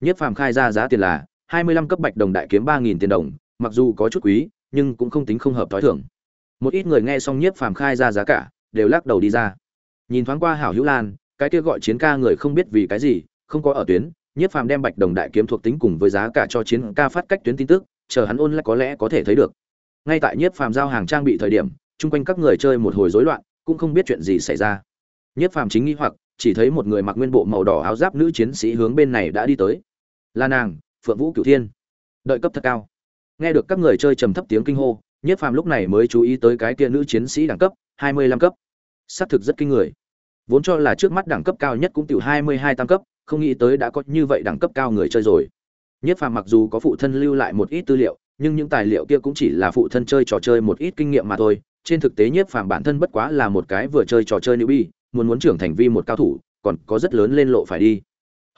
Nhiếp Phàm khai ra giá tiền là 25 cấp bạch đồng đại kiếm 3000 tiền đồng, mặc dù có chút quý, nhưng cũng không tính không hợp tối thượng. Một ít người nghe xong Nhiếp Phàm khai ra giá cả, đều lắc đầu đi ra. Nhìn thoáng qua Hảo Hữu Lan, cái kia gọi chiến ca người không biết vì cái gì, không có ở tuyến, Nhiếp Phàm đem bạch đồng đại kiếm thuộc tính cùng với giá cả cho chiến ca phát cách tuyến tin tức, chờ hắn ôn lại có lẽ có thể thấy được. Ngay tại Nhiếp Phàm giao hàng trang bị thời điểm, chung quanh các người chơi một hồi rối loạn, cũng không biết chuyện gì xảy ra. Nhiếp Phàm chính nghi hoặc, chỉ thấy một người mặc nguyên bộ màu đỏ áo giáp nữ chiến sĩ hướng bên này đã đi tới. Là nàng, Phượng Vũ Cửu Thiên. Đợi cấp thật cao. Nghe được các người chơi trầm thấp tiếng kinh hô, Nhiếp Phàm lúc này mới chú ý tới cái kia nữ chiến sĩ đẳng cấp, 25 cấp. Xác thực rất kinh người. Vốn cho là trước mắt đẳng cấp cao nhất cũng tiểu 22 tam cấp, không nghĩ tới đã có như vậy đẳng cấp cao người chơi rồi. Nhiếp Phàm mặc dù có phụ thân lưu lại một ít tư liệu, nhưng những tài liệu kia cũng chỉ là phụ thân chơi trò chơi một ít kinh nghiệm mà thôi. Trên thực tế Nhiếp Phàm bản thân bất quá là một cái vừa chơi trò chơi nữ bi muốn muốn trưởng thành vi một cao thủ, còn có rất lớn lên lộ phải đi.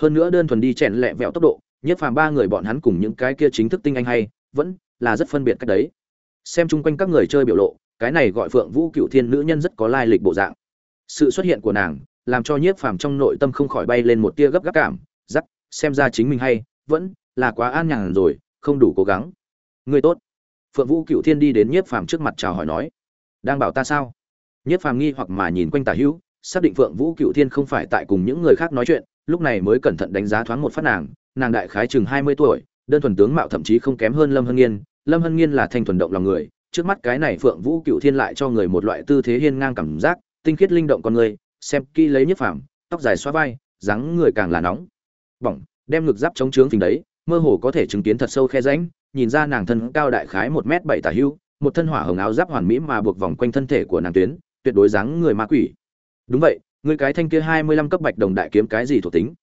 Hơn nữa đơn thuần đi chèn lẹ vẹo tốc độ, nhất Phàm ba người bọn hắn cùng những cái kia chính thức tinh anh hay, vẫn là rất phân biệt cách đấy. Xem chung quanh các người chơi biểu lộ, cái này gọi Phượng Vũ Cựu Thiên nữ nhân rất có lai lịch bộ dạng. Sự xuất hiện của nàng, làm cho Nhiếp Phàm trong nội tâm không khỏi bay lên một tia gấp gáp cảm, giắc xem ra chính mình hay, vẫn là quá an nhàn rồi, không đủ cố gắng. Người tốt. Phượng Vũ Cựu Thiên đi đến Nhiếp Phàm trước mặt chào hỏi nói, đang bảo ta sao? Nhiếp Phàm nghi hoặc mà nhìn quanh Tả Hữu, xác định Phượng Vũ Cựu Thiên không phải tại cùng những người khác nói chuyện, lúc này mới cẩn thận đánh giá thoáng một phát nàng, nàng đại khái chừng mươi tuổi, đơn thuần tướng mạo thậm chí không kém hơn Lâm Hân Nghiên, Lâm Hân Nghiên là thanh thuần động lòng người, trước mắt cái này Phượng Vũ Cựu Thiên lại cho người một loại tư thế hiên ngang cảm giác, tinh khiết linh động con người, xem kỹ lấy Nhiếp Phàm, tóc dài xóa vai, dáng người càng là nóng. Bỏng, đem ngực giáp chống trướng phình đấy, mơ hồ có thể chứng kiến thật sâu khe rãnh, nhìn ra nàng thân cao đại khái một m bảy tả hữu, một thân hỏa hồng áo giáp hoàn mỹ mà buộc vòng quanh thân thể của nàng tuyến, tuyệt đối dáng người ma quỷ. Đúng vậy, người cái thanh kia hai mươi lăm cấp bạch đồng đại kiếm cái gì thuộc tính?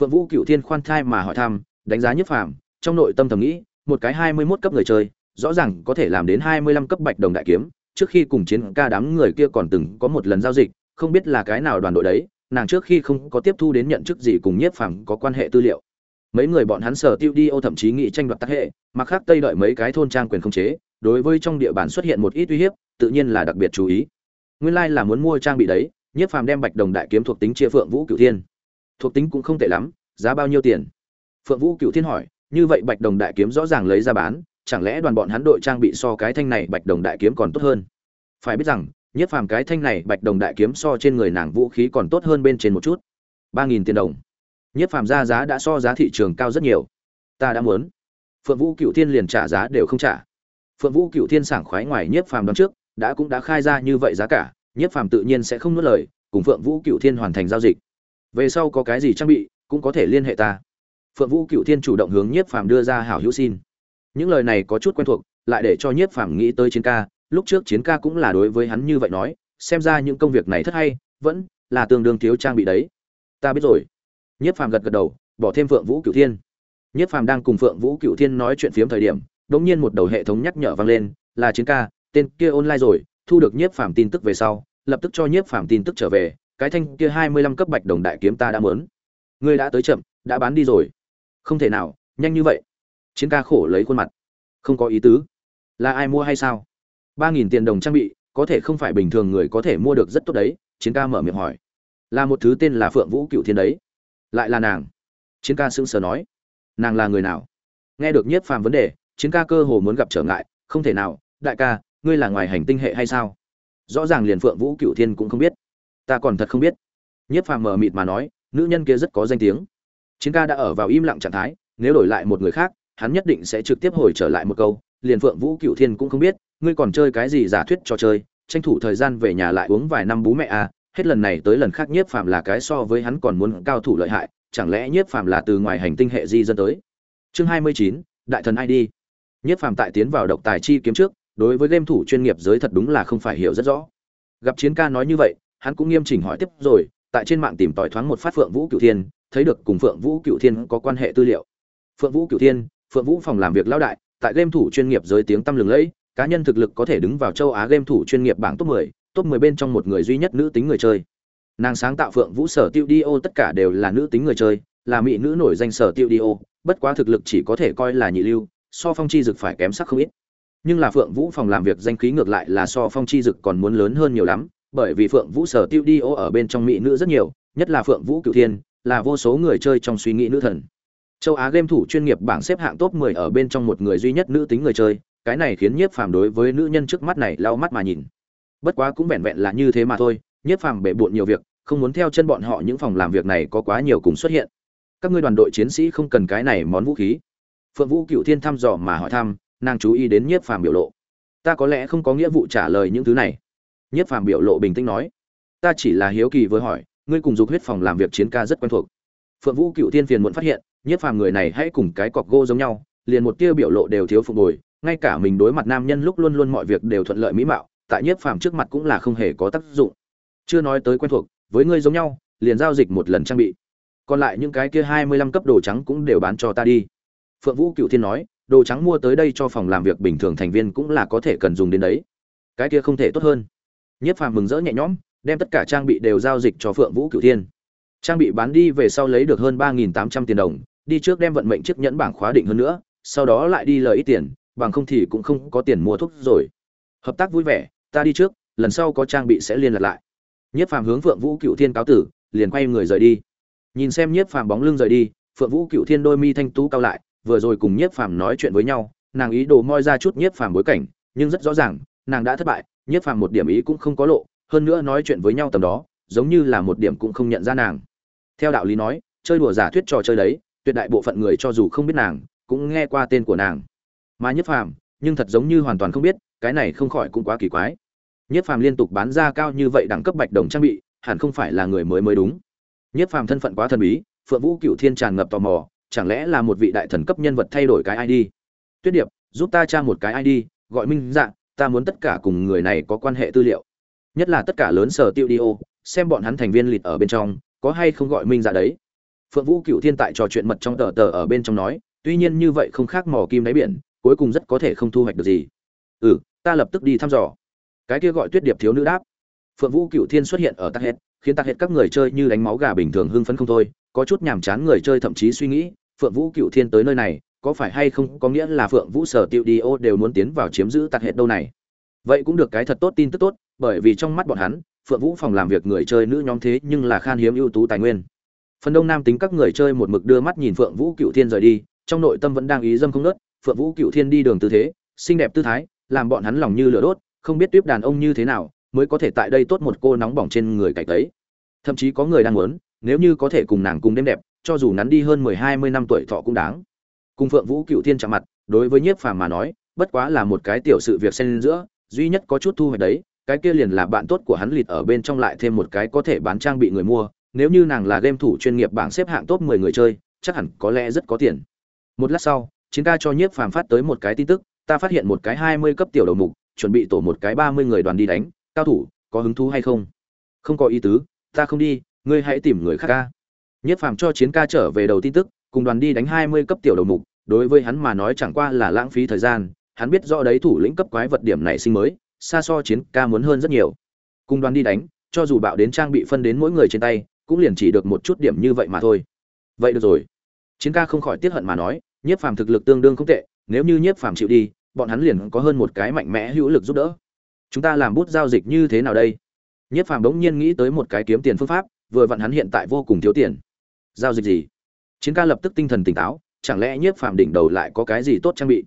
Phượng Vũ Cựu Thiên khoan thai mà hỏi thăm, đánh giá Nhất Phàm, trong nội tâm thầm nghĩ, một cái hai mươi 21 cấp người chơi, rõ ràng có thể làm đến hai mươi lăm cấp bạch đồng đại kiếm, trước khi cùng chiến ca đám người kia còn từng có một lần giao dịch, không biết là cái nào đoàn đội đấy, nàng trước khi không có tiếp thu đến nhận chức gì cùng Nhiếp Phàm có quan hệ tư liệu. Mấy người bọn hắn sở tiêu đi ô thậm chí nghĩ tranh đoạt tác hệ, mà khác Tây đợi mấy cái thôn trang quyền không chế, đối với trong địa bàn xuất hiện một ít uy hiếp, tự nhiên là đặc biệt chú ý. Nguyên lai like là muốn mua trang bị đấy, Nhiếp Phàm đem Bạch Đồng đại kiếm thuộc tính chia Phượng Vũ Cửu Thiên. Thuộc tính cũng không tệ lắm, giá bao nhiêu tiền? Phượng Vũ Cửu Thiên hỏi, như vậy Bạch Đồng đại kiếm rõ ràng lấy ra bán, chẳng lẽ đoàn bọn hắn đội trang bị so cái thanh này Bạch Đồng đại kiếm còn tốt hơn? Phải biết rằng, Nhiếp Phàm cái thanh này Bạch Đồng đại kiếm so trên người nàng vũ khí còn tốt hơn bên trên một chút. ba nghìn tiền đồng. Nhiếp Phàm ra giá đã so giá thị trường cao rất nhiều. Ta đã muốn. Phượng Vũ Cửu Thiên liền trả giá đều không trả. Phượng Vũ Cửu Thiên sảng khoái ngoài Nhiếp Phàm đón trước, đã cũng đã khai ra như vậy giá cả, Nhiếp Phàm tự nhiên sẽ không nuốt lời, cùng Phượng Vũ Cựu Thiên hoàn thành giao dịch. Về sau có cái gì trang bị, cũng có thể liên hệ ta. Phượng Vũ Cựu Thiên chủ động hướng Nhiếp Phàm đưa ra hảo hữu xin. Những lời này có chút quen thuộc, lại để cho Nhiếp Phàm nghĩ tới Chiến ca, lúc trước Chiến ca cũng là đối với hắn như vậy nói, xem ra những công việc này thất hay, vẫn là tương đương thiếu trang bị đấy. Ta biết rồi. Nhiếp Phàm gật gật đầu, bỏ thêm Phượng Vũ Cựu Thiên. Nhiếp Phàm đang cùng Phượng Vũ Cựu Thiên nói chuyện phiếm thời điểm, đột nhiên một đầu hệ thống nhắc nhở vang lên, là Chiến ca, tên kia online rồi, thu được nhiếp phàm tin tức về sau, lập tức cho nhiếp phàm tin tức trở về, cái thanh kia hai mươi lăm cấp bạch đồng đại kiếm ta đã muốn. Ngươi đã tới chậm, đã bán đi rồi. Không thể nào, nhanh như vậy. Chiến ca khổ lấy khuôn mặt. Không có ý tứ. Là ai mua hay sao? ba nghìn tiền đồng trang bị, có thể không phải bình thường người có thể mua được rất tốt đấy, Chiến ca mở miệng hỏi. Là một thứ tên là Phượng Vũ Cựu Thiên đấy. Lại là nàng. Chiến ca sững sờ nói. Nàng là người nào? Nghe được nhiếp phàm vấn đề, Chiến ca cơ hồ muốn gặp trở ngại, không thể nào, đại ca, ngươi là ngoài hành tinh hệ hay sao? Rõ ràng liền phượng vũ cựu thiên cũng không biết. Ta còn thật không biết. Nhiếp phàm mờ mịt mà nói, nữ nhân kia rất có danh tiếng. Chiến ca đã ở vào im lặng trạng thái, nếu đổi lại một người khác, hắn nhất định sẽ trực tiếp hồi trở lại một câu, liền phượng vũ cựu thiên cũng không biết, ngươi còn chơi cái gì giả thuyết trò chơi, tranh thủ thời gian về nhà lại uống vài năm bú mẹ à hết lần này tới lần khác nhiếp phàm là cái so với hắn còn muốn cao thủ lợi hại, chẳng lẽ nhiếp phàm là từ ngoài hành tinh hệ di dân tới? Chương hai mươi chín, đại thần id nhiếp phàm tại tiến vào độc tài chi kiếm trước đối với game thủ chuyên nghiệp giới thật đúng là không phải hiểu rất rõ. Gặp chiến ca nói như vậy hắn cũng nghiêm chỉnh hỏi tiếp rồi tại trên mạng tìm tòi thoáng một phát phượng vũ cựu thiên thấy được cùng phượng vũ cựu thiên có quan hệ tư liệu. Phượng vũ cựu thiên phượng vũ phòng làm việc lão đại tại game thủ chuyên nghiệp giới tiếng tăm lừng lẫy cá nhân thực lực có thể đứng vào châu á game thủ chuyên nghiệp bảng top 10, top 10 bên trong một người duy nhất nữ tính người chơi. Nàng sáng tạo phượng vũ sở tiêu đi tất cả đều là nữ tính người chơi là mỹ nữ nổi danh sở tiêu đi bất quá thực lực chỉ có thể coi là nhị lưu so phong chi dực phải kém sắc không ít nhưng là phượng vũ phòng làm việc danh khí ngược lại là so phong chi dực còn muốn lớn hơn nhiều lắm bởi vì phượng vũ sở tiêu đi ô ở bên trong mỹ nữ rất nhiều nhất là phượng vũ cựu thiên là vô số người chơi trong suy nghĩ nữ thần Châu Á game thủ chuyên nghiệp bảng xếp hạng top 10 ở bên trong một người duy nhất nữ tính người chơi, cái này khiến Nhiếp Phàm đối với nữ nhân trước mắt này lau mắt mà nhìn. Bất quá cũng vẹn vẹn là như thế mà thôi, Nhiếp Phàm bể bội nhiều việc, không muốn theo chân bọn họ những phòng làm việc này có quá nhiều cùng xuất hiện. Các ngươi đoàn đội chiến sĩ không cần cái này món vũ khí. Phượng Vũ Cựu Thiên thăm dò mà hỏi thăm, nàng chú ý đến Nhiếp Phàm biểu lộ. Ta có lẽ không có nghĩa vụ trả lời những thứ này. Nhiếp Phàm biểu lộ bình tĩnh nói, ta chỉ là hiếu kỳ với hỏi, ngươi cùng dục huyết phòng làm việc chiến ca rất quen thuộc. Phượng Vũ Cựu Thiên phiền muộn phát hiện, Nhiếp Phàm người này hãy cùng cái cọc gỗ giống nhau, liền một tia biểu lộ đều thiếu phục hồi, ngay cả mình đối mặt nam nhân lúc luôn luôn mọi việc đều thuận lợi mỹ mạo, tại Nhiếp Phàm trước mặt cũng là không hề có tác dụng. Chưa nói tới quen thuộc, với ngươi giống nhau, liền giao dịch một lần trang bị. Còn lại những cái kia hai mươi lăm cấp đồ trắng cũng đều bán cho ta đi. Phượng Vũ Cựu Thiên nói, đồ trắng mua tới đây cho phòng làm việc bình thường thành viên cũng là có thể cần dùng đến đấy. Cái kia không thể tốt hơn. Nhiếp Phàm mừng rỡ nhẹ nhõm, đem tất cả trang bị đều giao dịch cho Phượng Vũ Cựu Thiên. Trang bị bán đi về sau lấy được hơn ba nghìn tám trăm tiền đồng, đi trước đem vận mệnh chiếc nhẫn bảng khóa định hơn nữa, sau đó lại đi lời ít tiền, bằng không thì cũng không có tiền mua thuốc rồi. Hợp tác vui vẻ, ta đi trước, lần sau có trang bị sẽ liên lạc lại. Nhiếp Phàm hướng Phượng Vũ Cựu Thiên cáo tử, liền quay người rời đi. Nhìn xem Nhiếp Phàm bóng lưng rời đi, Phượng Vũ Cựu Thiên đôi mi thanh tú cao lại, vừa rồi cùng Nhiếp Phàm nói chuyện với nhau, nàng ý đồ moi ra chút Nhiếp Phàm bối cảnh, nhưng rất rõ ràng, nàng đã thất bại, Nhiếp Phàm một điểm ý cũng không có lộ, hơn nữa nói chuyện với nhau tầm đó, giống như là một điểm cũng không nhận ra nàng. Theo đạo lý nói, chơi đùa giả thuyết trò chơi đấy, tuyệt đại bộ phận người cho dù không biết nàng, cũng nghe qua tên của nàng. Mà Nhiếp Phàm, nhưng thật giống như hoàn toàn không biết, cái này không khỏi cũng quá kỳ quái. Nhiếp Phàm liên tục bán ra cao như vậy đẳng cấp bạch đồng trang bị, hẳn không phải là người mới mới đúng. Nhiếp Phàm thân phận quá thần bí, Phượng Vũ Cựu Thiên tràn ngập tò mò, chẳng lẽ là một vị đại thần cấp nhân vật thay đổi cái ID? Tuyết Điệp, giúp ta tra một cái ID, gọi Minh Dạ, ta muốn tất cả cùng người này có quan hệ tư liệu. Nhất là tất cả lớn sở tiêu đi xem bọn hắn thành viên lịt ở bên trong, có hay không gọi Minh Dạ đấy. Phượng Vũ Cựu Thiên tại trò chuyện mật trong tờ tờ ở bên trong nói, tuy nhiên như vậy không khác mò kim đáy biển, cuối cùng rất có thể không thu hoạch được gì. Ừ, ta lập tức đi thăm dò. Cái kia gọi Tuyết Điệp thiếu nữ đáp. Phượng Vũ Cựu Thiên xuất hiện ở Tắc Hệt, khiến Tắc Hệt các người chơi như đánh máu gà bình thường hưng phấn không thôi, có chút nhàm chán người chơi thậm chí suy nghĩ, Phượng Vũ Cựu Thiên tới nơi này, có phải hay không có nghĩa là Phượng Vũ Sở Tiêu ô đều muốn tiến vào chiếm giữ tạc hệ đâu này. Vậy cũng được cái thật tốt tin tức tốt, bởi vì trong mắt bọn hắn, Phượng Vũ phòng làm việc người chơi nữ nhóm thế nhưng là khan hiếm ưu tú tài nguyên phần đông nam tính các người chơi một mực đưa mắt nhìn phượng vũ cựu thiên rời đi trong nội tâm vẫn đang ý dâm không nớt phượng vũ cựu thiên đi đường tư thế xinh đẹp tư thái làm bọn hắn lòng như lửa đốt không biết tiếp đàn ông như thế nào mới có thể tại đây tốt một cô nóng bỏng trên người cạch ấy thậm chí có người đang muốn nếu như có thể cùng nàng cùng đêm đẹp cho dù nắn đi hơn mười hai mươi năm tuổi thọ cũng đáng cùng phượng vũ cựu thiên chạm mặt đối với nhiếp phàm mà nói bất quá là một cái tiểu sự việc xen giữa duy nhất có chút thu hoạch đấy cái kia liền là bạn tốt của hắn lịt ở bên trong lại thêm một cái có thể bán trang bị người mua nếu như nàng là game thủ chuyên nghiệp bảng xếp hạng top 10 người chơi, chắc hẳn có lẽ rất có tiền. Một lát sau, chiến ca cho Nhiếp Phàm phát tới một cái tin tức, ta phát hiện một cái 20 cấp tiểu đầu mục, chuẩn bị tổ một cái 30 người đoàn đi đánh, cao thủ, có hứng thú hay không? Không có ý tứ, ta không đi, ngươi hãy tìm người khác ca. Nhiếp Phàm cho chiến ca trở về đầu tin tức, cùng đoàn đi đánh 20 cấp tiểu đầu mục, đối với hắn mà nói chẳng qua là lãng phí thời gian, hắn biết rõ đấy thủ lĩnh cấp quái vật điểm này sinh mới, xa so chiến ca muốn hơn rất nhiều. Cùng đoàn đi đánh, cho dù bạo đến trang bị phân đến mỗi người trên tay, cũng liền chỉ được một chút điểm như vậy mà thôi vậy được rồi chiến ca không khỏi tiết hận mà nói nhiếp phàm thực lực tương đương không tệ nếu như nhiếp phàm chịu đi bọn hắn liền có hơn một cái mạnh mẽ hữu lực giúp đỡ chúng ta làm bút giao dịch như thế nào đây nhiếp phàm đống nhiên nghĩ tới một cái kiếm tiền phương pháp vừa vặn hắn hiện tại vô cùng thiếu tiền. Giao dịch gì? Chiến ca lập tức tinh thần tỉnh táo, chẳng lẽ nhiếp phàm đỉnh đầu lại có cái gì tốt trang bị?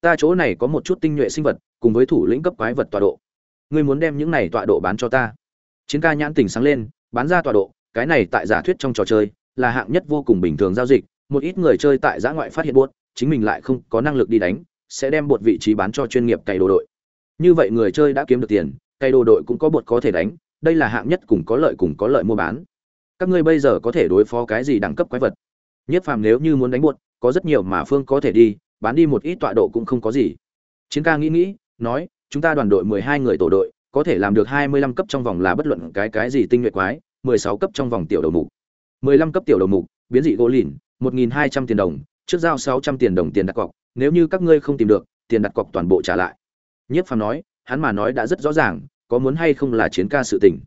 Ta chỗ này có một chút tinh nhuệ sinh vật, cùng với thủ lĩnh cấp quái vật tọa độ. Ngươi muốn đem những này tọa độ bán cho ta? Chiến ca nhãn tỉnh sáng lên, bán ra tọa độ, cái này tại giả thuyết trong trò chơi, là hạng nhất vô cùng bình thường giao dịch. Một ít người chơi tại giã ngoại phát hiện buốt chính mình lại không có năng lực đi đánh, sẽ đem bột vị trí bán cho chuyên nghiệp cày đồ đội. Như vậy người chơi đã kiếm được tiền, cày đồ đội cũng có bột có thể đánh đây là hạng nhất cùng có lợi cùng có lợi mua bán các ngươi bây giờ có thể đối phó cái gì đẳng cấp quái vật nhất phàm nếu như muốn đánh buốt có rất nhiều mà phương có thể đi bán đi một ít tọa độ cũng không có gì chiến ca nghĩ nghĩ nói chúng ta đoàn đội mười hai người tổ đội có thể làm được hai mươi lăm cấp trong vòng là bất luận cái cái gì tinh nhuệ quái 16 cấp trong vòng tiểu đầu mục. 15 cấp tiểu đầu mục, biến dị gỗ lìn, 1200 tiền đồng, trước giao 600 tiền đồng tiền đặt cọc, nếu như các ngươi không tìm được, tiền đặt cọc toàn bộ trả lại. Nhiếp Phàm nói, hắn mà nói đã rất rõ ràng, có muốn hay không là chiến ca sự tình.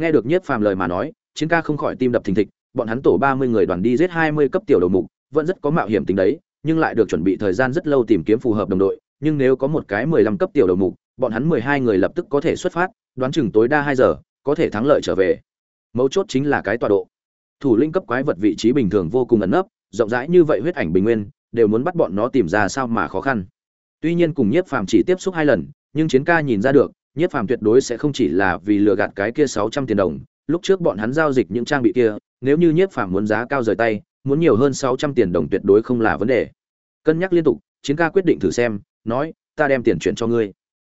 Nghe được Nhiếp Phàm lời mà nói, chiến ca không khỏi tim đập thình thịch, bọn hắn tổ 30 người đoàn đi giết 20 cấp tiểu đầu mục, vẫn rất có mạo hiểm tính đấy, nhưng lại được chuẩn bị thời gian rất lâu tìm kiếm phù hợp đồng đội, nhưng nếu có một cái 15 cấp tiểu đầu mục, bọn hắn 12 người lập tức có thể xuất phát, đoán chừng tối đa 2 giờ, có thể thắng lợi trở về. Mấu chốt chính là cái tọa độ. Thủ linh cấp quái vật vị trí bình thường vô cùng ẩn nấp rộng rãi như vậy huyết ảnh bình nguyên đều muốn bắt bọn nó tìm ra sao mà khó khăn. Tuy nhiên cùng nhiếp phàm chỉ tiếp xúc hai lần nhưng chiến ca nhìn ra được nhiếp phàm tuyệt đối sẽ không chỉ là vì lừa gạt cái kia sáu trăm tiền đồng, lúc trước bọn hắn giao dịch những trang bị kia, nếu như nhiếp phàm muốn giá cao rời tay, muốn nhiều hơn sáu trăm tiền đồng tuyệt đối không là vấn đề. Cân nhắc liên tục, chiến ca quyết định thử xem, nói, ta đem tiền chuyển cho ngươi.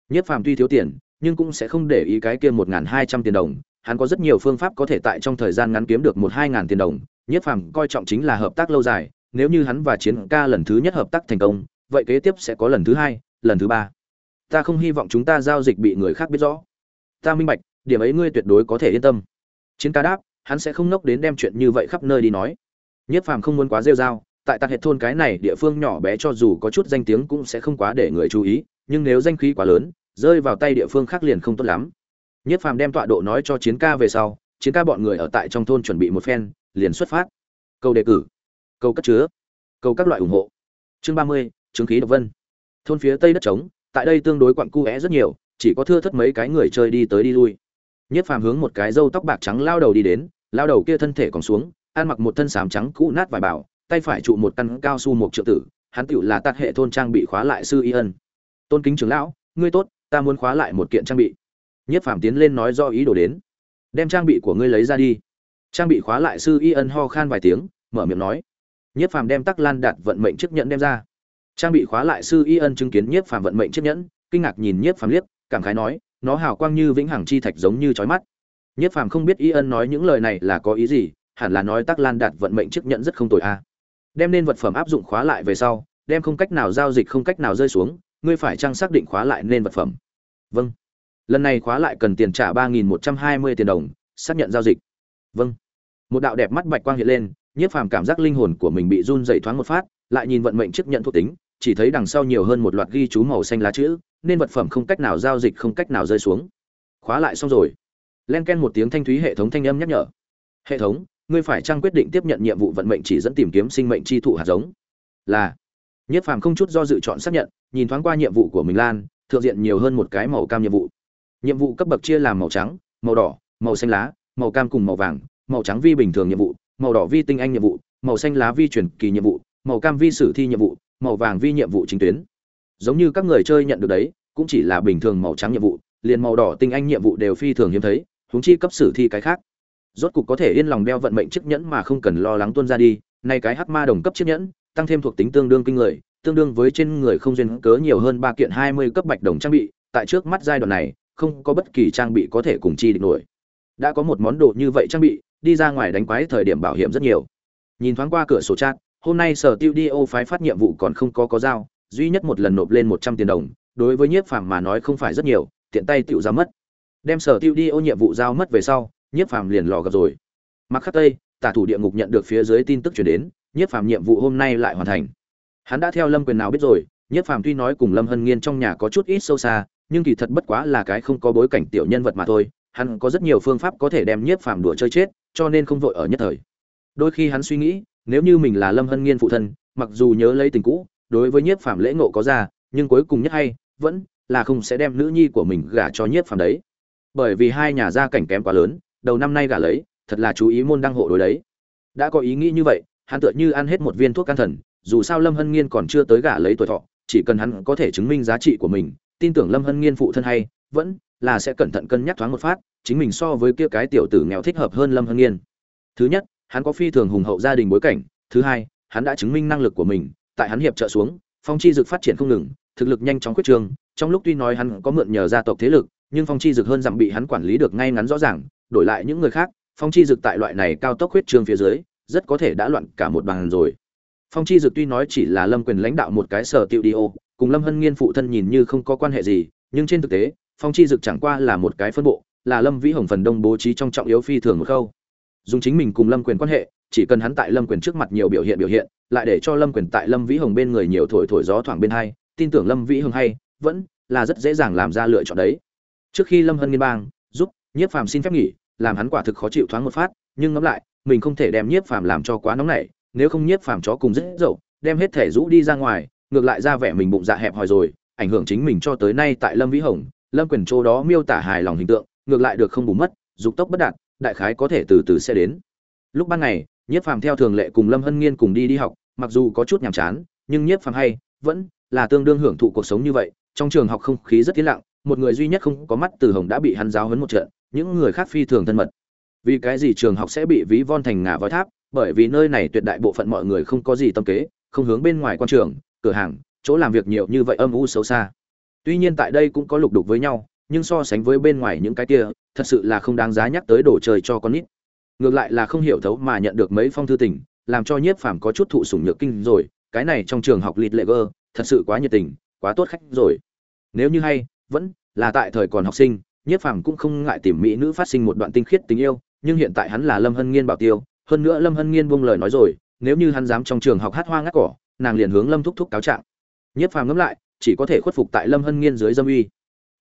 Nhiếp phàm tuy thiếu tiền, nhưng cũng sẽ không để ý cái kia một hai trăm tiền đồng, hắn có rất nhiều phương pháp có thể tại trong thời gian ngắn kiếm được một hai ngàn tiền đồng. Nhiếp phàm coi trọng chính là hợp tác lâu dài, nếu như hắn và chiến ca lần thứ nhất hợp tác thành công, vậy kế tiếp sẽ có lần thứ hai, lần thứ ba ta không hy vọng chúng ta giao dịch bị người khác biết rõ. Ta minh bạch, điểm ấy ngươi tuyệt đối có thể yên tâm. Chiến ca đáp, hắn sẽ không nốc đến đem chuyện như vậy khắp nơi đi nói. Nhất phàm không muốn quá rêu r a o tại tạc hệ thôn cái này địa phương nhỏ bé cho dù có chút danh tiếng cũng sẽ không quá để người chú ý, nhưng nếu danh khí quá lớn, rơi vào tay địa phương khác liền không tốt lắm. Nhất phàm đem tọa độ nói cho chiến ca về sau, chiến ca bọn người ở tại trong thôn chuẩn bị một phen, liền xuất phát. Câu đề cử, câu cất chứa, câu các loại ủng hộ. Chương ba mươi, chứng khí độc vân. Thôn phía tây đất trống tại đây tương đối quặn cu é rất nhiều, chỉ có thưa thất mấy cái người chơi đi tới đi lui. Nhất phàm hướng một cái râu tóc bạc trắng lao đầu đi đến, lao đầu kia thân thể còn xuống, ăn mặc một thân sám trắng cũ nát vải bảo, tay phải trụ một căn cao su một triệu tử, hắn tựu là tạt hệ thôn trang bị khóa lại sư y ân. Tôn kính trưởng lão, ngươi tốt, ta muốn khóa lại một kiện trang bị. Nhất phàm tiến lên nói do ý đồ đến. Đem trang bị của ngươi lấy ra đi. Trang bị khóa lại sư y ân ho khan vài tiếng, mở miệng nói. Nhất phàm đem tắc lan đạt vận mệnh chiếc nhẫn đem ra trang bị khóa lại sư y ân chứng kiến nhiếp phàm vận mệnh chiếc nhẫn, kinh ngạc nhìn nhiếp phàm liếc, cảm khái nói, nó hào quang như vĩnh hằng chi thạch giống như trói mắt. Nhiếp phàm không biết y ân nói những lời này là có ý gì, hẳn là nói tắc lan đạt vận mệnh chiếc nhẫn rất không tồi a. Đem nên vật phẩm áp dụng khóa lại về sau, đem không cách nào giao dịch không cách nào rơi xuống, ngươi phải trang xác định khóa lại nên vật phẩm. Vâng. Lần này khóa lại cần tiền trả ba nghìn một trăm hai mươi tiền đồng, xác nhận giao dịch. Vâng. Một đạo đẹp mắt bạch quang hiện lên, nhiếp phàm cảm giác linh hồn của mình bị run dày thoáng một phát, lại nhìn vận mệnh chiếc nhận thuộc tính chỉ thấy đằng sau nhiều hơn một loạt ghi chú màu xanh lá chữ, nên vật phẩm không cách nào giao dịch, không cách nào rơi xuống. Khóa lại xong rồi. Len ken một tiếng thanh thúy hệ thống thanh âm nhắc nhở. Hệ thống, ngươi phải trang quyết định tiếp nhận nhiệm vụ vận mệnh chỉ dẫn tìm kiếm sinh mệnh chi thụ hạt giống. Là. Nhất phàm không chút do dự chọn xác nhận, nhìn thoáng qua nhiệm vụ của mình lan, thượng diện nhiều hơn một cái màu cam nhiệm vụ. Nhiệm vụ cấp bậc chia làm màu trắng, màu đỏ, màu xanh lá, màu cam cùng màu vàng, màu trắng vi bình thường nhiệm vụ, màu đỏ vi tinh anh nhiệm vụ, màu xanh lá vi truyền kỳ nhiệm vụ, màu cam vi sử thi nhiệm vụ màu vàng vi nhiệm vụ chính tuyến. Giống như các người chơi nhận được đấy, cũng chỉ là bình thường màu trắng nhiệm vụ, liền màu đỏ tinh anh nhiệm vụ đều phi thường hiếm thấy, huống chi cấp sử thi cái khác. Rốt cục có thể yên lòng đeo vận mệnh chiếc nhẫn mà không cần lo lắng tuôn ra đi, nay cái hắc ma đồng cấp chiếc nhẫn, tăng thêm thuộc tính tương đương kinh người, tương đương với trên người không duyên cớ nhiều hơn ba kiện hai mươi cấp bạch đồng trang bị, tại trước mắt giai đoạn này, không có bất kỳ trang bị có thể cùng chi địch nổi. Đã có một món đồ như vậy trang bị, đi ra ngoài đánh quái thời điểm bảo hiểm rất nhiều. Nhìn thoáng qua cửa sổ chat hôm nay sở tiêu đi ô phái phát nhiệm vụ còn không có có giao, duy nhất một lần nộp lên một trăm tiền đồng, đối với nhiếp phàm mà nói không phải rất nhiều, tiện tay tựu ra mất. Đem sở tiêu đi ô nhiệm vụ giao mất về sau, nhiếp phàm liền lò gặp rồi. Mặc khắc tây, tả thủ địa ngục nhận được phía dưới tin tức chuyển đến, nhiếp phàm nhiệm vụ hôm nay lại hoàn thành. Hắn đã theo lâm quyền nào biết rồi, nhiếp phàm tuy nói cùng lâm hân nghiên trong nhà có chút ít sâu xa, nhưng kỳ thật bất quá là cái không có bối cảnh tiểu nhân vật mà thôi, hắn có rất nhiều phương pháp có thể đem nhiếp phàm đùa chơi chết, cho nên không vội ở nhất thời. Đôi khi hắn suy nghĩ nếu như mình là lâm hân nghiên phụ thân, mặc dù nhớ lấy tình cũ, đối với nhiếp phàm lễ ngộ có ra, nhưng cuối cùng nhất hay, vẫn là không sẽ đem nữ nhi của mình gả cho nhiếp phàm đấy. Bởi vì hai nhà gia cảnh kém quá lớn, đầu năm nay gả lấy, thật là chú ý môn đăng hộ đối đấy. Đã có ý nghĩ như vậy, hắn tựa như ăn hết một viên thuốc can thần, dù sao lâm hân nghiên còn chưa tới gả lấy tuổi thọ, chỉ cần hắn có thể chứng minh giá trị của mình, tin tưởng lâm hân nghiên phụ thân hay, vẫn là sẽ cẩn thận cân nhắc thoáng một phát, chính mình so với kia cái tiểu tử nghèo thích hợp hơn lâm hân nghiên. Thứ nhất hắn có phi thường hùng hậu gia đình bối cảnh. Thứ hai, hắn đã chứng minh năng lực của mình. Tại hắn hiệp trợ xuống, phong chi dực phát triển không ngừng, thực lực nhanh chóng quyết trương. Trong lúc tuy nói hắn có mượn nhờ gia tộc thế lực, nhưng phong chi dực hơn dặm bị hắn quản lý được ngay ngắn rõ ràng. Đổi lại những người khác, phong chi dực tại loại này cao tốc huyết trương phía dưới, rất có thể đã loạn cả một bàn rồi. Phong chi dực tuy nói chỉ là lâm quyền lãnh đạo một cái sở tiệu đi ô, cùng lâm hân nghiên phụ thân nhìn như không có quan hệ gì, nhưng trên thực tế, phong chi dực chẳng qua là một cái phân bộ, là lâm vĩ hồng phần đông bố trí trong trọng yếu phi thường một khâu dùng chính mình cùng lâm quyền quan hệ, chỉ cần hắn tại lâm quyền trước mặt nhiều biểu hiện biểu hiện, lại để cho lâm quyền tại lâm vĩ hồng bên người nhiều thổi thổi gió thoảng bên hai, tin tưởng lâm vĩ hồng hay, vẫn là rất dễ dàng làm ra lựa chọn đấy. Trước khi lâm hân nghiên bang, giúp nhiếp phàm xin phép nghỉ, làm hắn quả thực khó chịu thoáng một phát, nhưng ngẫm lại, mình không thể đem nhiếp phàm làm cho quá nóng nảy, nếu không nhiếp phàm chó cùng rất dậu, đem hết thể rũ đi ra ngoài, ngược lại ra vẻ mình bụng dạ hẹp hòi rồi, ảnh hưởng chính mình cho tới nay tại lâm vĩ hồng, lâm quyền chỗ đó miêu tả hài lòng hình tượng, ngược lại được không bù mất, dục tốc bất đạt đại khái có thể từ từ sẽ đến. Lúc ban ngày, nhiếp phàm theo thường lệ cùng lâm hân nghiên cùng đi đi học, mặc dù có chút nhàm chán, nhưng nhiếp phàm hay, vẫn là tương đương hưởng thụ cuộc sống như vậy. Trong trường học không khí rất yên lặng, một người duy nhất không có mắt từ hồng đã bị hắn giáo hấn một trận, những người khác phi thường thân mật. Vì cái gì trường học sẽ bị ví von thành ngả vòi tháp? Bởi vì nơi này tuyệt đại bộ phận mọi người không có gì tâm kế, không hướng bên ngoài quan trường, cửa hàng, chỗ làm việc nhiều như vậy âm u xấu xa. Tuy nhiên tại đây cũng có lục đục với nhau nhưng so sánh với bên ngoài những cái kia, thật sự là không đáng giá nhắc tới đồ chơi cho con nít. Ngược lại là không hiểu thấu mà nhận được mấy phong thư tình, làm cho nhiếp phàm có chút thụ sủng nhược kinh rồi, cái này trong trường học lịt lệ gơ, thật sự quá nhiệt tình, quá tốt khách rồi. Nếu như hay, vẫn là tại thời còn học sinh, nhiếp phàm cũng không ngại tìm mỹ nữ phát sinh một đoạn tinh khiết tình yêu, nhưng hiện tại hắn là lâm hân nghiên bảo tiêu, hơn nữa lâm hân nghiên buông lời nói rồi, nếu như hắn dám trong trường học hát hoa ngắt cỏ, nàng liền hướng lâm thúc thúc cáo trạng. Nhiếp phàm ngẫm lại, chỉ có thể khuất phục tại lâm hân nghiên dưới dâm uy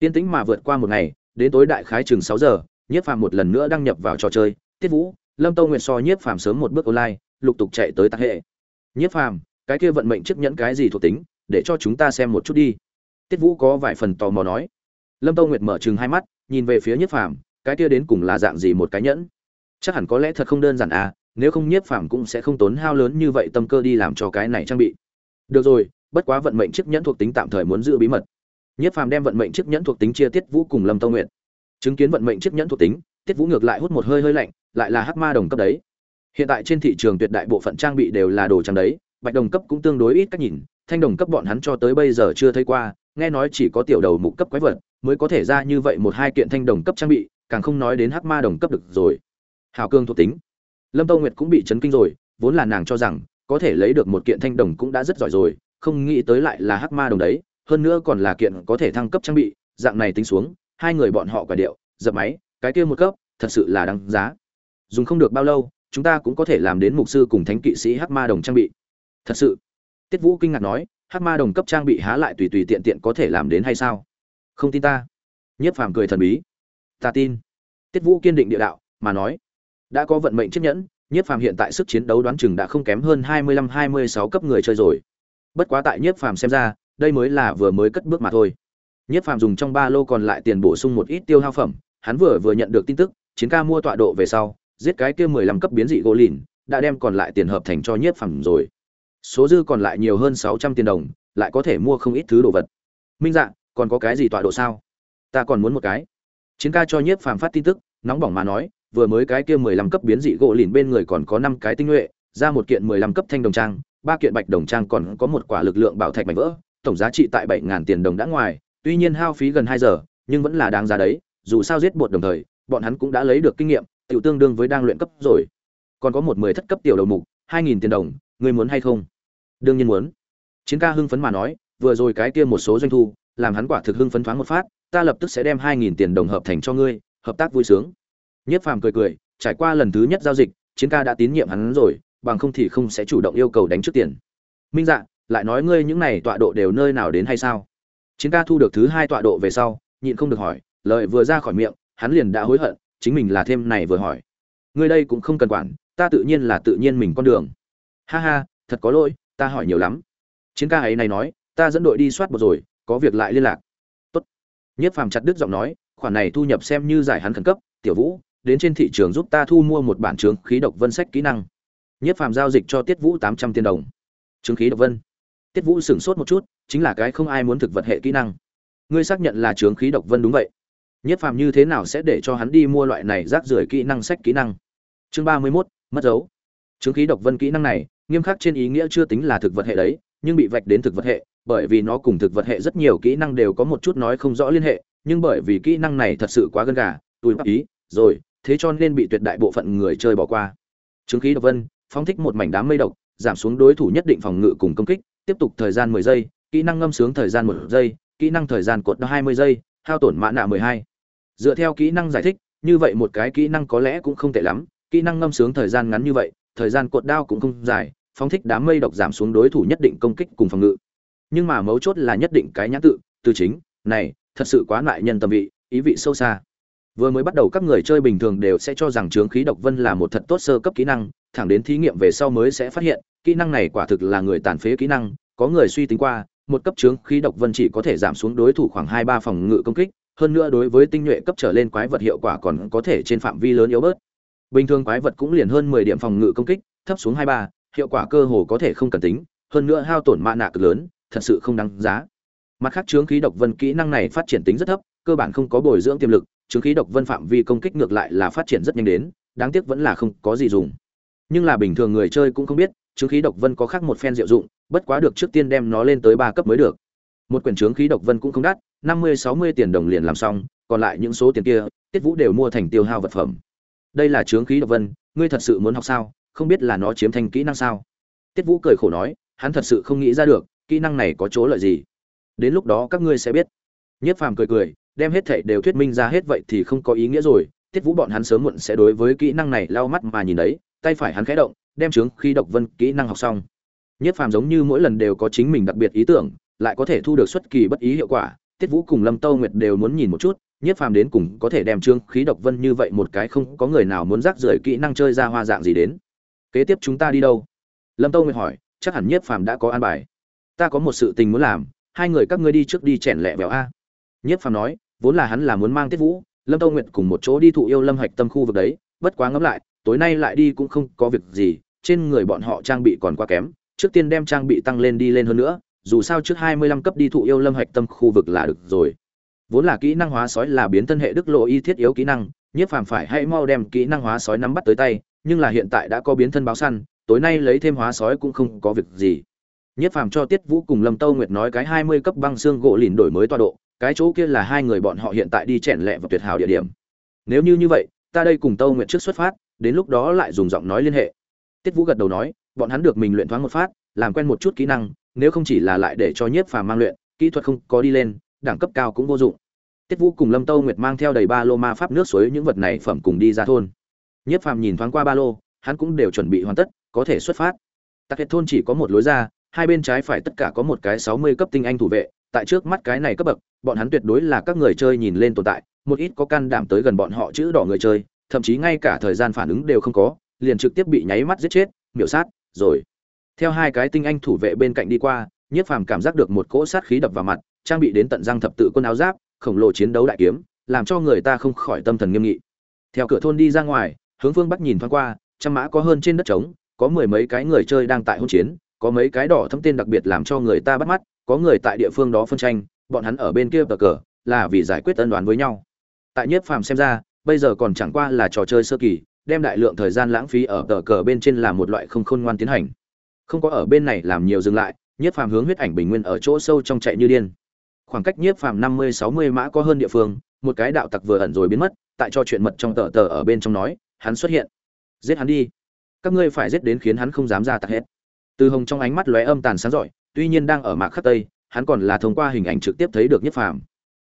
tiên tĩnh mà vượt qua một ngày, đến tối đại khái chừng sáu giờ, nhiếp phàm một lần nữa đăng nhập vào trò chơi, tiết vũ, lâm Tô nguyệt so nhiếp phàm sớm một bước online, lục tục chạy tới tác hệ. Nhiếp phàm, cái kia vận mệnh chấp nhẫn cái gì thuộc tính, để cho chúng ta xem một chút đi. Tiết vũ có vài phần tò mò nói. Lâm Tô nguyệt mở chừng hai mắt, nhìn về phía nhiếp phàm, cái kia đến cùng là dạng gì một cái nhẫn? Chắc hẳn có lẽ thật không đơn giản à nếu không nhiếp phàm cũng sẽ không tốn hao lớn như vậy tâm cơ đi làm cho cái này trang bị. Được rồi, bất quá vận mệnh chức nhẫn thuộc tính tạm thời muốn giữ bí mật nhiếp phàm đem vận mệnh chiếc nhẫn thuộc tính chia tiết vũ cùng lâm tâu nguyệt. Chứng kiến vận mệnh chiếc nhẫn thuộc tính, tiết vũ ngược lại hút một hơi hơi lạnh, lại là hắc ma đồng cấp đấy. Hiện tại trên thị trường tuyệt đại bộ phận trang bị đều là đồ trắng đấy, bạch đồng cấp cũng tương đối ít cách nhìn, thanh đồng cấp bọn hắn cho tới bây giờ chưa thấy qua, nghe nói chỉ có tiểu đầu mục cấp quái vật mới có thể ra như vậy một hai kiện thanh đồng cấp trang bị, càng không nói đến hắc ma đồng cấp được rồi. Hào cương thuộc tính. Lâm tâu nguyệt cũng bị chấn kinh rồi, vốn là nàng cho rằng có thể lấy được một kiện thanh đồng cũng đã rất giỏi rồi, không nghĩ tới lại là hắc ma đồng đấy hơn nữa còn là kiện có thể thăng cấp trang bị, dạng này tính xuống, hai người bọn họ quả điệu, dập máy, cái kia một cấp, thật sự là đáng giá. Dùng không được bao lâu, chúng ta cũng có thể làm đến mục sư cùng thánh kỵ sĩ hắc ma đồng trang bị. Thật sự. Tiết vũ kinh ngạc nói, hắc ma đồng cấp trang bị há lại tùy tùy tiện tiện có thể làm đến hay sao? Không tin ta. Nhiếp phàm cười thần bí. Ta tin. Tiết vũ kiên định địa đạo, mà nói, đã có vận mệnh chiếc nhẫn nhiếp phàm hiện tại sức chiến đấu đoán chừng đã không kém hơn hai mươi lăm hai mươi sáu cấp người chơi rồi. Bất quá tại nhiếp phàm xem ra đây mới là vừa mới cất bước mà thôi. Nhiếp phàm dùng trong ba lô còn lại tiền bổ sung một ít tiêu hao phẩm, hắn vừa vừa nhận được tin tức, chiến ca mua tọa độ về sau, giết cái kia mười lăm cấp biến dị gỗ lìn, đã đem còn lại tiền hợp thành cho nhiếp phàm rồi. Số dư còn lại nhiều hơn sáu trăm tiền đồng, lại có thể mua không ít thứ đồ vật. Minh dạ còn có cái gì tọa độ sao? Ta còn muốn một cái. Chiến ca cho nhiếp phàm phát tin tức, nóng bỏng mà nói, vừa mới cái kia mười lăm cấp biến dị gỗ lìn bên người còn có năm cái tinh nhuệ, ra một kiện mười lăm cấp thanh đồng trang, ba kiện bạch đồng trang còn có một quả lực lượng bảo thạch mảnh vỡ tổng giá trị tại bảy ngàn tiền đồng đã ngoài, tuy nhiên hao phí gần hai giờ, nhưng vẫn là đáng giá đấy, dù sao giết bột đồng thời, bọn hắn cũng đã lấy được kinh nghiệm, tiểu tương đương với đang luyện cấp rồi. Còn có một mười thất cấp tiểu đầu mục, hai nghìn tiền đồng, ngươi muốn hay không? Đương nhiên muốn. Chiến ca hưng phấn mà nói, vừa rồi cái kia một số doanh thu, làm hắn quả thực hưng phấn thoáng một phát, ta lập tức sẽ đem hai nghìn tiền đồng hợp thành cho ngươi, hợp tác vui sướng. Nhất phàm cười cười, trải qua lần thứ nhất giao dịch, chiến ca đã tín nhiệm hắn rồi, bằng không thì không sẽ chủ động yêu cầu đánh trước tiền. Minh dạ lại nói ngươi những này tọa độ đều nơi nào đến hay sao? Chiến ca thu được thứ hai tọa độ về sau, nhịn không được hỏi, lời vừa ra khỏi miệng, hắn liền đã hối hận, chính mình là thêm này vừa hỏi. Ngươi đây cũng không cần quản, ta tự nhiên là tự nhiên mình con đường. Ha ha, thật có lỗi, ta hỏi nhiều lắm. Chiến ca ấy này nói, ta dẫn đội đi soát một rồi, có việc lại liên lạc. Tốt. Nhất phàm chặt đứt giọng nói, khoản này thu nhập xem như giải hắn khẩn cấp, tiểu vũ, đến trên thị trường giúp ta thu mua một bản trường khí độc vân sách kỹ năng. Nhất phàm giao dịch cho tiết vũ tám trăm tiền đồng. Trường khí độc vân tiết vũ sửng sốt một chút, chính là cái không ai muốn thực vật hệ kỹ năng. Ngươi xác nhận là trướng khí độc vân đúng vậy. Nhất phàm như thế nào sẽ để cho hắn đi mua loại này rác rưởi kỹ năng sách kỹ năng? Chương ba mươi mốt, mất dấu. Trướng khí độc vân kỹ năng này, nghiêm khắc trên ý nghĩa chưa tính là thực vật hệ đấy, nhưng bị vạch đến thực vật hệ, bởi vì nó cùng thực vật hệ rất nhiều kỹ năng đều có một chút nói không rõ liên hệ, nhưng bởi vì kỹ năng này thật sự quá gần gà tôi bác ý, rồi, thế cho nên bị tuyệt đại bộ phận người chơi bỏ qua. Trướng khí độc vân, phóng thích một mảnh đám mây độc, giảm xuống đối thủ nhất định phòng ngự cùng công kích tiếp tục thời gian 10 giây, kỹ năng ngâm sướng thời gian 1 giây, kỹ năng thời gian cột 20 giây, hao tổn mã nạ 12. Dựa theo kỹ năng giải thích, như vậy một cái kỹ năng có lẽ cũng không tệ lắm, kỹ năng ngâm sướng thời gian ngắn như vậy, thời gian cột đao cũng không dài, phóng thích đám mây độc giảm xuống đối thủ nhất định công kích cùng phòng ngự. Nhưng mà mấu chốt là nhất định cái nhãn tự, từ chính, này, thật sự quá loại nhân tâm vị, ý vị sâu xa. Vừa mới bắt đầu các người chơi bình thường đều sẽ cho rằng chướng khí độc vân là một thật tốt sơ cấp kỹ năng, thẳng đến thí nghiệm về sau mới sẽ phát hiện, kỹ năng này quả thực là người tàn phế kỹ năng, có người suy tính qua, một cấp chướng khí độc vân chỉ có thể giảm xuống đối thủ khoảng 2 3 phòng ngự công kích, hơn nữa đối với tinh nhuệ cấp trở lên quái vật hiệu quả còn có thể trên phạm vi lớn yếu bớt. Bình thường quái vật cũng liền hơn 10 điểm phòng ngự công kích, thấp xuống hai ba hiệu quả cơ hồ có thể không cần tính hơn nữa hao tổn mạ nạ cực lớn thật sự không đáng giá mặt khác chướng khí độc vân kỹ năng này phát triển tính rất thấp cơ bản không có bồi dưỡng tiềm lực chướng khí độc vân phạm vi công kích ngược lại là phát triển rất nhanh đến đáng tiếc vẫn là không có gì dùng nhưng là bình thường người chơi cũng không biết chứng khí độc vân có khác một phen diệu dụng, bất quá được trước tiên đem nó lên tới ba cấp mới được. Một quyển chứng khí độc vân cũng không đắt, năm mươi, sáu mươi tiền đồng liền làm xong, còn lại những số tiền kia, tiết vũ đều mua thành tiêu hao vật phẩm. Đây là chứng khí độc vân, ngươi thật sự muốn học sao? Không biết là nó chiếm thành kỹ năng sao? Tiết vũ cười khổ nói, hắn thật sự không nghĩ ra được, kỹ năng này có chỗ lợi gì. Đến lúc đó các ngươi sẽ biết. Nhất phàm cười cười, đem hết thảy đều thuyết minh ra hết vậy thì không có ý nghĩa rồi. Tiết vũ bọn hắn sớm muộn sẽ đối với kỹ năng này lau mắt mà nhìn đấy tay phải hắn khẽ động, đem chướng khí độc vân kỹ năng học xong. Nhất phàm giống như mỗi lần đều có chính mình đặc biệt ý tưởng, lại có thể thu được xuất kỳ bất ý hiệu quả, tiết vũ cùng lâm tâu nguyệt đều muốn nhìn một chút, nhất phàm đến cùng có thể đem trương khí độc vân như vậy một cái không có người nào muốn rác rưởi kỹ năng chơi ra hoa dạng gì đến. Kế tiếp chúng ta đi đâu? Lâm tâu nguyệt hỏi, chắc hẳn nhất phàm đã có an bài. Ta có một sự tình muốn làm, hai người các ngươi đi trước đi chèn lẹ bèo a. Nhất phàm nói, vốn là hắn là muốn mang tiết vũ, lâm tâu nguyệt cùng một chỗ đi thụ yêu lâm hạch tâm khu vực đấy, bất quá ngẫm lại tối nay lại đi cũng không có việc gì trên người bọn họ trang bị còn quá kém trước tiên đem trang bị tăng lên đi lên hơn nữa dù sao trước 25 cấp đi thụ yêu lâm hạch tâm khu vực là được rồi. Vốn là kỹ năng hóa sói là biến thân hệ đức lộ y thiết yếu kỹ năng, Nhiếp Phàm phải hãy mau đem kỹ năng hóa sói nắm bắt tới tay, nhưng là hiện tại đã có biến thân báo săn, tối nay lấy thêm hóa sói cũng không có việc gì. Nhiếp Phàm cho Tiết Vũ cùng Lâm Tâu Nguyệt nói cái 20 cấp băng xương gỗ lìn đổi mới tọa độ, cái chỗ kia là hai người bọn họ hiện tại đi chèn lẹ vào tuyệt hảo địa điểm. Nếu như như vậy, ta đây cùng Tâu Nguyệt trước xuất phát, đến lúc đó lại dùng giọng nói liên hệ. Tiết Vũ gật đầu nói, bọn hắn được mình luyện thoáng một phát, làm quen một chút kỹ năng, nếu không chỉ là lại để cho nhiếp phàm mang luyện kỹ thuật không có đi lên đẳng cấp cao cũng vô dụng. Tiết vũ cùng lâm tâu nguyệt mang theo đầy ba lô ma pháp nước suối những vật này phẩm cùng đi ra thôn. Nhiếp phàm nhìn thoáng qua ba lô hắn cũng đều chuẩn bị hoàn tất có thể xuất phát. Tặc hệ thôn chỉ có một lối ra hai bên trái phải tất cả có một cái sáu mươi cấp tinh anh thủ vệ tại trước mắt cái này cấp bậc bọn hắn tuyệt đối là các người chơi nhìn lên tồn tại một ít có can đảm tới gần bọn họ chữ đỏ người chơi thậm chí ngay cả thời gian phản ứng đều không có, liền trực tiếp bị nháy mắt giết chết, miểu sát, rồi. Theo hai cái tinh anh thủ vệ bên cạnh đi qua, nhiếp phàm cảm giác được một cỗ sát khí đập vào mặt, trang bị đến tận răng thập tự quân áo giáp, khổng lồ chiến đấu đại kiếm, làm cho người ta không khỏi tâm thần nghiêm nghị. Theo cửa thôn đi ra ngoài, hướng phương bắc nhìn thoáng qua, trăm mã có hơn trên đất trống, có mười mấy cái người chơi đang tại hỗn chiến, có mấy cái đỏ thâm tên đặc biệt làm cho người ta bắt mắt, có người tại địa phương đó phân tranh, bọn hắn ở bên kia cờ cờ, là vì giải quyết tân đoán với nhau. Tại nhiếp phàm xem ra bây giờ còn chẳng qua là trò chơi sơ kỳ, đem đại lượng thời gian lãng phí ở tờ cờ bên trên là một loại không khôn ngoan tiến hành. Không có ở bên này làm nhiều dừng lại, nhiếp phàm hướng huyết ảnh bình nguyên ở chỗ sâu trong chạy như điên. Khoảng cách nhiếp phàm năm mươi sáu mươi mã có hơn địa phương, một cái đạo tặc vừa ẩn rồi biến mất, tại cho chuyện mật trong tờ tờ ở bên trong nói, hắn xuất hiện. Giết hắn đi. Các ngươi phải giết đến khiến hắn không dám ra tặc hết. Từ hồng trong ánh mắt lóe âm tàn sáng rọi tuy nhiên đang ở mạc khắc tây, hắn còn là thông qua hình ảnh trực tiếp thấy được nhiếp phàm.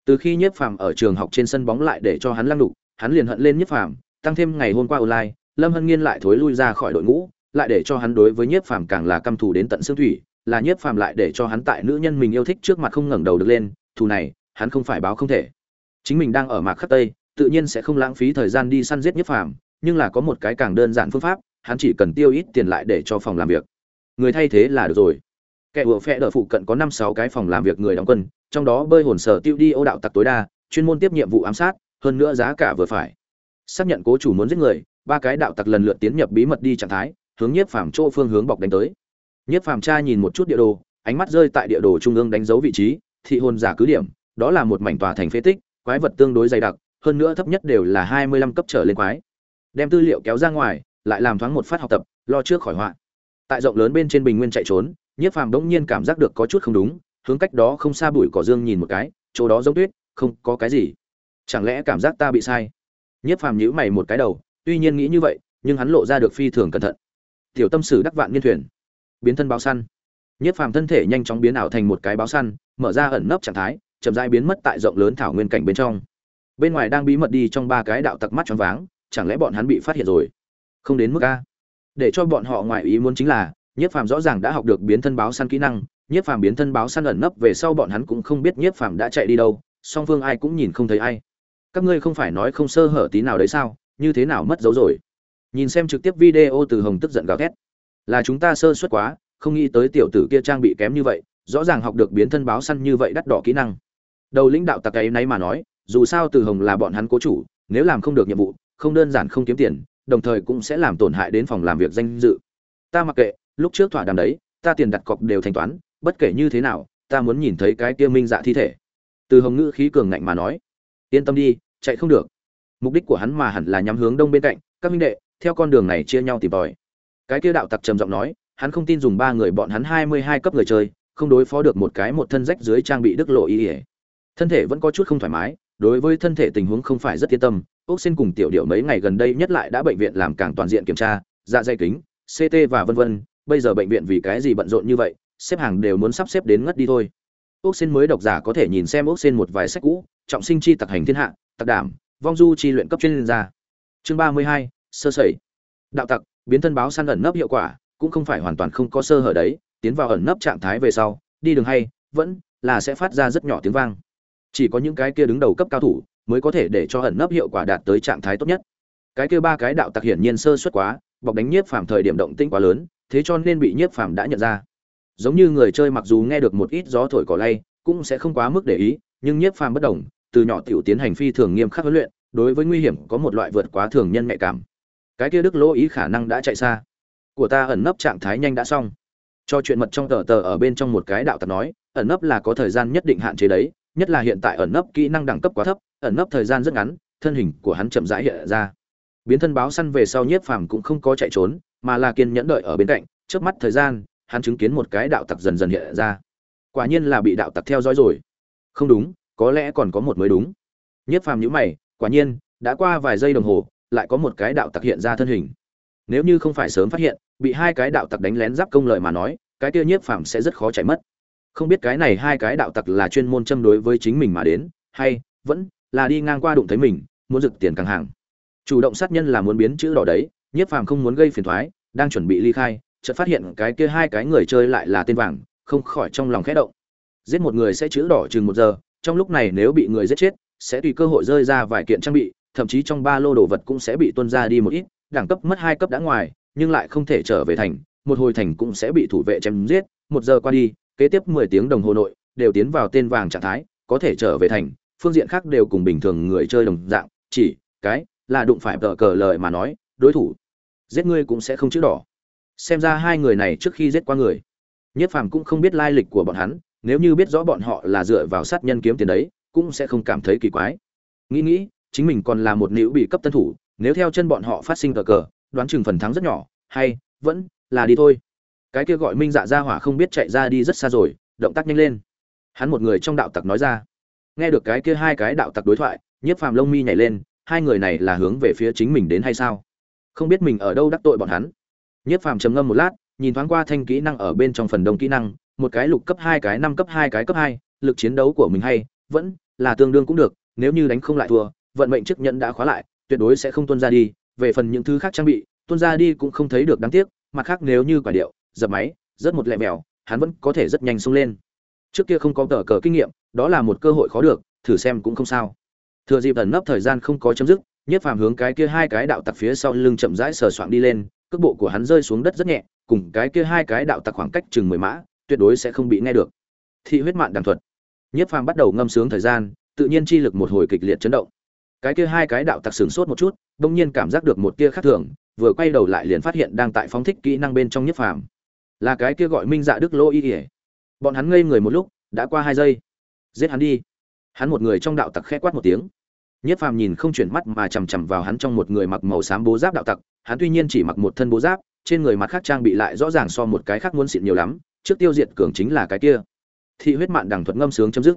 Từ khi nhiếp phàm ở trường học trên sân bóng lại để cho hắn lăng đục hắn liền hận lên nhiếp phàm, tăng thêm ngày hôm qua online, lâm hân nghiên lại thối lui ra khỏi đội ngũ, lại để cho hắn đối với nhiếp phàm càng là căm thù đến tận xương thủy, là nhiếp phàm lại để cho hắn tại nữ nhân mình yêu thích trước mặt không ngẩng đầu được lên, thù này, hắn không phải báo không thể. Chính mình đang ở mạc khắc tây, tự nhiên sẽ không lãng phí thời gian đi săn giết nhiếp phàm, nhưng là có một cái càng đơn giản phương pháp, hắn chỉ cần tiêu ít tiền lại để cho phòng làm việc. Người thay thế là được rồi. Kẻ ủa phe đỡ phụ cận có năm sáu cái phòng làm việc người đóng quân, trong đó bơi hồn sở tiêu đi ô đạo tặc tối đa, chuyên môn tiếp nhiệm vụ ám sát hơn nữa giá cả vừa phải. Xác nhận cố chủ muốn giết người, ba cái đạo tặc lần lượt tiến nhập bí mật đi trạng thái, hướng nhiếp phàm chỗ phương hướng bọc đánh tới. Nhiếp phàm tra nhìn một chút địa đồ, ánh mắt rơi tại địa đồ trung ương đánh dấu vị trí, thị hồn giả cứ điểm, đó là một mảnh tòa thành phế tích, quái vật tương đối dày đặc, hơn nữa thấp nhất đều là hai mươi lăm cấp trở lên quái. Đem tư liệu kéo ra ngoài, lại làm thoáng một phát học tập, lo trước khỏi họa. Tại rộng lớn bên trên bình nguyên chạy trốn, nhiếp phàm đỗng nhiên cảm giác được có chút không đúng, hướng cách đó không xa bụi cỏ dương nhìn một cái, chỗ đó giống tuyết, không có cái gì chẳng lẽ cảm giác ta bị sai? Nhiếp phàm nhữ mày một cái đầu, tuy nhiên nghĩ như vậy, nhưng hắn lộ ra được phi thường cẩn thận. Tiểu tâm sử đắc vạn niên thuyền. Biến thân báo săn. Nhất phàm thân thể nhanh chóng biến ảo thành một cái báo săn, mở ra ẩn nấp trạng thái, chậm rãi biến mất tại rộng lớn thảo nguyên cảnh bên trong. Bên ngoài đang bí mật đi trong ba cái đạo tặc mắt choáng váng, chẳng lẽ bọn hắn bị phát hiện rồi? Không đến mức a. Để cho bọn họ ngoại ý muốn chính là, nhiếp phàm rõ ràng đã học được biến thân báo săn kỹ năng, nhiếp phàm biến thân báo săn ẩn nấp về sau bọn hắn cũng không biết nhiếp phàm đã chạy đi đâu, song phương ai cũng nhìn không thấy ai các ngươi không phải nói không sơ hở tí nào đấy sao? Như thế nào mất dấu rồi? Nhìn xem trực tiếp video từ hồng tức giận gào thét. Là chúng ta sơ suất quá, không nghĩ tới tiểu tử kia trang bị kém như vậy, rõ ràng học được biến thân báo săn như vậy đắt đỏ kỹ năng. Đầu lãnh đạo tặc ấy nấy mà nói, dù sao từ hồng là bọn hắn cố chủ, nếu làm không được nhiệm vụ, không đơn giản không kiếm tiền, đồng thời cũng sẽ làm tổn hại đến phòng làm việc danh dự. Ta mặc kệ, lúc trước thỏa đàm đấy, ta tiền đặt cọc đều thanh toán, bất kể như thế nào, ta muốn nhìn thấy cái kia minh dạ thi thể. Từ hồng ngữ khí cường ngạnh mà nói yên tâm đi, chạy không được. Mục đích của hắn mà hẳn là nhắm hướng đông bên cạnh, các minh đệ, theo con đường này chia nhau tìm tòi. Cái kia đạo tặc trầm giọng nói, hắn không tin dùng ba người bọn hắn hai mươi hai cấp người chơi, không đối phó được một cái một thân rách dưới trang bị đức lộ ý ỉa. Thân thể vẫn có chút không thoải mái, đối với thân thể tình huống không phải rất yên tâm. Ốc xin cùng tiểu điệu mấy ngày gần đây nhất lại đã bệnh viện làm càng toàn diện kiểm tra dạ dày kính ct và vân vân. Bây giờ bệnh viện vì cái gì bận rộn như vậy, xếp hàng đều muốn sắp xếp đến ngất đi thôi. Ốc xin mới độc giả có thể nhìn xem ốc xin một vài sách cũ trọng sinh chi tặc hành thiên hạ, tặc đảm, vong du chi luyện cấp chuyên gia. Chương ba mươi hai, sơ sẩy. Đạo tặc, biến thân báo săn ẩn nấp hiệu quả, cũng không phải hoàn toàn không có sơ hở đấy, tiến vào ẩn nấp trạng thái về sau, đi đường hay, vẫn là sẽ phát ra rất nhỏ tiếng vang. Chỉ có những cái kia đứng đầu cấp cao thủ mới có thể để cho ẩn nấp hiệu quả đạt tới trạng thái tốt nhất. Cái kia ba cái đạo tặc hiển nhiên sơ suất quá, bọc đánh nhiếp phàm thời điểm động tĩnh quá lớn, thế cho nên bị nhiếp phàm đã nhận ra. Giống như người chơi mặc dù nghe được một ít gió thổi cỏ lay, cũng sẽ không quá mức để ý nhưng nhiếp phàm bất đồng, từ nhỏ tiểu tiến hành phi thường nghiêm khắc huấn luyện, đối với nguy hiểm có một loại vượt quá thường nhân nhạy cảm. Cái kia đức lỗ ý khả năng đã chạy xa. Của ta ẩn nấp trạng thái nhanh đã xong. Cho chuyện mật trong tờ tờ ở bên trong một cái đạo tặc nói, ẩn nấp là có thời gian nhất định hạn chế đấy, nhất là hiện tại ẩn nấp kỹ năng đẳng cấp quá thấp, ẩn nấp thời gian rất ngắn, thân hình của hắn chậm rãi hiện ra. Biến thân báo săn về sau nhiếp phàm cũng không có chạy trốn, mà là kiên nhẫn đợi ở bên cạnh trước mắt thời gian, hắn chứng kiến một cái đạo tặc dần dần hiện ra. Quả nhiên là bị đạo tặc theo dõi rồi không đúng, có lẽ còn có một mới đúng. Nhiếp phàm nhữ mày, quả nhiên, đã qua vài giây đồng hồ, lại có một cái đạo tặc hiện ra thân hình. Nếu như không phải sớm phát hiện, bị hai cái đạo tặc đánh lén giáp công lợi mà nói, cái kia nhiếp phàm sẽ rất khó chạy mất. Không biết cái này hai cái đạo tặc là chuyên môn châm đối với chính mình mà đến, hay vẫn là đi ngang qua đụng thấy mình, muốn rực tiền càng hàng. Chủ động sát nhân là muốn biến chữ đỏ đấy nhiếp phàm không muốn gây phiền thoái, đang chuẩn bị ly khai, chợt phát hiện cái kia hai cái người chơi lại là tên vàng, không khỏi trong lòng khẽ động giết một người sẽ chữ đỏ chừng một giờ, trong lúc này nếu bị người giết chết, sẽ tùy cơ hội rơi ra vài kiện trang bị, thậm chí trong ba lô đồ vật cũng sẽ bị tuân ra đi một ít, đẳng cấp mất hai cấp đã ngoài, nhưng lại không thể trở về thành, một hồi thành cũng sẽ bị thủ vệ chém giết, một giờ qua đi, kế tiếp mười tiếng đồng hồ nội, đều tiến vào tên vàng trạng thái, có thể trở về thành, phương diện khác đều cùng bình thường người chơi đồng dạng, chỉ, cái, là đụng phải tờ cờ lời mà nói, đối thủ, giết ngươi cũng sẽ không chữ đỏ. Xem ra hai người này trước khi giết qua người, nhất phàm cũng không biết lai lịch của bọn hắn nếu như biết rõ bọn họ là dựa vào sát nhân kiếm tiền đấy, cũng sẽ không cảm thấy kỳ quái. Nghĩ nghĩ, chính mình còn là một nữ bị cấp tân thủ, nếu theo chân bọn họ phát sinh cờ cờ, đoán chừng phần thắng rất nhỏ, hay vẫn là đi thôi. Cái kia gọi minh dạ ra hỏa không biết chạy ra đi rất xa rồi, động tác nhanh lên. Hắn một người trong đạo tặc nói ra. Nghe được cái kia hai cái đạo tặc đối thoại, nhiếp phàm lông mi nhảy lên, hai người này là hướng về phía chính mình đến hay sao? Không biết mình ở đâu đắc tội bọn hắn. Nhiếp phàm trầm ngâm một lát, nhìn thoáng qua thanh kỹ năng ở bên trong phần đông kỹ năng một cái lục cấp hai, cái năm cấp hai, cái cấp hai, lực chiến đấu của mình hay, vẫn là tương đương cũng được, nếu như đánh không lại thua, vận mệnh chức nhận đã khóa lại, tuyệt đối sẽ không tuân ra đi, về phần những thứ khác trang bị tuân ra đi cũng không thấy được đáng tiếc, mặt khác nếu như quả điệu, dập máy, rất một lẹ mèo, hắn vẫn có thể rất nhanh xông lên. Trước kia không có tờ cờ kinh nghiệm, đó là một cơ hội khó được, thử xem cũng không sao. Thừa dịp ẩn nấp thời gian không có chấm dứt, nhất phàm hướng cái kia hai cái đạo tặc phía sau lưng chậm rãi sờ soạng đi lên, cước bộ của hắn rơi xuống đất rất nhẹ, cùng cái kia hai cái đạo tặc khoảng cách chừng mười mã tuyệt đối sẽ không bị nghe được. Thị huyết mạn đàng thuật. Nhiếp phàm bắt đầu ngâm sướng thời gian, tự nhiên chi lực một hồi kịch liệt chấn động. Cái kia hai cái đạo tặc sửng sốt một chút, bỗng nhiên cảm giác được một tia khác thường, vừa quay đầu lại liền phát hiện đang tại phóng thích kỹ năng bên trong nhiếp phàm. Là cái kia gọi minh dạ đức lô y ỉa bọn hắn ngây người một lúc, đã qua hai giây. Giết hắn đi. Hắn một người trong đạo tặc khẽ quát một tiếng. Nhiếp phàm nhìn không chuyển mắt mà chằm chằm vào hắn trong một người mặc màu xám bố giáp đạo tặc, hắn tuy nhiên chỉ mặc một thân bố giáp, trên người mặt khác trang bị lại rõ ràng so một cái khác muốn xịn nhiều lắm trước tiêu diệt cường chính là cái kia. Thị huyết mạn đằng thuật ngâm sướng chấm dứt.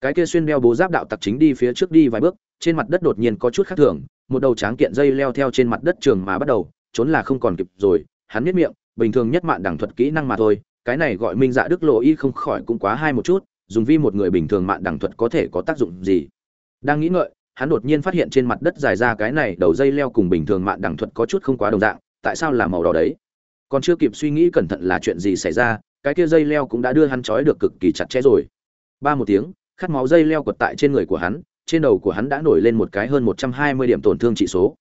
Cái kia xuyên đeo bố giáp đạo tặc chính đi phía trước đi vài bước, trên mặt đất đột nhiên có chút khác thường, một đầu tráng kiện dây leo theo trên mặt đất trường mà bắt đầu, trốn là không còn kịp rồi, hắn biết miệng, bình thường nhất mạn đẳng thuật kỹ năng mà thôi, cái này gọi minh dạ đức lộ y không khỏi cũng quá hai một chút, dùng vi một người bình thường mạn đẳng thuật có thể có tác dụng gì? Đang nghĩ ngợi, hắn đột nhiên phát hiện trên mặt đất dài ra cái này đầu dây leo cùng bình thường mạn đẳng thuật có chút không quá đồng dạng, tại sao là màu đỏ đấy? Còn chưa kịp suy nghĩ cẩn thận là chuyện gì xảy ra cái kia dây leo cũng đã đưa hắn trói được cực kỳ chặt chẽ rồi. Ba một tiếng, khát máu dây leo quật tại trên người của hắn, trên đầu của hắn đã nổi lên một cái hơn một trăm hai mươi điểm tổn thương trị số.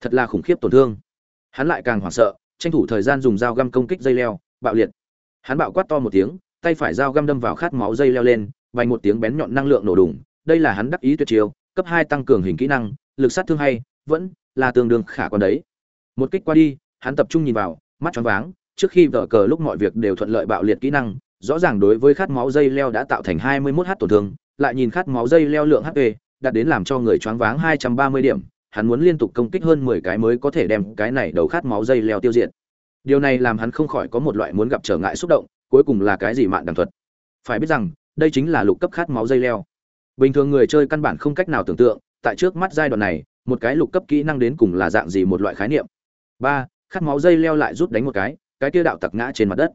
Thật là khủng khiếp tổn thương. Hắn lại càng hoảng sợ, tranh thủ thời gian dùng dao găm công kích dây leo, bạo liệt. Hắn bạo quát to một tiếng, tay phải dao găm đâm vào khát máu dây leo lên vang một tiếng bén nhọn năng lượng nổ đùng, đây là hắn đắc ý tuyệt chiêu, cấp hai tăng cường hình kỹ năng, lực sát thương hay, vẫn là tương đương khả quan đấy. Một kích qua đi, hắn tập trung nhìn vào, mắt choáng váng trước khi vở cờ lúc mọi việc đều thuận lợi bạo liệt kỹ năng, rõ ràng đối với khát máu dây leo đã tạo thành 21 h tổn thương, lại nhìn khát máu dây leo lượng hp đạt đến làm cho người choáng váng 230 điểm, hắn muốn liên tục công kích hơn 10 cái mới có thể đem cái này đầu khát máu dây leo tiêu diệt. Điều này làm hắn không khỏi có một loại muốn gặp trở ngại xúc động, cuối cùng là cái gì mạn đằng thuật. Phải biết rằng, đây chính là lục cấp khát máu dây leo. Bình thường người chơi căn bản không cách nào tưởng tượng, tại trước mắt giai đoạn này, một cái lục cấp kỹ năng đến cùng là dạng gì một loại khái niệm. Ba, khát máu dây leo lại rút đánh một cái cái kia đạo tặc ngã trên mặt đất.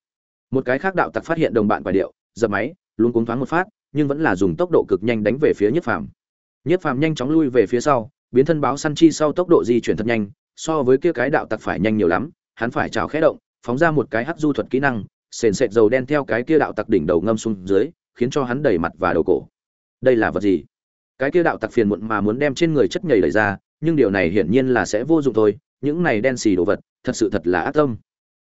Một cái khác đạo tặc phát hiện đồng bạn quả điệu dập máy luôn cuống thoáng một phát, nhưng vẫn là dùng tốc độ cực nhanh đánh về phía nhất phàm. Nhất phàm nhanh chóng lui về phía sau, biến thân báo săn chi sau tốc độ di chuyển thật nhanh, so với kia cái đạo tặc phải nhanh nhiều lắm, hắn phải trào khẽ động, phóng ra một cái hắc du thuật kỹ năng, sền sệt dầu đen theo cái kia đạo tặc đỉnh đầu ngâm xuống dưới, khiến cho hắn đầy mặt và đầu cổ. Đây là vật gì? Cái kia đạo tặc phiền muộn mà muốn đem trên người chất nhầy đẩy ra, nhưng điều này hiển nhiên là sẽ vô dụng thôi, những này đen xì đồ vật, thật sự thật là ác tâm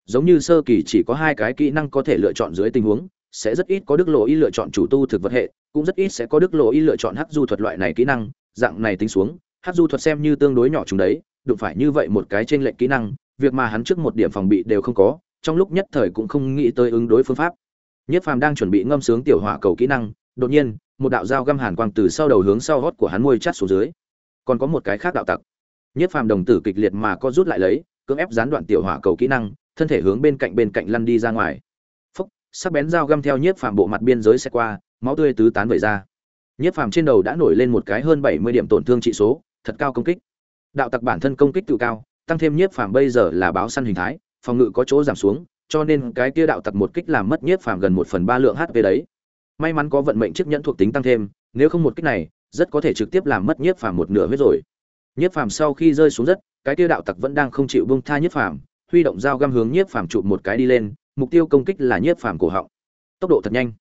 giống như sơ kỳ chỉ có hai cái kỹ năng có thể lựa chọn dưới tình huống, sẽ rất ít có đức lộ y lựa chọn chủ tu thực vật hệ, cũng rất ít sẽ có đức lộ y lựa chọn hắc du thuật loại này kỹ năng, dạng này tính xuống, hắc du thuật xem như tương đối nhỏ chúng đấy, đụng phải như vậy một cái trên lệnh kỹ năng, việc mà hắn trước một điểm phòng bị đều không có, trong lúc nhất thời cũng không nghĩ tới ứng đối phương pháp. Nhất phàm đang chuẩn bị ngâm sướng tiểu hỏa cầu kỹ năng, đột nhiên, một đạo dao găm hàn quang từ sau đầu hướng sau hót của hắn môi chát xuống dưới. Còn có một cái khác đạo tặc. Nhất phàm đồng tử kịch liệt mà co rút lại lấy, cưỡng ép gián đoạn tiểu hỏa cầu kỹ năng thân thể hướng bên cạnh bên cạnh lăn đi ra ngoài. Phúc, sắc bén dao găm theo nhiếp phàm bộ mặt biên giới xe qua, máu tươi tứ tán vẩy ra. Nhiếp phàm trên đầu đã nổi lên một cái hơn bảy mươi điểm tổn thương trị số, thật cao công kích. Đạo tặc bản thân công kích tự cao, tăng thêm nhiếp phàm bây giờ là báo săn hình thái, phòng ngự có chỗ giảm xuống, cho nên cái kia đạo tặc một kích làm mất nhiếp phàm gần một phần ba lượng hp đấy. May mắn có vận mệnh chiếc nhẫn thuộc tính tăng thêm, nếu không một kích này, rất có thể trực tiếp làm mất nhiếp phàm một nửa huyết rồi. Nhiếp phàm sau khi rơi xuống đất, cái kia đạo tặc vẫn đang không chịu buông tha nhiếp phàm huy động dao găm hướng nhiếp phàm chụp một cái đi lên, mục tiêu công kích là nhiếp phàm cổ họng. Tốc độ thật nhanh.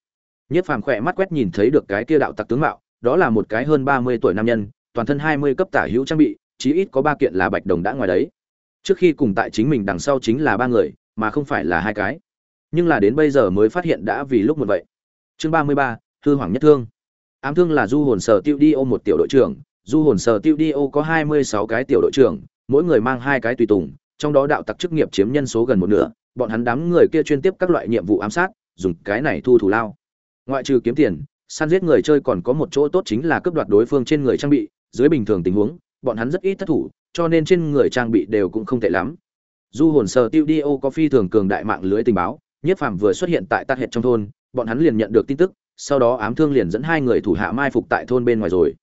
Nhiếp phàm khỏe mắt quét nhìn thấy được cái kia đạo tặc tướng mạo, đó là một cái hơn ba mươi tuổi nam nhân, toàn thân hai mươi cấp tả hữu trang bị, chí ít có ba kiện là bạch đồng đã ngoài đấy. Trước khi cùng tại chính mình đằng sau chính là ba người, mà không phải là hai cái. Nhưng là đến bây giờ mới phát hiện đã vì lúc một vậy. Chương ba mươi ba, hư hoàng nhất thương. Ám thương là du hồn sở tiêu đi ô một tiểu đội trưởng, du hồn sở tiêu đi ô có hai mươi sáu cái tiểu đội trưởng, mỗi người mang hai cái tùy tùng trong đó đạo tặc chức nghiệp chiếm nhân số gần một nửa, bọn hắn đám người kia chuyên tiếp các loại nhiệm vụ ám sát, dùng cái này thu thủ lao. Ngoại trừ kiếm tiền, săn giết người chơi còn có một chỗ tốt chính là cướp đoạt đối phương trên người trang bị. Dưới bình thường tình huống, bọn hắn rất ít thất thủ, cho nên trên người trang bị đều cũng không tệ lắm. Du hồn sở tiêu đi ô có phi thường cường đại mạng lưới tình báo nhiếp phàm vừa xuất hiện tại tát hệt trong thôn, bọn hắn liền nhận được tin tức, sau đó ám thương liền dẫn hai người thủ hạ mai phục tại thôn bên ngoài rồi.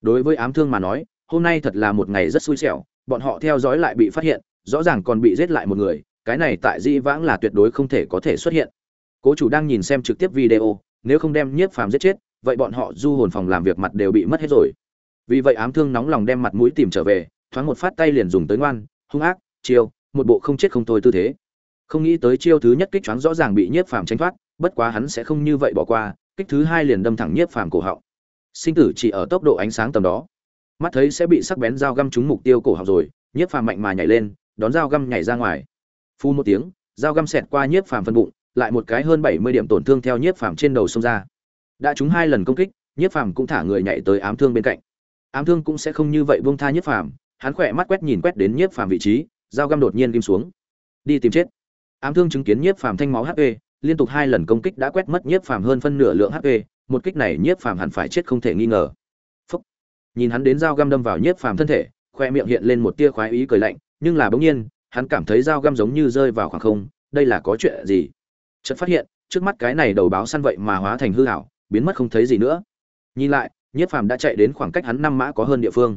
Đối với ám thương mà nói, hôm nay thật là một ngày rất xui xẻo, bọn họ theo dõi lại bị phát hiện rõ ràng còn bị giết lại một người, cái này tại di vãng là tuyệt đối không thể có thể xuất hiện. Cố chủ đang nhìn xem trực tiếp video, nếu không đem nhiếp phàm giết chết, vậy bọn họ du hồn phòng làm việc mặt đều bị mất hết rồi. Vì vậy ám thương nóng lòng đem mặt mũi tìm trở về, thoáng một phát tay liền dùng tới ngoan, hung ác, chiêu, một bộ không chết không thôi tư thế. Không nghĩ tới chiêu thứ nhất kích choáng rõ ràng bị nhiếp phàm tránh thoát, bất quá hắn sẽ không như vậy bỏ qua, kích thứ hai liền đâm thẳng nhiếp phàm cổ họng. Sinh tử chỉ ở tốc độ ánh sáng tầm đó. Mắt thấy sẽ bị sắc bén dao găm trúng mục tiêu cổ họng rồi, nhiếp phàm mạnh mà nhảy lên đón dao găm nhảy ra ngoài. Phu một tiếng, dao găm xẹt qua nhiếp phàm phân bụng, lại một cái hơn bảy mươi điểm tổn thương theo nhiếp phàm trên đầu xông ra. Đã trúng hai lần công kích, nhiếp phàm cũng thả người nhảy tới ám thương bên cạnh. Ám thương cũng sẽ không như vậy buông tha nhiếp phàm, hắn khỏe mắt quét nhìn quét đến nhiếp phàm vị trí, dao găm đột nhiên kim xuống. Đi tìm chết. Ám thương chứng kiến nhiếp phàm thanh máu hp liên tục hai lần công kích đã quét mất nhiếp phàm hơn phân nửa lượng hp một kích này nhiếp phàm hẳn phải chết không thể nghi ngờ. Phúc. nhìn hắn đến dao găm đâm vào nhiếp phàm thân thể, khoe miệng hiện lên một tia khoái ý cười lạnh nhưng là bỗng nhiên, hắn cảm thấy dao găm giống như rơi vào khoảng không, đây là có chuyện gì? Chợt phát hiện, trước mắt cái này đầu báo săn vậy mà hóa thành hư hảo, biến mất không thấy gì nữa. Nhìn lại nhiếp phàm đã chạy đến khoảng cách hắn năm mã có hơn địa phương.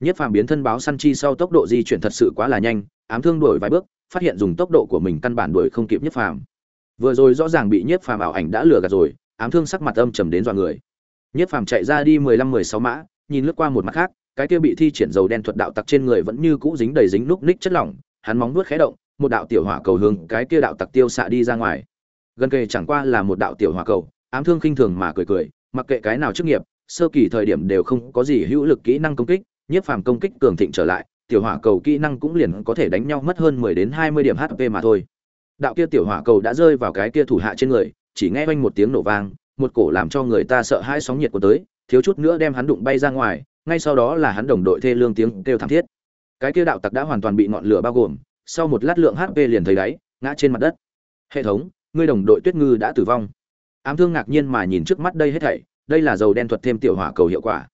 Nhiếp phàm biến thân báo săn chi sau tốc độ di chuyển thật sự quá là nhanh, ám thương đuổi vài bước, phát hiện dùng tốc độ của mình căn bản đuổi không kịp nhiếp phàm. Vừa rồi rõ ràng bị nhiếp phàm ảo ảnh đã lừa gạt rồi, ám thương sắc mặt âm trầm đến dọa người. Nhiếp phàm chạy ra đi mười lăm mười sáu mã, nhìn lướt qua một mặt khác cái kia bị thi triển dầu đen thuật đạo tặc trên người vẫn như cũ dính đầy dính núc ních chất lỏng, hắn móng nuốt khé động, một đạo tiểu hỏa cầu hướng cái kia đạo tặc tiêu xạ đi ra ngoài. Gần kề chẳng qua là một đạo tiểu hỏa cầu, ám thương khinh thường mà cười cười, mặc kệ cái nào chức nghiệp, sơ kỳ thời điểm đều không có gì hữu lực kỹ năng công kích nhiếp phàm công kích cường thịnh trở lại, tiểu hỏa cầu kỹ năng cũng liền có thể đánh nhau mất hơn mười đến hai mươi điểm hp mà thôi. Đạo kia tiểu hỏa cầu đã rơi vào cái kia thủ hạ trên người, chỉ nghe oanh một tiếng nổ vang, một cổ làm cho người ta sợ hai sóng nhiệt của tới, thiếu chút nữa đem hắn đụng bay ra ngoài ngay sau đó là hắn đồng đội thê lương tiếng kêu thảm thiết. Cái kia đạo tặc đã hoàn toàn bị ngọn lửa bao gồm, sau một lát lượng hp liền thấy đáy, ngã trên mặt đất. Hệ thống, ngươi đồng đội tuyết ngư đã tử vong. Ám thương ngạc nhiên mà nhìn trước mắt đây hết thảy, đây là dầu đen thuật thêm tiểu hỏa cầu hiệu quả.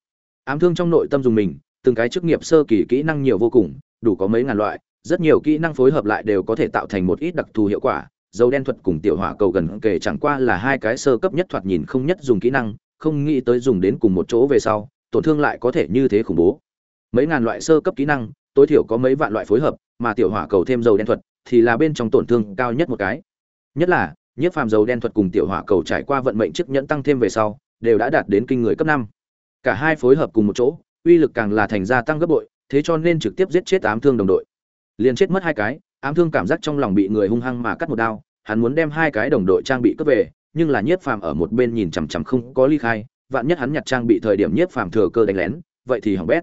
Ám thương trong nội tâm dùng mình, từng cái chức nghiệp sơ kỳ kỹ năng nhiều vô cùng, đủ có mấy ngàn loại, rất nhiều kỹ năng phối hợp lại đều có thể tạo thành một ít đặc thù hiệu quả. Dầu đen thuật cùng tiểu hỏa cầu gần kể chẳng qua là hai cái sơ cấp nhất thoạt nhìn không nhất dùng kỹ năng, không nghĩ tới dùng đến cùng một chỗ về sau tổn thương lại có thể như thế khủng bố. Mấy ngàn loại sơ cấp kỹ năng, tối thiểu có mấy vạn loại phối hợp, mà tiểu hỏa cầu thêm dầu đen thuật thì là bên trong tổn thương cao nhất một cái. Nhất là, nhiếp phàm dầu đen thuật cùng tiểu hỏa cầu trải qua vận mệnh chức nhẫn tăng thêm về sau, đều đã đạt đến kinh người cấp năm. Cả hai phối hợp cùng một chỗ, uy lực càng là thành gia tăng gấp bội, thế cho nên trực tiếp giết chết ám thương đồng đội. Liền chết mất hai cái, ám thương cảm giác trong lòng bị người hung hăng mà cắt một đao, hắn muốn đem hai cái đồng đội trang bị cướp về, nhưng là nhiếp phàm ở một bên nhìn chằm chằm không có ly khai vạn nhất hắn nhặt trang bị thời điểm nhiếp phàm thừa cơ đánh lén, vậy thì hỏng bét.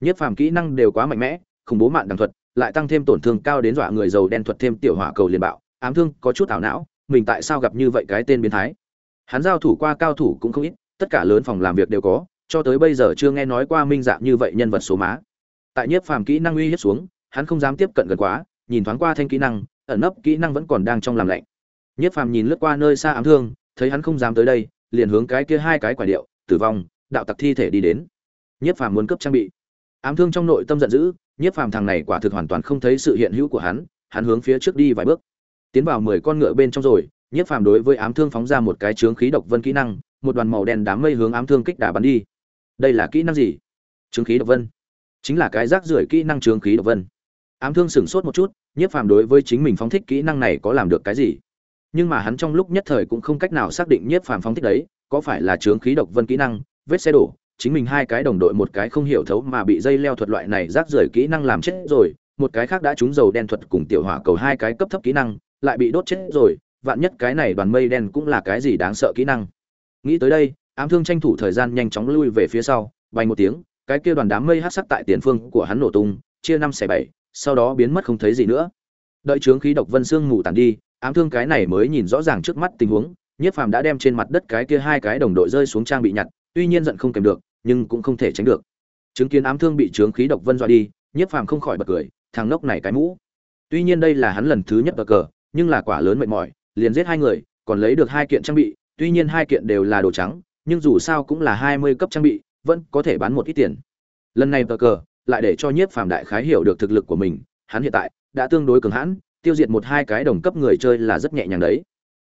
Nhiếp phàm kỹ năng đều quá mạnh mẽ, khủng bố mạng đằng thuật, lại tăng thêm tổn thương cao đến dọa người giàu đen thuật thêm tiểu hỏa cầu liền bạo, ám thương có chút ảo não, mình tại sao gặp như vậy cái tên biến thái? Hắn giao thủ qua cao thủ cũng không ít, tất cả lớn phòng làm việc đều có, cho tới bây giờ chưa nghe nói qua minh dạng như vậy nhân vật số má. Tại nhiếp phàm kỹ năng uy hiếp xuống, hắn không dám tiếp cận gần quá, nhìn thoáng qua thanh kỹ năng, ẩn nấp kỹ năng vẫn còn đang trong làm lạnh. Nhiếp phàm nhìn lướt qua nơi xa ám thương, thấy hắn không dám tới đây liền hướng cái kia hai cái quả điệu, tử vong, đạo tặc thi thể đi đến. Nhiếp phàm muốn cấp trang bị. Ám thương trong nội tâm giận dữ nhiếp phàm thằng này quả thực hoàn toàn không thấy sự hiện hữu của hắn hắn hướng phía trước đi vài bước. Tiến vào mười con ngựa bên trong rồi nhiếp phàm đối với ám thương phóng ra một cái chướng khí độc vân kỹ năng, một đoàn màu đen đám mây hướng ám thương kích đả bắn đi. Đây là kỹ năng gì? Chướng khí độc vân. Chính là cái rác rưởi kỹ năng chướng khí độc vân. Ám thương sửng sốt một chút nhiếp phàm đối với chính mình phóng thích kỹ năng này có làm được cái gì? Nhưng mà hắn trong lúc nhất thời cũng không cách nào xác định nhiếp phàm phóng thích đấy, có phải là chướng khí độc vân kỹ năng, vết xe đổ, chính mình hai cái đồng đội một cái không hiểu thấu mà bị dây leo thuật loại này rác rưởi kỹ năng làm chết rồi, một cái khác đã trúng dầu đen thuật cùng tiểu hỏa cầu hai cái cấp thấp kỹ năng, lại bị đốt chết rồi, vạn nhất cái này đoàn mây đen cũng là cái gì đáng sợ kỹ năng. Nghĩ tới đây, ám thương tranh thủ thời gian nhanh chóng lui về phía sau, bay một tiếng, cái kia đoàn đám mây hát sắc tại tiền phương của hắn nổ tung, chia năm xẻ bảy, sau đó biến mất không thấy gì nữa. Đợi trướng khí độc vân xương ngủ tàn đi ám thương cái này mới nhìn rõ ràng trước mắt tình huống, nhiếp phàm đã đem trên mặt đất cái kia hai cái đồng đội rơi xuống trang bị nhặt, tuy nhiên giận không kèm được, nhưng cũng không thể tránh được. Chứng kiến ám thương bị trướng khí độc vân dọa đi, nhiếp phàm không khỏi bật cười, thằng nốc này cái mũ. Tuy nhiên đây là hắn lần thứ nhất bờ cờ, nhưng là quả lớn mệt mỏi, liền giết hai người, còn lấy được hai kiện trang bị, tuy nhiên hai kiện đều là đồ trắng, nhưng dù sao cũng là hai mươi cấp trang bị, vẫn có thể bán một ít tiền. Lần này bờ cờ, lại để cho nhiếp phàm đại khái hiểu được thực lực của mình, hắn hiện tại đã tương đối cường hãn tiêu diệt một hai cái đồng cấp người chơi là rất nhẹ nhàng đấy.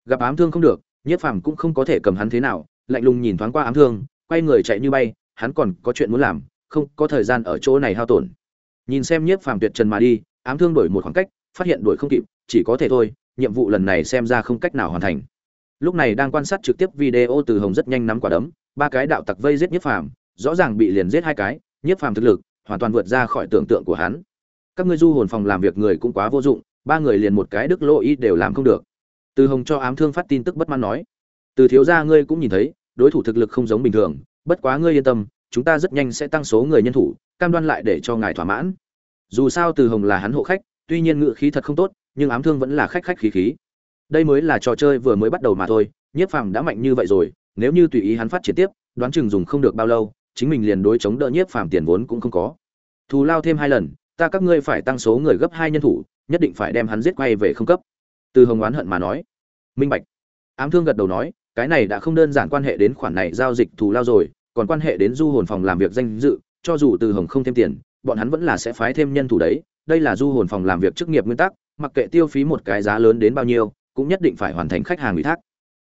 Gặp ám thương không được, nhiếp phàm cũng không có thể cầm hắn thế nào, lạnh lùng nhìn thoáng qua ám thương, quay người chạy như bay, hắn còn có chuyện muốn làm, không có thời gian ở chỗ này hao tổn. Nhìn xem nhiếp phàm tuyệt trần mà đi, ám thương đổi một khoảng cách, phát hiện đuổi không kịp, chỉ có thể thôi, nhiệm vụ lần này xem ra không cách nào hoàn thành. Lúc này đang quan sát trực tiếp video từ hồng rất nhanh nắm quả đấm, ba cái đạo tặc vây giết nhiếp phàm, rõ ràng bị liền giết hai cái, nhiếp phàm thực lực hoàn toàn vượt ra khỏi tưởng tượng của hắn. Các ngươi du hồn phòng làm việc người cũng quá vô dụng ba người liền một cái đức lỗ y đều làm không được. Từ hồng cho ám thương phát tin tức bất mãn nói. Từ thiếu gia ngươi cũng nhìn thấy, đối thủ thực lực không giống bình thường, bất quá ngươi yên tâm, chúng ta rất nhanh sẽ tăng số người nhân thủ, cam đoan lại để cho ngài thỏa mãn. Dù sao từ hồng là hắn hộ khách, tuy nhiên ngự khí thật không tốt, nhưng ám thương vẫn là khách khách khí khí. Đây mới là trò chơi vừa mới bắt đầu mà thôi, nhiếp phàm đã mạnh như vậy rồi, nếu như tùy ý hắn phát triển tiếp, đoán chừng dùng không được bao lâu, chính mình liền đối chống đỡ nhiếp phàm tiền vốn cũng không có. Thù lao thêm hai lần, ta các ngươi phải tăng số người gấp hai nhân thủ nhất định phải đem hắn giết quay về không cấp. Từ hồng oán hận mà nói. Minh bạch. Ám thương gật đầu nói, cái này đã không đơn giản quan hệ đến khoản này giao dịch thù lao rồi, còn quan hệ đến du hồn phòng làm việc danh dự, cho dù từ hồng không thêm tiền, bọn hắn vẫn là sẽ phái thêm nhân thủ đấy. Đây là du hồn phòng làm việc chức nghiệp nguyên tắc, mặc kệ tiêu phí một cái giá lớn đến bao nhiêu, cũng nhất định phải hoàn thành khách hàng ủy thác.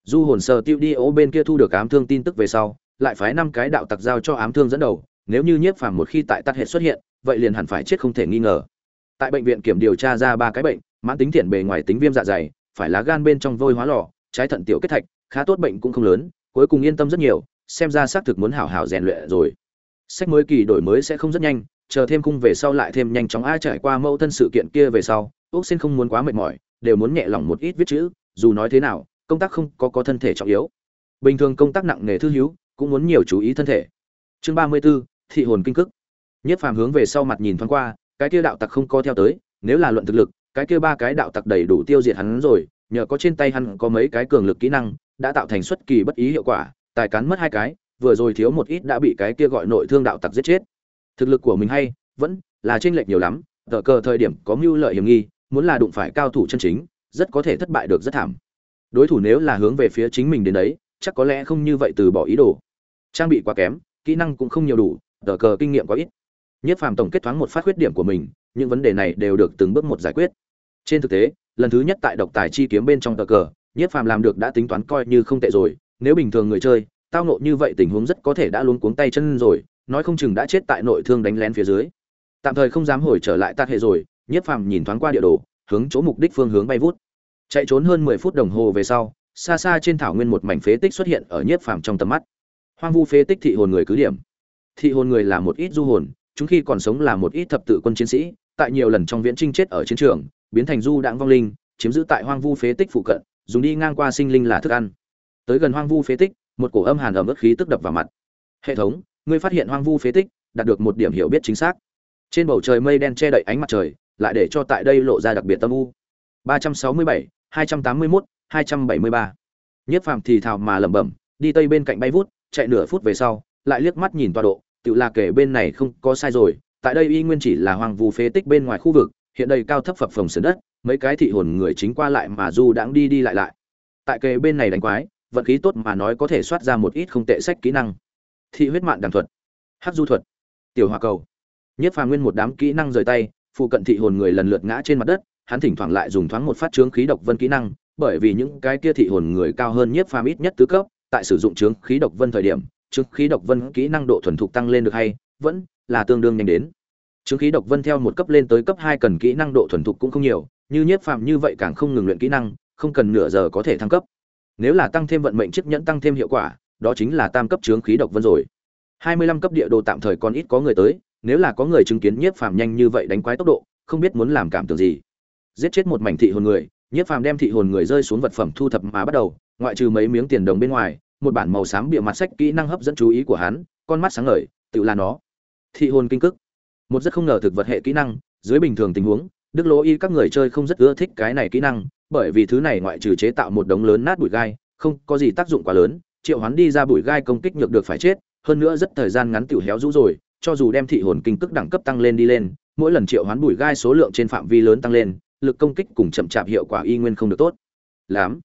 Du hồn sờ tiêu đi ố bên kia thu được ám thương tin tức về sau, lại phái năm cái đạo tặc giao cho ám thương dẫn đầu, nếu như nhiếp phàm một khi tại tắt hệ xuất hiện, vậy liền hẳn phải chết không thể nghi ngờ tại bệnh viện kiểm điều tra ra ba cái bệnh mãn tính thiện bề ngoài tính viêm dạ dày phải lá gan bên trong vôi hóa lò trái thận tiểu kết thạch khá tốt bệnh cũng không lớn cuối cùng yên tâm rất nhiều xem ra xác thực muốn hảo hảo rèn luyện rồi. Sách mới kỳ đổi mới sẽ không rất nhanh chờ thêm cung về sau lại thêm nhanh chóng ai trải qua mẫu thân sự kiện kia về sau ốc xin không muốn quá mệt mỏi đều muốn nhẹ lòng một ít viết chữ dù nói thế nào công tác không có có thân thể trọng yếu. Bình thường công tác nặng nề thư hữu cũng muốn nhiều chú ý thân thể. Chương ba mươi 34, thị hồn kinh cức nhất phàm hướng về sau mặt nhìn thoáng qua cái kia đạo tặc không có theo tới, nếu là luận thực lực, cái kia ba cái đạo tặc đầy đủ tiêu diệt hắn rồi, nhờ có trên tay hắn có mấy cái cường lực kỹ năng, đã tạo thành xuất kỳ bất ý hiệu quả, tài cán mất hai cái, vừa rồi thiếu một ít đã bị cái kia gọi nội thương đạo tặc giết chết. Thực lực của mình hay, vẫn là chênh lệch nhiều lắm, tờ cờ thời điểm có mưu lợi hiểm nghi, muốn là đụng phải cao thủ chân chính, rất có thể thất bại được rất thảm. Đối thủ nếu là hướng về phía chính mình đến đấy, chắc có lẽ không như vậy từ bỏ ý đồ. Trang bị quá kém, kỹ năng cũng không nhiều đủ, tờ cờ kinh nghiệm quá ít nhất phàm tổng kết thoáng một phát khuyết điểm của mình, những vấn đề này đều được từng bước một giải quyết. Trên thực tế, lần thứ nhất tại độc tài chi kiếm bên trong tờ cờ, nhất phàm làm được đã tính toán coi như không tệ rồi, nếu bình thường người chơi, tao nộ như vậy tình huống rất có thể đã luôn cuống tay chân rồi, nói không chừng đã chết tại nội thương đánh lén phía dưới. Tạm thời không dám hồi trở lại tạt hệ rồi, nhất phàm nhìn thoáng qua địa đồ, hướng chỗ mục đích phương hướng bay vút. Chạy trốn hơn mười phút đồng hồ về sau, xa xa trên thảo nguyên một mảnh phế tích xuất hiện ở nhiếp phàm trong tầm mắt. Hoang vu phế tích thị hồn người cứ điểm. Thị hồn người là một ít du hồn chúng khi còn sống là một ít thập tự quân chiến sĩ tại nhiều lần trong viễn trinh chết ở chiến trường biến thành du đãng vong linh chiếm giữ tại hoang vu phế tích phụ cận dùng đi ngang qua sinh linh là thức ăn. Tới gần hoang vu phế tích một cổ âm hàn ẩm ướt khí tức đập vào mặt. Hệ thống ngươi phát hiện hoang vu phế tích đạt được một điểm hiểu biết chính xác. Trên bầu trời mây đen che đậy ánh mặt trời lại để cho tại đây lộ ra đặc biệt tâm u. 367, 281, 273. Nhất Phàm thì thào mà lẩm bẩm, đi tây bên cạnh bay vút, chạy nửa phút về sau, lại liếc mắt nhìn tọa độ, tự là kể bên này không có sai rồi, tại đây y nguyên chỉ là hoang vu phế tích bên ngoài khu vực, hiện đây cao thấp phập phồng sườn đất, mấy cái thị hồn người chính qua lại mà du đãng đi đi lại lại. Tại kề bên này đánh quái, vận khí tốt mà nói có thể soát ra một ít không tệ sách kỹ năng. Thị huyết mạn đàng thuật, hắc du thuật, tiểu hỏa cầu. nhất Phàm nguyên một đám kỹ năng rời tay, phụ cận thị hồn người lần lượt ngã trên mặt đất, hắn thỉnh thoảng lại dùng thoáng một phát chướng khí độc vân kỹ năng, bởi vì những cái kia thị hồn người cao hơn nhiếp phàm ít nhất tứ cấp, tại sử dụng chướng khí độc vân thời điểm, chứng khí độc vân kỹ năng độ thuần thục tăng lên được hay, vẫn là tương đương nhanh đến. chứng khí độc vân theo một cấp lên tới cấp hai cần kỹ năng độ thuần thục cũng không nhiều, như nhiếp phàm như vậy càng không ngừng luyện kỹ năng, không cần nửa giờ có thể thăng cấp. Nếu là tăng thêm vận mệnh chiếc nhẫn tăng thêm hiệu quả, đó chính là tam cấp chướng khí độc vân rồi. 25 cấp địa đồ tạm thời còn ít có người tới, nếu là có người chứng kiến nhiếp phàm nhanh như vậy đánh quái tốc độ, không biết muốn làm cảm tưởng gì giết chết một mảnh thị hồn người nhiếp phàm đem thị hồn người rơi xuống vật phẩm thu thập mà bắt đầu ngoại trừ mấy miếng tiền đồng bên ngoài một bản màu xám bịa mặt sách kỹ năng hấp dẫn chú ý của hắn, con mắt sáng ngời, tự là nó. Thị hồn kinh cức một rất không ngờ thực vật hệ kỹ năng, dưới bình thường tình huống, đức lỗ y các người chơi không rất ưa thích cái này kỹ năng, bởi vì thứ này ngoại trừ chế tạo một đống lớn nát bụi gai, không có gì tác dụng quá lớn, triệu hoán đi ra bụi gai công kích nhược được phải chết, hơn nữa rất thời gian ngắn tiểu héo rũ rồi, cho dù đem thị hồn kinh cức đẳng cấp tăng lên đi lên, mỗi lần triệu hoán bụi gai số lượng trên phạm vi lớn tăng lên, lực công kích cùng chậm chạp hiệu quả y nguyên không được tốt. Lắm.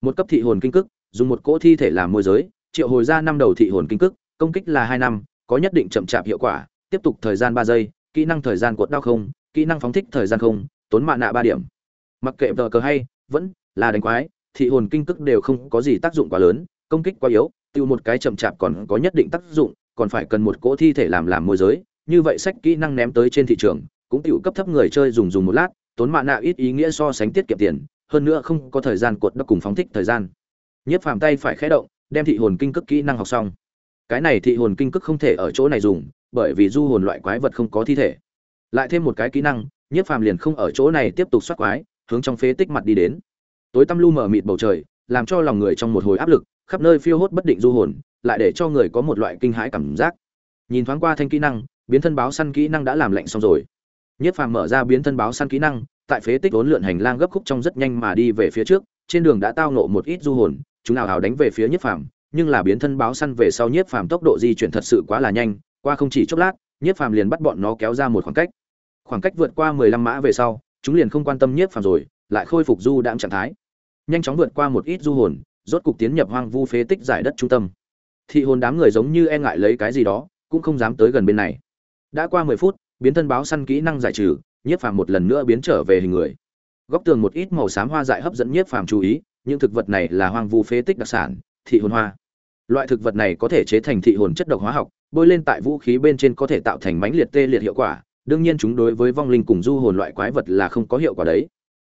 Một cấp thị hồn kinh cức dùng một cỗ thi thể làm môi giới, triệu hồi ra năm đầu thị hồn kinh cức, công kích là hai năm, có nhất định chậm chạp hiệu quả, tiếp tục thời gian ba giây, kỹ năng thời gian cuộn đau không, kỹ năng phóng thích thời gian không, tốn mạ nạ ba điểm. Mặc kệ vờ cờ hay, vẫn là đánh quái, thị hồn kinh cức đều không có gì tác dụng quá lớn, công kích quá yếu, tiêu một cái chậm chạp còn có nhất định tác dụng, còn phải cần một cỗ thi thể làm làm môi giới, như vậy sách kỹ năng ném tới trên thị trường, cũng tiểu cấp thấp người chơi dùng dùng một lát, tốn mạ nạ ít ý nghĩa so sánh tiết kiệm tiền, hơn nữa không có thời gian cột đau cùng phóng thích thời gian nhiếp phàm tay phải khẽ động đem thị hồn kinh cức kỹ năng học xong. Cái này thị hồn kinh cức không thể ở chỗ này dùng bởi vì du hồn loại quái vật không có thi thể. Lại thêm một cái kỹ năng nhiếp phàm liền không ở chỗ này tiếp tục xoát quái hướng trong phế tích mặt đi đến. Tối tăm lu mở mịt bầu trời làm cho lòng người trong một hồi áp lực khắp nơi phiêu hốt bất định du hồn lại để cho người có một loại kinh hãi cảm giác. Nhìn thoáng qua thanh kỹ năng biến thân báo săn kỹ năng đã làm lạnh xong rồi. Nhất Phàm mở ra biến thân báo săn kỹ năng, tại phế tích vốn lượn hành lang gấp khúc trong rất nhanh mà đi về phía trước, trên đường đã tao ngộ một ít du hồn, chúng nào hào đánh về phía Nhất Phàm, nhưng là biến thân báo săn về sau Nhất Phàm tốc độ di chuyển thật sự quá là nhanh, qua không chỉ chốc lát, Nhất Phàm liền bắt bọn nó kéo ra một khoảng cách. Khoảng cách vượt qua 15 mã về sau, chúng liền không quan tâm Nhất Phàm rồi, lại khôi phục du đạm trạng thái. Nhanh chóng vượt qua một ít du hồn, rốt cục tiến nhập hoang vu phế tích giải đất trung tâm. Thị hồn đám người giống như e ngại lấy cái gì đó, cũng không dám tới gần bên này. Đã qua 10 phút, biến thân báo săn kỹ năng giải trừ nhiếp phàm một lần nữa biến trở về hình người góc tường một ít màu xám hoa dại hấp dẫn nhiếp phàm chú ý những thực vật này là hoang vu phế tích đặc sản, thị hồn hoa. Loại thực vật này có thể chế thành thị hồn chất độc hóa học, bôi lên tại vũ khí bên trên có thể tạo thành mánh liệt tê liệt hiệu quả, đương nhiên chúng đối với vong linh cùng du hồn loại quái vật là không có hiệu quả đấy.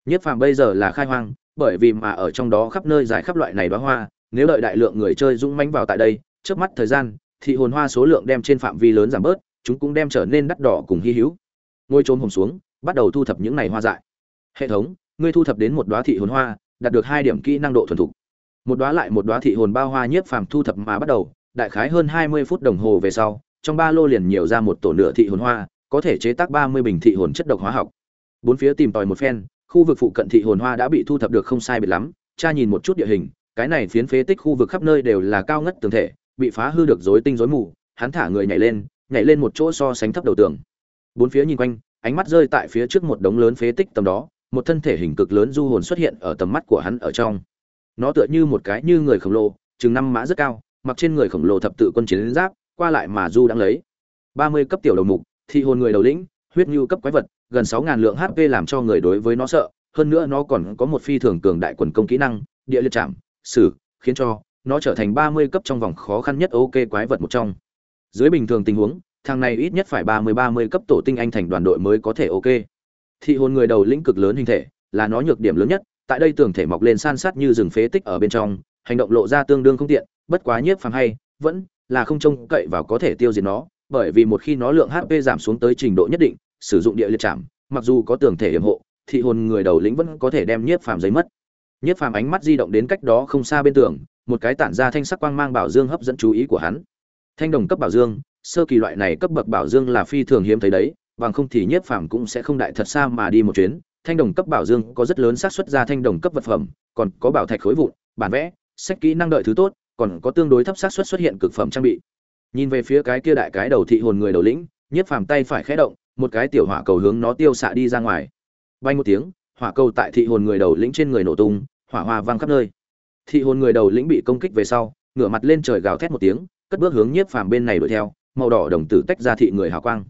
Nhất phàm bây giờ là khai hoang, bởi vì mà ở trong đó khắp nơi giải khắp loại này đóa hoa, nếu đợi đại lượng người chơi dũng mánh vào tại đây, trước mắt thời gian, thị hồn hoa số lượng đem trên phạm vi lớn giảm bớt, chúng cũng đem trở nên đắt đỏ cùng hy hữu. Ngôi trôm hồng xuống, bắt đầu thu thập những này hoa dại. Hệ thống, ngươi thu thập đến một đoá thị hồn hoa đạt được hai điểm kỹ năng độ thuần thục. Một đoá lại một đoá thị hồn bao hoa nhiếp phàm thu thập mà bắt đầu, đại khái hơn hai mươi phút đồng hồ về sau, trong ba lô liền nhiều ra một tổ nửa thị hồn hoa, có thể chế tác ba mươi bình thị hồn chất độc hóa học. Bốn phía tìm tòi một phen, khu vực phụ cận thị hồn hoa đã bị thu thập được không sai biệt lắm cha nhìn một chút địa hình, cái này phiến phế tích khu vực khắp nơi đều là cao ngất tường thể, bị phá hư được rối tinh rối mù, hắn thả người nhảy lên nhảy lên một chỗ so sánh thấp đầu tường. Bốn phía nhìn quanh, ánh mắt rơi tại phía trước một đống lớn phế tích tầm đó một thân thể hình cực lớn du hồn xuất hiện ở tầm mắt của hắn ở trong. Nó tựa như một cái như người khổng lồ, chừng năm mã rất cao, mặc trên người khổng lồ thập tự quân chiến giáp, qua lại mà du đang lấy. Ba mươi cấp tiểu đầu mục, thị hồn người đầu lĩnh, huyết nhu cấp quái vật, gần sáu ngàn lượng hp làm cho người đối với nó sợ, hơn nữa nó còn có một phi thường cường đại quần công kỹ năng, địa liệt chạm, sử, khiến cho nó trở thành ba mươi cấp trong vòng khó khăn nhất ok quái vật một trong. Dưới bình thường tình huống, thằng này ít nhất phải ba mươi ba mươi cấp tổ tinh anh thành đoàn đội mới có thể ok thị hồn người đầu lĩnh cực lớn hình thể, là nó nhược điểm lớn nhất, tại đây tường thể mọc lên san sát như rừng phế tích ở bên trong, hành động lộ ra tương đương không tiện, bất quá nhiếp phàm hay, vẫn là không trông cậy vào có thể tiêu diệt nó, bởi vì một khi nó lượng hp giảm xuống tới trình độ nhất định, sử dụng địa liệt chạm, mặc dù có tường thể hiểm hộ, thị hồn người đầu lĩnh vẫn có thể đem nhiếp phàm giấy mất. Nhiếp phàm ánh mắt di động đến cách đó không xa bên tường, một cái tản ra thanh sắc quang mang bảo dương hấp dẫn chú ý của hắn. Thanh đồng cấp bảo dương, sơ kỳ loại này cấp bậc bảo dương là phi thường hiếm thấy đấy bằng không thì nhiếp phàm cũng sẽ không đại thật xa mà đi một chuyến. Thanh đồng cấp bảo dương có rất lớn xác suất ra thanh đồng cấp vật phẩm, còn có bảo thạch khối vụn, bản vẽ, sách kỹ năng đợi thứ tốt, còn có tương đối thấp xác suất xuất hiện cực phẩm trang bị. Nhìn về phía cái kia đại cái đầu thị hồn người đầu lĩnh, nhiếp phàm tay phải khẽ động, một cái tiểu hỏa cầu hướng nó tiêu xạ đi ra ngoài. Bay một tiếng, hỏa cầu tại thị hồn người đầu lĩnh trên người nổ tung, hỏa hoa vang khắp nơi. Thị hồn người đầu lĩnh bị công kích về sau, ngửa mặt lên trời gào thét một tiếng, cất bước hướng nhiếp phàm bên này đuổi theo, màu đỏ đồng tử tách ra thị người hào quang.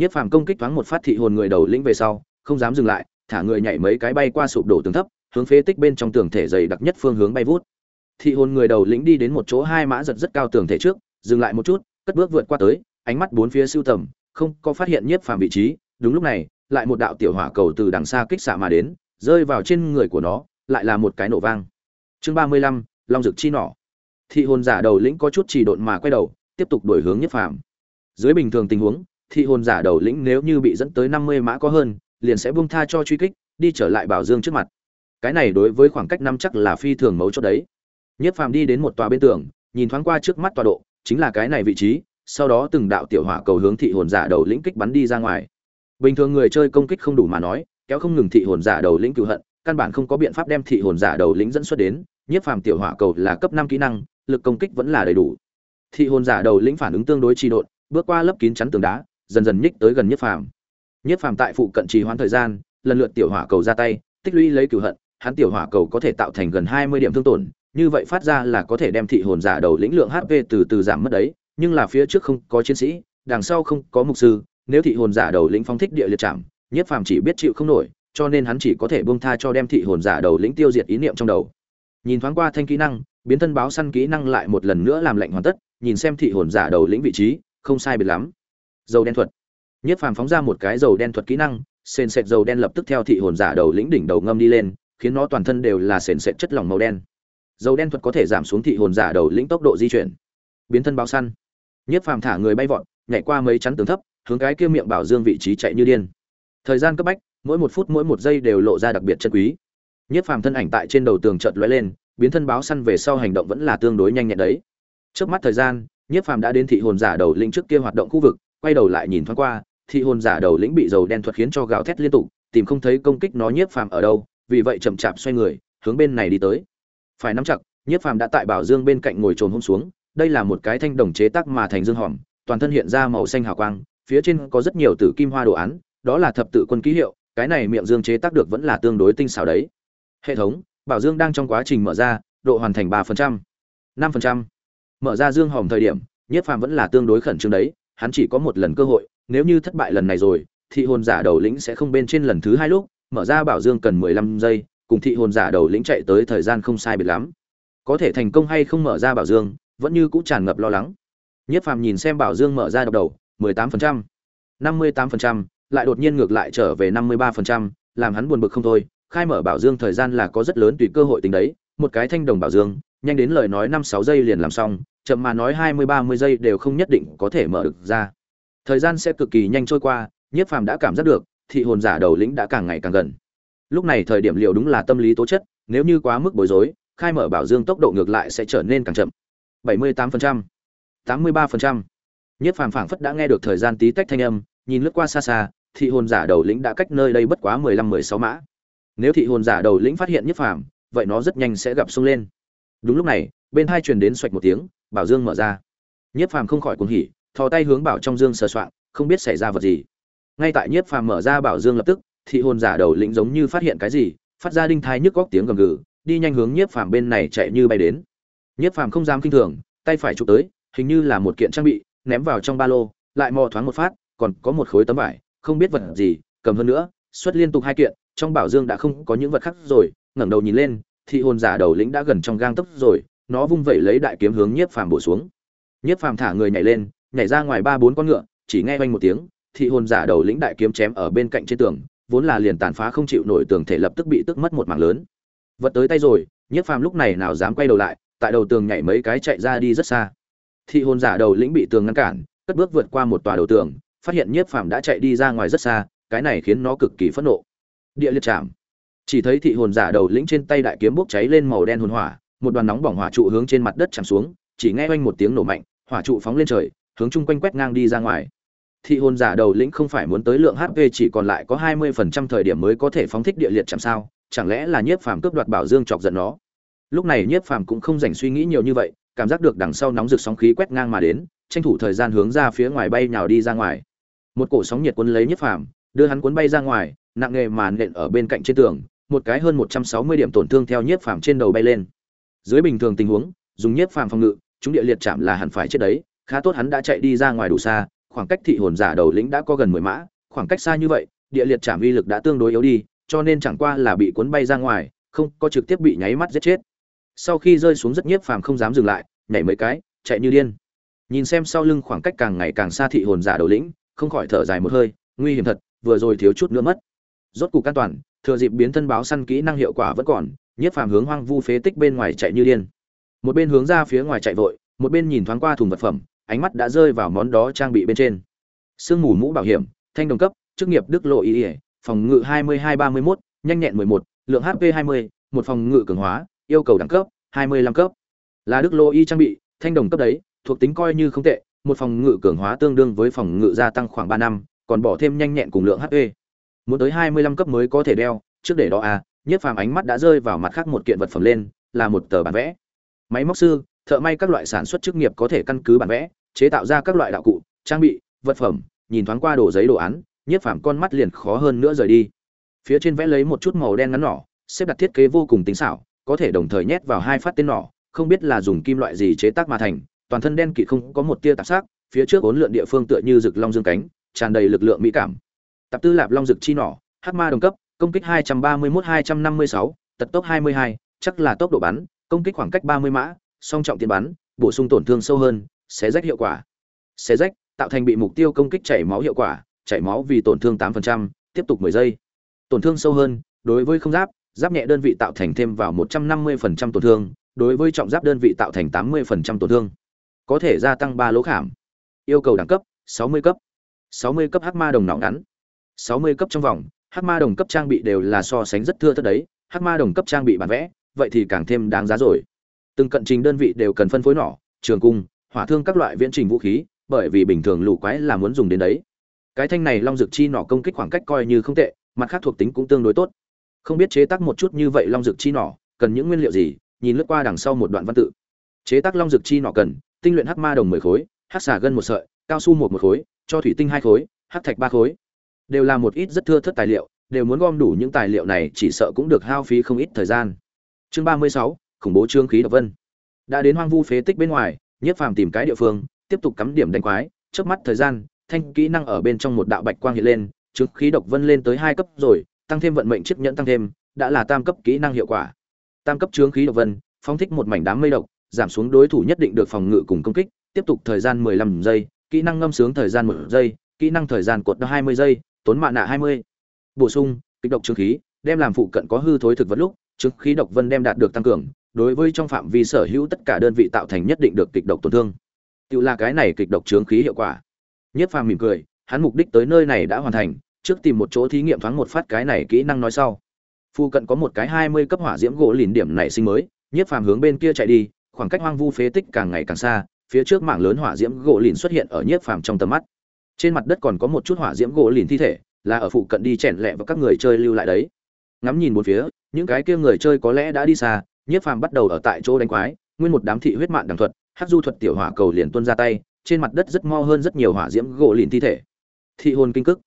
Nhất phàm công kích thoáng một phát thị hồn người đầu lĩnh về sau, không dám dừng lại, thả người nhảy mấy cái bay qua sụp đổ tường thấp, hướng phế tích bên trong tường thể dày đặc nhất phương hướng bay vút. Thị hồn người đầu lĩnh đi đến một chỗ hai mã giật rất cao tường thể trước, dừng lại một chút, cất bước vượt qua tới, ánh mắt bốn phía siêu tầm, không có phát hiện nhiếp phàm vị trí. Đúng lúc này, lại một đạo tiểu hỏa cầu từ đằng xa kích xạ mà đến, rơi vào trên người của nó, lại là một cái nổ vang. Chương ba mươi lăm, long dực chi nỏ. Thị hồn giả đầu lĩnh có chút trì độn mà quay đầu, tiếp tục đổi hướng nhiếp phàm. Dưới bình thường tình huống thị hồn giả đầu lĩnh nếu như bị dẫn tới năm mươi mã có hơn liền sẽ buông tha cho truy kích đi trở lại bảo dương trước mặt cái này đối với khoảng cách năm chắc là phi thường mấu chốt đấy Nhất Phàm đi đến một tòa bên tường, nhìn thoáng qua trước mắt tọa độ, chính là cái này vị trí, sau đó từng đạo tiểu hỏa cầu hướng thị hồn giả đầu lĩnh kích bắn đi ra ngoài. Bình thường người chơi công kích không đủ mà nói, kéo không ngừng thị hồn giả đầu lĩnh cừu hận, căn bản không có biện pháp đem thị hồn giả đầu lĩnh dẫn xuất đến, Nhất Phàm tiểu hỏa cầu là cấp năm kỹ năng, lực công kích vẫn là đầy đủ. Thị hồn giả đầu lĩnh phản ứng tương đối trì độn, bước qua lớp kín chắn tường đá, dần dần nhích tới gần Nhất Phàm. Nhất Phàm tại phụ cận trì hoãn thời gian, lần lượt tiểu hỏa cầu ra tay, tích lũy lấy cửu hận, hắn tiểu hỏa cầu có thể tạo thành gần hai mươi điểm thương tổn, như vậy phát ra là có thể đem thị hồn giả đầu lĩnh lượng hp từ từ giảm mất đấy nhưng là phía trước không có chiến sĩ đằng sau không có mục sư nếu thị hồn giả đầu lĩnh phong thích địa liệt chạm nhất phàm chỉ biết chịu không nổi cho nên hắn chỉ có thể buông tha cho đem thị hồn giả đầu lĩnh tiêu diệt ý niệm trong đầu nhìn thoáng qua thanh kỹ năng biến thân báo săn kỹ năng lại một lần nữa làm lệnh hoàn tất nhìn xem thị hồn giả đầu lĩnh vị trí không sai biệt lắm dầu đen thuật. Nhất phàm phóng ra một cái dầu đen thuật kỹ năng, sền sệt dầu đen lập tức theo thị hồn giả đầu lĩnh đỉnh đầu ngâm đi lên, khiến nó toàn thân đều là sền sệt chất lỏng màu đen. Dầu đen thuật có thể giảm xuống thị hồn giả đầu lĩnh tốc độ di chuyển. Biến thân báo săn. Nhất phàm thả người bay vọt, nhảy qua mấy chắn tường thấp, hướng cái kia miệng bảo dương vị trí chạy như điên. Thời gian cấp bách, mỗi một phút mỗi một giây đều lộ ra đặc biệt chân quý. Nhất phàm thân ảnh tại trên đầu tường chợt lóe lên, biến thân báo săn về sau hành động vẫn là tương đối nhanh nhẹn đấy. Trước mắt thời gian, nhất phàm đã đến thị hồn giả đầu lĩnh trước kia hoạt động khu vực quay đầu lại nhìn thoáng qua, thị hồn giả đầu lĩnh bị dầu đen thuật khiến cho gào thét liên tục, tìm không thấy công kích nó nhiếp phàm ở đâu, vì vậy chậm chạp xoay người, hướng bên này đi tới. Phải nắm chặt, nhiếp phàm đã tại bảo dương bên cạnh ngồi trồn hôm xuống, đây là một cái thanh đồng chế tác mà thành dương hòm, toàn thân hiện ra màu xanh hào quang, phía trên có rất nhiều tử kim hoa đồ án, đó là thập tự quân ký hiệu, cái này miệng dương chế tác được vẫn là tương đối tinh xảo đấy. Hệ thống, bảo dương đang trong quá trình mở ra, độ hoàn thành ba phần trăm, năm phần trăm. Mở ra dương hòm thời điểm, nhiếp phàm vẫn là tương đối khẩn trương đấy hắn chỉ có một lần cơ hội nếu như thất bại lần này rồi thị hồn giả đầu lĩnh sẽ không bên trên lần thứ hai lúc mở ra bảo dương cần mười lăm giây cùng thị hồn giả đầu lĩnh chạy tới thời gian không sai biệt lắm. Có thể thành công hay không mở ra bảo dương vẫn như cũng tràn ngập lo lắng. Nhất phàm nhìn xem bảo dương mở ra độc đầu 18%, 58%, lại đột nhiên ngược lại trở về 53%, làm hắn buồn bực không thôi. Khai mở bảo dương thời gian là có rất lớn tùy cơ hội tính đấy một cái thanh đồng bảo dương nhanh đến lời nói năm sáu giây liền làm xong chậm mà nói hai mươi ba mươi giây đều không nhất định có thể mở được ra. Thời gian sẽ cực kỳ nhanh trôi qua nhiếp phàm đã cảm giác được thị hồn giả đầu lĩnh đã càng ngày càng gần. Lúc này thời điểm liệu đúng là tâm lý tố chất nếu như quá mức bối rối khai mở bảo dương tốc độ ngược lại sẽ trở nên càng chậm. 78%, 83%. nhất phàm phảng phất đã nghe được thời gian tí tách thanh âm nhìn lướt qua xa xa thị hồn giả đầu lĩnh đã cách nơi đây bất quá 15-16 mã. Nếu thị hồn giả đầu lĩnh phát hiện nhất phàm vậy nó rất nhanh sẽ gặp xung lên đúng lúc này, bên hai truyền đến xoạch một tiếng, bảo dương mở ra. Nhiếp phàm không khỏi cuồng hỉ, thò tay hướng bảo trong dương sờ soạng, không biết xảy ra vật gì. Ngay tại nhiếp phàm mở ra bảo dương lập tức, thị hồn giả đầu lĩnh giống như phát hiện cái gì, phát ra đinh thai nhức góc tiếng gầm gừ, đi nhanh hướng nhiếp phàm bên này chạy như bay đến. Nhiếp phàm không dám kinh thường, tay phải chụp tới, hình như là một kiện trang bị, ném vào trong ba lô, lại mò thoáng một phát, còn có một khối tấm vải, không biết vật gì, cầm hơn nữa, xuất liên tục hai kiện, trong bảo dương đã không có những vật khác rồi, ngẩng đầu nhìn lên thị hồn giả đầu lĩnh đã gần trong gang tấc rồi, nó vung vẩy lấy đại kiếm hướng nhiếp phàm bổ xuống. Nhiếp phàm thả người nhảy lên, nhảy ra ngoài ba bốn con ngựa, chỉ nghe vang một tiếng, thị hồn giả đầu lĩnh đại kiếm chém ở bên cạnh trên tường, vốn là liền tàn phá không chịu nổi tường thể lập tức bị tức mất một mảng lớn. Vật tới tay rồi, nhiếp phàm lúc này nào dám quay đầu lại, tại đầu tường nhảy mấy cái chạy ra đi rất xa. Thị hồn giả đầu lĩnh bị tường ngăn cản, cất bước vượt qua một tòa đầu tường, phát hiện nhiếp phàm đã chạy đi ra ngoài rất xa, cái này khiến nó cực kỳ phẫn nộ. Địa liệt chạm chỉ thấy thị hồn giả đầu lĩnh trên tay đại kiếm bốc cháy lên màu đen hồn hỏa, một đoàn nóng bỏng hỏa trụ hướng trên mặt đất chạm xuống, chỉ nghe oanh một tiếng nổ mạnh, hỏa trụ phóng lên trời, hướng chung quanh quét ngang đi ra ngoài. Thị hồn giả đầu lĩnh không phải muốn tới lượng hp chỉ còn lại có hai mươi phần trăm thời điểm mới có thể phóng thích địa liệt chạm sao, chẳng lẽ là nhiếp phàm cướp đoạt bảo dương chọc giận nó? Lúc này nhiếp phàm cũng không dành suy nghĩ nhiều như vậy, cảm giác được đằng sau nóng rực sóng khí quét ngang mà đến, tranh thủ thời gian hướng ra phía ngoài bay nhào đi ra ngoài. Một cổ sóng nhiệt cuốn lấy nhiếp phàm, đưa hắn cuốn bay ra ngoài, nặng nghề mà nện ở bên cạnh trên tường một cái hơn một trăm sáu mươi điểm tổn thương theo nhiếp phàm trên đầu bay lên. Dưới bình thường tình huống, dùng nhiếp phàm phòng ngự, chúng địa liệt chạm là hẳn phải chết đấy, khá tốt hắn đã chạy đi ra ngoài đủ xa, khoảng cách thị hồn giả đầu lĩnh đã có gần mười mã, khoảng cách xa như vậy, địa liệt chạm uy lực đã tương đối yếu đi, cho nên chẳng qua là bị cuốn bay ra ngoài, không có trực tiếp bị nháy mắt giết chết. Sau khi rơi xuống rất nhiếp phàm không dám dừng lại, nhảy mấy cái, chạy như điên. Nhìn xem sau lưng khoảng cách càng ngày càng xa thị hồn giả đầu lĩnh, không khỏi thở dài một hơi, nguy hiểm thật, vừa rồi thiếu chút nữa mất. Rốt cục an toàn thừa dịp biến thân báo săn kỹ năng hiệu quả vẫn còn nhiếp phàm hướng hoang vu phế tích bên ngoài chạy như điên. Một bên hướng ra phía ngoài chạy vội một bên nhìn thoáng qua thùng vật phẩm ánh mắt đã rơi vào món đó trang bị bên trên. Sương mù mũ bảo hiểm thanh đồng cấp chức nghiệp đức lộ ý ỉa phòng ngự 2231, nhanh nhẹn 11, lượng hp 20, một phòng ngự cường hóa yêu cầu đẳng cấp 25 cấp. Là đức lộ y trang bị thanh đồng cấp đấy thuộc tính coi như không tệ một phòng ngự cường hóa tương đương với phòng ngự gia tăng khoảng 3 năm còn bỏ thêm nhanh nhẹn cùng lượng hp muốn tới 25 cấp mới có thể đeo, trước để đó à nhiếp phàm ánh mắt đã rơi vào mặt khác một kiện vật phẩm lên, là một tờ bản vẽ. Máy móc sư, thợ may các loại sản xuất chức nghiệp có thể căn cứ bản vẽ, chế tạo ra các loại đạo cụ, trang bị, vật phẩm, nhìn thoáng qua đồ giấy đồ án nhiếp phàm con mắt liền khó hơn nữa rời đi. Phía trên vẽ lấy một chút màu đen ngắn nỏ, xếp đặt thiết kế vô cùng tinh xảo, có thể đồng thời nhét vào hai phát tên nỏ, không biết là dùng kim loại gì chế tác mà thành, toàn thân đen kịt không có một tia tạp sắc, phía trước ốn lượn địa phương tựa như rực long dương cánh, tràn đầy lực lượng mỹ cảm tập tư lạp long dực chi nỏ hát ma đồng cấp công kích 231-256, tật tốc 22, chắc là tốc độ bắn công kích khoảng cách 30 mã song trọng tiền bắn bổ sung tổn thương sâu hơn xé rách hiệu quả. Xé rách tạo thành bị mục tiêu công kích chảy máu hiệu quả chảy máu vì tổn thương 8%, tiếp tục 10 giây. Tổn thương sâu hơn đối với không giáp giáp nhẹ đơn vị tạo thành thêm vào 150% tổn thương đối với trọng giáp đơn vị tạo thành 80% tổn thương. Có thể gia tăng ba lỗ khảm. Yêu cầu đẳng cấp 60 cấp. 60 cấp hắc ma đồng nọ ngắn. 60 cấp trong vòng, hắc ma đồng cấp trang bị đều là so sánh rất thưa thớt đấy, hắc ma đồng cấp trang bị bản vẽ, vậy thì càng thêm đáng giá rồi. Từng cận trình đơn vị đều cần phân phối nỏ trường cung, hỏa thương các loại viễn trình vũ khí, bởi vì bình thường lũ quái là muốn dùng đến đấy. Cái thanh này long dược chi nỏ công kích khoảng cách coi như không tệ, mặt khác thuộc tính cũng tương đối tốt. Không biết chế tác một chút như vậy long dược chi nỏ, cần những nguyên liệu gì, nhìn lướt qua đằng sau một đoạn văn tự. Chế tác long dược chi nỏ cần, tinh luyện hắc ma đồng mười khối, hắc xà gân một sợi, cao su một một khối, cho thủy tinh hai khối, hắc thạch ba khối đều là một ít rất thưa thớt tài liệu, đều muốn gom đủ những tài liệu này, chỉ sợ cũng được hao phí không ít thời gian. Chương ba mươi sáu, khủng bố trương khí độc vân. Đã đến hoang vu phế tích bên ngoài, nhiếp phàm tìm cái địa phương, tiếp tục cắm điểm đánh quái. Trước mắt thời gian, thanh kỹ năng ở bên trong một đạo bạch quang hiện lên, trương khí độc vân lên tới hai cấp rồi, tăng thêm vận mệnh chiếc nhẫn tăng thêm, đã là tam cấp kỹ năng hiệu quả. Tam cấp trương khí độc vân, phóng thích một mảnh đám mây độc, giảm xuống đối thủ nhất định được phòng ngự cùng công kích, tiếp tục thời gian mười lăm giây, kỹ năng ngâm sướng thời gian một giây, kỹ năng thời gian cột hai mươi giây tốn mạ nạ hai mươi. Bổ sung kịch độc trương khí, đem làm phụ cận có hư thối thực vật lúc, trương khí độc vân đem đạt được tăng cường, đối với trong phạm vi sở hữu tất cả đơn vị tạo thành nhất định được kịch độc tổn thương. Tự là cái này kịch độc trướng khí hiệu quả. Nhất phàm mỉm cười, hắn mục đích tới nơi này đã hoàn thành, trước tìm một chỗ thí nghiệm thoáng một phát cái này kỹ năng nói sau. Phu cận có một cái hai mươi cấp hỏa diễm gỗ lìn điểm nảy sinh mới, nhất phàm hướng bên kia chạy đi, khoảng cách hoang vu phế tích càng ngày càng xa, phía trước mảng lớn hỏa diễm gỗ lìn xuất hiện ở nhiếp phàm trong tầm mắt trên mặt đất còn có một chút hỏa diễm gỗ lìn thi thể là ở phụ cận đi chèn lẹ và các người chơi lưu lại đấy. Ngắm nhìn một phía những cái kia người chơi có lẽ đã đi xa nhiếp phàm bắt đầu ở tại chỗ đánh quái nguyên một đám thị huyết mạng đằng thuật hát du thuật tiểu hỏa cầu liền tuân ra tay trên mặt đất rất mo hơn rất nhiều hỏa diễm gỗ lìn thi thể. Thị hồn kinh cức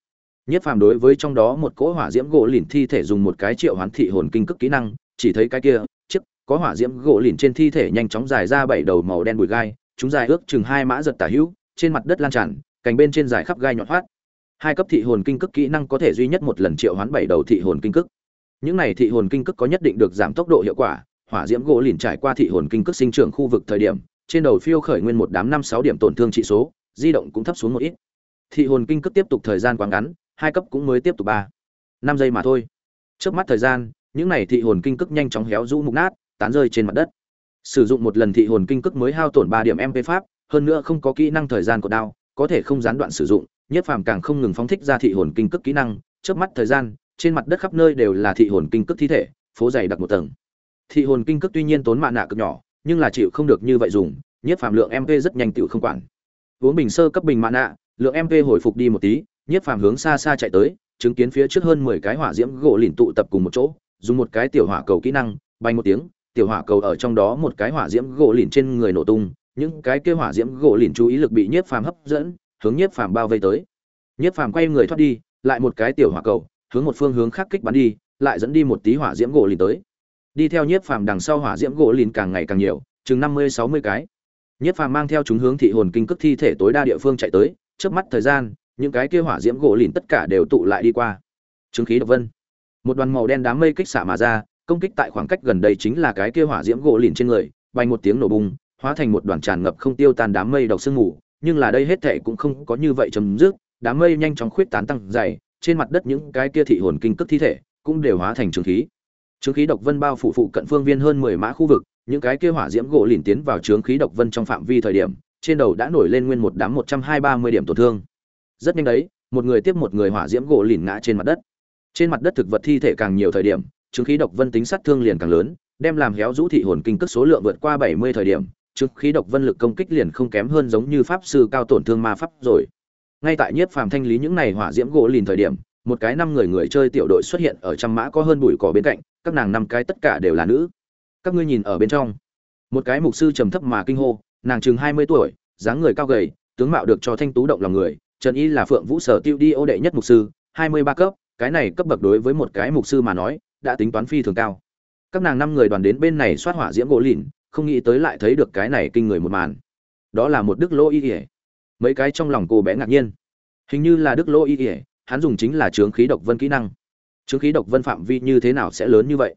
Nhất phàm đối với trong đó một cỗ hỏa diễm gỗ lìn thi thể dùng một cái triệu hoán thị hồn kinh cức kỹ năng, chỉ thấy cái kia, chiếc có hỏa diễm gỗ lìn trên thi thể nhanh chóng dài ra bảy đầu màu đen bụi gai, chúng dài ước chừng hai mã giật tả hữu, trên mặt đất lan tràn, cành bên trên dài khắp gai nhọn hoắt. Hai cấp thị hồn kinh cực kỹ năng có thể duy nhất một lần triệu hoán bảy đầu thị hồn kinh cực. Những này thị hồn kinh cực có nhất định được giảm tốc độ hiệu quả, hỏa diễm gỗ lìn trải qua thị hồn kinh cực sinh trưởng khu vực thời điểm, trên đầu phiêu khởi nguyên một đám năm sáu điểm tổn thương trị số, di động cũng thấp xuống một ít. Thị hồn kinh cực tiếp tục thời gian quá ngắn, hai cấp cũng mới tiếp tục ba năm giây mà thôi trước mắt thời gian những này thị hồn kinh cực nhanh chóng héo rũ mục nát tán rơi trên mặt đất sử dụng một lần thị hồn kinh cực mới hao tổn ba điểm mp pháp hơn nữa không có kỹ năng thời gian của đao có thể không gián đoạn sử dụng nhất phàm càng không ngừng phóng thích ra thị hồn kinh cước kỹ năng trước mắt thời gian trên mặt đất khắp nơi đều là thị hồn kinh cước thi thể phố dày đặc một tầng. Thị hồn kinh cước tuy nhiên tốn mạ nạ cực nhỏ nhưng là chịu không được như vậy dùng nhất phàm lượng mp rất nhanh tiểu không quản. Uống bình sơ cấp bình mạ nạ lượng mp hồi phục đi một tí Nhiếp Phàm hướng xa xa chạy tới, chứng kiến phía trước hơn 10 cái hỏa diễm gỗ lìn tụ tập cùng một chỗ, dùng một cái tiểu hỏa cầu kỹ năng, bay một tiếng, tiểu hỏa cầu ở trong đó một cái hỏa diễm gỗ lìn trên người nổ tung, những cái kia hỏa diễm gỗ lìn chú ý lực bị Nhiếp Phàm hấp dẫn, hướng Nhiếp Phàm bao vây tới. Nhiếp Phàm quay người thoát đi, lại một cái tiểu hỏa cầu, hướng một phương hướng khác kích bắn đi, lại dẫn đi một tí hỏa diễm gỗ lìn tới. Đi theo Nhiếp Phàm đằng sau hỏa diễm gỗ lìn càng ngày càng nhiều, chừng 50 60 cái. Nhiếp Phàm mang theo chúng hướng thị hồn kinh cước thi thể tối đa địa phương chạy tới, chớp mắt thời gian, những cái kia hỏa diễm gỗ lìn tất cả đều tụ lại đi qua chứng khí độc vân một đoàn màu đen đám mây kích xạ mà ra công kích tại khoảng cách gần đây chính là cái kia hỏa diễm gỗ lìn trên người bay một tiếng nổ bùng hóa thành một đoàn tràn ngập không tiêu tan đám mây độc sương mù, nhưng là đây hết thảy cũng không có như vậy chấm dứt, đám mây nhanh chóng khuyết tán tăng dày, trên mặt đất những cái kia thị hồn kinh cực thi thể cũng đều hóa thành trường khí. Trường khí độc vân bao phủ phụ cận phương viên hơn mười mã khu vực, những cái kia hỏa diễm gỗ lìn tiến vào trường khí độc vân trong phạm vi thời điểm, trên đầu đã nổi lên nguyên một đám một trăm hai ba mươi điểm tổn thương. Rất nhanh đấy, một người tiếp một người hỏa diễm gỗ lìn ngã trên mặt đất. Trên mặt đất thực vật thi thể càng nhiều thời điểm chứng khí độc vân tính sát thương liền càng lớn, đem làm héo rũ thị hồn kinh cước số lượng vượt qua bảy mươi thời điểm trước khí độc vân lực công kích liền không kém hơn giống như pháp sư cao tổn thương ma pháp rồi. Ngay tại nhiếp phàm thanh lý những này hỏa diễm gỗ lìn thời điểm một cái năm người người chơi tiểu đội xuất hiện ở trăm mã có hơn bụi cỏ bên cạnh các nàng năm cái tất cả đều là nữ. Các ngươi nhìn ở bên trong. Một cái mục sư trầm thấp mà kinh hô nàng chừng hai mươi tuổi dáng người cao gầy tướng mạo được cho thanh tú động lòng người Trần Y là Phượng Vũ Sở Tiêu đi ô đệ nhất mục sư, 23 cấp, cái này cấp bậc đối với một cái mục sư mà nói, đã tính toán phi thường cao. Các nàng năm người đoàn đến bên này soát hỏa diễm gỗ lìn, không nghĩ tới lại thấy được cái này kinh người một màn. Đó là một đức lô y ỉa Mấy cái trong lòng cô bé ngạc nhiên. Hình như là đức lô y ỉa hắn dùng chính là chướng khí độc vân kỹ năng. Chướng khí độc vân phạm vi như thế nào sẽ lớn như vậy?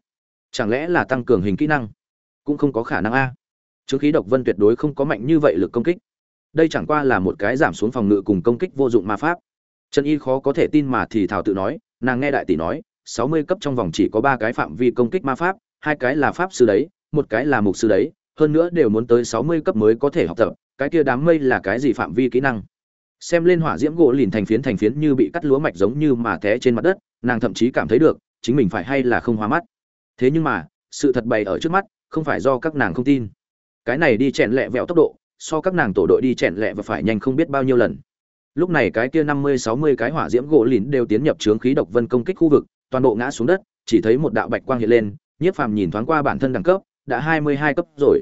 Chẳng lẽ là tăng cường hình kỹ năng? Cũng không có khả năng a. Chướng khí độc vân tuyệt đối không có mạnh như vậy lực công kích đây chẳng qua là một cái giảm xuống phòng ngự cùng công kích vô dụng ma pháp trần y khó có thể tin mà thì thảo tự nói, nàng nghe đại tỷ nói, sáu mươi cấp trong vòng chỉ có ba cái phạm vi công kích ma pháp, hai cái là pháp sư đấy một cái là mục sư đấy, hơn nữa đều muốn tới sáu mươi cấp mới có thể học tập, cái kia đám mây là cái gì phạm vi kỹ năng? Xem lên hỏa diễm gỗ lìn thành phiến thành phiến như bị cắt lúa mạch giống như mà té trên mặt đất, nàng thậm chí cảm thấy được, chính mình phải hay là không hóa mắt. Thế nhưng mà, sự thật bày ở trước mắt, không phải do các nàng không tin. Cái này đi chèn lẹ vẹo tốc độ, so các nàng tổ đội đi chèn lẹ và phải nhanh không biết bao nhiêu lần. Lúc này cái kia năm mươi, sáu mươi cái hỏa diễm gỗ lìn đều tiến nhập trướng khí độc vân công kích khu vực, toàn bộ ngã xuống đất, chỉ thấy một đạo bạch quang hiện lên, nhiếp phàm nhìn thoáng qua bản thân đẳng cấp đã hai mươi hai cấp rồi.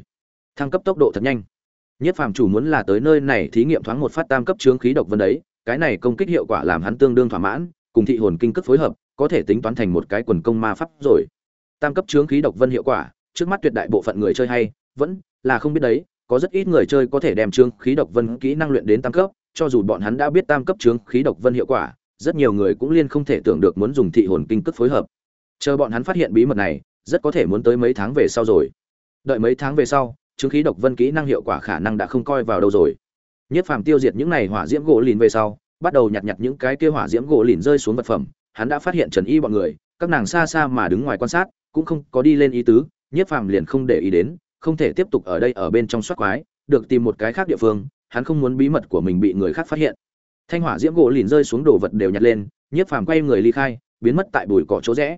Thăng cấp tốc độ thật nhanh. Nhiếp phàm chủ muốn là tới nơi này thí nghiệm thoáng một phát tam cấp trướng khí độc vân đấy cái này công kích hiệu quả làm hắn tương đương thỏa mãn cùng thị hồn kinh cước phối hợp có thể tính toán thành một cái quần công ma pháp rồi. Tam cấp trướng khí độc vân hiệu quả trước mắt tuyệt đại bộ phận người chơi hay vẫn là không biết đấy có rất ít người chơi có thể đem trướng khí độc vân kỹ năng luyện đến tam cấp, cho dù bọn hắn đã biết tam cấp trướng khí độc vân hiệu quả, rất nhiều người cũng liên không thể tưởng được muốn dùng thị hồn kinh cước phối hợp. Chờ bọn hắn phát hiện bí mật này, rất có thể muốn tới mấy tháng về sau rồi. Đợi mấy tháng về sau, chứng khí độc vân kỹ năng hiệu quả khả năng đã không coi vào đâu rồi. Nhất phàm tiêu diệt những này hỏa diễm gỗ lìn về sau, bắt đầu nhặt nhặt những cái kia hỏa diễm gỗ lìn rơi xuống vật phẩm, hắn đã phát hiện Trần Y bọn người, các nàng xa xa mà đứng ngoài quan sát, cũng không có đi lên ý tứ, Nhất phàm liền không để ý đến, không thể tiếp tục ở đây ở bên trong soát quái, được tìm một cái khác địa phương, hắn không muốn bí mật của mình bị người khác phát hiện. Thanh hỏa diễm gỗ lìn rơi xuống đồ vật đều nhặt lên, Nhiếp Phàm quay người ly khai, biến mất tại bụi cỏ chỗ rẽ.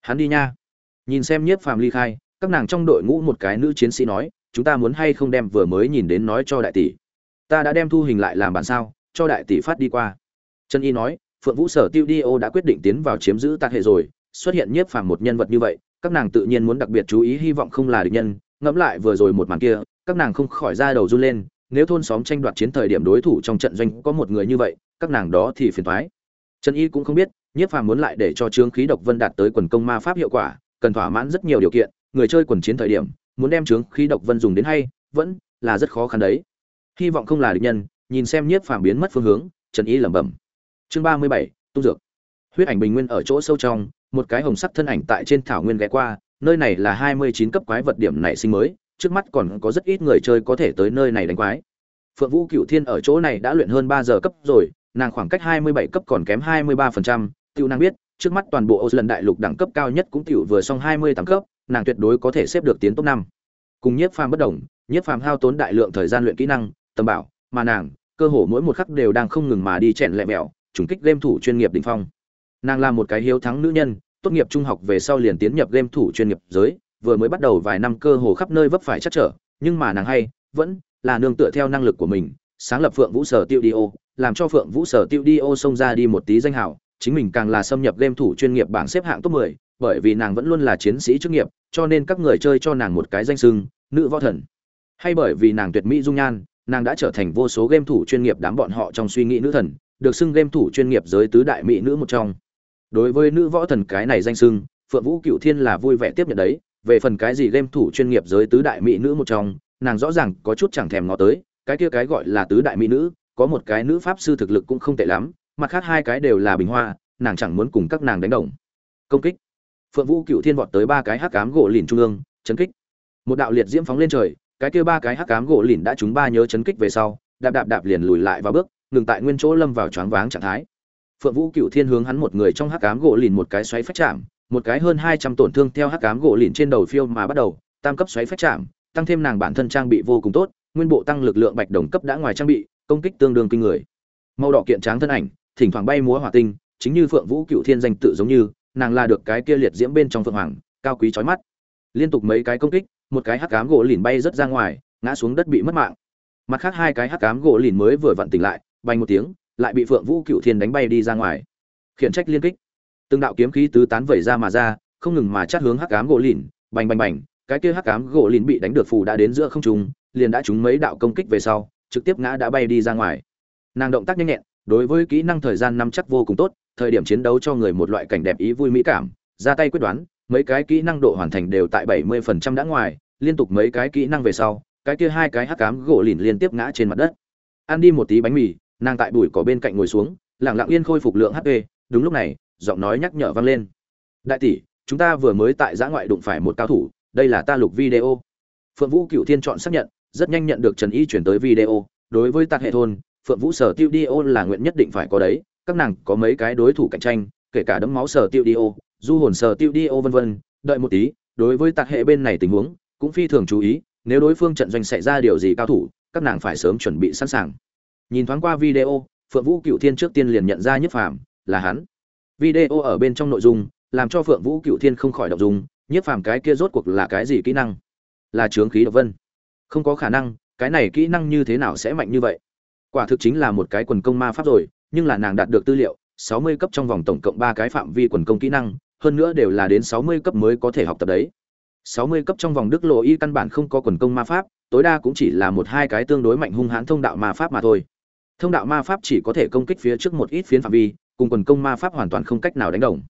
Hắn đi nha. Nhìn xem Nhiếp Phàm ly khai, các nàng trong đội ngũ một cái nữ chiến sĩ nói, chúng ta muốn hay không đem vừa mới nhìn đến nói cho đại tỷ. Ta đã đem thu hình lại làm bản sao, cho đại tỷ phát đi qua. Trần Y nói, Phượng Vũ Sở Tiêu Dio đã quyết định tiến vào chiếm giữ tạc hệ rồi, xuất hiện Nhiếp Phàm một nhân vật như vậy, các nàng tự nhiên muốn đặc biệt chú ý hy vọng không là địch nhân, ngẫm lại vừa rồi một màn kia các nàng không khỏi ra đầu run lên nếu thôn xóm tranh đoạt chiến thời điểm đối thủ trong trận doanh có một người như vậy các nàng đó thì phiền thoái trần y cũng không biết nhiếp phàm muốn lại để cho trướng khí độc vân đạt tới quần công ma pháp hiệu quả cần thỏa mãn rất nhiều điều kiện, người chơi quần chiến thời điểm, muốn đem trướng khí độc vân dùng đến hay, vẫn là rất khó khăn đấy. Hy vọng không là địch nhân, nhìn xem nhiếp phàm biến mất phương hướng, trần y lẩm bẩm. Chương ba mươi bảy, tu dược. Huyết ảnh bình nguyên ở chỗ sâu trong, một cái hồng sắc thân ảnh tại trên thảo nguyên ghé qua, nơi này là hai mươi chín cấp quái vật điểm nảy sinh mới, trước mắt còn có rất ít người chơi có thể tới nơi này đánh quái. Phượng vũ cựu thiên ở chỗ này đã luyện hơn ba giờ cấp rồi, nàng khoảng cách hai mươi bảy cấp còn kém hai mươi ba phần trăm tiêu năng biết trước mắt toàn bộ ô đại lục đẳng cấp cao nhất cũng tiểu vừa xong hai mươi tám cấp, nàng tuyệt đối có thể xếp được tiến top năm. Cùng nhiếp phàm bất đồng, nhiếp phàm hao tốn đại lượng thời gian luyện kỹ năng, tầm bảo, mà nàng, cơ hồ mỗi một khắc đều đang không ngừng mà đi chèn lẹ mẹo, trùng kích game thủ chuyên nghiệp đỉnh phong. Nàng là một cái hiếu thắng nữ nhân, tốt nghiệp trung học về sau liền tiến nhập game thủ chuyên nghiệp giới, vừa mới bắt đầu vài năm cơ hồ khắp nơi vấp phải chắc trở, nhưng mà nàng hay, vẫn là nương tựa theo năng lực của mình, sáng lập phượng vũ sở tiêu đi làm cho phượng vũ sở tiêu đi xông ra đi một tí danh hào chính mình càng là xâm nhập game thủ chuyên nghiệp bảng xếp hạng top 10, bởi vì nàng vẫn luôn là chiến sĩ chuyên nghiệp cho nên các người chơi cho nàng một cái danh xưng nữ võ thần. Hay bởi vì nàng tuyệt mỹ dung nhan nàng đã trở thành vô số game thủ chuyên nghiệp đám bọn họ trong suy nghĩ nữ thần được xưng game thủ chuyên nghiệp giới tứ đại mỹ nữ một trong. Đối với nữ võ thần cái này danh xưng phượng vũ cựu thiên là vui vẻ tiếp nhận đấy về phần cái gì game thủ chuyên nghiệp giới tứ đại mỹ nữ một trong nàng rõ ràng có chút chẳng thèm ngó tới cái kia cái gọi là tứ đại mỹ nữ có một cái nữ pháp sư thực lực cũng không tệ lắm mặt khác hai cái đều là bình hoa, nàng chẳng muốn cùng các nàng đánh đồng. Công kích. Phượng vũ cựu thiên vọt tới ba cái hắc cám gỗ lìn trung ương, chấn kích. Một đạo liệt diễm phóng lên trời, cái kia ba cái hắc cám gỗ lìn đã chúng ba nhớ chấn kích về sau, đạp đạp đạp liền lùi lại và bước, ngừng tại nguyên chỗ lâm vào choáng váng trạng thái. Phượng vũ cựu thiên hướng hắn một người trong hắc cám gỗ lìn một cái xoáy phách chạm, một cái hơn hai trăm tổn thương theo hắc cám gỗ lìn trên đầu phiêu mà bắt đầu, tam cấp xoáy phách chạm, tăng thêm nàng bản thân trang bị vô cùng tốt, nguyên bộ tăng lực lượng bạch đồng cấp đã ngoài trang bị, công kích tương đương kinh người. Màu đỏ kiện tráng thân ảnh thỉnh thoảng bay múa hỏa tinh, chính như phượng vũ cựu thiên danh tự giống như, nàng là được cái kia liệt diễm bên trong phượng hoàng, cao quý chói mắt. Liên tục mấy cái công kích, một cái hắc cám gỗ lìn bay rất ra ngoài, ngã xuống đất bị mất mạng. Mặt khác hai cái hắc cám gỗ lìn mới vừa vặn tỉnh lại, bay một tiếng, lại bị phượng vũ cựu thiên đánh bay đi ra ngoài. Khiển trách liên kích. Từng đạo kiếm khí tứ tán vẩy ra mà ra, không ngừng mà chát hướng hắc cám gỗ lìn, bành bành bành, cái kia hắc cám gỗ lìn bị đánh được phù đã đến giữa không trung, liền đã trúng mấy đạo công kích về sau, trực tiếp ngã đã bay đi ra ngoài. Nàng động tác nhanh nhẹn đối với kỹ năng thời gian nắm chắc vô cùng tốt, thời điểm chiến đấu cho người một loại cảnh đẹp ý vui mỹ cảm, ra tay quyết đoán, mấy cái kỹ năng độ hoàn thành đều tại bảy mươi phần trăm đã ngoài, liên tục mấy cái kỹ năng về sau, cái kia hai cái hắc cám gỗ lìn liên tiếp ngã trên mặt đất. Ăn đi một tí bánh mì, nàng tại bụi cỏ bên cạnh ngồi xuống, lặng lặng yên khôi phục lượng hp đúng lúc này, giọng nói nhắc nhở vang lên. Đại tỷ, chúng ta vừa mới tại giã ngoại đụng phải một cao thủ, đây là ta lục video. Phượng vũ cựu thiên chọn xác nhận, rất nhanh nhận được trần y chuyển tới video, đối với tạc hệ thôn phượng vũ sở tiêu đi ô là nguyện nhất định phải có đấy, các nàng có mấy cái đối thủ cạnh tranh, kể cả đấm máu sở tiêu đi ô, du hồn sở tiêu đi ô vân vân, đợi một tí, đối với tạc hệ bên này tình huống, cũng phi thường chú ý, nếu đối phương trận doanh xảy ra điều gì cao thủ, các nàng phải sớm chuẩn bị sẵn sàng. Nhìn thoáng qua video, phượng vũ cựu thiên trước tiên liền nhận ra nhất phàm là hắn. Video ở bên trong nội dung, làm cho phượng vũ cựu thiên không khỏi đọc dùng nhất phàm cái kia rốt cuộc là cái gì kỹ năng? Là trướng khí độc vân. Không có khả năng, cái này kỹ năng như thế nào sẽ mạnh như vậy? Quả thực chính là một cái quần công ma pháp rồi, nhưng là nàng đạt được tư liệu, sáu mươi cấp trong vòng tổng cộng ba cái phạm vi quần công kỹ năng, hơn nữa đều là đến sáu mươi cấp mới có thể học tập đấy. sáu mươi cấp trong vòng đức lộ y căn bản không có quần công ma pháp, tối đa cũng chỉ là một hai cái tương đối mạnh hung hãn thông đạo ma pháp mà thôi. Thông đạo ma pháp chỉ có thể công kích phía trước một ít phiến phạm vi, cùng quần công ma pháp hoàn toàn không cách nào đánh đồng.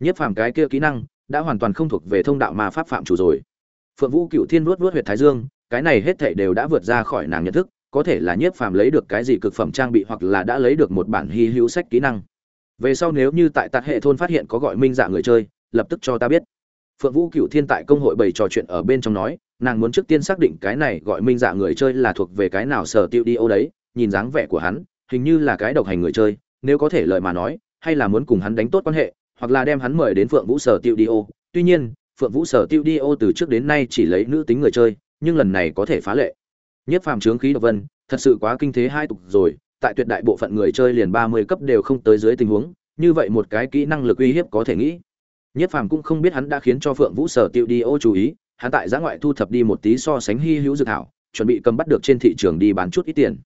Nhất phàm cái kia kỹ năng, đã hoàn toàn không thuộc về thông đạo ma pháp phạm chủ rồi. Phượng vũ cựu thiên vuốt vuốt huyệt thái dương, cái này hết thảy đều đã vượt ra khỏi nàng nhận thức có thể là nhiếp phàm lấy được cái gì cực phẩm trang bị hoặc là đã lấy được một bản hy hữu sách kỹ năng. Về sau nếu như tại tạt hệ thôn phát hiện có gọi minh dạ người chơi, lập tức cho ta biết. Phượng vũ cựu thiên tại công hội bày trò chuyện ở bên trong nói, nàng muốn trước tiên xác định cái này gọi minh dạ người chơi là thuộc về cái nào sở tiêu đi ô đấy, nhìn dáng vẻ của hắn, hình như là cái độc hành người chơi, nếu có thể lời mà nói, hay là muốn cùng hắn đánh tốt quan hệ, hoặc là đem hắn mời đến phượng vũ sở tiêu đi ô. Tuy nhiên, phượng vũ sở tiêu đi ô từ trước đến nay chỉ lấy nữ tính người chơi, nhưng lần này có thể phá lệ nhất phàm trướng khí độc vân, thật sự quá kinh thế hai tục rồi, tại tuyệt đại bộ phận người chơi liền ba mươi cấp đều không tới dưới tình huống, như vậy một cái kỹ năng lực uy hiếp có thể nghĩ. Nhất phàm cũng không biết hắn đã khiến cho phượng vũ sở tiêu đi ô chú ý, hắn tại giã ngoại thu thập đi một tí so sánh hy hữu dược thảo, chuẩn bị cầm bắt được trên thị trường đi bán chút ít tiền.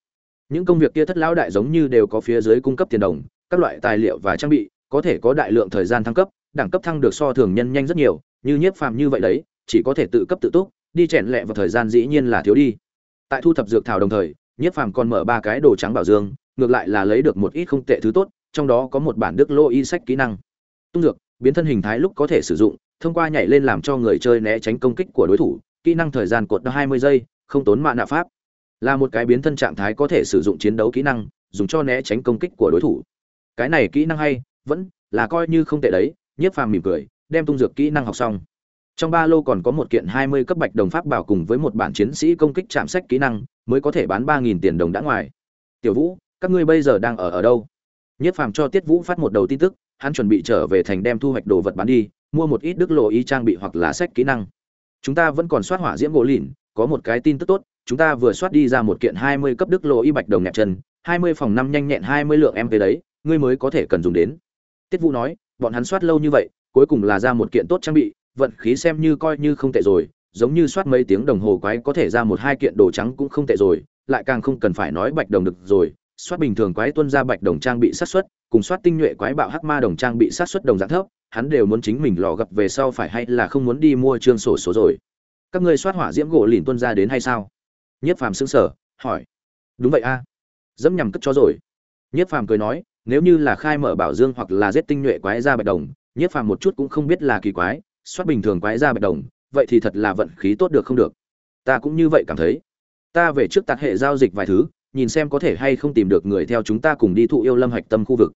Những công việc kia thất lão đại giống như đều có phía dưới cung cấp tiền đồng, các loại tài liệu và trang bị, có thể có đại lượng thời gian thăng cấp, đẳng cấp thăng được so thường nhân nhanh rất nhiều, như nhiếp phàm như vậy đấy, chỉ có thể tự cấp tự túc, đi chèn lẹ vào thời gian dĩ nhiên là thiếu đi tại thu thập dược thảo đồng thời, nhiếp phàm còn mở ba cái đồ trắng bảo dương, ngược lại là lấy được một ít không tệ thứ tốt, trong đó có một bản đức lô y sách kỹ năng. Tung dược, biến thân hình thái lúc có thể sử dụng, thông qua nhảy lên làm cho người chơi né tránh công kích của đối thủ, kỹ năng thời gian cột hai mươi giây, không tốn mạ nạ pháp. Là một cái biến thân trạng thái có thể sử dụng chiến đấu kỹ năng, dùng cho né tránh công kích của đối thủ. Cái này kỹ năng hay, vẫn là coi như không tệ đấy, nhiếp phàm mỉm cười, đem tung dược kỹ năng học xong trong ba lô còn có một kiện hai mươi cấp bạch đồng pháp bảo cùng với một bản chiến sĩ công kích chạm sách kỹ năng, mới có thể bán ba nghìn tiền đồng đã ngoài. Tiểu vũ, các ngươi bây giờ đang ở ở đâu? Nhiếp phàm cho tiết vũ phát một đầu tin tức, hắn chuẩn bị trở về thành đem thu hoạch đồ vật bán đi, mua một ít đức lộ y trang bị hoặc là sách kỹ năng. Chúng ta vẫn còn soát hỏa diễm gỗ lìn, có một cái tin tức tốt, chúng ta vừa soát đi ra một kiện hai mươi cấp đức lộ y bạch đồng nhạc chân hai mươi phòng năm nhanh nhẹn, hai mươi lượng em về đấy, ngươi mới có thể cần dùng đến. Tiết vũ nói, bọn hắn soát lâu như vậy, cuối cùng là ra một kiện tốt trang bị vận khí xem như coi như không tệ rồi, giống như soát mấy tiếng đồng hồ quái có thể ra một hai kiện đồ trắng cũng không tệ rồi, lại càng không cần phải nói bạch đồng được rồi. Soát bình thường quái tuân ra bạch đồng trang bị sát xuất, cùng soát tinh nhuệ quái bạo hắc ma đồng trang bị sát xuất đồng dạng thấp, hắn đều muốn chính mình lò gặp về sau phải hay là không muốn đi mua trương sổ số rồi. Các ngươi soát hỏa diễm gỗ lìn tuân ra đến hay sao? Nhiếp phàm xứng sở hỏi. Đúng vậy a. Dẫm nhằm cất cho rồi. Nhiếp phàm cười nói, nếu như là khai mở bảo dương hoặc là giết tinh nhuệ quái ra bạch đồng nhiếp phàm một chút cũng không biết là kỳ quái soát bình thường quái ra bạch đồng, vậy thì thật là vận khí tốt được không được. Ta cũng như vậy cảm thấy. Ta về trước tạt hệ giao dịch vài thứ, nhìn xem có thể hay không tìm được người theo chúng ta cùng đi thụ yêu lâm hạch tâm khu vực.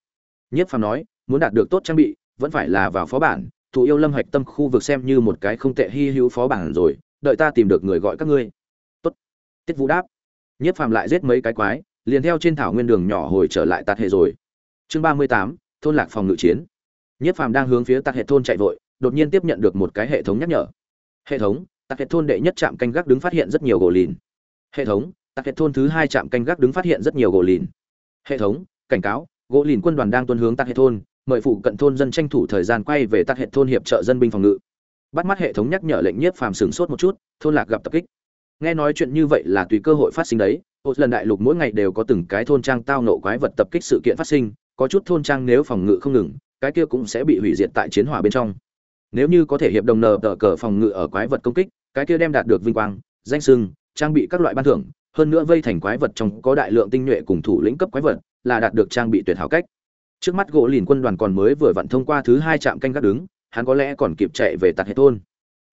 Nhất phàm nói, muốn đạt được tốt trang bị, vẫn phải là vào phó bản, thụ yêu lâm hạch tâm khu vực xem như một cái không tệ hy hữu phó bản rồi, đợi ta tìm được người gọi các ngươi. Tốt. Tiết vũ đáp. Nhất phàm lại giết mấy cái quái, liền theo trên thảo nguyên đường nhỏ hồi trở lại tạt hệ rồi. Chương ba mươi tám, thôn lạc phòng ngự chiến. Nhất phàm đang hướng phía tạt hệ thôn chạy vội đột nhiên tiếp nhận được một cái hệ thống nhắc nhở. Hệ thống, tạc hệ thôn đệ nhất trạm canh gác đứng phát hiện rất nhiều gỗ lìn. Hệ thống, tạc hệ thôn thứ hai trạm canh gác đứng phát hiện rất nhiều gỗ lìn. Hệ thống, cảnh cáo, gỗ lìn quân đoàn đang tuân hướng tạc hệ thôn, mời phụ cận thôn dân tranh thủ thời gian quay về tạc hệ thôn hiệp trợ dân binh phòng ngự. Bắt mắt hệ thống nhắc nhở lệnh nhiếp phàm sửng sốt một chút, thôn lạc gặp tập kích. Nghe nói chuyện như vậy là tùy cơ hội phát sinh đấy. Một lần đại lục mỗi ngày đều có từng cái thôn trang tao nộ quái vật tập kích sự kiện phát sinh, có chút thôn trang nếu phòng ngự không ngừng, cái kia cũng sẽ bị hủy diệt tại chiến hỏa bên trong nếu như có thể hiệp đồng nờ tờ cờ phòng ngự ở quái vật công kích, cái kia đem đạt được vinh quang, danh sưng, trang bị các loại ban thưởng, hơn nữa vây thành quái vật trong có đại lượng tinh nhuệ cùng thủ lĩnh cấp quái vật, là đạt được trang bị tuyệt hảo cách. Trước mắt gỗ lìn quân đoàn còn mới vừa vặn thông qua thứ hai trạm canh gác đứng, hắn có lẽ còn kịp chạy về tạt hệ thôn.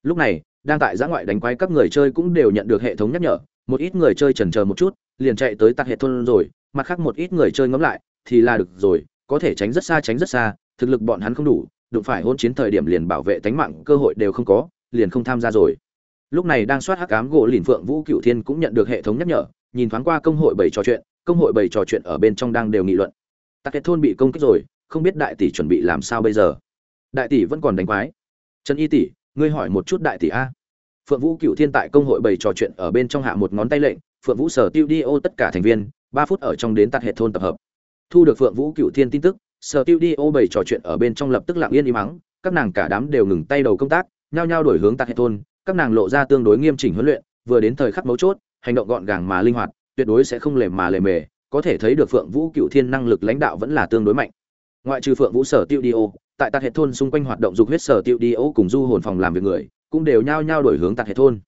Lúc này, đang tại giã ngoại đánh quái các người chơi cũng đều nhận được hệ thống nhắc nhở, một ít người chơi chần chờ một chút, liền chạy tới tạt hệ thôn rồi, mặt khác một ít người chơi ngẫm lại, thì là được rồi, có thể tránh rất xa, tránh rất xa, thực lực bọn hắn không đủ đụng phải hôn chiến thời điểm liền bảo vệ tánh mạng, cơ hội đều không có, liền không tham gia rồi. Lúc này đang soát hắc ám gỗ lìn phượng vũ cựu thiên cũng nhận được hệ thống nhắc nhở, nhìn thoáng qua công hội bảy trò chuyện, công hội bảy trò chuyện ở bên trong đang đều nghị luận. Tắc kết thôn bị công kích rồi, không biết đại tỷ chuẩn bị làm sao bây giờ? Đại tỷ vẫn còn đánh quái. Trần y tỷ, ngươi hỏi một chút đại tỷ a. Phượng vũ cựu thiên tại công hội bảy trò chuyện ở bên trong hạ một ngón tay lệnh, phượng vũ sở tiêu đi ô tất cả thành viên, ba phút ở trong đến tạc hệ thôn tập hợp. Thu được phượng vũ cựu thiên tin tức sở tiêu đi ô bảy trò chuyện ở bên trong lập tức lặng yên im mắng, các nàng cả đám đều ngừng tay đầu công tác, nhao nhao đổi hướng tạc hệ thôn, các nàng lộ ra tương đối nghiêm chỉnh huấn luyện, vừa đến thời khắc mấu chốt, hành động gọn gàng mà linh hoạt, tuyệt đối sẽ không lề mà lề mề, có thể thấy được phượng vũ cựu thiên năng lực lãnh đạo vẫn là tương đối mạnh. Ngoại trừ phượng vũ sở tiêu đi ô, tại tạc hệ thôn xung quanh hoạt động dục huyết sở tiêu đi ô cùng du hồn phòng làm việc người, cũng đều nhao nhao đổi hướng tạc hệ thôn.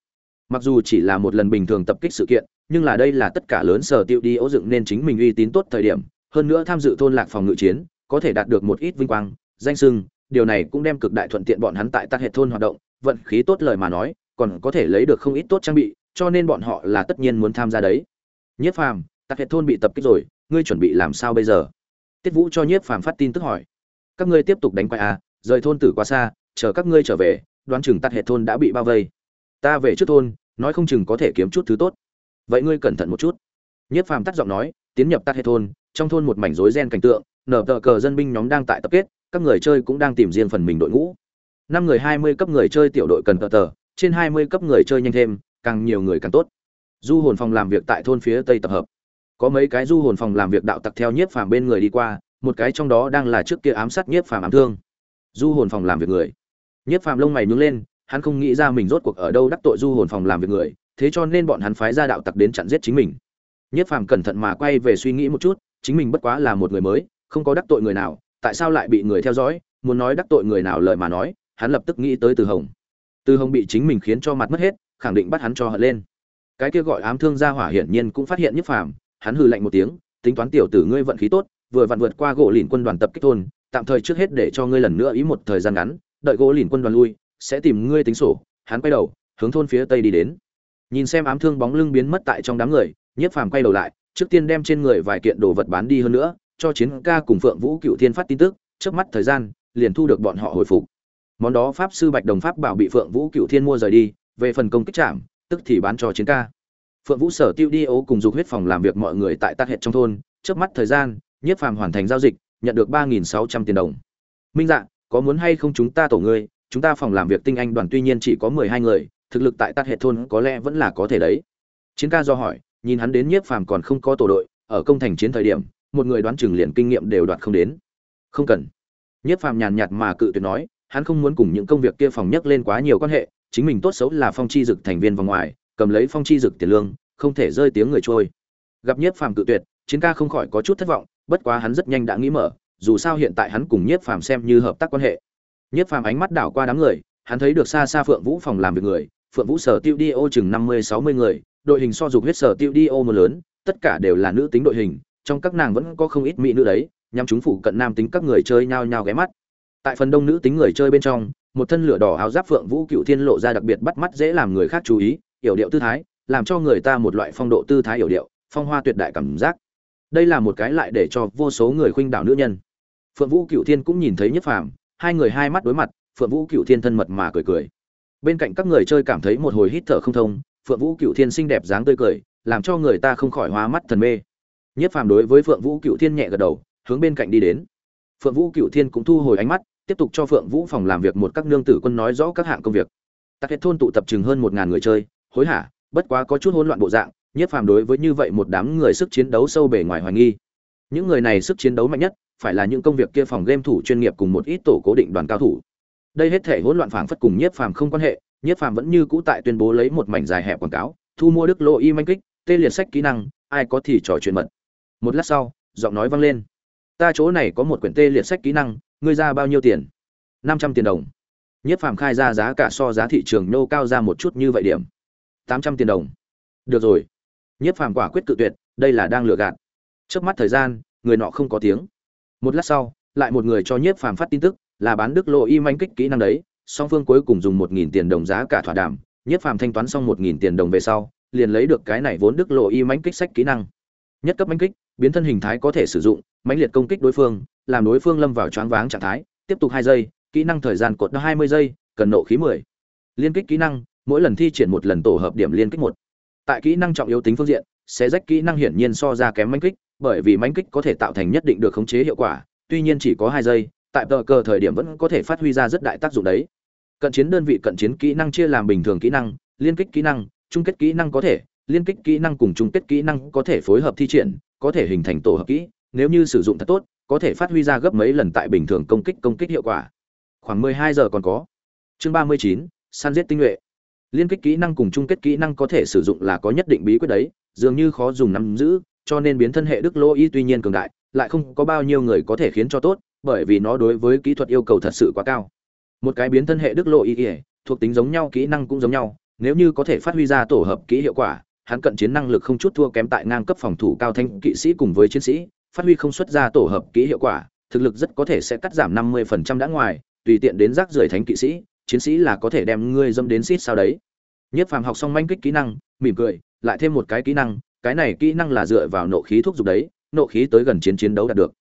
Mặc dù chỉ là một lần bình thường tập kích sự kiện, nhưng là đây là tất cả lớn sở tiêu đi ô dựng nên chính mình uy tín tốt thời điểm, hơn nữa tham dự thôn lạc phòng ngự chiến có thể đạt được một ít vinh quang danh sưng điều này cũng đem cực đại thuận tiện bọn hắn tại tắc hệ thôn hoạt động vận khí tốt lời mà nói, còn có thể lấy được không ít tốt trang bị, cho nên bọn họ là tất nhiên muốn tham gia đấy. Nhiếp Phàm, tắc Hệ thôn bị tập kích rồi, ngươi chuẩn bị làm sao bây giờ? Tiết Vũ cho Nhiếp Phàm phát tin tức hỏi. Các ngươi tiếp tục đánh quay à, rời thôn tử quá xa, chờ các ngươi trở về, đoán chừng tắc Hệ thôn đã bị bao vây. Ta về trước thôn, nói không chừng có thể kiếm chút thứ tốt. Vậy ngươi cẩn thận một chút. Nhiếp Phàm tắt giọng nói, tiến nhập tắc Hệ thôn, trong thôn một mảnh rối ren cảnh tượng, nở tờ cờ dân binh nhóm đang tại tập kết, các người chơi cũng đang tìm riêng phần mình đội ngũ. Năm người hai mươi cấp người chơi tiểu đội cần tờ tờ trên hai mươi cấp người chơi nhanh thêm càng nhiều người càng tốt. Du hồn phòng làm việc tại thôn phía tây tập hợp. Có mấy cái du hồn phòng làm việc đạo tặc theo nhiếp phàm bên người đi qua một cái trong đó đang là trước kia ám sát nhiếp phàm ám thương. Du hồn phòng làm việc người. Nhiếp phàm lông mày nhướng lên hắn không nghĩ ra mình rốt cuộc ở đâu đắc tội du hồn phòng làm việc người thế cho nên bọn hắn phái ra đạo tặc đến chặn giết chính mình. Nhiếp phàm cẩn thận mà quay về suy nghĩ một chút chính mình bất quá là một người mới không có đắc tội người nào, tại sao lại bị người theo dõi, muốn nói đắc tội người nào lời mà nói, hắn lập tức nghĩ tới từ hồng. Từ hồng bị chính mình khiến cho mặt mất hết, khẳng định bắt hắn cho hận lên. Cái kia gọi ám thương gia hỏa hiển nhiên cũng phát hiện nhất phàm, hắn hừ lạnh một tiếng, tính toán tiểu tử ngươi vận khí tốt, vừa vặn vượt qua gỗ lìn quân đoàn tập kích thôn, tạm thời trước hết để cho ngươi lần nữa ý một thời gian ngắn, đợi gỗ lìn quân đoàn lui, sẽ tìm ngươi tính sổ, hắn quay đầu, hướng thôn phía tây đi đến. Nhìn xem ám thương bóng lưng biến mất tại trong đám người nhiếp phàm quay đầu lại, trước tiên đem trên người vài kiện đồ vật bán đi hơn nữa cho chiến ca cùng phượng vũ cựu thiên phát tin tức trước mắt thời gian, liền thu được bọn họ hồi phục. Món đó pháp sư bạch đồng pháp bảo bị phượng vũ cựu thiên mua rời đi, về phần công kích chạm, tức thì bán cho chiến ca. Phượng vũ sở tiêu đi ố cùng dục huyết phòng làm việc mọi người tại tác hệ trong thôn trước mắt thời gian, nhiếp phàm hoàn thành giao dịch, nhận được ba nghìn sáu trăm tiền đồng. Minh dạ có muốn hay không chúng ta tổ ngươi? Chúng ta phòng làm việc tinh anh đoàn tuy nhiên chỉ có mười hai người, thực lực tại tác hệ thôn có lẽ vẫn là có thể đấy. Chiến ca do hỏi, nhìn hắn đến nhiếp phàm còn không có tổ đội, ở công thành chiến thời điểm một người đoán chừng liền kinh nghiệm đều đoạt không đến. Không cần. Nhiếp phàm nhàn nhạt mà cự tuyệt nói, hắn không muốn cùng những công việc kia phòng nhấc lên quá nhiều quan hệ, chính mình tốt xấu là phong chi dực thành viên vòng ngoài, cầm lấy phong chi dực tiền lương, không thể rơi tiếng người trôi. Gặp nhiếp phàm cự tuyệt, chiến ca không khỏi có chút thất vọng, bất quá hắn rất nhanh đã nghĩ mở, dù sao hiện tại hắn cùng nhiếp phàm xem như hợp tác quan hệ. Nhiếp phàm ánh mắt đảo qua đám người, hắn thấy được xa xa phượng vũ phòng làm việc người, phượng vũ sở tiêu đi ô chừng năm mươi, sáu mươi người, đội hình so dục huyết sở tiêu đi ô mưa lớn, tất cả đều là nữ tính đội hình trong các nàng vẫn có không ít mỹ nữ đấy nhằm chúng phụ cận nam tính các người chơi nhao nhao ghé mắt. Tại phần đông nữ tính người chơi bên trong, một thân lửa đỏ áo giáp phượng vũ cựu thiên lộ ra đặc biệt bắt mắt dễ làm người khác chú ý yểu điệu tư thái, làm cho người ta một loại phong độ tư thái yểu điệu, phong hoa tuyệt đại cảm giác. Đây là một cái lại để cho vô số người khuynh đảo nữ nhân. Phượng vũ cựu thiên cũng nhìn thấy nhất phàm, hai người hai mắt đối mặt, phượng vũ cựu thiên thân mật mà cười cười. Bên cạnh các người chơi cảm thấy một hồi hít thở không thông, phượng vũ cựu thiên xinh đẹp dáng tươi cười, làm cho người ta không khỏi hoa mắt thần mê nhất phàm đối với phượng vũ cựu thiên nhẹ gật đầu, hướng bên cạnh đi đến. Phượng vũ cựu thiên cũng thu hồi ánh mắt, tiếp tục cho phượng vũ phòng làm việc một các nương tử quân nói rõ các hạng công việc. Tạc hết thôn tụ tập chừng hơn một ngàn người chơi, hối hả, bất quá có chút hỗn loạn bộ dạng, nhất phàm đối với như vậy một đám người sức chiến đấu sâu bề ngoài hoài nghi. Những người này sức chiến đấu mạnh nhất, phải là những công việc kia phòng game thủ chuyên nghiệp cùng một ít tổ cố định đoàn cao thủ. Đây hết thể hỗn loạn phảng phất cùng nhiếp phàm không quan hệ nhiếp phàm vẫn như cũ tại tuyên bố lấy một mảnh dài hẹp quảng cáo, thu mua đức lộ y manh kích, tê liệt sách kỹ năng, ai có thì trò chuyện mật một lát sau, giọng nói vang lên. Ta chỗ này có một quyển tê liệt sách kỹ năng, ngươi ra bao nhiêu tiền? Năm trăm tiền đồng. Nhất phàm khai ra giá cả so giá thị trường nô cao ra một chút như vậy điểm. Tám trăm tiền đồng. Được rồi. Nhất phàm quả quyết cự tuyệt, đây là đang lừa gạt. Trước mắt thời gian, người nọ không có tiếng. Một lát sau, lại một người cho nhiếp phàm phát tin tức, là bán đức lộ y manh kích kỹ năng đấy. Song phương cuối cùng dùng một nghìn tiền đồng giá cả thỏa đàm. Nhiếp phàm thanh toán xong một nghìn tiền đồng về sau, liền lấy được cái này vốn đức lộ y manh kích sách kỹ năng. Nhất cấp manh kích biến thân hình thái có thể sử dụng, mãnh liệt công kích đối phương, làm đối phương lâm vào choáng váng trạng thái, tiếp tục hai giây, kỹ năng thời gian cột hai mươi giây, cần nộ khí mười. Liên kích kỹ năng, mỗi lần thi triển một lần tổ hợp điểm liên kích một. Tại kỹ năng trọng yếu tính phương diện sẽ rách kỹ năng hiển nhiên so ra kém mãnh kích, bởi vì mãnh kích có thể tạo thành nhất định được khống chế hiệu quả, tuy nhiên chỉ có hai giây, tại tờ cờ thời điểm vẫn có thể phát huy ra rất đại tác dụng đấy. Cận chiến đơn vị cận chiến kỹ năng chia làm bình thường kỹ năng, liên kích kỹ năng, chung kết kỹ năng có thể, liên kích kỹ năng cùng chung kết kỹ năng có thể phối hợp thi triển có thể hình thành tổ hợp kỹ nếu như sử dụng thật tốt có thể phát huy ra gấp mấy lần tại bình thường công kích công kích hiệu quả. Khoảng 12 giờ còn có. Chương 39, săn giết tinh nhuệ. Liên kích kỹ năng cùng chung kết kỹ năng có thể sử dụng là có nhất định bí quyết đấy dường như khó dùng nắm giữ cho nên biến thân hệ đức lô y tuy nhiên cường đại lại không có bao nhiêu người có thể khiến cho tốt bởi vì nó đối với kỹ thuật yêu cầu thật sự quá cao. Một cái biến thân hệ đức lộ y ỉa thuộc tính giống nhau kỹ năng cũng giống nhau nếu như có thể phát huy ra tổ hợp kỹ hiệu quả hắn cận chiến năng lực không chút thua kém tại ngang cấp phòng thủ cao thanh kỵ sĩ cùng với chiến sĩ, phát huy không xuất ra tổ hợp kỹ hiệu quả, thực lực rất có thể sẽ cắt giảm năm mươi phần trăm đã ngoài, tùy tiện đến rác rưởi thánh kỵ sĩ, chiến sĩ là có thể đem ngươi dâm đến xít sao đấy. Nhất phàm học xong manh kích kỹ năng, mỉm cười, lại thêm một cái kỹ năng, cái này kỹ năng là dựa vào nộ khí thuốc dục đấy, nộ khí tới gần chiến chiến đấu đạt được.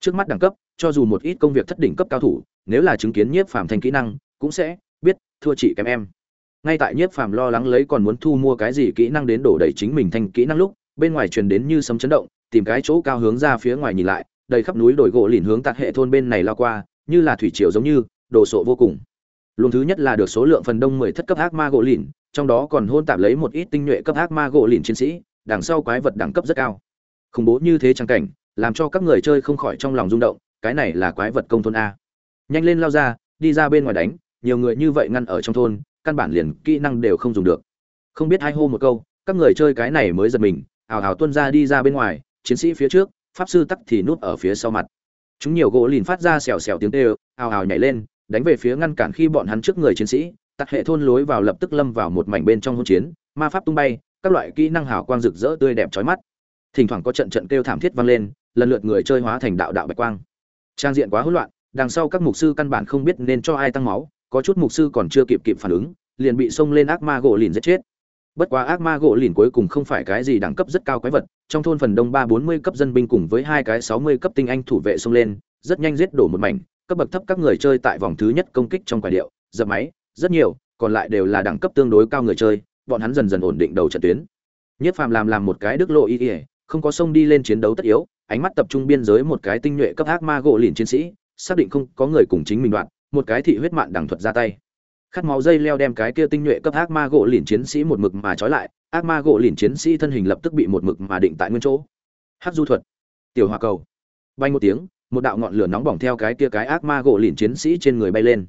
Trước mắt đẳng cấp, cho dù một ít công việc thất đỉnh cấp cao thủ, nếu là chứng kiến nhiếp phàm thành kỹ năng, cũng sẽ biết, thua chỉ kém em ngay tại nhiếp phàm lo lắng lấy còn muốn thu mua cái gì kỹ năng đến đổ đầy chính mình thành kỹ năng lúc, bên ngoài truyền đến như sấm chấn động, tìm cái chỗ cao hướng ra phía ngoài nhìn lại, đầy khắp núi đồi gỗ lìn hướng tạt hệ thôn bên này lao qua, như là thủy triều giống như, đồ sộ vô cùng. Luồng thứ nhất là được số lượng phần đông mười thất cấp ác ma gỗ lìn, trong đó còn hôn tạp lấy một ít tinh nhuệ cấp ác ma gỗ lìn chiến sĩ, đằng sau quái vật đẳng cấp rất cao. Khủng bố như thế trang cảnh, làm cho các người chơi không khỏi trong lòng rung động, cái này là quái vật công thôn a. Nhanh lên lao ra, đi ra bên ngoài đánh, nhiều người như vậy ngăn ở trong thôn căn bản liền kỹ năng đều không dùng được. Không biết hai hô một câu, các người chơi cái này mới giật mình, ào ào tuân ra đi ra bên ngoài, chiến sĩ phía trước, pháp sư tắc thì núp ở phía sau mặt. Chúng nhiều gỗ lìn phát ra xèo xèo tiếng tê ào ào nhảy lên, đánh về phía ngăn cản khi bọn hắn trước người chiến sĩ tặc hệ thôn lối vào lập tức lâm vào một mảnh bên trong hỗn chiến, ma pháp tung bay, các loại kỹ năng hào quang rực rỡ tươi đẹp chói mắt. Thỉnh thoảng có trận trận kêu thảm thiết vang lên, lần lượt người chơi hóa thành đạo đạo bạch quang. Trang diện quá hỗn loạn, đằng sau các mục sư căn bản không biết nên cho ai tăng máu có chút mục sư còn chưa kịp kịp phản ứng, liền bị xông lên ác ma gỗ lìn giết chết. Bất quá ác ma gỗ lìn cuối cùng không phải cái gì đẳng cấp rất cao quái vật, trong thôn phần đông ba bốn mươi cấp dân binh cùng với hai cái sáu mươi cấp tinh anh thủ vệ xông lên, rất nhanh giết đổ một mảnh, cấp bậc thấp các người chơi tại vòng thứ nhất công kích trong quả điệu, dập máy, rất nhiều, còn lại đều là đẳng cấp tương đối cao người chơi, bọn hắn dần dần ổn định đầu trận tuyến. Nhất phàm làm làm một cái đức lộ y ỉa không có sông đi lên chiến đấu tất yếu, ánh mắt tập trung biên giới một cái tinh nhuệ cấp ác ma gỗ lìn chiến sĩ, xác định không có người cùng chính mình đoạn một cái thị huyết mạng đằng thuật ra tay. Khát máu dây leo đem cái kia tinh nhuệ cấp ác ma gỗ liền chiến sĩ một mực mà trói lại, ác ma gỗ liền chiến sĩ thân hình lập tức bị một mực mà định tại nguyên chỗ. Hát du thuật, tiểu hòa cầu. Bay một tiếng, một đạo ngọn lửa nóng bỏng theo cái kia cái ác ma gỗ liền chiến sĩ trên người bay lên.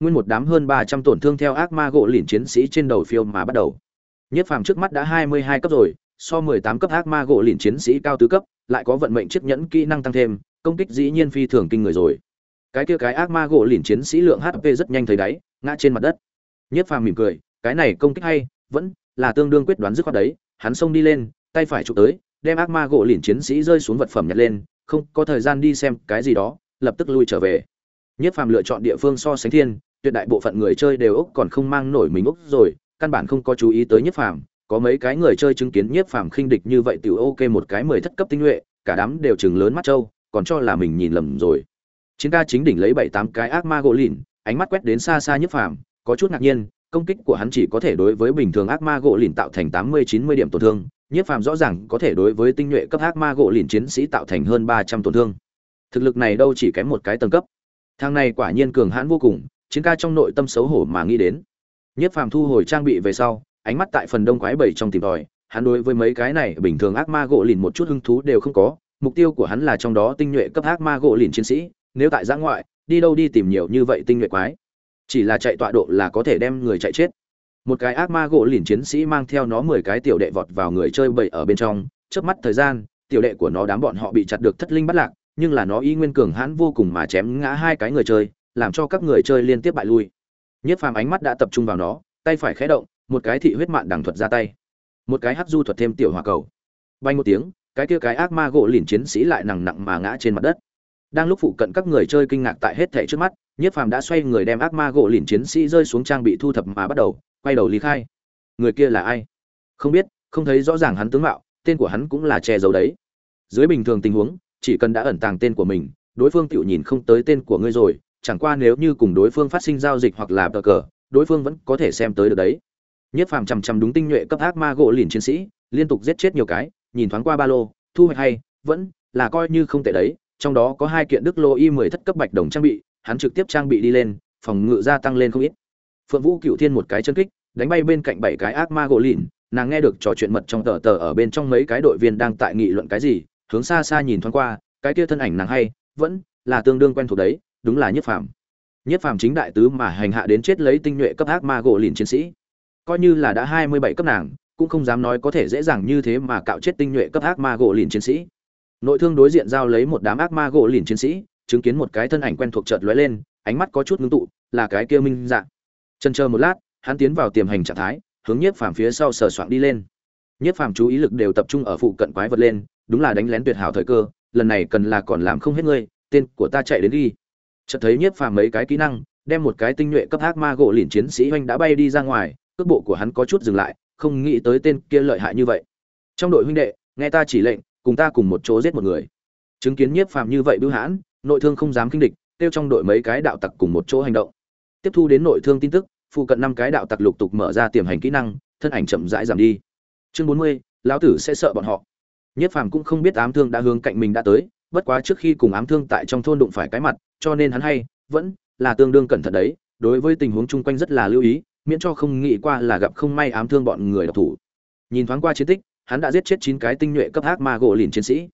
Nguyên một đám hơn ba trăm tổn thương theo ác ma gỗ liền chiến sĩ trên đầu phiêu mà bắt đầu. Nhất phàm trước mắt đã hai mươi hai cấp rồi, so mười tám cấp ác ma gỗ liền chiến sĩ cao tứ cấp, lại có vận mệnh chiếc nhẫn kỹ năng tăng thêm, công kích dĩ nhiên phi thường kinh người rồi cái kia cái ác ma gỗ lìn chiến sĩ lượng hp rất nhanh thấy đáy, ngã trên mặt đất. Nhất phàm mỉm cười, cái này công kích hay, vẫn là tương đương quyết đoán dứt khoát đấy. Hắn xông đi lên, tay phải chụp tới, đem ác ma gỗ lìn chiến sĩ rơi xuống vật phẩm nhặt lên, không có thời gian đi xem cái gì đó, lập tức lui trở về. Nhất phàm lựa chọn địa phương so sánh thiên, tuyệt đại bộ phận người chơi đều ốc còn không mang nổi mình ốc rồi, căn bản không có chú ý tới nhất phàm. Có mấy cái người chơi chứng kiến nhất phàm khinh địch như vậy tiểu ok một cái mười thất cấp tinh nhuệ, cả đám đều chừng lớn mắt trâu, còn cho là mình nhìn lầm rồi chiến ca chính đỉnh lấy bảy tám cái ác ma gỗ lìn, ánh mắt quét đến xa xa nhất phàm, có chút ngạc nhiên, công kích của hắn chỉ có thể đối với bình thường ác ma gỗ lìn tạo thành tám mươi chín mươi điểm tổn thương, nhất phàm rõ ràng có thể đối với tinh nhuệ cấp ác ma gỗ lìn chiến sĩ tạo thành hơn ba trăm tổn thương. Thực lực này đâu chỉ kém một cái tầng cấp. Thang này quả nhiên cường hãn vô cùng, chiến ca trong nội tâm xấu hổ mà nghĩ đến. Nhất phàm thu hồi trang bị về sau, ánh mắt tại phần đông quái bảy trong tìm tòi, hắn đối với mấy cái này bình thường ác ma gỗ lìn một chút hứng thú đều không có, mục tiêu của hắn là trong đó tinh nhuệ cấp ác ma gỗ lìn chiến sĩ nếu tại giã ngoại, đi đâu đi tìm nhiều như vậy tinh nhuệ quái. Chỉ là chạy tọa độ là có thể đem người chạy chết. Một cái ác ma gỗ lìn chiến sĩ mang theo nó mười cái tiểu đệ vọt vào người chơi bậy ở bên trong. Trước mắt thời gian, tiểu đệ của nó đám bọn họ bị chặt được thất linh bắt lạc, nhưng là nó y nguyên cường hãn vô cùng mà chém ngã hai cái người chơi, làm cho các người chơi liên tiếp bại lui. Nhất phàm ánh mắt đã tập trung vào nó, tay phải khẽ động, một cái thị huyết mạn đằng thuật ra tay. Một cái hắc du thuật thêm tiểu hỏa cầu. Bay một tiếng, cái kia cái ác ma gỗ lìn chiến sĩ lại nặng nặng mà ngã trên mặt đất đang lúc phụ cận các người chơi kinh ngạc tại hết thảy trước mắt, nhiếp phàm đã xoay người đem ác ma gỗ lìn chiến sĩ rơi xuống trang bị thu thập mà bắt đầu, quay đầu lý khai. Người kia là ai? Không biết, không thấy rõ ràng hắn tướng mạo, tên của hắn cũng là che giấu đấy. Dưới bình thường tình huống, chỉ cần đã ẩn tàng tên của mình, đối phương tự nhìn không tới tên của ngươi rồi, chẳng qua nếu như cùng đối phương phát sinh giao dịch hoặc là bờ cờ, đối phương vẫn có thể xem tới được đấy. Nhất phàm chằm chằm đúng tinh nhuệ cấp ác ma gỗ lìn chiến sĩ, liên tục giết chết nhiều cái, nhìn thoáng qua ba lô, thu hoạch hay, vẫn là coi như không tệ đấy trong đó có hai kiện đức lô y mười thất cấp bạch đồng trang bị, hắn trực tiếp trang bị đi lên, phòng ngự gia tăng lên không ít. Phượng vũ cựu thiên một cái chân kích, đánh bay bên cạnh bảy cái ác ma gỗ lìn, nàng nghe được trò chuyện mật trong tờ tờ ở bên trong mấy cái đội viên đang tại nghị luận cái gì, hướng xa xa nhìn thoáng qua, cái kia thân ảnh nàng hay, vẫn là tương đương quen thuộc đấy, đúng là nhất phàm. Nhất phàm chính đại tứ mà hành hạ đến chết lấy tinh nhuệ cấp ác ma gỗ lìn chiến sĩ. Coi như là đã hai mươi bảy cấp nàng, cũng không dám nói có thể dễ dàng như thế mà cạo chết tinh nhuệ cấp ác ma gỗ lìn chiến sĩ nội thương đối diện giao lấy một đám ác ma gỗ lìn chiến sĩ, chứng kiến một cái thân ảnh quen thuộc chợt lóe lên, ánh mắt có chút ngưng tụ, là cái kia minh dạng chân chờ một lát, hắn tiến vào tiềm hành trạng thái, hướng nhiếp phàm phía sau sờ soạng đi lên. Nhiếp phàm chú ý lực đều tập trung ở phụ cận quái vật lên, đúng là đánh lén tuyệt hảo thời cơ, lần này cần là còn làm không hết ngươi, tên của ta chạy đến đi. Chợt thấy nhiếp phàm mấy cái kỹ năng, đem một cái tinh nhuệ cấp ác ma gỗ lìn chiến sĩ hoành đã bay đi ra ngoài, cước bộ của hắn có chút dừng lại, không nghĩ tới tên kia lợi hại như vậy. Trong đội huynh đệ, nghe ta chỉ lệnh cùng ta cùng một chỗ giết một người. Chứng kiến nhiếp phàm như vậy bưu hãn, nội thương không dám kinh địch tiêu trong đội mấy cái đạo tặc cùng một chỗ hành động. Tiếp thu đến nội thương tin tức, phụ cận năm cái đạo tặc lục tục mở ra tiềm hành kỹ năng, thân ảnh chậm rãi giảm đi. Chương bốn mươi, lão tử sẽ sợ bọn họ. Nhiếp phàm cũng không biết ám thương đã hướng cạnh mình đã tới, bất quá trước khi cùng ám thương tại trong thôn đụng phải cái mặt, cho nên hắn hay, vẫn là tương đương cẩn thận đấy, đối với tình huống chung quanh rất là lưu ý, miễn cho không nghĩ qua là gặp không may ám thương bọn người độc thủ. Nhìn thoáng qua chiến tích hắn đã giết chết chín cái tinh nhuệ cấp ác ma gỗ lìn chiến sĩ.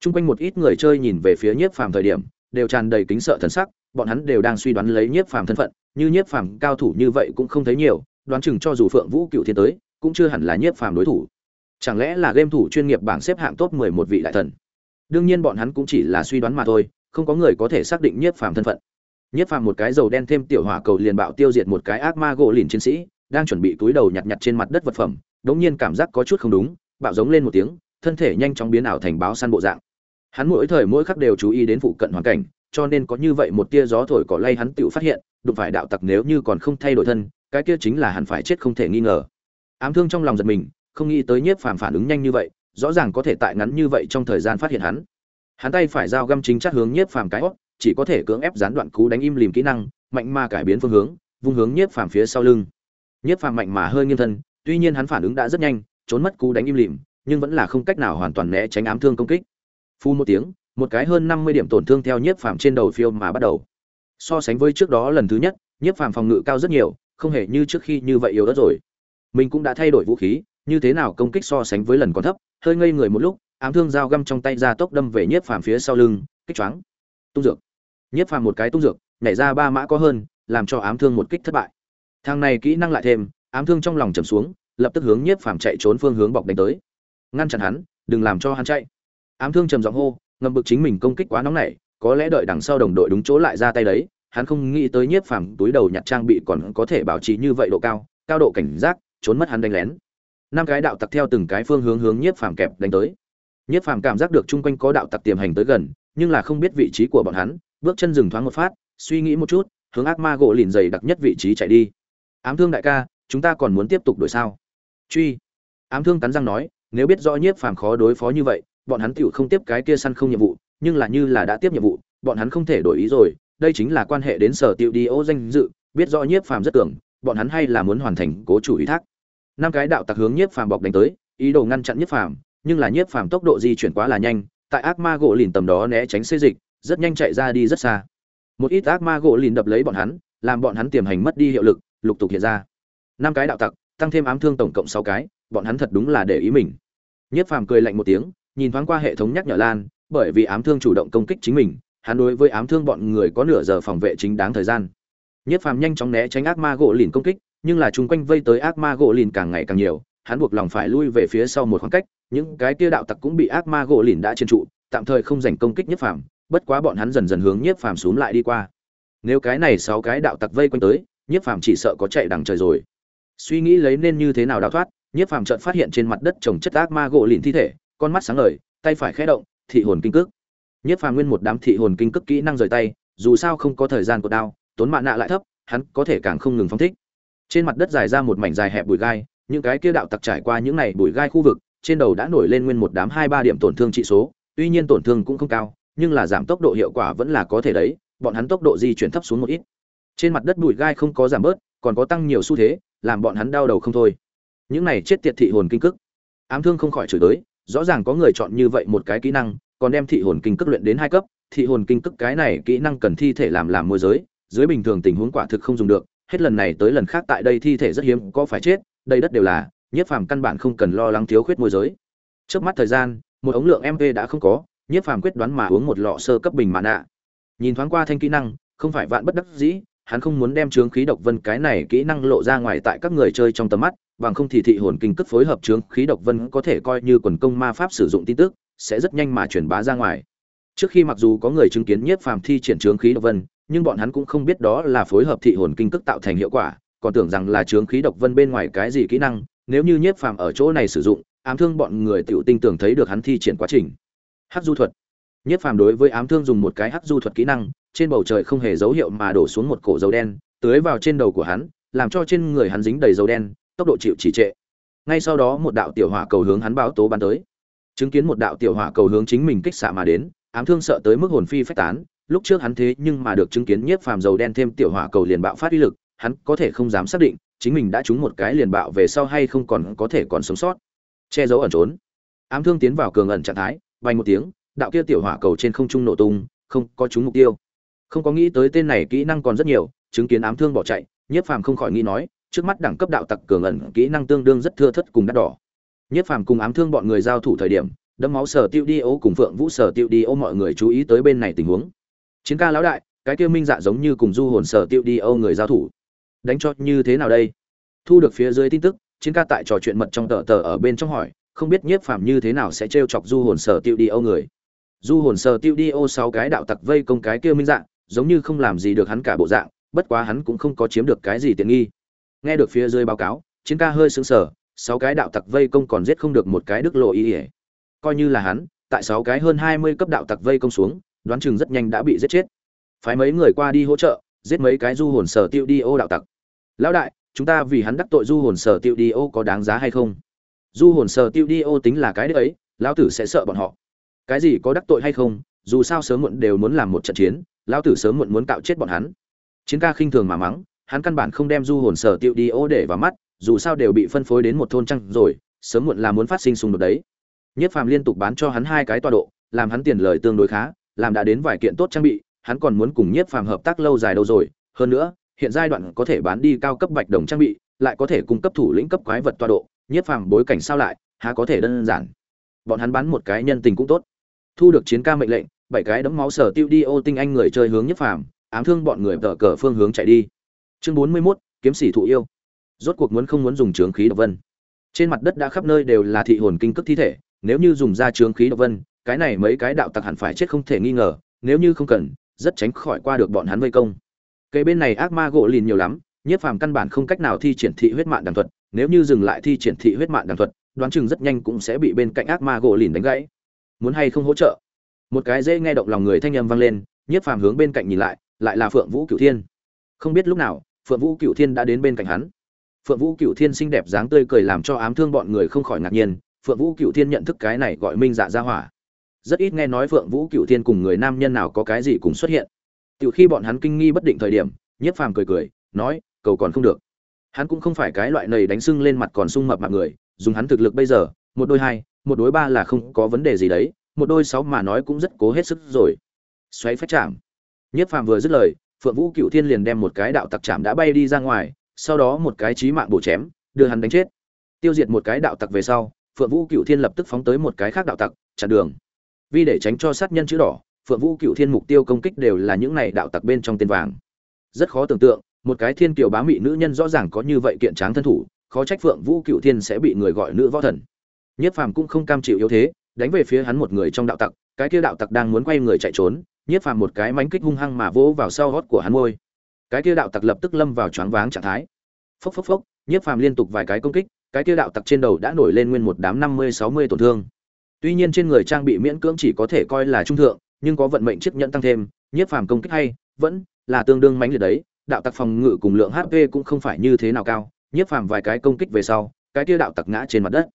Chung quanh một ít người chơi nhìn về phía nhiếp phàm thời điểm, đều tràn đầy kính sợ thần sắc, bọn hắn đều đang suy đoán lấy nhiếp phàm thân phận, như nhiếp phàm cao thủ như vậy cũng không thấy nhiều, đoán chừng cho dù phượng vũ cựu thiên tới, cũng chưa hẳn là nhiếp phàm đối thủ. Chẳng lẽ là game thủ chuyên nghiệp bảng xếp hạng top mười một vị đại thần? Đương nhiên bọn hắn cũng chỉ là suy đoán mà thôi, không có người có thể xác định nhiếp phàm thân phận. Nhiếp phàm một cái dầu đen thêm tiểu hỏa cầu liền bạo tiêu diệt một cái ác ma gỗ lìn chiến sĩ, đang chuẩn bị túi đầu nhặt nhặt trên mặt đất vật phẩm, đống nhiên cảm giác có chút không đúng bạo giống lên một tiếng, thân thể nhanh chóng biến ảo thành báo săn bộ dạng. Hắn mỗi thời mỗi khắc đều chú ý đến phụ cận hoàn cảnh, cho nên có như vậy một tia gió thổi cỏ lay hắn tự phát hiện, đụng phải đạo tặc nếu như còn không thay đổi thân, cái kia chính là hắn phải chết không thể nghi ngờ. Ám thương trong lòng giật mình, không nghĩ tới nhiếp phàm phản ứng nhanh như vậy, rõ ràng có thể tại ngắn như vậy trong thời gian phát hiện hắn. Hắn tay phải dao găm chính chắc hướng nhiếp phàm cái hót, chỉ có thể cưỡng ép gián đoạn cú đánh im lìm kỹ năng, mạnh mà cải biến phương hướng, vung hướng nhiếp phàm phía sau lưng. Nhiếp phàm mạnh mà hơi nghiêng thân, tuy nhiên hắn phản ứng đã rất nhanh trốn mất cú đánh im lìm, nhưng vẫn là không cách nào hoàn toàn né tránh ám thương công kích. Phu một tiếng, một cái hơn năm mươi điểm tổn thương theo nhiếp phàm trên đầu phiêu mà bắt đầu. So sánh với trước đó lần thứ nhất, nhiếp phàm phòng ngự cao rất nhiều, không hề như trước khi như vậy yếu đất rồi. Mình cũng đã thay đổi vũ khí, như thế nào công kích so sánh với lần còn thấp, hơi ngây người một lúc, ám thương dao găm trong tay ra tốc đâm về nhiếp phàm phía sau lưng, kích choáng. Tung dược. Nhiếp phàm một cái tung dược, nhảy ra ba mã có hơn, làm cho ám thương một kích thất bại. Thằng này kỹ năng lại thêm, ám thương trong lòng trầm xuống lập tức hướng nhiếp phàm chạy trốn phương hướng bọc đánh tới. Ngăn chặn hắn, đừng làm cho hắn chạy. Ám thương trầm giọng hô, ngầm bực chính mình công kích quá nóng nảy, có lẽ đợi đằng sau đồng đội đúng chỗ lại ra tay đấy, hắn không nghĩ tới nhiếp phàm túi đầu nhặt trang bị còn có thể bảo trì như vậy độ cao cao độ cảnh giác, trốn mất hắn đánh lén. Năm cái đạo tặc theo từng cái phương hướng hướng nhiếp phàm kẹp đánh tới. Nhiếp phàm cảm giác được chung quanh có đạo tặc tiềm hành tới gần, nhưng là không biết vị trí của bọn hắn, bước chân dừng thoáng một phát, suy nghĩ một chút, hướng ác ma gỗ lìn dày đặc nhất vị trí chạy đi. Ám thương đại ca, chúng ta còn muốn tiếp tục đổi sao? Truy. Ám thương cắn răng nói, nếu biết rõ nhiếp phàm khó đối phó như vậy, bọn hắn tựu không tiếp cái kia săn không nhiệm vụ, nhưng là như là đã tiếp nhiệm vụ, bọn hắn không thể đổi ý rồi. Đây chính là quan hệ đến sở tiệu đi ô danh dự, biết rõ nhiếp phàm rất tưởng bọn hắn hay là muốn hoàn thành cố chủ ý thác. Năm cái đạo tặc hướng nhiếp phàm bọc đánh tới, ý đồ ngăn chặn nhiếp phàm, nhưng là nhiếp phàm tốc độ di chuyển quá là nhanh, tại ác ma gỗ lìn tầm đó né tránh xê dịch, rất nhanh chạy ra đi rất xa. Một ít ác ma gỗ lìn đập lấy bọn hắn, làm bọn hắn tiềm hành mất đi hiệu lực, lục tục hiện ra. Năm cái đạo tặc tăng thêm ám thương tổng cộng sáu cái, bọn hắn thật đúng là để ý mình. Nhiếp phàm cười lạnh một tiếng, nhìn thoáng qua hệ thống nhắc nhở lan, bởi vì ám thương chủ động công kích chính mình, hắn đối với ám thương bọn người có nửa giờ phòng vệ chính đáng thời gian. Nhất phàm nhanh chóng né tránh ác ma gỗ lìn công kích, nhưng là chung quanh vây tới ác ma gỗ lìn càng ngày càng nhiều, hắn buộc lòng phải lui về phía sau một khoảng cách, những cái kia đạo tặc cũng bị ác ma gỗ lìn đã trên trụ, tạm thời không giành công kích nhất phàm, bất quá bọn hắn dần dần hướng nhất phàm xuống lại đi qua. Nếu cái này sáu cái đạo tặc vây quanh tới, nhất phàm chỉ sợ có chạy đằng trời rồi suy nghĩ lấy nên như thế nào đào thoát nhất phàm chợt phát hiện trên mặt đất trồng chất ác ma gỗ lìn thi thể, con mắt sáng ngời, tay phải khẽ động, thị hồn kinh cước. Nhất phàm nguyên một đám thị hồn kinh cước kỹ năng rời tay, dù sao không có thời gian của đao tốn mạ nạ lại thấp, hắn có thể càng không ngừng phóng thích. Trên mặt đất dài ra một mảnh dài hẹp bụi gai, những cái kia đạo tặc trải qua những này bụi gai khu vực, trên đầu đã nổi lên nguyên một đám hai ba điểm tổn thương trị số, tuy nhiên tổn thương cũng không cao, nhưng là giảm tốc độ hiệu quả vẫn là có thể đấy, bọn hắn tốc độ di chuyển thấp xuống một ít. Trên mặt đất bụi gai không có giảm bớt, còn có tăng nhiều xu thế làm bọn hắn đau đầu không thôi. Những này chết tiệt thị hồn kinh cức. Ám thương không khỏi chửi tới, rõ ràng có người chọn như vậy một cái kỹ năng, còn đem thị hồn kinh cức luyện đến hai cấp. Thị hồn kinh cức cái này kỹ năng cần thi thể làm làm môi giới, dưới bình thường tình huống quả thực không dùng được, hết lần này tới lần khác tại đây thi thể rất hiếm có phải chết đây đất đều là, nhiếp phàm căn bản không cần lo lắng thiếu khuyết môi giới. Trước mắt thời gian, một ống lượng mp đã không có, nhiếp phàm quyết đoán mà uống một lọ sơ cấp bình mạ nạ nhìn thoáng qua thanh kỹ năng, không phải vạn bất đắc dĩ hắn không muốn đem chướng khí độc vân cái này kỹ năng lộ ra ngoài tại các người chơi trong tầm mắt, bằng không thì thị hồn kinh cất phối hợp chướng khí độc vân có thể coi như quần công ma pháp sử dụng tin tức, sẽ rất nhanh mà truyền bá ra ngoài. Trước khi mặc dù có người chứng kiến nhiếp phàm thi triển chướng khí độc vân, nhưng bọn hắn cũng không biết đó là phối hợp thị hồn kinh cước tạo thành hiệu quả, còn tưởng rằng là chướng khí độc vân bên ngoài cái gì kỹ năng, nếu như nhiếp phàm ở chỗ này sử dụng, ám thương bọn người tiểu tinh tưởng thấy được hắn thi triển quá trình. Hắc du thuật. Nhiếp phàm đối với ám thương dùng một cái hắc du thuật kỹ năng trên bầu trời không hề dấu hiệu mà đổ xuống một cổ dầu đen, tưới vào trên đầu của hắn, làm cho trên người hắn dính đầy dầu đen, tốc độ chịu chỉ trệ. Ngay sau đó một đạo tiểu hỏa cầu hướng hắn báo tố bắn tới. Chứng kiến một đạo tiểu hỏa cầu hướng chính mình kích xạ mà đến, ám thương sợ tới mức hồn phi phách tán, lúc trước hắn thế nhưng mà được chứng kiến nhiếp phàm dầu đen thêm tiểu hỏa cầu liền bạo phát uy lực, hắn có thể không dám xác định chính mình đã trúng một cái liền bạo về sau hay không còn có thể còn sống sót. Che giấu ẩn trốn. Ám thương tiến vào cường ẩn trạng thái, vang một tiếng, đạo kia tiểu hỏa cầu trên không trung nổ tung, không có trúng mục tiêu không có nghĩ tới tên này kỹ năng còn rất nhiều, chứng kiến ám thương bỏ chạy nhiếp phàm không khỏi nghĩ nói, trước mắt đẳng cấp đạo tặc cường ẩn kỹ năng tương đương rất thưa thất cùng đắt đỏ. Nhiếp phàm cùng ám thương bọn người giao thủ thời điểm, đấm máu sở tiêu đi ô cùng phượng vũ sở tiêu đi ô mọi người chú ý tới bên này tình huống. Chiến ca lão đại, cái kia minh dạ giống như cùng du hồn sở tiêu đi ô người giao thủ. Đánh cho như thế nào đây? Thu được phía dưới tin tức, chiến ca tại trò chuyện mật trong tờ tờ ở bên trong hỏi, không biết nhiếp phàm như thế nào sẽ trêu chọc du hồn sở tiêu đi ô người. Du hồn sở tiêu đi ô sáu cái đạo tặc vây công cái kia minh dạ giống như không làm gì được hắn cả bộ dạng, bất quá hắn cũng không có chiếm được cái gì tiện nghi. Nghe được phía dưới báo cáo, chiến ca hơi sững sờ, sáu cái đạo tặc vây công còn giết không được một cái đức lộ ý coi như là hắn, tại sáu cái hơn hai mươi cấp đạo tặc vây công xuống, đoán chừng rất nhanh đã bị giết chết. Phái mấy người qua đi hỗ trợ, giết mấy cái du hồn sở tiêu đi ô đạo tặc. Lão đại, chúng ta vì hắn đắc tội du hồn sở tiêu đi ô có đáng giá hay không? Du hồn sở tiêu đi ô tính là cái đấy ấy, lão tử sẽ sợ bọn họ. Cái gì có đắc tội hay không, dù sao sớm muộn đều muốn làm một trận chiến lão tử sớm muộn muốn cạo chết bọn hắn. Chiến ca khinh thường mà mắng, hắn căn bản không đem du hồn sở tiêu đi ô để vào mắt, dù sao đều bị phân phối đến một thôn trăng rồi, sớm muộn là muốn phát sinh xung đột đấy. Nhất phàm liên tục bán cho hắn hai cái tọa độ, làm hắn tiền lời tương đối khá, làm đã đến vài kiện tốt trang bị, hắn còn muốn cùng nhất phàm hợp tác lâu dài đâu rồi. Hơn nữa, hiện giai đoạn có thể bán đi cao cấp bạch đồng trang bị, lại có thể cung cấp thủ lĩnh cấp quái vật tọa độ, nhất phàm bối cảnh sao lại, há có thể đơn giản. Bọn hắn bán một cái nhân tình cũng tốt. Thu được chiến ca mệnh lệnh bảy cái đấm máu sở tiêu đi ô tinh anh người chơi hướng nhất phàm ám thương bọn người tờ cờ phương hướng chạy đi. Chương bốn mươi 41, kiếm sĩ thụ yêu. Rốt cuộc muốn không muốn dùng trướng khí độc vân. Trên mặt đất đã khắp nơi đều là thị hồn kinh cước thi thể nếu như dùng ra trướng khí độc vân cái này mấy cái đạo tặc hẳn phải chết không thể nghi ngờ nếu như không cần rất tránh khỏi qua được bọn hắn vây công. Cây bên này ác ma gỗ lìn nhiều lắm nhiếp phàm căn bản không cách nào thi triển thị huyết mạng đằng thuật nếu như dừng lại thi triển thị huyết mạng đằng thuật đoán chừng rất nhanh cũng sẽ bị bên cạnh ác ma gỗ lìn đánh gãy. Muốn hay không hỗ trợ? Một cái dễ nghe động lòng người thanh âm vang lên nhiếp phàm hướng bên cạnh nhìn lại lại là phượng vũ cửu thiên. Không biết lúc nào phượng vũ cửu thiên đã đến bên cạnh hắn. Phượng vũ cửu thiên xinh đẹp dáng tươi cười làm cho ám thương bọn người không khỏi ngạc nhiên phượng vũ cửu thiên nhận thức cái này gọi minh dạ ra hỏa. Rất ít nghe nói phượng vũ cửu thiên cùng người nam nhân nào có cái gì cùng xuất hiện. Từ khi bọn hắn kinh nghi bất định thời điểm, Nhiếp Phàm cười cười, nói, cầu còn không được. Hắn cũng không phải cái loại này đánh sưng lên mặt còn sung mập mặt người, dùng hắn thực lực bây giờ, một đôi hai, một đối ba là không có vấn đề gì đấy, một đôi sáu mà nói cũng rất cố hết sức rồi. Xoáy phách chạm. Nhiếp Phàm vừa dứt lời, Phượng Vũ Cựu Thiên liền đem một cái đạo tặc chạm đã bay đi ra ngoài, sau đó một cái chí mạng bổ chém, đưa hắn đánh chết. Tiêu diệt một cái đạo tặc về sau, Phượng Vũ Cựu Thiên lập tức phóng tới một cái khác đạo tặc, chặn đường. Vì để tránh cho sát nhân chữ đỏ, phượng vũ cựu thiên mục tiêu công kích đều là những này đạo tặc bên trong tên vàng rất khó tưởng tượng một cái thiên kiều bá mị nữ nhân rõ ràng có như vậy kiện tráng thân thủ khó trách phượng vũ cựu thiên sẽ bị người gọi nữ võ thần nhiếp phàm cũng không cam chịu yếu thế đánh về phía hắn một người trong đạo tặc cái kia đạo tặc đang muốn quay người chạy trốn nhiếp phàm một cái mánh kích hung hăng mà vỗ vào sau hót của hắn môi. Cái kia đạo tặc lập tức lâm vào choáng váng trạng thái. Phốc phốc phốc nhiếp phàm liên tục vài cái công kích cái kia đạo tặc trên đầu đã nổi lên nguyên một đám năm mươi sáu mươi tổn thương. Tuy nhiên trên người trang bị miễn cưỡng chỉ có thể coi là trung thượng nhưng có vận mệnh chiếc nhẫn tăng thêm, nhiếp phàm công kích hay, vẫn là tương đương mãnh liệt đấy, đạo tặc phòng ngự cùng lượng HP cũng không phải như thế nào cao, nhiếp phàm vài cái công kích về sau, cái kia đạo tặc ngã trên mặt đất.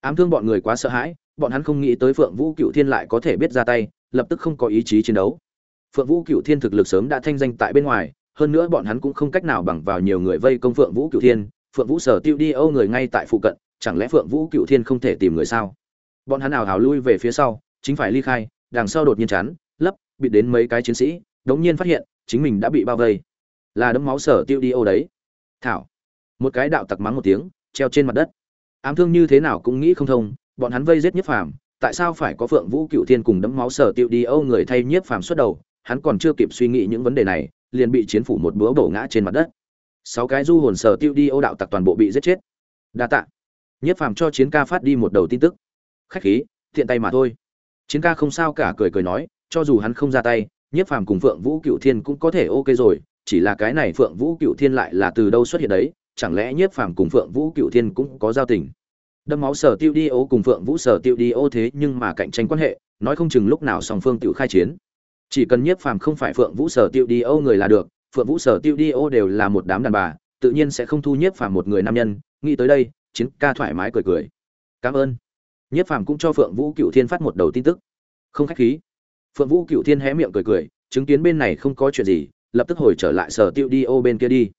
Ám thương bọn người quá sợ hãi, bọn hắn không nghĩ tới Phượng Vũ Cựu Thiên lại có thể biết ra tay, lập tức không có ý chí chiến đấu. Phượng Vũ Cựu Thiên thực lực sớm đã thanh danh tại bên ngoài, hơn nữa bọn hắn cũng không cách nào bằng vào nhiều người vây công Phượng Vũ Cựu Thiên, Phượng Vũ Sở Tiêu đi Âu người ngay tại phụ cận, chẳng lẽ Phượng Vũ Cựu Thiên không thể tìm người sao? Bọn hắn nào hào lui về phía sau, chính phải ly khai, đằng sau đột nhiên chắn, lấp, bị đến mấy cái chiến sĩ, đống nhiên phát hiện, chính mình đã bị bao vây. Là đấm máu sở tiêu đi âu đấy. Thảo. Một cái đạo tặc mắng một tiếng, treo trên mặt đất. Ám thương như thế nào cũng nghĩ không thông, bọn hắn vây giết Nhiếp Phàm, tại sao phải có Phượng Vũ Cựu Thiên cùng đấm máu sở tiêu đi Âu người thay Nhiếp Phàm xuất đầu, hắn còn chưa kịp suy nghĩ những vấn đề này, liền bị chiến phủ một búa bổ ngã trên mặt đất. Sáu cái du hồn sở tiêu đi Âu đạo tặc toàn bộ bị giết chết. Đa tạ. Nhiếp Phàm cho chiến ca phát đi một đầu tin tức. Khách khí, thiện tay mà thôi chiến ca không sao cả cười cười nói cho dù hắn không ra tay nhiếp phàm cùng phượng vũ cựu thiên cũng có thể ok rồi chỉ là cái này phượng vũ cựu thiên lại là từ đâu xuất hiện đấy chẳng lẽ nhiếp phàm cùng phượng vũ cựu thiên cũng có giao tình đâm máu sở tiêu đi ô cùng phượng vũ sở tiêu đi ô thế nhưng mà cạnh tranh quan hệ nói không chừng lúc nào song phương tự khai chiến chỉ cần nhiếp phàm không phải phượng vũ sở tiêu đi ô người là được phượng vũ sở tiêu đi ô đều là một đám đàn bà tự nhiên sẽ không thu nhiếp phàm một người nam nhân nghĩ tới đây chiến ca thoải mái cười cười cảm ơn Nhiếp Phàm cũng cho Phượng Vũ Cựu Thiên phát một đầu tin tức. Không khách khí. Phượng Vũ Cựu Thiên hé miệng cười cười, chứng kiến bên này không có chuyện gì, lập tức hồi trở lại sở tiêu đi ô bên kia đi.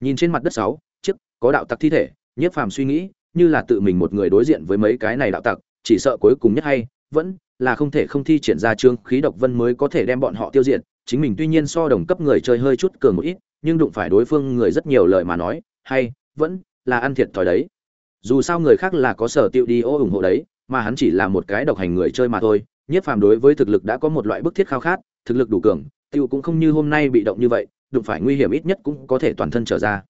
Nhìn trên mặt đất sáu, chiếc có đạo tặc thi thể, Nhiếp Phàm suy nghĩ, như là tự mình một người đối diện với mấy cái này đạo tặc, chỉ sợ cuối cùng nhất hay vẫn là không thể không thi triển ra trương khí độc vân mới có thể đem bọn họ tiêu diệt. Chính mình tuy nhiên so đồng cấp người chơi hơi chút cường một ít, nhưng đụng phải đối phương người rất nhiều lời mà nói, hay vẫn là ăn thiệt thòi đấy. Dù sao người khác là có sở tiêu đi ô ủng hộ đấy, mà hắn chỉ là một cái độc hành người chơi mà thôi Nhất phàm đối với thực lực đã có một loại bức thiết khao khát thực lực đủ cường tiêu cũng không như hôm nay bị động như vậy đụng phải nguy hiểm ít nhất cũng có thể toàn thân trở ra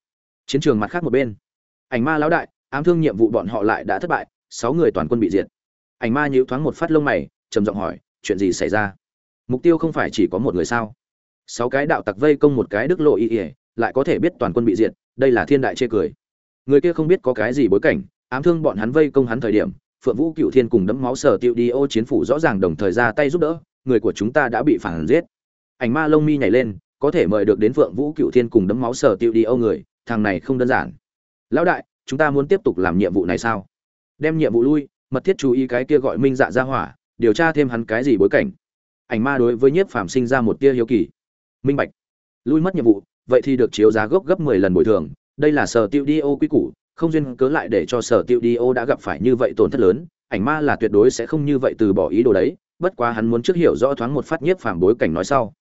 chiến trường mặt khác một bên ảnh ma lão đại ám thương nhiệm vụ bọn họ lại đã thất bại sáu người toàn quân bị diệt. Ảnh ma nhíu thoáng một phát lông mày trầm giọng hỏi chuyện gì xảy ra? Mục tiêu không phải chỉ có một người sao? Sáu cái đạo tặc vây công một cái đức lộ y y, lại có thể biết toàn quân bị diệt đây là thiên đại chê cười. Người kia không biết có cái gì bối cảnh ám thương bọn hắn vây công hắn thời điểm phượng vũ cựu thiên cùng đấm máu sở tiêu đi ô chiến phủ rõ ràng đồng thời ra tay giúp đỡ người của chúng ta đã bị phản giết. Ảnh ma lông mi nhảy lên có thể mời được đến phượng vũ cựu thiên cùng đấm máu sở tiêu đi ô người thằng này không đơn giản. Lão đại chúng ta muốn tiếp tục làm nhiệm vụ này sao? Đem nhiệm vụ lui, mật thiết chú ý cái kia gọi minh dạ ra hỏa, điều tra thêm hắn cái gì bối cảnh. Ảnh ma đối với nhiếp phàm sinh ra một tia hiếu kỳ. Minh bạch. Lui mất nhiệm vụ, vậy thì được chiếu giá gốc gấp mười lần bồi thường. Đây là sở tiêu đi ô quy củ, không duyên cớ lại để cho sở tiêu đi ô đã gặp phải như vậy tổn thất lớn. Ảnh ma là tuyệt đối sẽ không như vậy từ bỏ ý đồ đấy, bất quá hắn muốn trước hiểu rõ thoáng một phát nhiếp phàm bối cảnh nói sau.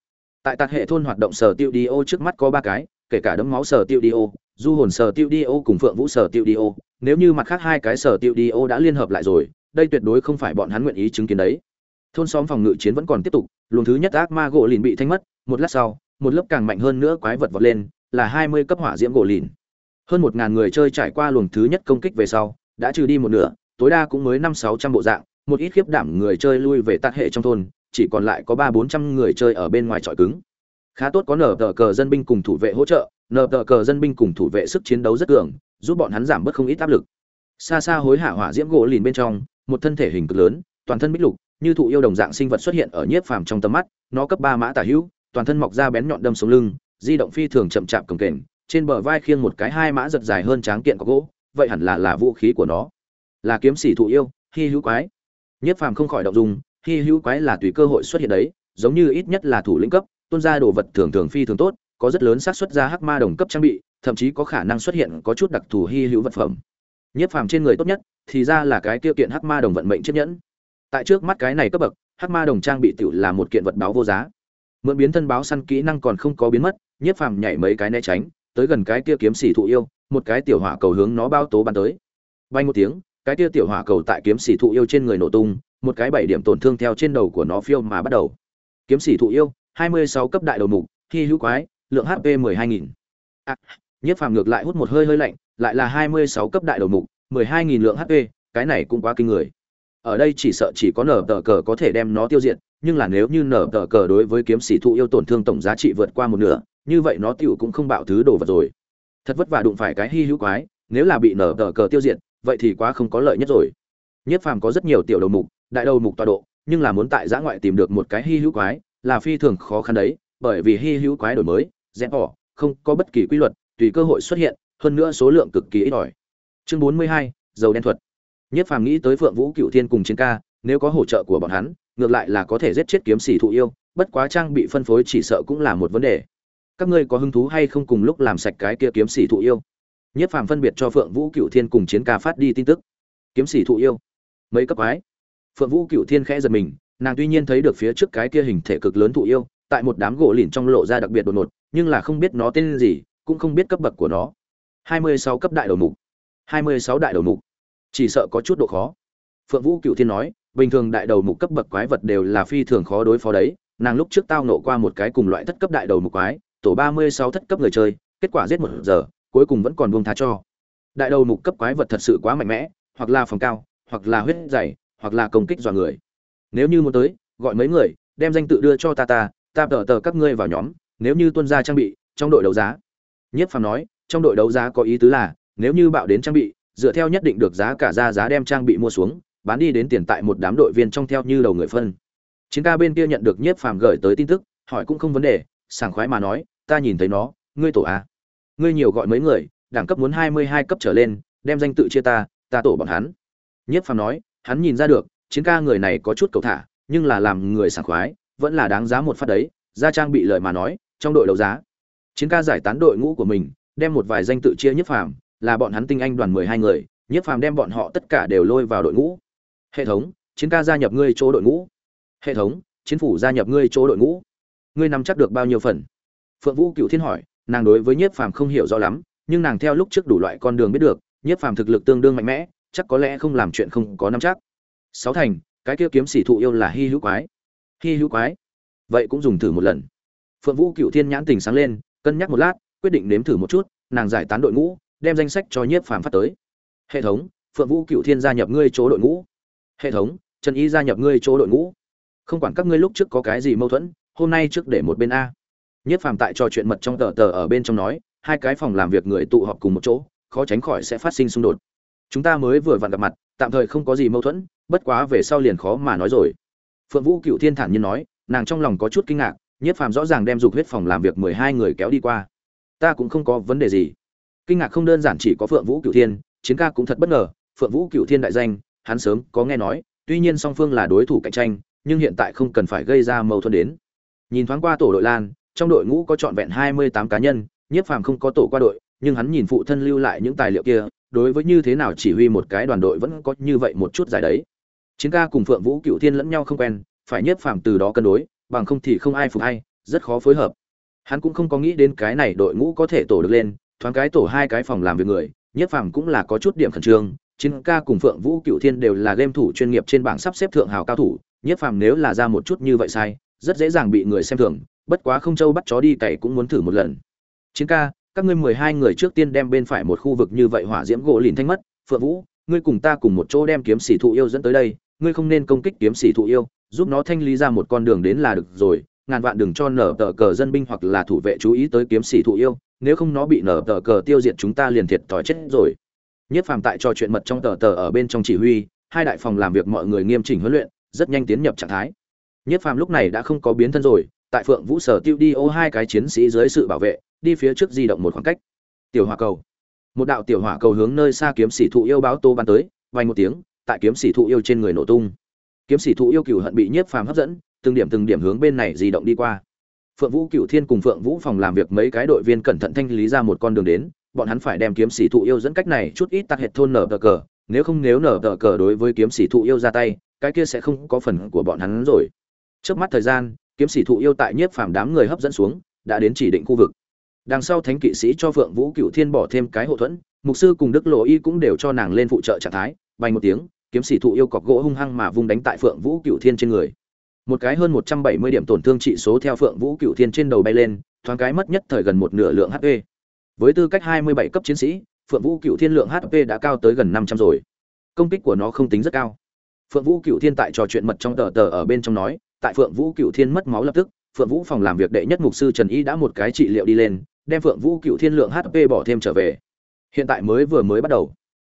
Tại tạt hệ thôn hoạt động sở tiêu đi ô trước mắt có ba cái, kể cả đấm máu sở tiêu đi ô du hồn sở tiêu đi ô cùng phượng vũ sở tiêu đi ô, nếu như mặt khác hai cái sở tiêu đi ô đã liên hợp lại rồi, đây tuyệt đối không phải bọn hắn nguyện ý chứng kiến đấy. Thôn xóm phòng ngự chiến vẫn còn tiếp tục, luồng thứ nhất ác ma gỗ lìn bị thanh mất, một lát sau, một lớp càng mạnh hơn nữa quái vật vọt lên, là hai mươi cấp hỏa diễm gỗ lìn. Hơn một ngàn người chơi trải qua luồng thứ nhất công kích về sau, đã trừ đi một nửa, tối đa cũng mới năm sáu trăm bộ dạng, một ít khiếp đảm người chơi lui về tạc hệ trong thôn, chỉ còn lại có ba bốn trăm người chơi ở bên ngoài trọi cứng khá tốt có nở tờ cờ dân binh cùng thủ vệ hỗ trợ, nở tờ cờ dân binh cùng thủ vệ sức chiến đấu rất cường, giúp bọn hắn giảm bớt không ít áp lực. Xa xa hối hạ hỏa diễm gỗ lìn bên trong, một thân thể hình cực lớn, toàn thân bích lục, như thụ yêu đồng dạng sinh vật xuất hiện ở nhiếp phàm trong tầm mắt, nó cấp ba mã tả hữu, toàn thân mọc ra bén nhọn đâm xuống lưng, di động phi thường chậm chạp cồng kềnh, trên bờ vai khiêng một cái hai mã giật dài hơn tráng kiện có gỗ, vậy hẳn là là vũ khí của nó. Là kiếm sĩ thụ yêu, hy hữu quái. Nhiếp phàm không khỏi động dung, hy hữu quái là tùy cơ hội xuất hiện đấy, giống như ít nhất là thủ lĩnh cấp tuôn ra đồ vật thường thường phi thường tốt, có rất lớn xác suất ra hắc ma đồng cấp trang bị, thậm chí có khả năng xuất hiện có chút đặc thù hy hữu vật phẩm. Nhiếp phàm trên người tốt nhất, thì ra là cái tiêu kiện hắc ma đồng vận mệnh chiếc nhẫn. Tại trước mắt cái này cấp bậc, hắc ma đồng trang bị tiểu là một kiện vật báo vô giá. Mượn biến thân báo săn kỹ năng còn không có biến mất nhiếp phàm nhảy mấy cái né tránh, tới gần cái kia kiếm xỉ thụ yêu, một cái tiểu hỏa cầu hướng nó bao tố bắn tới. Bay một tiếng, cái kia tiểu hỏa cầu tại kiếm xỉ thụ yêu trên người nổ tung, một cái bảy điểm tổn thương theo trên đầu của nó phiêu mà bắt đầu. Kiếm xỉ thụ yêu hai mươi sáu cấp đại đầu mục hy hữu quái lượng hp mười hai nghìn. À, nhiếp phàm ngược lại hút một hơi hơi lạnh lại là hai mươi sáu cấp đại đầu mục mười hai nghìn lượng hp cái này cũng quá kinh người. Ở đây chỉ sợ chỉ có nở tờ cờ có thể đem nó tiêu diệt nhưng là nếu như nở tờ cờ đối với kiếm sĩ thụ yêu tổn thương tổng giá trị vượt qua một nửa như vậy nó tiểu cũng không bạo thứ đồ vật rồi. Thật vất vả đụng phải cái hi hữu quái nếu là bị nở tờ cờ tiêu diệt vậy thì quá không có lợi nhất rồi. Nhất phàm có rất nhiều tiểu đầu mục đại đầu mục tọa độ nhưng là muốn tại giã ngoại tìm được một cái hi hữu quái là phi thường khó khăn đấy, bởi vì hy hữu quái đổi mới rẽ bỏ, không có bất kỳ quy luật, tùy cơ hội xuất hiện, hơn nữa số lượng cực kỳ ít ỏi. Chương bốn mươi hai dầu đen thuật. Nhất phàm nghĩ tới phượng vũ, cựu thiên cùng chiến ca, nếu có hỗ trợ của bọn hắn, ngược lại là có thể giết chết kiếm sĩ thụ yêu, bất quá trang bị phân phối chỉ sợ cũng là một vấn đề. Các ngươi có hứng thú hay không cùng lúc làm sạch cái kia kiếm sĩ thụ yêu? Nhất phàm phân biệt cho phượng vũ, cựu thiên cùng chiến ca phát đi tin tức. Kiếm sĩ thụ yêu. Mấy cấp ái phượng vũ, cựu thiên khẽ giật mình nàng tuy nhiên thấy được phía trước cái kia hình thể cực lớn thụ yêu, tại một đám gỗ lìn trong lộ ra đặc biệt đột ngột, nhưng là không biết nó tên gì, cũng không biết cấp bậc của nó. Hai mươi sáu cấp đại đầu mục. Hai mươi sáu đại đầu mục. Chỉ sợ có chút độ khó. Phượng vũ cựu thiên nói, bình thường đại đầu mục cấp bậc quái vật đều là phi thường khó đối phó đấy. Nàng lúc trước tao nộ qua một cái cùng loại thất cấp đại đầu mục quái, tổ ba mươi sáu thất cấp người chơi, kết quả giết một giờ, cuối cùng vẫn còn buông tha cho. Đại đầu mục cấp quái vật thật sự quá mạnh mẽ, hoặc là phòng cao, hoặc là huyết dày, hoặc là công kích dọa người nếu như muốn tới, gọi mấy người, đem danh tự đưa cho ta ta ta tờ tờ các ngươi vào nhóm, nếu như tuân ra trang bị, trong đội đấu giá. Nhất phàm nói, trong đội đấu giá có ý tứ là, nếu như bạo đến trang bị, dựa theo nhất định được giá cả ra giá đem trang bị mua xuống, bán đi đến tiền tại một đám đội viên trong theo như đầu người phân. Chiến ca bên kia nhận được Nhất phàm gửi tới tin tức, hỏi cũng không vấn đề, sảng khoái mà nói, ta nhìn thấy nó, ngươi tổ à ngươi nhiều gọi mấy người, đẳng cấp muốn hai mươi hai cấp trở lên, đem danh tự chia ta ta tổ bọn hắn. Nhất phàm nói, hắn nhìn ra được chiến ca người này có chút cầu thả, nhưng là làm người sảng khoái, vẫn là đáng giá một phát đấy, gia trang bị lời mà nói, trong đội đấu giá. Chiến ca giải tán đội ngũ của mình, đem một vài danh tự chia nhất phàm, là bọn hắn tinh anh đoàn mười hai người, nhất phàm đem bọn họ tất cả đều lôi vào đội ngũ. Hệ thống, chiến ca gia nhập ngươi chỗ đội ngũ. Hệ thống, chiến phủ gia nhập ngươi chỗ đội ngũ. Ngươi nắm chắc được bao nhiêu phần? Phượng vũ cựu thiên hỏi, nàng đối với nhiếp phàm không hiểu rõ lắm, nhưng nàng theo lúc trước đủ loại con đường biết được nhiếp phàm thực lực tương đương mạnh mẽ, chắc có lẽ không làm chuyện không có nắm chắc sáu thành, cái kia kiếm sĩ thụ yêu là hy hữu quái. Hy hữu quái? Vậy cũng dùng thử một lần. Phượng vũ cựu thiên nhãn tình sáng lên, cân nhắc một lát, quyết định nếm thử một chút, nàng giải tán đội ngũ, đem danh sách cho nhiếp phàm phát tới. Hệ thống, phượng vũ cựu thiên gia nhập ngươi chỗ đội ngũ. Hệ thống, trần y gia nhập ngươi chỗ đội ngũ. Không quản các ngươi lúc trước có cái gì mâu thuẫn, hôm nay trước để một bên a. Nhất phàm tại trò chuyện mật trong tờ tờ ở bên trong nói, hai cái phòng làm việc người tụ họp cùng một chỗ, khó tránh khỏi sẽ phát sinh xung đột. Chúng ta mới vừa vặn gặp mặt tạm thời không có gì mâu thuẫn, bất quá về sau liền khó mà nói rồi. Phượng vũ cựu thiên thản nhiên nói, nàng trong lòng có chút kinh ngạc, nhiếp phàm rõ ràng đem dục huyết phòng làm việc mười hai người kéo đi qua. Ta cũng không có vấn đề gì. Kinh ngạc không đơn giản chỉ có phượng vũ cựu thiên, chiến ca cũng thật bất ngờ, phượng vũ cựu thiên đại danh, hắn sớm có nghe nói, tuy nhiên song phương là đối thủ cạnh tranh, nhưng hiện tại không cần phải gây ra mâu thuẫn đến. Nhìn thoáng qua tổ đội lan, trong đội ngũ có trọn vẹn hai mươi tám cá nhân, nhiếp phàm không có tổ qua đội, nhưng hắn nhìn phụ thân lưu lại những tài liệu kia đối với như thế nào chỉ huy một cái đoàn đội vẫn có như vậy một chút giải đấy. Chiến ca cùng phượng vũ cựu thiên lẫn nhau không quen, phải nhất phàm từ đó cân đối, bằng không thì không ai phục hay, rất khó phối hợp. Hắn cũng không có nghĩ đến cái này đội ngũ có thể tổ được lên, thoáng cái tổ hai cái phòng làm việc người, nhất phàm cũng là có chút điểm khẩn trương. Chiến ca cùng phượng vũ cựu thiên đều là game thủ chuyên nghiệp trên bảng sắp xếp thượng hào cao thủ, nhất phàm nếu là ra một chút như vậy sai, rất dễ dàng bị người xem thường, bất quá không châu bắt chó đi cày cũng muốn thử một lần. Chiến ca các ngươi mười hai người trước tiên đem bên phải một khu vực như vậy hỏa diễm gỗ lìn thanh mất, phượng vũ, ngươi cùng ta cùng một chỗ đem kiếm sĩ thụ yêu dẫn tới đây, ngươi không nên công kích kiếm sĩ thụ yêu, giúp nó thanh lý ra một con đường đến là được rồi, ngàn vạn đừng cho nở tờ cờ dân binh hoặc là thủ vệ chú ý tới kiếm sĩ thụ yêu, nếu không nó bị nở tờ cờ tiêu diệt chúng ta liền thiệt thòi chết rồi. Nhất phàm tại trò chuyện mật trong tờ tờ ở bên trong chỉ huy, hai đại phòng làm việc mọi người nghiêm chỉnh huấn luyện, rất nhanh tiến nhập trạng thái. Nhất phàm lúc này đã không có biến thân rồi tại phượng vũ sở tiêu đi ô hai cái chiến sĩ dưới sự bảo vệ, đi phía trước di động một khoảng cách. Tiểu hỏa cầu. Một đạo tiểu hỏa cầu hướng nơi xa kiếm sĩ thụ yêu báo tô ban tới, vang một tiếng, tại kiếm sĩ thụ yêu trên người nổ tung. Kiếm sĩ thụ yêu cửu hận bị nhiếp phàm hấp dẫn, từng điểm từng điểm hướng bên này di động đi qua. Phượng vũ cửu thiên cùng phượng vũ phòng làm việc mấy cái đội viên cẩn thận thanh lý ra một con đường đến, bọn hắn phải đem kiếm sĩ thụ yêu dẫn cách này chút ít tắc hệt thôn nở tờ cờ, nếu không nếu nở tờ cờ đối với kiếm sĩ thụ yêu ra tay, cái kia sẽ không có phần của bọn hắn rồi. Trước mắt thời gian kiếm sĩ thụ yêu tại nhiếp phàm đám người hấp dẫn xuống, đã đến chỉ định khu vực. Đằng sau thánh kỵ sĩ cho phượng vũ cựu thiên bỏ thêm cái hậu thuẫn, mục sư cùng đức lộ y cũng đều cho nàng lên phụ trợ trạng thái bay một tiếng, kiếm sĩ thụ yêu cọc gỗ hung hăng mà vung đánh tại phượng vũ cựu thiên trên người. Một cái hơn một trăm bảy mươi điểm tổn thương trị số theo phượng vũ cựu thiên trên đầu bay lên, thoáng cái mất nhất thời gần một nửa lượng hp với tư cách hai mươi bảy cấp chiến sĩ, phượng vũ cựu thiên lượng hp đã cao tới gần năm trăm rồi. Công kích của nó không tính rất cao. Phượng vũ cựu thiên tại trò chuyện mật trong tờ tờ ở bên trong nói tại phượng vũ cựu thiên mất máu lập tức, phượng vũ phòng làm việc đệ nhất mục sư trần y đã một cái trị liệu đi lên, đem phượng vũ cựu thiên lượng hp bỏ thêm trở về. Hiện tại mới vừa mới bắt đầu.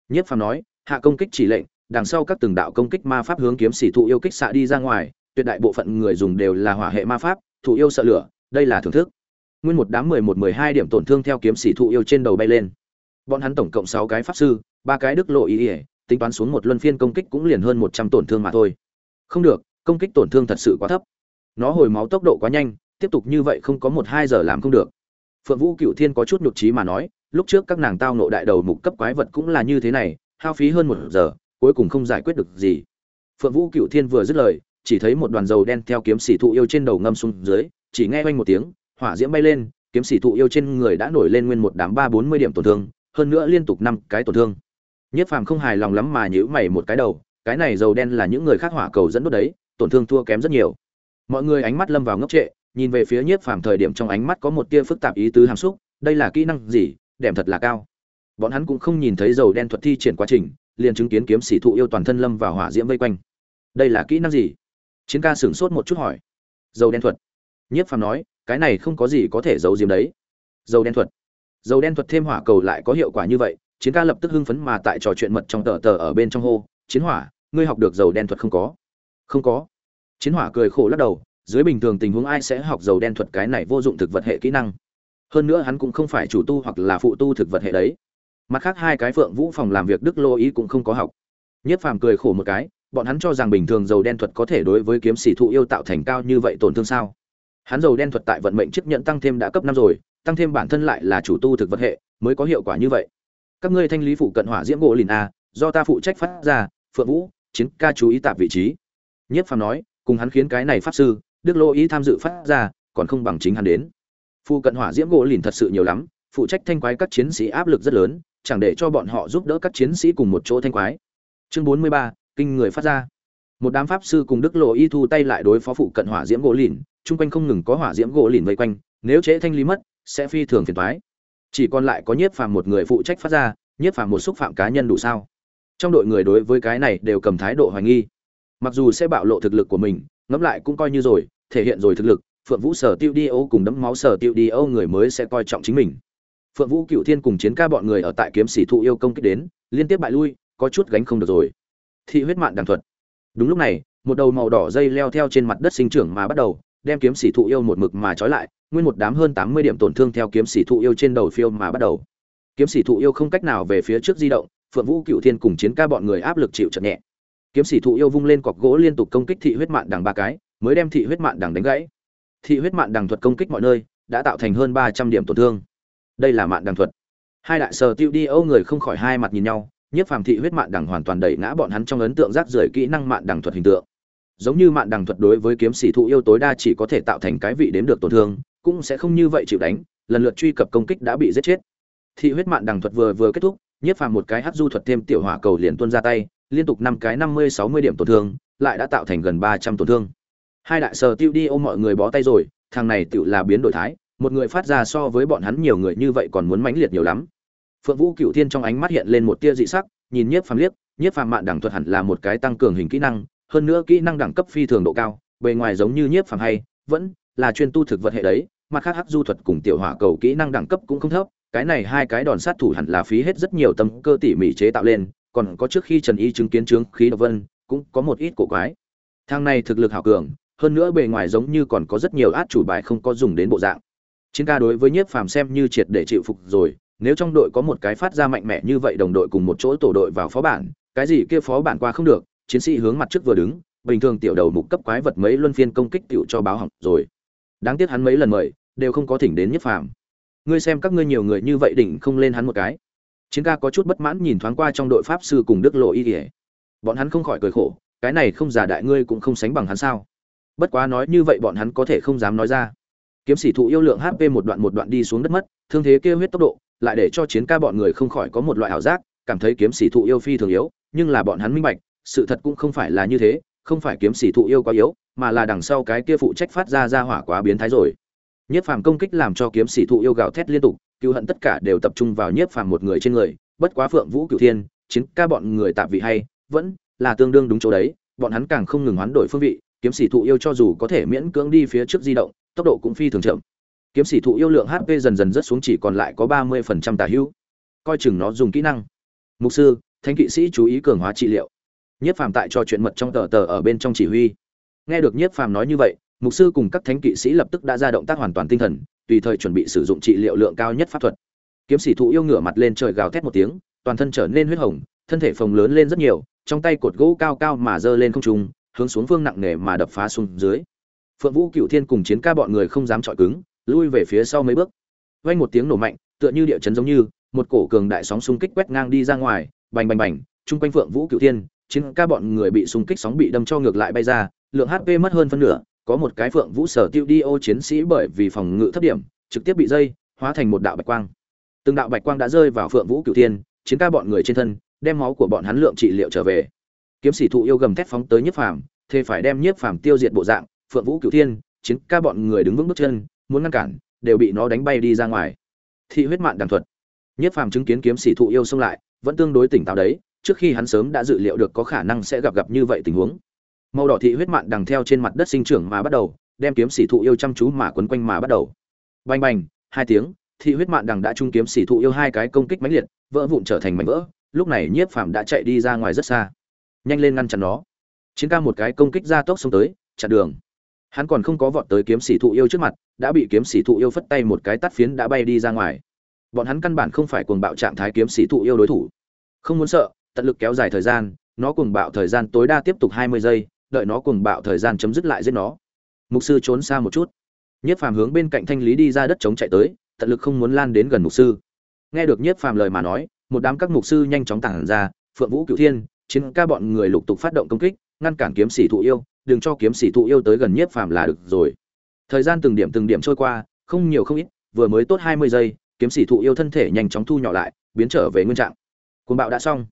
Nhất phàm nói, hạ công kích chỉ lệnh, đằng sau các từng đạo công kích ma pháp hướng kiếm sĩ thụ yêu kích xạ đi ra ngoài, tuyệt đại bộ phận người dùng đều là hỏa hệ ma pháp, thụ yêu sợ lửa, đây là thưởng thức. Nguyên một đám mười một, mười hai điểm tổn thương theo kiếm sĩ thụ yêu trên đầu bay lên. Bọn hắn tổng cộng sáu cái pháp sư, ba cái đức lộ ý ý tính toán xuống một luân phiên công kích cũng liền hơn một trăm tổn thương mà thôi. Không được công kích tổn thương thật sự quá thấp. Nó hồi máu tốc độ quá nhanh, tiếp tục như vậy không có một hai giờ làm không được. Phượng vũ cựu thiên có chút nhục trí mà nói, lúc trước các nàng tao nộ đại đầu mục cấp quái vật cũng là như thế này, hao phí hơn một giờ, cuối cùng không giải quyết được gì. Phượng vũ cựu thiên vừa dứt lời, chỉ thấy một đoàn dầu đen theo kiếm sĩ thụ yêu trên đầu ngâm xuống dưới, chỉ nghe oanh một tiếng, hỏa diễm bay lên, kiếm sĩ thụ yêu trên người đã nổi lên nguyên một đám ba bốn mươi điểm tổn thương, hơn nữa liên tục năm cái tổn thương. Nhất phàm không hài lòng lắm mà nhữ mày một cái đầu, cái này dầu đen là những người khác hỏa cầu dẫn đốt đấy tổn thương thua kém rất nhiều. Mọi người ánh mắt lâm vào ngốc trệ, nhìn về phía nhiếp phàm thời điểm trong ánh mắt có một tia phức tạp ý tứ hàm xúc, đây là kỹ năng gì Đẹp thật là cao. Bọn hắn cũng không nhìn thấy dầu đen thuật thi triển quá trình, liền chứng kiến kiếm sĩ thụ yêu toàn thân lâm vào hỏa diễm vây quanh. Đây là kỹ năng gì? Chiến ca sửng sốt một chút hỏi. Dầu đen thuật. Nhiếp phàm nói, cái này không có gì có thể giấu diếm đấy. Dầu đen thuật. Dầu đen thuật thêm hỏa cầu lại có hiệu quả như vậy, chiến ca lập tức hưng phấn mà tại trò chuyện mật trong tờ tờ ở bên trong hô, chiến hỏa, ngươi học được dầu đen thuật không có? Không có chiến hỏa cười khổ lắc đầu, dưới bình thường tình huống ai sẽ học dầu đen thuật cái này vô dụng thực vật hệ kỹ năng? Hơn nữa hắn cũng không phải chủ tu hoặc là phụ tu thực vật hệ đấy. Mặt khác hai cái phượng vũ phòng làm việc đức lô ý cũng không có học. Nhất phàm cười khổ một cái, bọn hắn cho rằng bình thường dầu đen thuật có thể đối với kiếm sĩ thụ yêu tạo thành cao như vậy tổn thương sao? Hắn dầu đen thuật tại vận mệnh chấp nhận tăng thêm đã cấp năm rồi, tăng thêm bản thân lại là chủ tu thực vật hệ, mới có hiệu quả như vậy. Các ngươi thanh lý phụ cận hỏa diễm gỗ lìn a, do ta phụ trách phát ra, phượng vũ, chiến ca chú ý tạp vị trí. Nhất phàm nói cùng hắn khiến cái này pháp sư, đức lô ý tham dự phát ra, còn không bằng chính hắn đến. Phụ cận hỏa diễm gỗ lìn thật sự nhiều lắm, phụ trách thanh quái các chiến sĩ áp lực rất lớn, chẳng để cho bọn họ giúp đỡ các chiến sĩ cùng một chỗ thanh quái. Chương bốn mươi ba, kinh người phát ra. Một đám pháp sư cùng đức lộ y thu tay lại đối phó phụ cận hỏa diễm gỗ lìn chung quanh không ngừng có hỏa diễm gỗ lìn vây quanh, nếu trễ thanh lý mất, sẽ phi thường phiền toái. Chỉ còn lại có nhiếp phàm một người phụ trách phát ra, nhiếp phàm một xúc phạm cá nhân đủ sao? Trong đội người đối với cái này đều cầm thái độ hoài nghi mặc dù sẽ bạo lộ thực lực của mình, ngẫm lại cũng coi như rồi, thể hiện rồi thực lực, phượng vũ sở tiêu đi ô cùng đấm máu sở tiêu đi ô người mới sẽ coi trọng chính mình. Phượng vũ, cựu thiên cùng chiến ca bọn người ở tại kiếm sĩ thụ yêu công kích đến, liên tiếp bại lui, có chút gánh không được rồi. Thị huyết mạn đằng thuật. Đúng lúc này, một đầu màu đỏ dây leo theo trên mặt đất sinh trưởng mà bắt đầu, đem kiếm sĩ thụ yêu một mực mà trói lại, nguyên một đám hơn tám mươi điểm tổn thương theo kiếm sĩ thụ yêu trên đầu phiêu mà bắt đầu. Kiếm sĩ thụ yêu không cách nào về phía trước di động, phượng vũ, cựu thiên cùng chiến ca bọn người áp lực chịu chậm nhẹ kiếm sĩ thụ yêu vung lên cọc gỗ liên tục công kích thị huyết mạn đằng ba cái, mới đem thị huyết mạn đằng đánh gãy. Thị huyết mạn đằng thuật công kích mọi nơi, đã tạo thành hơn ba trăm điểm tổn thương. Đây là mạn đằng thuật. Hai đại sở tiêu đi âu người không khỏi hai mặt nhìn nhau nhiếp phàm thị huyết mạn đằng hoàn toàn đẩy ngã bọn hắn trong ấn tượng rác rưởi kỹ năng mạn đằng thuật hình tượng. Giống như mạn đằng thuật đối với kiếm sĩ thụ yêu tối đa chỉ có thể tạo thành cái vị đếm được tổn thương, cũng sẽ không như vậy chịu đánh, lần lượt truy cập công kích đã bị giết chết. Thị huyết mạn đằng thuật vừa vừa kết thúc nhiếp phàm một cái hắc du thuật thêm tiểu hỏa cầu liền tuôn ra tay liên tục năm cái năm mươi, sáu mươi điểm tổn thương, lại đã tạo thành gần ba trăm tổn thương. Hai đại sở tiêu đi ôm mọi người bó tay rồi, thằng này tựu là biến đổi thái, một người phát ra so với bọn hắn nhiều người như vậy còn muốn mãnh liệt nhiều lắm. Phượng vũ cửu thiên trong ánh mắt hiện lên một tia dị sắc, nhìn nhiếp phàm liếc, nhiếp phàm mạn đẳng thuật hẳn là một cái tăng cường hình kỹ năng, hơn nữa kỹ năng đẳng cấp phi thường độ cao, bề ngoài giống như nhiếp phàm hay, vẫn là chuyên tu thực vật hệ đấy, mặt khác hắc du thuật cùng tiểu hỏa cầu kỹ năng đẳng cấp cũng không thấp, cái này hai cái đòn sát thủ hẳn là phí hết rất nhiều tâm cơ tỉ mỉ chế tạo lên còn có trước khi trần y chứng kiến chứng khí độc vân, cũng có một ít cổ quái. Thang này thực lực hảo cường, hơn nữa bề ngoài giống như còn có rất nhiều át chủ bài không có dùng đến bộ dạng. Chiến ca đối với nhiếp phàm xem như triệt để chịu phục rồi, nếu trong đội có một cái phát ra mạnh mẽ như vậy đồng đội cùng một chỗ tổ đội vào phó bản, cái gì kia phó bản qua không được, chiến sĩ hướng mặt trước vừa đứng, bình thường tiểu đầu mục cấp quái vật mấy luân phiên công kích tiểu cho báo hỏng rồi. Đáng tiếc hắn mấy lần mời, đều không có thỉnh đến nhất phàm. Ngươi xem các ngươi nhiều người như vậy đỉnh không lên hắn một cái chiến ca có chút bất mãn nhìn thoáng qua trong đội pháp sư cùng đức lộ y ỉa bọn hắn không khỏi cười khổ, cái này không giả đại ngươi cũng không sánh bằng hắn sao? Bất quá nói như vậy bọn hắn có thể không dám nói ra. Kiếm sĩ thụ yêu lượng hp một đoạn một đoạn đi xuống đất mất, thương thế kia huyết tốc độ, lại để cho chiến ca bọn người không khỏi có một loại ảo giác, cảm thấy kiếm sĩ thụ yêu phi thường yếu, nhưng là bọn hắn minh bạch, sự thật cũng không phải là như thế, không phải kiếm sĩ thụ yêu quá yếu, mà là đằng sau cái kia phụ trách phát ra ra hỏa quá biến thái rồi. Nhất phàm công kích làm cho kiếm sĩ thụ yêu gào thét liên tục cứu hận tất cả đều tập trung vào nhiếp phàm một người trên người, bất quá phượng vũ cửu thiên, chiến ca bọn người tạm vị hay, vẫn là tương đương đúng chỗ đấy, bọn hắn càng không ngừng hoán đổi phương vị, kiếm sĩ thụ yêu cho dù có thể miễn cưỡng đi phía trước di động, tốc độ cũng phi thường chậm. Kiếm sĩ thụ yêu lượng hp dần dần rất xuống chỉ còn lại có ba mươi phần trăm tà hữu. Coi chừng nó dùng kỹ năng. Mục sư, thánh kỵ sĩ chú ý cường hóa trị liệu. Nhiếp phàm tại cho chuyện mật trong tờ tờ ở bên trong chỉ huy. Nghe được nhiếp phàm nói như vậy, mục sư cùng các thánh kỵ sĩ lập tức đã ra động tác hoàn toàn tinh thần tùy thời chuẩn bị sử dụng trị liệu lượng cao nhất pháp thuật. Kiếm sĩ thụ yêu ngửa mặt lên trời gào thét một tiếng, toàn thân trở nên huyết hồng, thân thể phồng lớn lên rất nhiều, trong tay cột gỗ cao cao mà giơ lên không trung, hướng xuống phương nặng nề mà đập phá xuống dưới. Phượng vũ cựu thiên cùng chiến ca bọn người không dám chọi cứng, lui về phía sau mấy bước. Vang một tiếng nổ mạnh, tựa như địa chấn giống như, một cổ cường đại sóng xung kích quét ngang đi ra ngoài, bành bành bành, chung quanh phượng vũ cựu thiên, chiến ca bọn người bị xung kích sóng bị đâm cho ngược lại bay ra, lượng hp mất hơn phân nửa có một cái phượng vũ sở tiêu đi ô chiến sĩ bởi vì phòng ngự thấp điểm, trực tiếp bị dây, hóa thành một đạo bạch quang. Từng đạo bạch quang đã rơi vào phượng vũ cửu thiên, chiến ca bọn người trên thân, đem máu của bọn hắn lượng trị liệu trở về. Kiếm sĩ thụ yêu gầm thét phóng tới nhiếp phàm thế phải đem nhiếp phàm tiêu diệt bộ dạng, phượng vũ cửu thiên, chiến ca bọn người đứng vững bước chân, muốn ngăn cản, đều bị nó đánh bay đi ra ngoài. Thị huyết mạn đàng thuật. Nhiếp phàm chứng kiến kiếm sĩ thụ yêu xông lại, vẫn tương đối tỉnh táo đấy, trước khi hắn sớm đã dự liệu được có khả năng sẽ gặp gặp như vậy tình huống màu đỏ thị huyết mạn đằng theo trên mặt đất sinh trưởng mà bắt đầu, đem kiếm sĩ thụ yêu chăm chú mà quấn quanh mà bắt đầu. Bành bành, hai tiếng, thị huyết mạn đằng đã trung kiếm sĩ thụ yêu hai cái công kích mãnh liệt, vỡ vụn trở thành mảnh vỡ, lúc này nhiếp phàm đã chạy đi ra ngoài rất xa. Nhanh lên ngăn chặn nó. Chiến ca một cái công kích ra tốc xông tới, chặn đường. Hắn còn không có vọt tới kiếm sĩ thụ yêu trước mặt, đã bị kiếm sĩ thụ yêu phất tay một cái tắt phiến đã bay đi ra ngoài. Bọn hắn căn bản không phải cuồng bạo trạng thái kiếm sĩ thụ yêu đối thủ. Không muốn sợ, tận lực kéo dài thời gian, nó cuồng bạo thời gian tối đa tiếp tục hai mươi giây đợi nó cùng bạo thời gian chấm dứt lại giết nó. Mục sư trốn xa một chút. Nhiếp phàm hướng bên cạnh thanh lý đi ra đất chống chạy tới, tận lực không muốn lan đến gần mục sư. Nghe được nhiếp phàm lời mà nói, một đám các mục sư nhanh chóng tản ra, phượng vũ cửu thiên, chiến ca bọn người lục tục phát động công kích, ngăn cản kiếm sĩ thụ yêu, đừng cho kiếm sĩ thụ yêu tới gần nhiếp phàm là được rồi. Thời gian từng điểm từng điểm trôi qua, không nhiều không ít, vừa mới tốt hai mươi giây, kiếm sĩ thụ yêu thân thể nhanh chóng thu nhỏ lại, biến trở về nguyên trạng. Cuồng bạo đã xong.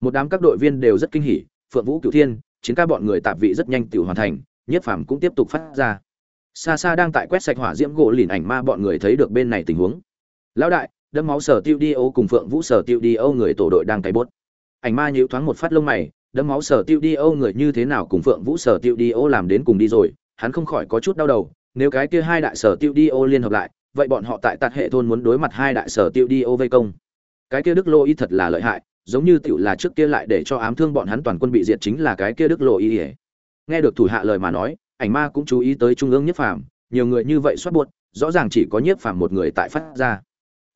Một đám các đội viên đều rất kinh hỉ, phượng vũ cửu thiên chiến ca bọn người tạp vị rất nhanh tiểu hoàn thành nhiếp phàm cũng tiếp tục phát ra. Xa xa đang tại quét sạch hỏa diễm gỗ lìn ảnh ma bọn người thấy được bên này tình huống. Lão đại, đâm máu sở tiêu đi ô cùng phượng vũ sở tiêu đi ô người tổ đội đang cày bốt. Ảnh ma nhíu thoáng một phát lông mày, đâm máu sở tiêu đi ô người như thế nào cùng phượng vũ sở tiêu đi ô làm đến cùng đi rồi, hắn không khỏi có chút đau đầu, nếu cái kia hai đại sở tiêu đi ô liên hợp lại, vậy bọn họ tại tạt hệ thôn muốn đối mặt hai đại sở tiêu đi ô vây công. Cái kia đức lô y thật là lợi hại giống như tựu là trước kia lại để cho ám thương bọn hắn toàn quân bị diệt chính là cái kia đức lộ y ỉa nghe được thủ hạ lời mà nói, ảnh ma cũng chú ý tới trung ương nhất phàm, nhiều người như vậy xuất buột rõ ràng chỉ có nhiếp phàm một người tại phát ra.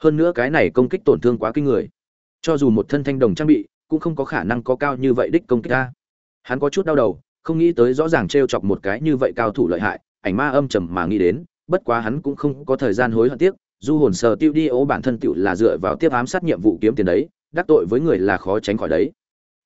Hơn nữa cái này công kích tổn thương quá kinh người. Cho dù một thân thanh đồng trang bị, cũng không có khả năng có cao như vậy đích công kích ta. Hắn có chút đau đầu, không nghĩ tới rõ ràng t r e o chọc một cái như vậy cao thủ lợi hại, ảnh ma âm trầm mà nghĩ đến, bất quá hắn cũng không có thời gian hối hận tiếc, du hồn sờ tiêu đi ô bản thân tựu là dựa vào tiếp ám sát nhiệm vụ kiếm tiền đấy đắc tội với người là khó tránh khỏi đấy.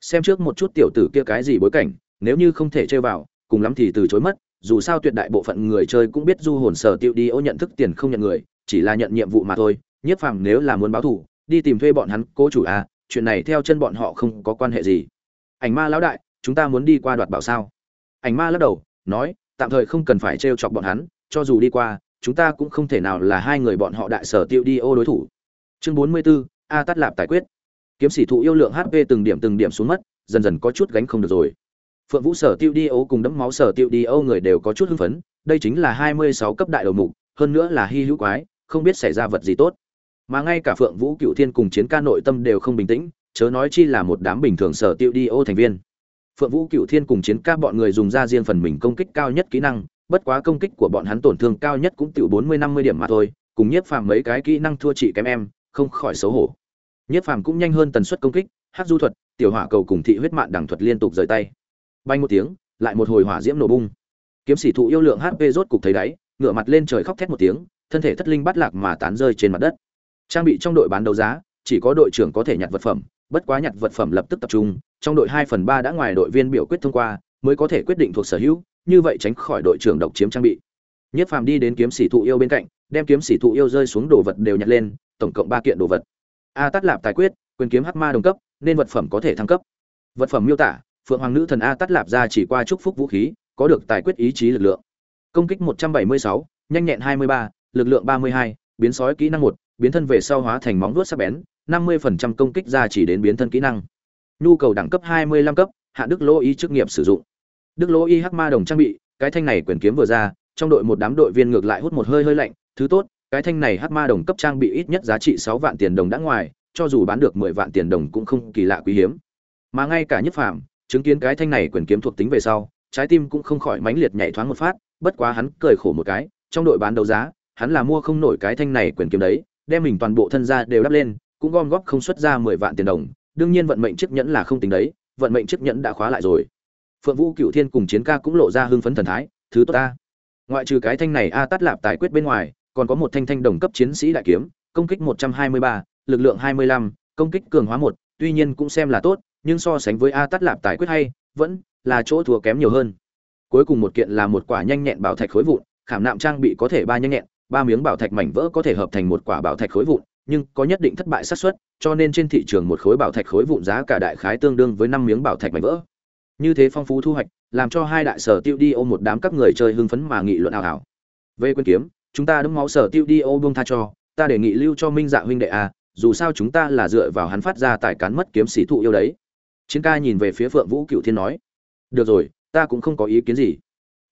Xem trước một chút tiểu tử kia cái gì bối cảnh nếu như không thể chơi vào cùng lắm thì từ chối mất dù sao tuyệt đại bộ phận người chơi cũng biết du hồn sở tiêu đi ô nhận thức tiền không nhận người chỉ là nhận nhiệm vụ mà thôi nhiếp phàm nếu là muốn báo thủ đi tìm thuê bọn hắn cố chủ à chuyện này theo chân bọn họ không có quan hệ gì. Ảnh ma lão đại chúng ta muốn đi qua đoạt bảo sao? Ảnh ma lắc đầu nói tạm thời không cần phải t chọc bọn hắn cho dù đi qua chúng ta cũng không thể nào là hai người bọn họ đại sở tiêu đi ô đối thủ. Chương bốn mươi 44, a tắt lạp tài quyết kiếm sĩ thụ yêu lượng hp từng điểm từng điểm xuống mất, dần dần có chút gánh không được rồi. Phượng vũ sở tiêu đi ấu cùng đấm máu sở tiêu đi Âu người đều có chút hưng phấn, đây chính là hai mươi sáu cấp đại đầu mục, hơn nữa là hy hữu quái, không biết xảy ra vật gì tốt. Mà ngay cả phượng vũ cựu thiên cùng chiến ca nội tâm đều không bình tĩnh, chớ nói chi là một đám bình thường sở tiêu đi ô thành viên. Phượng vũ cựu thiên cùng chiến ca bọn người dùng ra riêng phần mình công kích cao nhất kỹ năng, bất quá công kích của bọn hắn tổn thương cao nhất cũng tự bốn mươi năm mươi điểm mà thôi, cùng nhiếp phàm mấy cái kỹ năng thua chị kém em, không khỏi xấu hổ nhiếp phàm cũng nhanh hơn tần suất công kích, hát du thuật, tiểu hỏa cầu cùng thị huyết mạng đẳng thuật liên tục rời tay. Bay một tiếng, lại một hồi hỏa diễm nổ bung. Kiếm sĩ thụ yêu lượng hp rốt cục thấy đáy, ngửa mặt lên trời khóc thét một tiếng, thân thể thất linh bắt lạc mà tán rơi trên mặt đất. Trang bị trong đội bán đấu giá, chỉ có đội trưởng có thể nhặt vật phẩm, bất quá nhặt vật phẩm lập tức tập trung, trong đội hai phần ba đã ngoài đội viên biểu quyết thông qua, mới có thể quyết định thuộc sở hữu, như vậy tránh khỏi đội trưởng độc chiếm trang bị. Nhất phàm đi đến kiếm sĩ thụ yêu bên cạnh, đem kiếm sĩ thụ yêu rơi xuống đồ vật đều nhặt lên, tổng cộng ba kiện đồ vật a tắt lạp tài quyết quyền kiếm hắc ma đồng cấp nên vật phẩm có thể thăng cấp. Vật phẩm miêu tả phượng hoàng nữ thần a tắt lạp ra chỉ qua chúc phúc vũ khí có được tài quyết ý chí lực lượng. Công kích 176, nhanh nhẹn 23, lực lượng 32, biến sói kỹ năng 1, biến thân về sau hóa thành móng vuốt sắc bén 50% công kích ra chỉ đến biến thân kỹ năng. Nhu cầu đẳng cấp 25 cấp hạ đức lỗ y chức nghiệp sử dụng. Đức lỗ y hắc ma đồng trang bị cái thanh này quyền kiếm vừa ra trong đội một đám đội viên ngược lại hút một hơi hơi lạnh thứ tốt cái thanh này hát ma đồng cấp trang bị ít nhất giá trị sáu vạn tiền đồng đã ngoài cho dù bán được 10 vạn tiền đồng cũng không kỳ lạ quý hiếm mà ngay cả nhất phạm chứng kiến cái thanh này quyền kiếm thuộc tính về sau, trái tim cũng không khỏi mãnh liệt nhảy thoáng một phát, bất quá hắn cười khổ một cái, trong đội bán đấu giá, hắn là mua không nổi cái thanh này quyền kiếm đấy, đem mình toàn bộ thân gia đều đắp lên, cũng gom góp không xuất ra 10 vạn tiền đồng, đương nhiên vận mệnh chiếc nhẫn là không tính đấy, vận mệnh chiếc nhẫn đã khóa lại rồi. Phượng Vũ Cựu Thiên cùng Chiến Ca cũng lộ ra hưng phấn thần thái, thứ tốt ta. Ngoại trừ cái thanh này a tát lạp tài quyết bên ngoài, còn có một thanh thanh đồng cấp chiến sĩ đại kiếm, công kích 123, lực lượng 25, công kích cường hóa 1, tuy nhiên cũng xem là tốt, nhưng so sánh với a tát lạp tài quyết hay vẫn là chỗ thua kém nhiều hơn. Cuối cùng một kiện là một quả nhanh nhẹn bảo thạch khối vụn khảm nạm trang bị có thể ba nhanh nhẹn ba miếng bảo thạch mảnh vỡ có thể hợp thành một quả bảo thạch khối vụn nhưng có nhất định thất bại xác suất cho nên trên thị trường một khối bảo thạch khối vụn giá cả đại khái tương đương với năm miếng bảo thạch mảnh vỡ. Như thế phong phú thu hoạch làm cho hai đại sở tiêu đi ôm một đám các người chơi hưng phấn mà nghị luận ảo ảo về quân kiếm chúng ta đấm máu sở tiêu đi ô buông tha cho, ta đề nghị lưu cho minh dạ huynh đệ a dù sao chúng ta là dựa vào hắn phát ra tại cán mất kiếm sĩ thụ yêu đấy. Chiến ca nhìn về phía phượng vũ cựu thiên nói, được rồi, ta cũng không có ý kiến gì.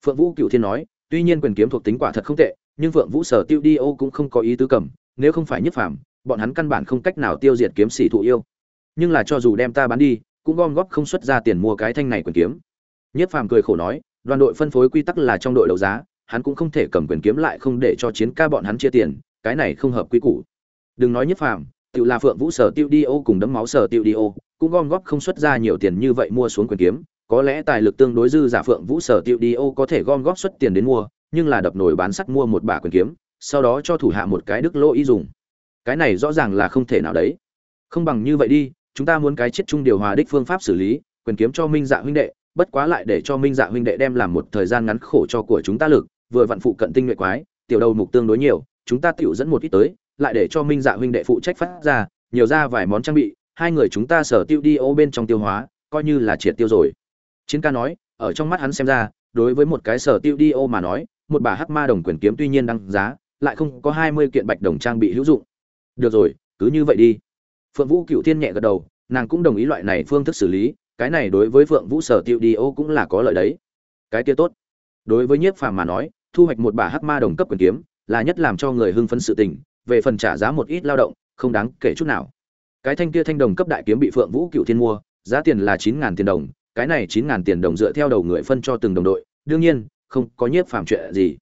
Phượng vũ cựu thiên nói, tuy nhiên quyền kiếm thuộc tính quả thật không tệ, nhưng phượng vũ sở tiêu đi ô cũng không có ý tứ cầm, nếu không phải nhất phàm, bọn hắn căn bản không cách nào tiêu diệt kiếm sĩ thụ yêu. Nhưng là cho dù đem ta bán đi, cũng gom góp không xuất ra tiền mua cái thanh này quyền kiếm. Nhất phàm cười khổ nói, đoàn đội phân phối quy tắc là trong đội đấu giá hắn cũng không thể cầm quyền kiếm lại không để cho chiến ca bọn hắn chia tiền, cái này không hợp quy củ. Đừng nói nhất phàm tự là phượng vũ sở tiêu đi ô cùng đấm máu sở tiêu đi ô, cũng gom góp không xuất ra nhiều tiền như vậy mua xuống quyền kiếm, có lẽ tài lực tương đối dư giả phượng vũ sở tiêu đi ô có thể gom góp xuất tiền đến mua, nhưng là đập nổi bán sắt mua một bả quyền kiếm, sau đó cho thủ hạ một cái đức lỗ ý dùng. Cái này rõ ràng là không thể nào đấy. Không bằng như vậy đi, chúng ta muốn cái chết chung điều hòa đích phương pháp xử lý, quyền kiếm cho minh dạ huynh đệ, bất quá lại để cho minh dạ huynh đệ đem làm một thời gian ngắn khổ cho của chúng ta lực vừa vặn phụ cận tinh nguyện quái, tiểu đầu mục tương đối nhiều, chúng ta tiểu dẫn một ít tới, lại để cho minh dạ huynh đệ phụ trách phát ra, nhiều ra vài món trang bị, hai người chúng ta sở tiêu đi ô bên trong tiêu hóa, coi như là triệt tiêu rồi. Chiến ca nói, ở trong mắt hắn xem ra, đối với một cái sở tiêu đi ô mà nói, một bà hắc ma đồng quyền kiếm tuy nhiên đăng giá, lại không có hai mươi kiện bạch đồng trang bị hữu dụng. Được rồi, cứ như vậy đi. Phượng vũ cựu thiên nhẹ gật đầu, nàng cũng đồng ý loại này phương thức xử lý, cái này đối với phượng vũ sở tiêu đi ô cũng là có lợi đấy. Cái kia tốt. Đối với nhiếp phàm mà nói thu hoạch một bà hắc ma đồng cấp quyền kiếm, là nhất làm cho người hưng phấn sự tình, về phần trả giá một ít lao động, không đáng kể chút nào. Cái thanh kia thanh đồng cấp đại kiếm bị phượng vũ cựu thiên mua, giá tiền là chín ngàn tiền đồng, cái này chín ngàn tiền đồng dựa theo đầu người phân cho từng đồng đội, đương nhiên, không có nhiếp phàm chuyện gì.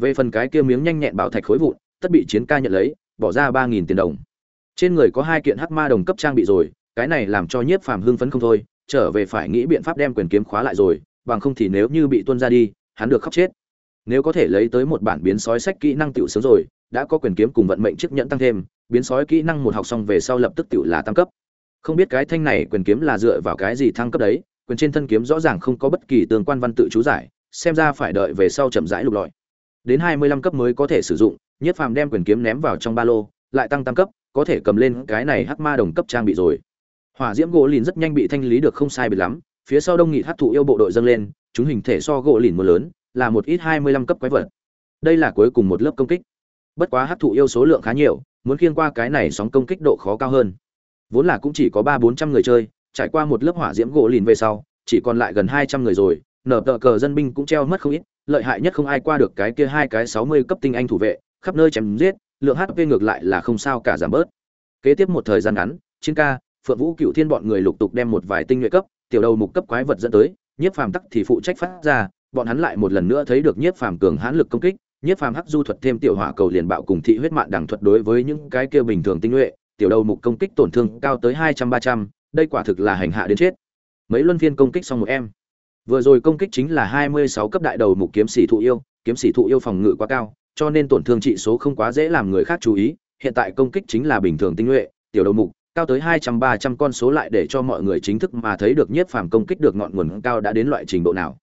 Về phần cái kia miếng nhanh nhẹn bảo thạch khối vụn, tất bị chiến ca nhận lấy, bỏ ra ba nghìn tiền đồng. Trên người có hai kiện hắc ma đồng cấp trang bị rồi, cái này làm cho nhiếp phàm hưng phấn không thôi, trở về phải nghĩ biện pháp đem quyền kiếm khóa lại rồi, bằng không thì nếu như bị tuôn ra đi, hắn được khóc chết nếu có thể lấy tới một bản biến sói sách kỹ năng tiểu sướng rồi, đã có quyền kiếm cùng vận mệnh chiếc nhẫn tăng thêm, biến sói kỹ năng một học xong về sau lập tức tiểu là tăng cấp. Không biết cái thanh này quyền kiếm là dựa vào cái gì thăng cấp đấy, quyền trên thân kiếm rõ ràng không có bất kỳ tương quan văn tự chú giải, xem ra phải đợi về sau chậm rãi lục lọi. Đến hai mươi lăm cấp mới có thể sử dụng, nhất phàm đem quyền kiếm ném vào trong ba lô, lại tăng tăng cấp, có thể cầm lên cái này hắc ma đồng cấp trang bị rồi. Hỏa diễm gỗ lìn rất nhanh bị thanh lý được không sai biệt lắm, phía sau đông nghị hát thụ yêu bộ đội dâng lên, chúng hình thể so gỗ lìn mưa lớn là một ít hai mươi lăm cấp quái vật. Đây là cuối cùng một lớp công kích. Bất quá hát thụ yêu số lượng khá nhiều, muốn khiêng qua cái này sóng công kích độ khó cao hơn. Vốn là cũng chỉ có ba bốn trăm người chơi, trải qua một lớp hỏa diễm gỗ lìn về sau, chỉ còn lại gần hai trăm người rồi, nở tờ cờ dân binh cũng treo mất không ít, lợi hại nhất không ai qua được cái kia hai cái sáu mươi cấp tinh anh thủ vệ, khắp nơi chém giết, lượng hp ngược lại là không sao cả giảm bớt. Kế tiếp một thời gian ngắn, chiến ca, phượng vũ cựu thiên bọn người lục tục đem một vài tinh nhuệ cấp, tiểu đầu mục cấp quái vật dẫn tới, nhiếp phàm tắc thì phụ trách phát ra bọn hắn lại một lần nữa thấy được nhiếp phàm cường hãn lực công kích, nhiếp phàm hắc du thuật thêm tiểu hỏa cầu liền bạo cùng thị huyết mạng đẳng thuật đối với những cái kia bình thường tinh nhuệ, tiểu đầu mục công kích tổn thương cao tới hai trăm ba trăm, đây quả thực là hành hạ đến chết. Mấy luân phiên công kích xong một em. Vừa rồi công kích chính là hai mươi sáu cấp đại đầu mục kiếm sĩ thụ yêu, kiếm sĩ thụ yêu phòng ngự quá cao, cho nên tổn thương trị số không quá dễ làm người khác chú ý, hiện tại công kích chính là bình thường tinh nhuệ, tiểu đầu mục, cao tới hai trăm ba trăm con số lại để cho mọi người chính thức mà thấy được nhiếp phàm công kích được ngọn nguồn cao đã đến loại trình độ nào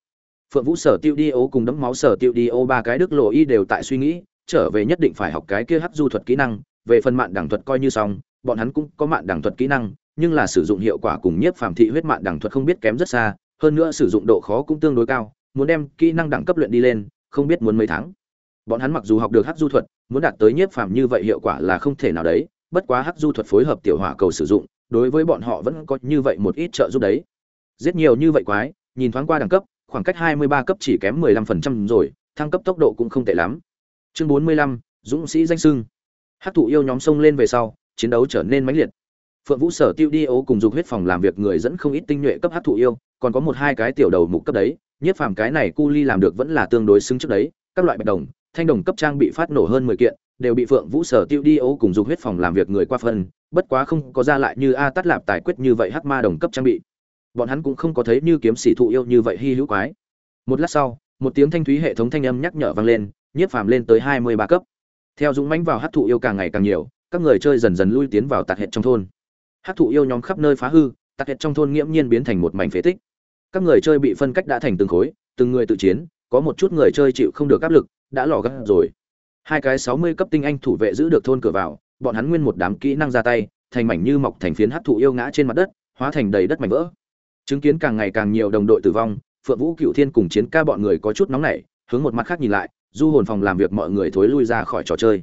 phượng vũ sở tiêu đi ô cùng đấm máu sở tiêu đi ô ba cái đức lộ y đều tại suy nghĩ, trở về nhất định phải học cái kia hắc du thuật kỹ năng, về phần mạng đẳng thuật coi như xong, bọn hắn cũng có mạng đẳng thuật kỹ năng, nhưng là sử dụng hiệu quả cùng nhiếp phàm thị huyết mạng đẳng thuật không biết kém rất xa, hơn nữa sử dụng độ khó cũng tương đối cao, muốn đem kỹ năng đẳng cấp luyện đi lên, không biết muốn mấy tháng. Bọn hắn mặc dù học được hắc du thuật, muốn đạt tới nhiếp phàm như vậy hiệu quả là không thể nào đấy, bất quá hắc du thuật phối hợp tiểu hỏa cầu sử dụng, đối với bọn họ vẫn có như vậy một ít trợ giúp đấy. Giết nhiều như vậy quái, nhìn thoáng qua đẳng cấp khoảng cách 23 cấp chỉ kém 15% rồi thăng cấp tốc độ cũng không tệ lắm. Chương 45, dũng sĩ danh sưng. Hắc thụ yêu nhóm sông lên về sau chiến đấu trở nên mãnh liệt. Phượng vũ sở tiêu đi ố cùng dục huyết phòng làm việc người dẫn không ít tinh nhuệ cấp hắc thụ yêu còn có một hai cái tiểu đầu mục cấp đấy nhất phàm cái này cu ly làm được vẫn là tương đối xứng trước đấy các loại bạch đồng thanh đồng cấp trang bị phát nổ hơn 10 kiện đều bị phượng vũ sở tiêu đi ố cùng dục huyết phòng làm việc người qua phân bất quá không có ra lại như a tắt lạp tài quyết như vậy hắc ma đồng cấp trang bị bọn hắn cũng không có thấy như kiếm sĩ thụ yêu như vậy hy hữu quái. Một lát sau, một tiếng thanh thúy hệ thống thanh âm nhắc nhở vang lên, nhiếp phàm lên tới 23 cấp. Theo dũng mãnh vào hắc thụ yêu càng ngày càng nhiều, các người chơi dần dần lui tiến vào tạc hệt trong thôn. Hắc thụ yêu nhóm khắp nơi phá hư, tạc hệt trong thôn nghiễm nhiên biến thành một mảnh phế tích. Các người chơi bị phân cách đã thành từng khối, từng người tự chiến, có một chút người chơi chịu không được áp lực, đã lò gắt rồi. Hai cái sáu mươi cấp tinh anh thủ vệ giữ được thôn cửa vào, bọn hắn nguyên một đám kỹ năng ra tay, thành mảnh như mọc thành phiến hấp thụ yêu ngã trên mặt đất, hóa thành đầy đất mảnh vỡ chứng kiến càng ngày càng nhiều đồng đội tử vong, phượng vũ cựu thiên cùng chiến ca bọn người có chút nóng nảy, hướng một mặt khác nhìn lại, du hồn phòng làm việc mọi người thối lui ra khỏi trò chơi.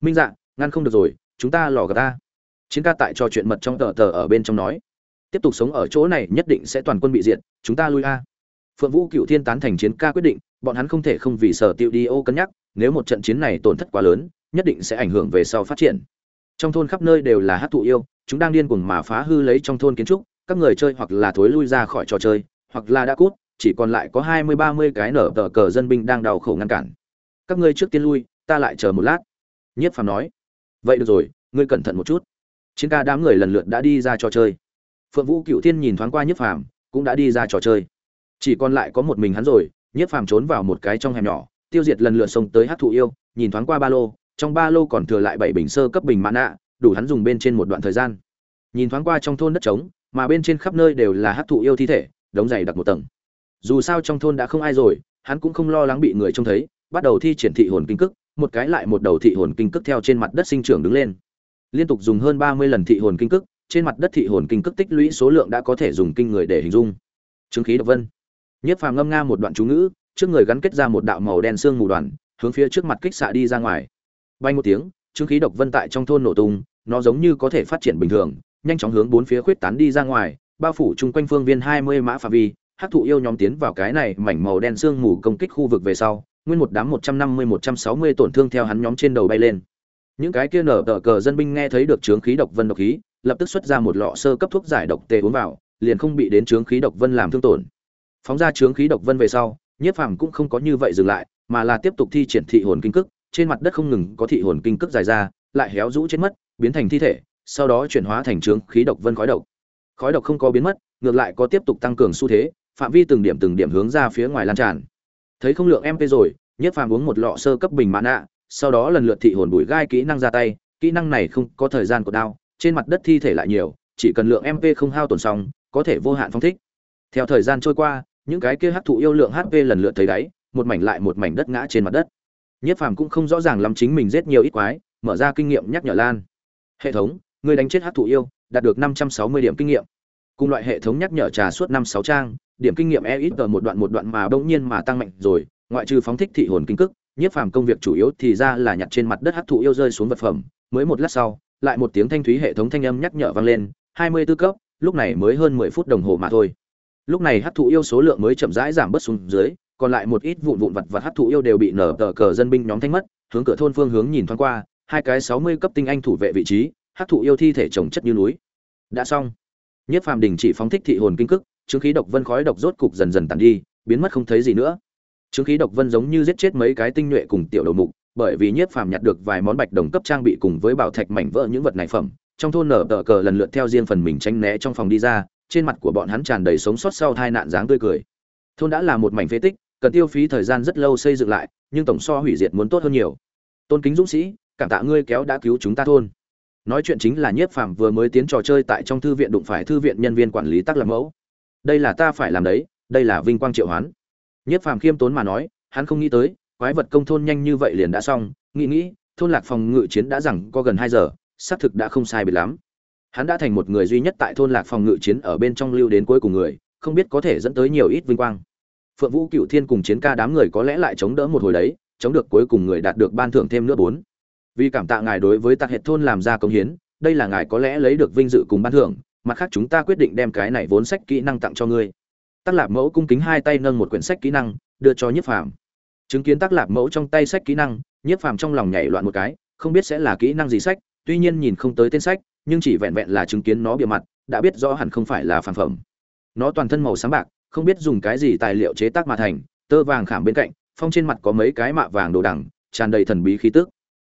Minh dạng ngăn không được rồi, chúng ta lò gà ta. Chiến ca tại trò chuyện mật trong tờ tờ ở bên trong nói. Tiếp tục sống ở chỗ này nhất định sẽ toàn quân bị diệt, chúng ta lui a. Phượng vũ cựu thiên tán thành chiến ca quyết định, bọn hắn không thể không vì sở tiêu đi ô cân nhắc, nếu một trận chiến này tổn thất quá lớn, nhất định sẽ ảnh hưởng về sau phát triển. Trong thôn khắp nơi đều là hát thụ yêu, chúng đang điên cuồng mà phá hư lấy trong thôn kiến trúc các người chơi hoặc là thối lui ra khỏi trò chơi, hoặc là đã cút, chỉ còn lại có hai mươi, ba mươi cái nở tờ cờ dân binh đang đau khổ ngăn cản. Các ngươi trước tiên lui, ta lại chờ một lát. Nhiếp phàm nói. Vậy được rồi, ngươi cẩn thận một chút. Chiến ca đám người lần lượt đã đi ra trò chơi. Phượng vũ cựu thiên nhìn thoáng qua nhiếp phàm, cũng đã đi ra trò chơi. Chỉ còn lại có một mình hắn rồi, nhiếp phàm trốn vào một cái trong hẻm nhỏ, tiêu diệt lần lượt xông tới hát thụ yêu, nhìn thoáng qua ba lô, trong ba lô còn thừa lại bảy bình sơ cấp bình mã nạ, đủ hắn dùng bên trên một đoạn thời gian. Nhìn thoáng qua trong thôn đất trống mà bên trên khắp nơi đều là hát thụ yêu thi thể, đống dày đặc một tầng. Dù sao trong thôn đã không ai rồi, hắn cũng không lo lắng bị người trông thấy, bắt đầu thi triển thị hồn kinh cức một cái lại một đầu thị hồn kinh cức theo trên mặt đất sinh trưởng đứng lên. Liên tục dùng hơn ba mươi lần thị hồn kinh cức trên mặt đất thị hồn kinh cức tích lũy số lượng đã có thể dùng kinh người để hình dung. Chứng khí độc vân. Nhất phàm ngâm nga một đoạn chú ngữ, trước người gắn kết ra một đạo màu đen xương mù đoàn, hướng phía trước mặt kích xạ đi ra ngoài. Bay một tiếng, chứng khí độc vân tại trong thôn nổ tung, nó giống như có thể phát triển bình thường nhanh chóng hướng bốn phía khuyết tán đi ra ngoài, bao phủ chung quanh phương viên hai mươi mã phạm vi, hắc thụ yêu nhóm tiến vào cái này mảnh màu đen sương mù công kích khu vực về sau, nguyên một đám một trăm năm mươi, một trăm sáu mươi tổn thương theo hắn nhóm trên đầu bay lên. Những cái kia nở tờ cờ dân binh nghe thấy được chướng khí độc vân độc khí, lập tức xuất ra một lọ sơ cấp thuốc giải độc tê uống vào, liền không bị đến chướng khí độc vân làm thương tổn. Phóng ra chướng khí độc vân về sau, nhiếp phàm cũng không có như vậy dừng lại, mà là tiếp tục thi triển thị hồn kinh cức trên mặt đất không ngừng có thị hồn kinh cức dài ra, lại héo rũ chết mất, biến thành thi thể sau đó chuyển hóa thành trướng khí độc vân khói độc. Khói độc không có biến mất ngược lại có tiếp tục tăng cường xu thế phạm vi từng điểm từng điểm hướng ra phía ngoài lan tràn. Thấy không lượng mp rồi nhiếp phàm uống một lọ sơ cấp bình mana, nạ sau đó lần lượt thị hồn bụi gai kỹ năng ra tay kỹ năng này không có thời gian của đao trên mặt đất thi thể lại nhiều chỉ cần lượng mp không hao tổn xong có thể vô hạn phong thích. Theo thời gian trôi qua những cái kia hấp thụ yêu lượng hp lần lượt thấy đáy một mảnh lại một mảnh đất ngã trên mặt đất. Nhiếp phàm cũng không rõ ràng lắm chính mình giết nhiều ít quái mở ra kinh nghiệm nhắc nhở lan. Hệ thống người đánh chết hát thụ yêu, đạt được năm trăm sáu mươi điểm kinh nghiệm. Cùng loại hệ thống nhắc nhở trà suốt năm sáu trang, điểm kinh nghiệm e ít ở một đoạn một đoạn mà bỗng nhiên mà tăng mạnh rồi, ngoại trừ phóng thích thị hồn kinh cức nhiếp phàm công việc chủ yếu thì ra là nhặt trên mặt đất hát thụ yêu rơi xuống vật phẩm. Mới một lát sau, lại một tiếng thanh thúy hệ thống thanh âm nhắc nhở vang lên, hai mươi 24 cấp, lúc này mới hơn mười phút đồng hồ mà thôi. Lúc này hát thụ yêu số lượng mới chậm rãi giảm bớt xuống dưới, còn lại một ít vụn vụn vặt vặt hát thụ yêu đều bị nở tờ cờ dân binh nhóm thanh mất, hướng cửa thôn phương hướng nhìn thoáng qua, hai cái sáu mươi cấp tinh anh thủ vệ vị trí Hắc thụ yêu thi thể trồng chất như núi. Đã xong. Nhất phàm đình chỉ phóng thích thị hồn kinh cực, chứng khí độc vân khói độc rốt cục dần dần tàn đi biến mất không thấy gì nữa. Chứng khí độc vân giống như giết chết mấy cái tinh nhuệ cùng tiểu đầu mục bởi vì nhiếp phàm nhặt được vài món bạch đồng cấp trang bị cùng với bảo thạch mảnh vỡ những vật này phẩm trong thôn nở tờ cờ lần lượt theo riêng phần mình tránh né trong phòng đi ra trên mặt của bọn hắn tràn đầy sống sót sau tai nạn dáng tươi cười. Thôn đã là một mảnh phế tích cần tiêu phí thời gian rất lâu xây dựng lại nhưng tổng so hủy diệt muốn tốt hơn nhiều. Tôn kính dũng sĩ cảm tạ ngươi kéo đã cứu chúng ta thôn nói chuyện chính là nhiếp phàm vừa mới tiến trò chơi tại trong thư viện đụng phải thư viện nhân viên quản lý tác làm mẫu. Đây là ta phải làm đấy, đây là vinh quang triệu hoán. Nhiếp phàm khiêm tốn mà nói, hắn không nghĩ tới, quái vật công thôn nhanh như vậy liền đã xong, nghĩ nghĩ, thôn lạc phòng ngự chiến đã rằng có gần hai giờ, xác thực đã không sai biệt lắm. Hắn đã thành một người duy nhất tại thôn lạc phòng ngự chiến ở bên trong lưu đến cuối cùng người, không biết có thể dẫn tới nhiều ít vinh quang. Phượng vũ cựu thiên cùng chiến ca đám người có lẽ lại chống đỡ một hồi đấy, chống được cuối cùng người đạt được ban thưởng thêm nữa bốn vì cảm tạ ngài đối với tạc hệ thôn làm ra công hiến, đây là ngài có lẽ lấy được vinh dự cùng ban thưởng, mặt khác chúng ta quyết định đem cái này vốn sách kỹ năng tặng cho ngươi. Tác lạp mẫu cung kính hai tay nâng một quyển sách kỹ năng, đưa cho nhiếp phàm. Chứng kiến tác lạp mẫu trong tay sách kỹ năng, nhiếp phàm trong lòng nhảy loạn một cái, không biết sẽ là kỹ năng gì sách, tuy nhiên nhìn không tới tên sách, nhưng chỉ vẹn vẹn là chứng kiến nó bề mặt, đã biết rõ hẳn không phải là phản phẩm. Nó toàn thân màu sáng bạc, không biết dùng cái gì tài liệu chế tác mà thành, tơ vàng khảm bên cạnh, phong trên mặt có mấy cái mạ vàng đồ đằng, tràn đầy thần bí khí tức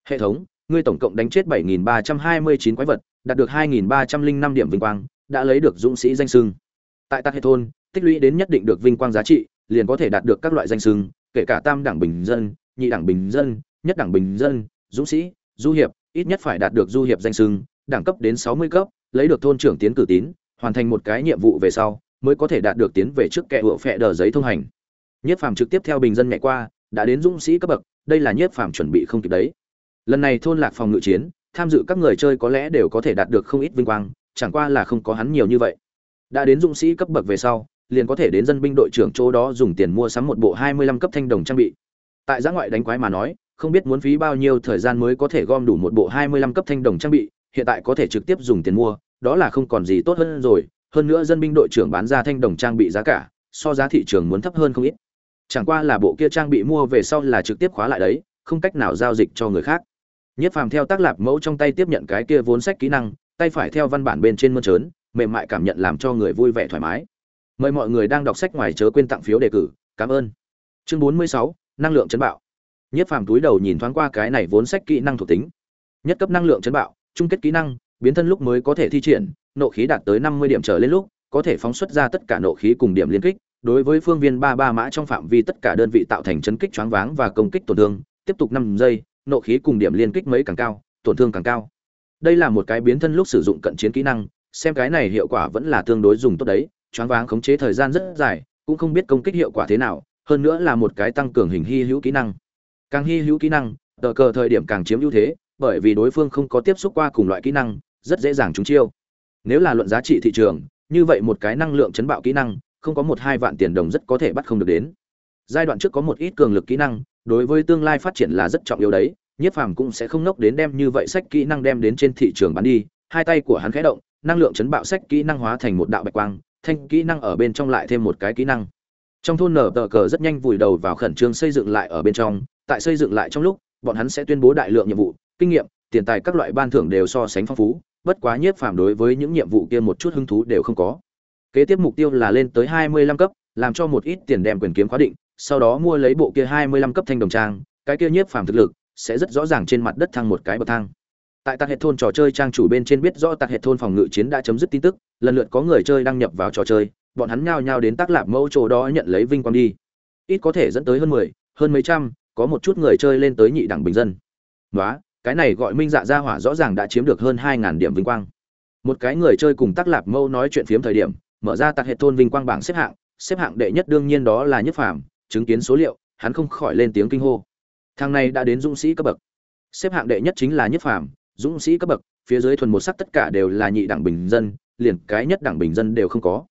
hệ thống, ngươi tổng cộng đánh chết 7.329 quái vật, đạt được 2.305 điểm vinh quang, đã lấy được dũng sĩ danh sưng tại tạc hệ thôn, tích lũy đến nhất định được vinh quang giá trị, liền có thể đạt được các loại danh sưng kể cả tam đẳng bình dân, nhị đẳng bình dân, nhất đẳng bình dân, dũng sĩ, du hiệp, ít nhất phải đạt được du hiệp danh sưng đẳng cấp đến 60 cấp, lấy được thôn trưởng tiến cử tín, hoàn thành một cái nhiệm vụ về sau, mới có thể đạt được tiến về trước kẻ hựa phẹ đờ giấy thông hành. Nhất phàm trực tiếp theo bình dân nhảy qua, đã đến dũng sĩ cấp bậc, đây là nhất phàm chuẩn bị không kịp đấy lần này thôn lạc phòng ngự chiến, tham dự các người chơi có lẽ đều có thể đạt được không ít vinh quang, chẳng qua là không có hắn nhiều như vậy. Đã đến dũng sĩ cấp bậc về sau, liền có thể đến dân binh đội trưởng chỗ đó dùng tiền mua sắm một bộ 25 cấp thanh đồng trang bị. Tại giã ngoại đánh quái mà nói, không biết muốn phí bao nhiêu thời gian mới có thể gom đủ một bộ 25 cấp thanh đồng trang bị, hiện tại có thể trực tiếp dùng tiền mua, đó là không còn gì tốt hơn rồi. Hơn nữa dân binh đội trưởng bán ra thanh đồng trang bị giá cả, so giá thị trường muốn thấp hơn không ít. Chẳng qua là bộ kia trang bị mua về sau là trực tiếp khóa lại đấy, không cách nào giao dịch cho người khác nhất phàm theo tác lạp mẫu trong tay tiếp nhận cái kia vốn sách kỹ năng tay phải theo văn bản bên trên mơn trớn mềm mại cảm nhận làm cho người vui vẻ thoải mái. Mời mọi người đang đọc sách ngoài chớ quên tặng phiếu đề cử cảm ơn. Chương 46, năng lượng chấn bạo. Nhất phàm túi đầu nhìn thoáng qua cái này vốn sách kỹ năng thuộc tính. Nhất cấp năng lượng chấn bạo chung kết kỹ năng biến thân lúc mới có thể thi triển nộ khí đạt tới 50 điểm trở lên lúc có thể phóng xuất ra tất cả nộ khí cùng điểm liên kích đối với phương viên ba ba mã trong phạm vi tất cả đơn vị tạo thành chấn kích choáng váng và công kích tổn thương tiếp tục 5 giây nộ khí cùng điểm liên kích mấy càng cao, tổn thương càng cao. Đây là một cái biến thân lúc sử dụng cận chiến kỹ năng, xem cái này hiệu quả vẫn là tương đối dùng tốt đấy, choáng váng khống chế thời gian rất dài, cũng không biết công kích hiệu quả thế nào, hơn nữa là một cái tăng cường hình hy hữu kỹ năng. Càng hy hữu kỹ năng, tờ cờ thời điểm càng chiếm ưu thế, bởi vì đối phương không có tiếp xúc qua cùng loại kỹ năng, rất dễ dàng trúng chiêu. Nếu là luận giá trị thị trường, như vậy một cái năng lượng chấn bạo kỹ năng, không có một hai vạn tiền đồng rất có thể bắt không được đến. Giai đoạn trước có một ít cường lực kỹ năng đối với tương lai phát triển là rất trọng yếu đấy, nhiếp phàm cũng sẽ không nốc đến đem như vậy sách kỹ năng đem đến trên thị trường bán đi. Hai tay của hắn khẽ động, năng lượng chấn bạo sách kỹ năng hóa thành một đạo bạch quang, thanh kỹ năng ở bên trong lại thêm một cái kỹ năng. Trong thôn nở tờ cờ rất nhanh vùi đầu vào khẩn trương xây dựng lại ở bên trong. Tại xây dựng lại trong lúc, bọn hắn sẽ tuyên bố đại lượng nhiệm vụ, kinh nghiệm, tiền tài các loại ban thưởng đều so sánh phong phú. Bất quá nhiếp phàm đối với những nhiệm vụ kia một chút hứng thú đều không có. Kế tiếp mục tiêu là lên tới hai mươi lăm cấp, làm cho một ít tiền đem quyền kiếm khóa định sau đó mua lấy bộ kia hai mươi lăm cấp thanh đồng trang cái kia nhiếp phàm thực lực sẽ rất rõ ràng trên mặt đất thăng một cái bậc thang. Tại tạc hệ thôn trò chơi trang chủ bên trên biết rõ tạc hệ thôn phòng ngự chiến đã chấm dứt tin tức lần lượt có người chơi đăng nhập vào trò chơi bọn hắn nhao nhao đến tác lạp mẫu chỗ đó nhận lấy vinh quang đi. Ít có thể dẫn tới hơn mười hơn mấy trăm có một chút người chơi lên tới nhị đẳng bình dân. Ngoá, cái này gọi minh dạ gia hỏa rõ ràng đã chiếm được hơn hai ngàn điểm vinh quang. Một cái người chơi cùng tác lạp mâu nói chuyện phiếm thời điểm mở ra tạc hệ thôn vinh quang bảng xếp hạng xếp hạng đệ nhất đương nhiên đó là nhất phàm chứng kiến số liệu, hắn không khỏi lên tiếng kinh hô. Thằng này đã đến dũng sĩ cấp bậc. Xếp hạng đệ nhất chính là nhất phàm, dũng sĩ cấp bậc, phía dưới thuần một sắc tất cả đều là nhị đẳng bình dân, liền cái nhất đẳng bình dân đều không có.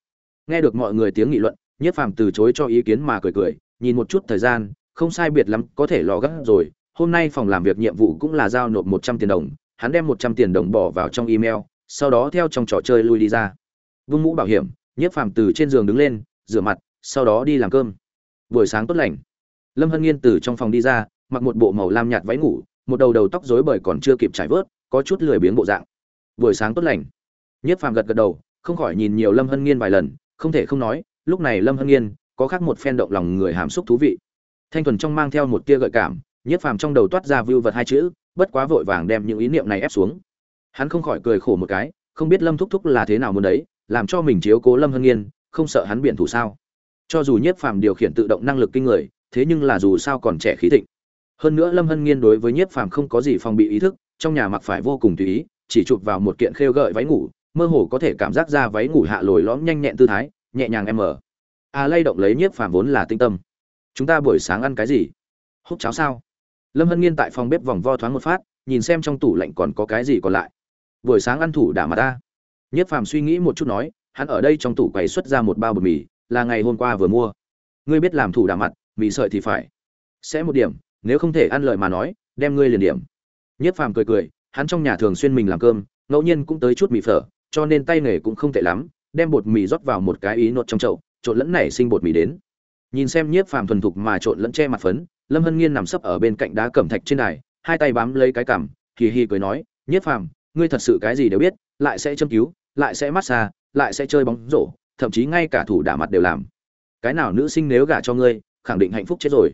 Nghe được mọi người tiếng nghị luận, nhất phàm từ chối cho ý kiến mà cười cười, nhìn một chút thời gian, không sai biệt lắm, có thể lò gấp rồi, hôm nay phòng làm việc nhiệm vụ cũng là giao nộp một trăm tiền đồng, hắn đem một trăm tiền đồng bỏ vào trong email, sau đó theo trong trò chơi lui đi ra. Vương mũ bảo hiểm, nhất phàm từ trên giường đứng lên, rửa mặt, sau đó đi làm cơm buổi sáng tốt lành. Lâm hân nghiên từ trong phòng đi ra, mặc một bộ màu lam nhạt váy ngủ, một đầu đầu tóc rối bời còn chưa kịp trải vớt, có chút lười biếng bộ dạng. Buổi sáng tốt lành. Nhất phàm gật gật đầu, không khỏi nhìn nhiều lâm hân nghiên vài lần, không thể không nói, lúc này lâm hân nghiên có khác một phen động lòng người hàm xúc thú vị. Thanh thuần trong mang theo một tia gợi cảm nhất phàm trong đầu toát ra vưu vật hai chữ, bất quá vội vàng đem những ý niệm này ép xuống. Hắn không khỏi cười khổ một cái, không biết lâm thúc thúc là thế nào muốn đấy, làm cho mình chiếu cố lâm hân nghiên, không sợ hắn biện thủ sao cho dù nhiếp phàm điều khiển tự động năng lực kinh người, thế nhưng là dù sao còn trẻ khí thịnh. Hơn nữa lâm hân nghiên đối với nhiếp phàm không có gì phòng bị ý thức, trong nhà mặc phải vô cùng tùy ý, chỉ chụp vào một kiện khêu gợi váy ngủ, mơ hồ có thể cảm giác ra váy ngủ hạ lồi lõm nhanh nhẹn tư thái, nhẹ nhàng em mở à lay động lấy nhiếp phàm vốn là tinh tâm. Chúng ta buổi sáng ăn cái gì? Hút cháo sao? Lâm hân nghiên tại phòng bếp vòng vo thoáng một phát, nhìn xem trong tủ lạnh còn có cái gì còn lại. Buổi sáng ăn thủ đả mà ta. Nhiếp phàm suy nghĩ một chút nói, hắn ở đây trong tủ quầy xuất ra một bao bột mì là ngày hôm qua vừa mua. Ngươi biết làm thủ đả mặt, mì sợi thì phải. Sẽ một điểm, nếu không thể ăn lời mà nói, đem ngươi liền điểm. Nhiếp phàm cười cười, hắn trong nhà thường xuyên mình làm cơm, ngẫu nhiên cũng tới chút mì phở, cho nên tay nghề cũng không tệ lắm, đem bột mì rót vào một cái ý nốt trong chậu, trộn lẫn nảy sinh bột mì đến. Nhìn xem nhiếp phàm thuần thục mà trộn lẫn che mặt phấn, lâm hân nghiên nằm sấp ở bên cạnh đá cẩm thạch trên đài, hai tay bám lấy cái cằm, hì hì cười nói nhiếp phàm, ngươi thật sự cái gì đều biết, lại sẽ châm cứu, lại sẽ massage lại sẽ chơi bóng rổ thậm chí ngay cả thủ đả mặt đều làm. Cái nào nữ sinh nếu gả cho ngươi, khẳng định hạnh phúc chết rồi.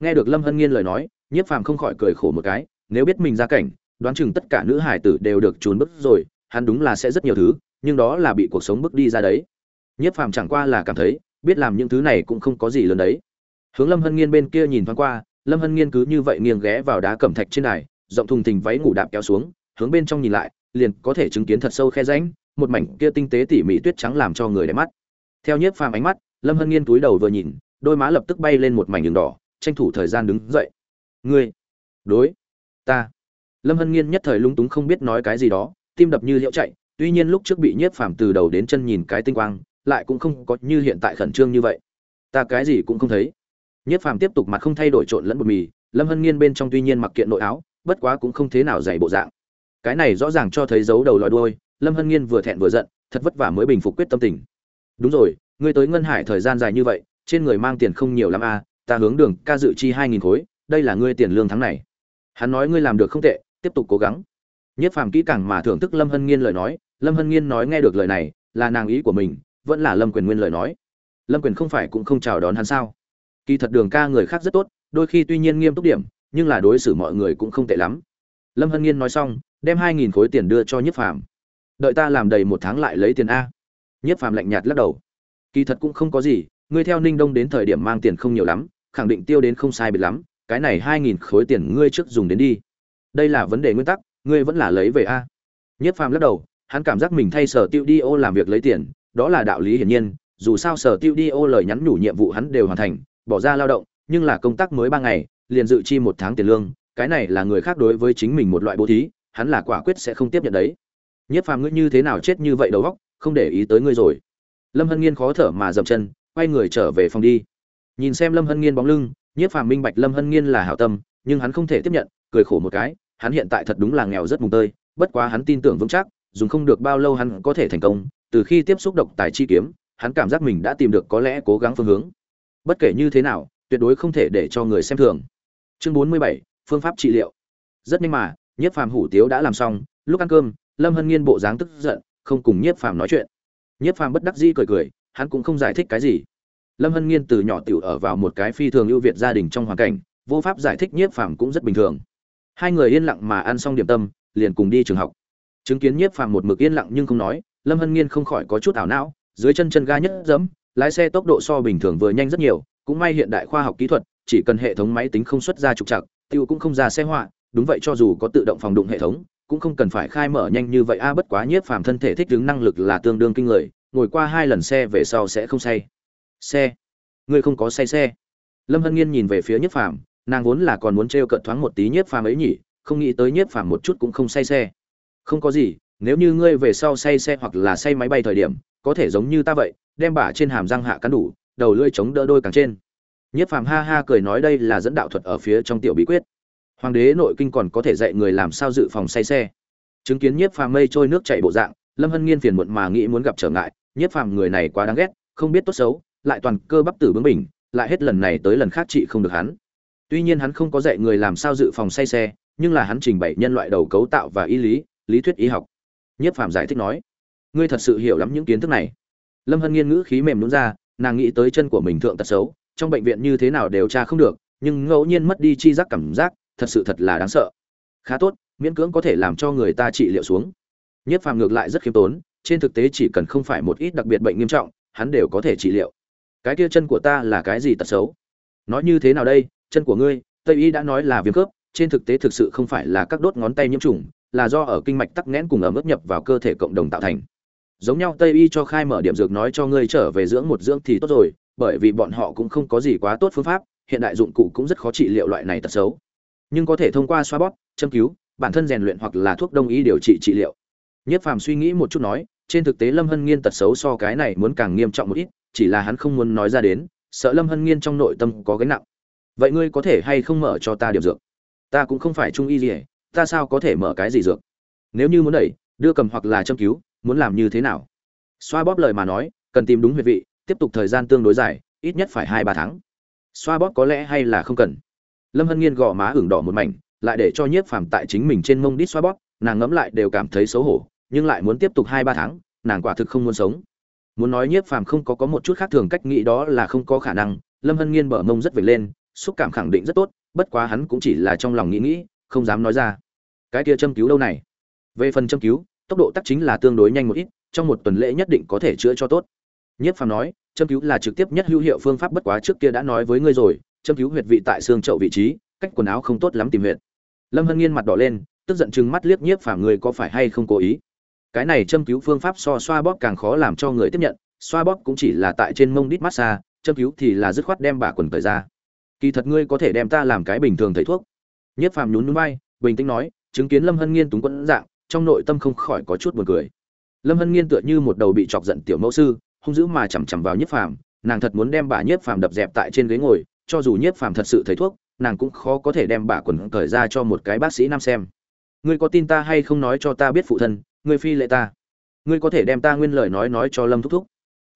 Nghe được lâm hân nghiên lời nói, nhiếp phàm không khỏi cười khổ một cái, nếu biết mình ra cảnh, đoán chừng tất cả nữ hải tử đều được trốn bức rồi, hắn đúng là sẽ rất nhiều thứ, nhưng đó là bị cuộc sống bức đi ra đấy. Nhiếp phàm chẳng qua là cảm thấy, biết làm những thứ này cũng không có gì lớn đấy. Hướng lâm hân nghiên bên kia nhìn thoáng qua, lâm hân nghiên cứ như vậy nghiêng ghé vào đá cẩm thạch trên đài, rộng thùng thình váy ngủ đạp kéo xuống, hướng bên trong nhìn lại, liền có thể chứng kiến thật sâu khe rãnh một mảnh kia tinh tế tỉ mỉ tuyết trắng làm cho người đẹp mắt. Theo nhiếp phàm ánh mắt, lâm hân nghiên túi đầu vừa nhìn, đôi má lập tức bay lên một mảnh đường đỏ, tranh thủ thời gian đứng dậy. Ngươi, đối, ta. Lâm hân nghiên nhất thời lung túng không biết nói cái gì đó, tim đập như liễu chạy, tuy nhiên lúc trước bị nhiếp phàm từ đầu đến chân nhìn cái tinh quang, lại cũng không có như hiện tại khẩn trương như vậy. Ta cái gì cũng không thấy. Nhiếp phàm tiếp tục mặt không thay đổi trộn lẫn bột mì, lâm hân nghiên bên trong tuy nhiên mặc kiện nội áo, bất quá cũng không thế nào dày bộ dạng. Cái này rõ ràng cho thấy dấu đầu lòi đuôi lâm hân nghiên vừa thẹn vừa giận, thật vất vả mới bình phục quyết tâm tình. Đúng rồi, ngươi tới ngân hải thời gian dài như vậy, trên người mang tiền không nhiều lắm à ta hướng đường ca dự chi hai nghìn khối, đây là ngươi tiền lương tháng này. Hắn nói ngươi làm được không tệ, tiếp tục cố gắng. Nhất phàm kỹ càng mà thưởng thức lâm hân nghiên lời nói, lâm hân nghiên nói nghe được lời này, là nàng ý của mình, vẫn là lâm quyền nguyên lời nói. Lâm quyền không phải cũng không chào đón hắn sao? Kỳ thật đường ca người khác rất tốt, đôi khi tuy nhiên nghiêm túc điểm, nhưng là đối xử mọi người cũng không tệ lắm. Lâm hân nghiên nói xong, đem hai nghìn khối tiền đưa cho Nhất phàm đợi ta làm đầy một tháng lại lấy tiền a. Nhiếp phàm lạnh nhạt lắc đầu. Kỳ thật cũng không có gì, ngươi theo ninh đông đến thời điểm mang tiền không nhiều lắm, khẳng định tiêu đến không sai biệt lắm, cái này hai nghìn khối tiền ngươi trước dùng đến đi. Đây là vấn đề nguyên tắc, ngươi vẫn là lấy về a. Nhất phàm lắc đầu, hắn cảm giác mình thay sở tiêu đi ô làm việc lấy tiền, đó là đạo lý hiển nhiên, dù sao sở tiêu đi ô lời nhắn nhủ nhiệm vụ hắn đều hoàn thành, bỏ ra lao động, nhưng là công tác mới ba ngày, liền dự chi một tháng tiền lương, cái này là người khác đối với chính mình một loại bố thí, hắn là quả quyết sẽ không tiếp nhận đấy nhất phàm ngươi như thế nào chết như vậy đầu góc không để ý tới ngươi rồi. Lâm hân nghiên khó thở mà dậm chân, quay người trở về phòng đi. Nhìn xem lâm hân nghiên bóng lưng nhiếp phàm minh bạch lâm hân nghiên là hảo tâm, nhưng hắn không thể tiếp nhận, cười khổ một cái, hắn hiện tại thật đúng là nghèo rất mùng tơi, bất quá hắn tin tưởng vững chắc dùng không được bao lâu hắn có thể thành công, từ khi tiếp xúc độc tài chi kiếm, hắn cảm giác mình đã tìm được có lẽ cố gắng phương hướng. Bất kể như thế nào, tuyệt đối không thể để cho người xem thường. Chương bốn mươi bảy, phương pháp trị liệu. Rất nhanh mà nhiếp phàm hủ tiếu đã làm xong, lúc ăn cơm lâm hân nghiên bộ dáng tức giận, không cùng nhiếp phàm nói chuyện. Nhiếp phàm bất đắc dĩ cười cười, hắn cũng không giải thích cái gì. Lâm hân nghiên từ nhỏ tiểu ở vào một cái phi thường ưu việt gia đình trong hoàn cảnh, vô pháp giải thích nhiếp phàm cũng rất bình thường. Hai người yên lặng mà ăn xong điểm tâm, liền cùng đi trường học. Chứng kiến nhiếp phàm một mực yên lặng nhưng không nói, lâm hân nghiên không khỏi có chút ảo não, dưới chân chân ga nhất dẫm, lái xe tốc độ so bình thường vừa nhanh rất nhiều, cũng may hiện đại khoa học kỹ thuật, chỉ cần hệ thống máy tính không xuất ra trục trặc, tiêu cũng không ra xe họa, đúng vậy cho dù có tự động phòng đụng hệ thống cũng không cần phải khai mở nhanh như vậy. A bất quá nhiếp phàm thân thể thích ứng năng lực là tương đương kinh người, ngồi qua hai lần xe về sau sẽ không say. Xe? Ngươi không có say xe. Lâm hân nghiên nhìn về phía nhiếp phàm, nàng vốn là còn muốn trêu cợt thoáng một tí nhiếp phàm ấy nhỉ, không nghĩ tới nhiếp phàm một chút cũng không say xe. Không có gì, nếu như ngươi về sau say xe hoặc là say máy bay thời điểm, có thể giống như ta vậy, đem bả trên hàm răng hạ cắn đủ, đầu lưỡi chống đỡ đôi càng trên. Nhiếp phàm ha ha cười nói đây là dẫn đạo thuật ở phía trong tiểu bí quyết hoàng đế nội kinh còn có thể dạy người làm sao dự phòng say xe. Chứng kiến nhiếp phàm mây trôi nước chảy bộ dạng lâm hân nghiên phiền muộn mà nghĩ muốn gặp trở ngại. Nhiếp phàm người này quá đáng ghét không biết tốt xấu lại toàn cơ bắp tử bướng mình, lại hết lần này tới lần khác chị không được hắn. Tuy nhiên hắn không có dạy người làm sao dự phòng say xe nhưng là hắn trình bày nhân loại đầu cấu tạo và y lý lý thuyết y học. Nhiếp phàm giải thích nói ngươi thật sự hiểu lắm những kiến thức này. Lâm hân nghiên ngữ khí mềm nhún ra nàng nghĩ tới chân của mình thượng tật xấu trong bệnh viện như thế nào đều tra không được nhưng ngẫu nhiên mất đi chi giác cảm giác thật sự thật là đáng sợ. Khá tốt, miễn cưỡng có thể làm cho người ta trị liệu xuống. Nhất phàm ngược lại rất khiêm tốn, trên thực tế chỉ cần không phải một ít đặc biệt bệnh nghiêm trọng, hắn đều có thể trị liệu. Cái kia chân của ta là cái gì tật xấu? Nói như thế nào đây? Chân của ngươi, tây y đã nói là viêm khớp, trên thực tế thực sự không phải là các đốt ngón tay nhiễm trùng, là do ở kinh mạch tắc nghẽn cùng ở mức nhập vào cơ thể cộng đồng tạo thành. Giống nhau, tây y cho khai mở điểm dược nói cho ngươi trở về dưỡng một dưỡng thì tốt rồi, bởi vì bọn họ cũng không có gì quá tốt phương pháp, hiện đại dụng cụ cũng rất khó trị liệu loại này tật xấu nhưng có thể thông qua xoa bóp, châm cứu, bản thân rèn luyện hoặc là thuốc đông y điều trị trị liệu. Nhất phàm suy nghĩ một chút nói, trên thực tế lâm hân nghiên tật xấu so cái này muốn càng nghiêm trọng một ít, chỉ là hắn không muốn nói ra đến, sợ lâm hân nghiên trong nội tâm có gánh nặng. Vậy ngươi có thể hay không mở cho ta điểm dược? Ta cũng không phải trung y gì ta sao có thể mở cái gì dược? Nếu như muốn đẩy, đưa cầm hoặc là châm cứu, muốn làm như thế nào? Xoa bóp lời mà nói, cần tìm đúng huyệt vị, tiếp tục thời gian tương đối dài, ít nhất phải hai ba tháng. Xoa bóp có lẽ hay là không cần lâm hân nghiên gò má ửng đỏ một mảnh, lại để cho nhiếp phàm tại chính mình trên mông đít xoa bóp, nàng ngẫm lại đều cảm thấy xấu hổ, nhưng lại muốn tiếp tục hai ba tháng, nàng quả thực không muốn sống. Muốn nói nhiếp phàm không có có một chút khác thường cách nghĩ đó là không có khả năng, lâm hân nghiên bở mông rất vệt lên, xúc cảm khẳng định rất tốt, bất quá hắn cũng chỉ là trong lòng nghĩ nghĩ, không dám nói ra. Cái kia châm cứu đâu này? Về phần châm cứu, tốc độ tắc chính là tương đối nhanh một ít, trong một tuần lễ nhất định có thể chữa cho tốt. Nhiếp phàm nói, châm cứu là trực tiếp nhất hữu hiệu phương pháp bất quá trước kia đã nói với ngươi rồi châm cứu huyệt vị tại xương chậu vị trí, cách quần áo không tốt lắm tìm huyệt. Lâm hân nghiên mặt đỏ lên, tức giận chừng mắt liếc nhiếp phàm người có phải hay không cố ý. Cái này châm cứu phương pháp so xoa bóp càng khó làm cho người tiếp nhận, xoa bóp cũng chỉ là tại trên mông đít massage châm cứu thì là dứt khoát đem bà quần cởi ra. Kỳ thật ngươi có thể đem ta làm cái bình thường thầy thuốc. Nhiếp phàm nhún núi bay, bình tĩnh nói, chứng kiến lâm hân nghiên túng quẫn dạng, trong nội tâm không khỏi có chút buồn cười. Lâm hân nghiên tựa như một đầu bị chọc giận tiểu mẫu sư, hung dữ mà chằm chằm vào nhiếp phàm, nàng thật muốn đem bà nhiếp phàm đập dẹp tại trên ghế ngồi cho dù nhiếp phàm thật sự thầy thuốc, nàng cũng khó có thể đem bả quần cởi ra cho một cái bác sĩ nam xem. Ngươi có tin ta hay không nói cho ta biết phụ thân, ngươi phi lệ ta. Ngươi có thể đem ta nguyên lời nói nói cho lâm thúc thúc.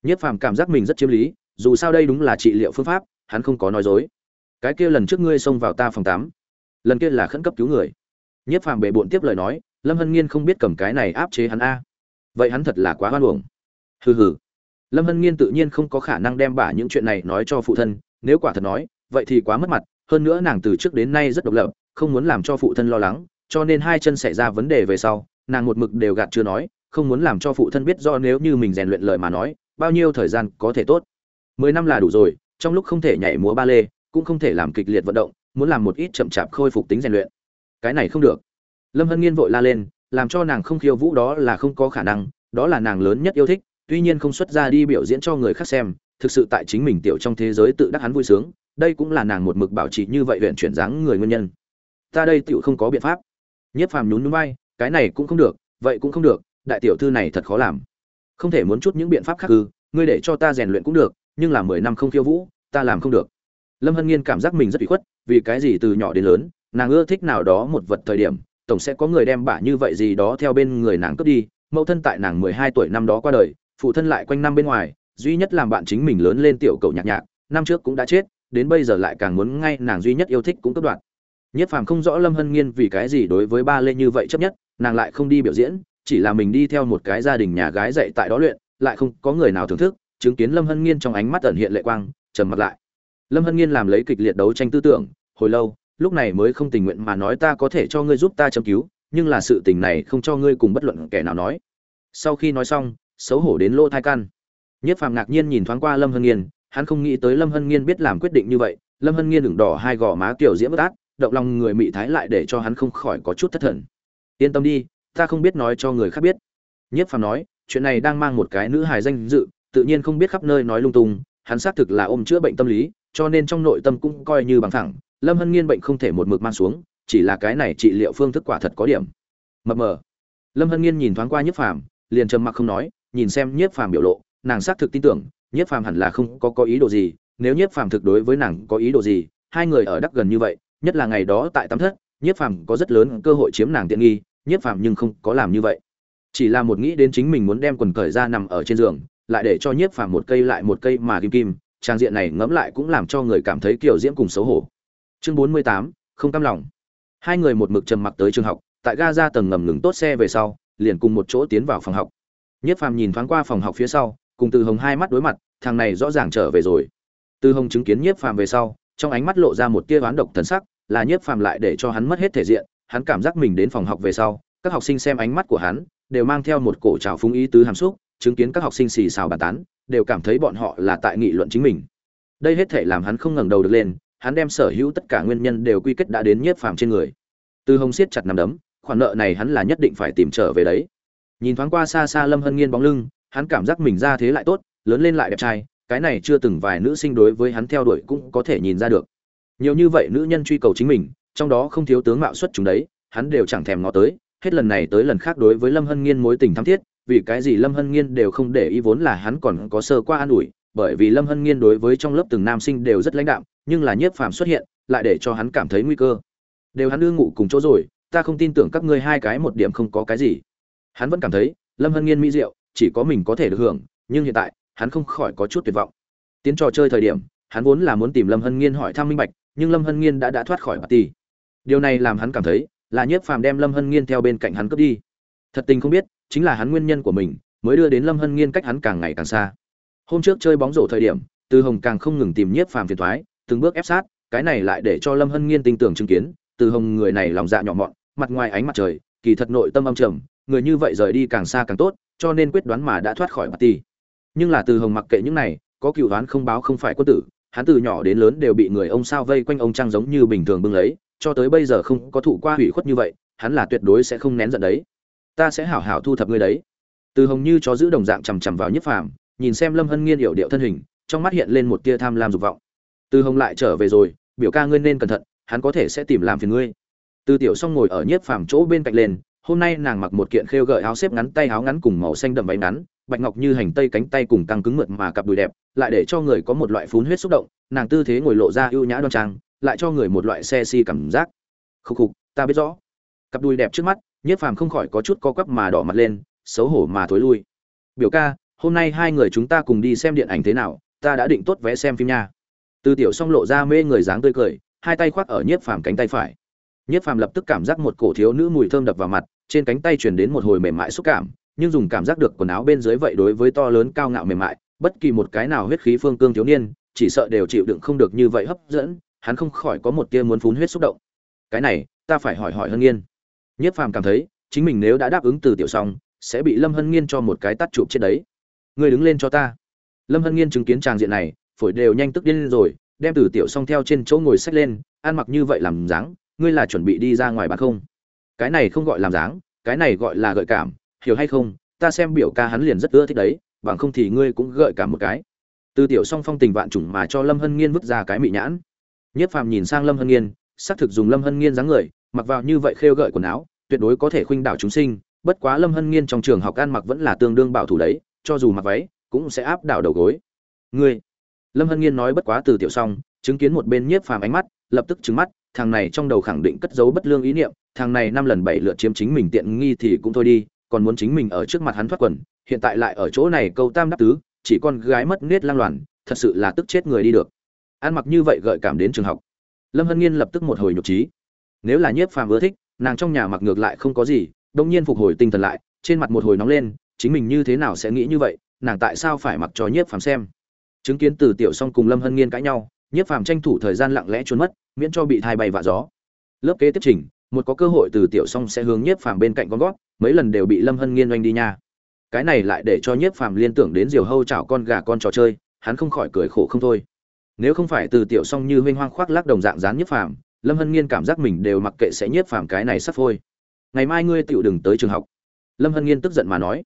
Nhiếp phàm cảm giác mình rất chiếm lý, dù sao đây đúng là trị liệu phương pháp, hắn không có nói dối. Cái kia lần trước ngươi xông vào ta phòng tám lần kia là khẩn cấp cứu người. Nhiếp phàm bệ bộn tiếp lời nói, lâm hân nghiên không biết cầm cái này áp chế hắn a. Vậy hắn thật là quá hoan uổng. Hừ hừ. Lâm hân nghiên tự nhiên không có khả năng đem bả những chuyện này nói cho phụ thân nếu quả thật nói, vậy thì quá mất mặt, hơn nữa nàng từ trước đến nay rất độc lập, không muốn làm cho phụ thân lo lắng, cho nên hai chân xảy ra vấn đề về sau, nàng một mực đều gạt chưa nói, không muốn làm cho phụ thân biết do nếu như mình rèn luyện lời mà nói, bao nhiêu thời gian có thể tốt. Mười năm là đủ rồi, trong lúc không thể nhảy múa ba lê, cũng không thể làm kịch liệt vận động, muốn làm một ít chậm chạp khôi phục tính rèn luyện. Cái này không được. Lâm hân nghiên vội la lên, làm cho nàng không khiêu vũ đó là không có khả năng, đó là nàng lớn nhất yêu thích, tuy nhiên không xuất ra đi biểu diễn cho người khác xem thực sự tại chính mình tiểu trong thế giới tự đắc hắn vui sướng, đây cũng là nàng một mực bảo trì như vậy huyện chuyển dáng người nguyên nhân. Ta đây tựu không có biện pháp. Nhiếp phàm nhún núi bay cái này cũng không được, vậy cũng không được, đại tiểu thư này thật khó làm. Không thể muốn chút những biện pháp khác ư, ngươi để cho ta rèn luyện cũng được, nhưng là mười năm không khiêu vũ, ta làm không được. Lâm hân nghiên cảm giác mình rất bị khuất, vì cái gì từ nhỏ đến lớn, nàng ưa thích nào đó một vật thời điểm, tổng sẽ có người đem bả như vậy gì đó theo bên người nàng cướp đi. Mẫu thân tại nàng mười hai tuổi năm đó qua đời, phụ thân lại quanh năm bên ngoài duy nhất làm bạn chính mình lớn lên tiểu cậu nhạc nhạc, năm trước cũng đã chết, đến bây giờ lại càng muốn ngay nàng duy nhất yêu thích cũng cướp đoạn nhất phàm không rõ lâm hân nghiên vì cái gì đối với ba lê như vậy chấp nhất, nàng lại không đi biểu diễn, chỉ là mình đi theo một cái gia đình nhà gái dạy tại đó luyện, lại không có người nào thưởng thức, chứng kiến lâm hân nghiên trong ánh mắt ẩn hiện lệ quang, trầm mặt lại. Lâm hân nghiên làm lấy kịch liệt đấu tranh tư tưởng, hồi lâu, lúc này mới không tình nguyện mà nói ta có thể cho ngươi giúp ta châm cứu, nhưng là sự tình này không cho ngươi cùng bất luận kẻ nào nói. Sau khi nói xong, xấu hổ đến lỗ thai căn nhất phàm ngạc nhiên nhìn thoáng qua lâm hân nghiên, hắn không nghĩ tới lâm hân nghiên biết làm quyết định như vậy, lâm hân nghiên ửng đỏ hai gò má kiểu diễm bất át, động lòng người mị thái lại để cho hắn không khỏi có chút thất thần. Yên tâm đi, ta không biết nói cho người khác biết. Nhất phàm nói, chuyện này đang mang một cái nữ hài danh dự, tự nhiên không biết khắp nơi nói lung tung, hắn xác thực là ôm chữa bệnh tâm lý, cho nên trong nội tâm cũng coi như bằng thẳng, lâm hân nghiên bệnh không thể một mực mang xuống, chỉ là cái này trị liệu phương thức quả thật có điểm. Mập mờ. Lâm hân nghiên nhìn thoáng qua nhiếp phàm, liền trầm mặc không nói, nhìn xem nhiếp phàm biểu lộ nàng xác thực tin tưởng, nhiếp phàm hẳn là không có có ý đồ gì, nếu nhiếp phàm thực đối với nàng có ý đồ gì, hai người ở đắc gần như vậy, nhất là ngày đó tại tắm thất, nhiếp phàm có rất lớn cơ hội chiếm nàng tiện nghi, nhiếp phàm nhưng không có làm như vậy. Chỉ là một nghĩ đến chính mình muốn đem quần cởi ra nằm ở trên giường, lại để cho nhiếp phàm một cây lại một cây mà kim kim, trang diện này ngẫm lại cũng làm cho người cảm thấy kiểu diễm cùng xấu hổ. Chương bốn mươi tám, không cam lòng. Hai người một mực trầm mặc tới trường học, tại ga ra tầng ngầm ngừng tốt xe về sau, liền cùng một chỗ tiến vào phòng học. Nhất phàm nhìn thoáng qua phòng học phía sau cùng từ hồng hai mắt đối mặt, thằng này rõ ràng trở về rồi. Từ hồng chứng kiến nhiếp phàm về sau, trong ánh mắt lộ ra một tia oán độc thần sắc, là nhiếp phàm lại để cho hắn mất hết thể diện, hắn cảm giác mình đến phòng học về sau, các học sinh xem ánh mắt của hắn, đều mang theo một cổ trào phúng ý tứ hàm xúc, chứng kiến các học sinh xì xào bàn tán, đều cảm thấy bọn họ là tại nghị luận chính mình. Đây hết thể làm hắn không ngẩng đầu được lên, hắn đem sở hữu tất cả nguyên nhân đều quy kết đã đến nhiếp phàm trên người. Từ hồng siết chặt nằm đấm, khoản nợ này hắn là nhất định phải tìm trở về đấy. Nhìn thoáng qua xa xa lâm hân nghiên bóng lưng hắn cảm giác mình ra thế lại tốt, lớn lên lại đẹp trai, cái này chưa từng vài nữ sinh đối với hắn theo đuổi cũng có thể nhìn ra được. Nhiều như vậy nữ nhân truy cầu chính mình, trong đó không thiếu tướng mạo xuất chúng đấy, hắn đều chẳng thèm ngó tới, hết lần này tới lần khác đối với lâm hân nghiên mối tình thắm thiết, vì cái gì lâm hân nghiên đều không để ý vốn là hắn còn có sơ qua an ủi, bởi vì lâm hân nghiên đối với trong lớp từng nam sinh đều rất lãnh đạm, nhưng là nhiếp phàm xuất hiện, lại để cho hắn cảm thấy nguy cơ. Đều hắn đưa ngủ cùng chỗ rồi, ta không tin tưởng các ngươi hai cái một điểm không có cái gì. Hắn vẫn cảm thấy, lâm hân nghiên mỹ diệu chỉ có mình có thể được hưởng, nhưng hiện tại, hắn không khỏi có chút tuyệt vọng. Tiến trò chơi thời điểm, hắn vốn là muốn tìm lâm hân nghiên hỏi thăm minh bạch, nhưng lâm hân nghiên đã đã thoát khỏi bà ti điều này làm hắn cảm thấy là nhiếp phàm đem lâm hân nghiên theo bên cạnh hắn cướp đi. Thật tình không biết, chính là hắn nguyên nhân của mình mới đưa đến lâm hân nghiên cách hắn càng ngày càng xa. Hôm trước chơi bóng rổ thời điểm, từ hồng càng không ngừng tìm nhiếp phàm phiền thoái từng bước ép sát, cái này lại để cho lâm hân nghiên tin tưởng chứng kiến, từ hồng người này lòng dạ nhỏ mọn, mặt ngoài ánh mặt trời, kỳ thật nội tâm âm trầm, người như vậy rời đi càng xa càng tốt cho nên quyết đoán mà đã thoát khỏi bạt ti. Nhưng là từ hồng mặc kệ những này, có cựu đoán không báo không phải quân tử, hắn từ nhỏ đến lớn đều bị người ông sao vây quanh ông trang giống như bình thường bưng lấy, cho tới bây giờ không có thụ qua hủy khuất như vậy, hắn là tuyệt đối sẽ không nén giận đấy. Ta sẽ hảo hảo thu thập ngươi đấy. Từ hồng như chó giữ đồng dạng chằm chằm vào nhất phàm, nhìn xem lâm hân nghiên hiểu điệu thân hình, trong mắt hiện lên một tia tham lam dục vọng. Từ hồng lại trở về rồi, biểu ca ngươi nên cẩn thận, hắn có thể sẽ tìm làm phiền ngươi. Từ tiểu Song ngồi ở nhiếp phàm chỗ bên cạnh lên hôm nay nàng mặc một kiện khêu gợi áo xếp ngắn, tay áo ngắn cùng màu xanh đậm váy ngắn, bạch ngọc như hành tây cánh tay cùng căng cứng mượt mà cặp đùi đẹp, lại để cho người có một loại phún huyết xúc động, nàng tư thế ngồi lộ ra ưu nhã đoan trang, lại cho người một loại xe si cảm giác. Khúc khục, ta biết rõ. Cặp đùi đẹp trước mắt, nhiếp phàm không khỏi có chút co quắp mà đỏ mặt lên, xấu hổ mà thối lui. Biểu ca, hôm nay hai người chúng ta cùng đi xem điện ảnh thế nào, ta đã định tốt vé xem phim nha. Từ tiểu song lộ ra mê người dáng tươi cười, hai tay khoác ở nhiếp phàm cánh tay phải nhiếp phàm lập tức cảm giác một cổ thiếu nữ mùi thơm đập vào mặt, trên cánh tay truyền đến một hồi mềm mại xúc cảm, nhưng dùng cảm giác được quần áo bên dưới vậy đối với to lớn cao ngạo mềm mại, bất kỳ một cái nào huyết khí phương cương thiếu niên, chỉ sợ đều chịu đựng không được như vậy hấp dẫn, hắn không khỏi có một tia muốn phun huyết xúc động. Cái này, ta phải hỏi hỏi hân nghiên. Nhất phàm cảm thấy, chính mình nếu đã đáp ứng từ tiểu xong sẽ bị lâm hân nghiên cho một cái tắt chụp trên đấy. Ngươi đứng lên cho ta. Lâm hân nghiên chứng kiến tràng diện này, phổi đều nhanh tức điên rồi, đem từ tiểu xong theo trên chỗ ngồi xách lên, ăn mặc như vậy làm dáng ngươi là chuẩn bị đi ra ngoài bán không? Cái này không gọi làm dáng, cái này gọi là gợi cảm, hiểu hay không? Ta xem biểu ca hắn liền rất ưa thích đấy, bằng không thì ngươi cũng gợi cảm một cái. Từ tiểu song phong tình vạn chủng mà cho lâm hân nghiên vứt ra cái mị nhãn. Nhất phàm nhìn sang lâm hân nghiên, xác thực dùng lâm hân nghiên dáng người, mặc vào như vậy khêu gợi quần áo, tuyệt đối có thể khuynh đảo chúng sinh, bất quá lâm hân nghiên trong trường học ăn mặc vẫn là tương đương bảo thủ đấy, cho dù mặc váy, cũng sẽ áp đảo đầu gối. Ngươi! Lâm hân nghiên nói bất quá từ tiểu Song, chứng kiến một bên nhiếp phàm ánh mắt, lập tức trứng mắt thằng này trong đầu khẳng định cất giấu bất lương ý niệm thằng này năm lần bảy lượt chiếm chính mình tiện nghi thì cũng thôi đi còn muốn chính mình ở trước mặt hắn thoát quần hiện tại lại ở chỗ này câu tam đắc tứ chỉ con gái mất nết lang loạn, thật sự là tức chết người đi được. Ăn mặc như vậy gợi cảm đến trường học. Lâm hân nghiên lập tức một hồi nhục trí. Nếu là nhiếp phàm ưa thích nàng trong nhà mặc ngược lại không có gì đông nhiên phục hồi tinh thần lại trên mặt một hồi nóng lên chính mình như thế nào sẽ nghĩ như vậy nàng tại sao phải mặc cho nhiếp phàm xem? Chứng kiến từ tiểu song cùng lâm hân nghiên cãi nhau nhiếp phàm tranh thủ thời gian lặng lẽ trốn mất, miễn cho bị thai bay vạ gió. Lớp kế tiếp trình, một có cơ hội từ tiểu song sẽ hướng nhiếp phàm bên cạnh con gót, mấy lần đều bị lâm hân nghiên oanh đi nha. Cái này lại để cho nhiếp phàm liên tưởng đến diều hâu chảo con gà con trò chơi, hắn không khỏi cười khổ không thôi. Nếu không phải từ tiểu song như huynh hoang khoác lác đồng dạng dán nhiếp phàm, lâm hân nghiên cảm giác mình đều mặc kệ sẽ nhiếp phàm cái này sắp thôi ngày mai ngươi tựu đừng tới trường học. Lâm hân nghiên tức giận mà nói.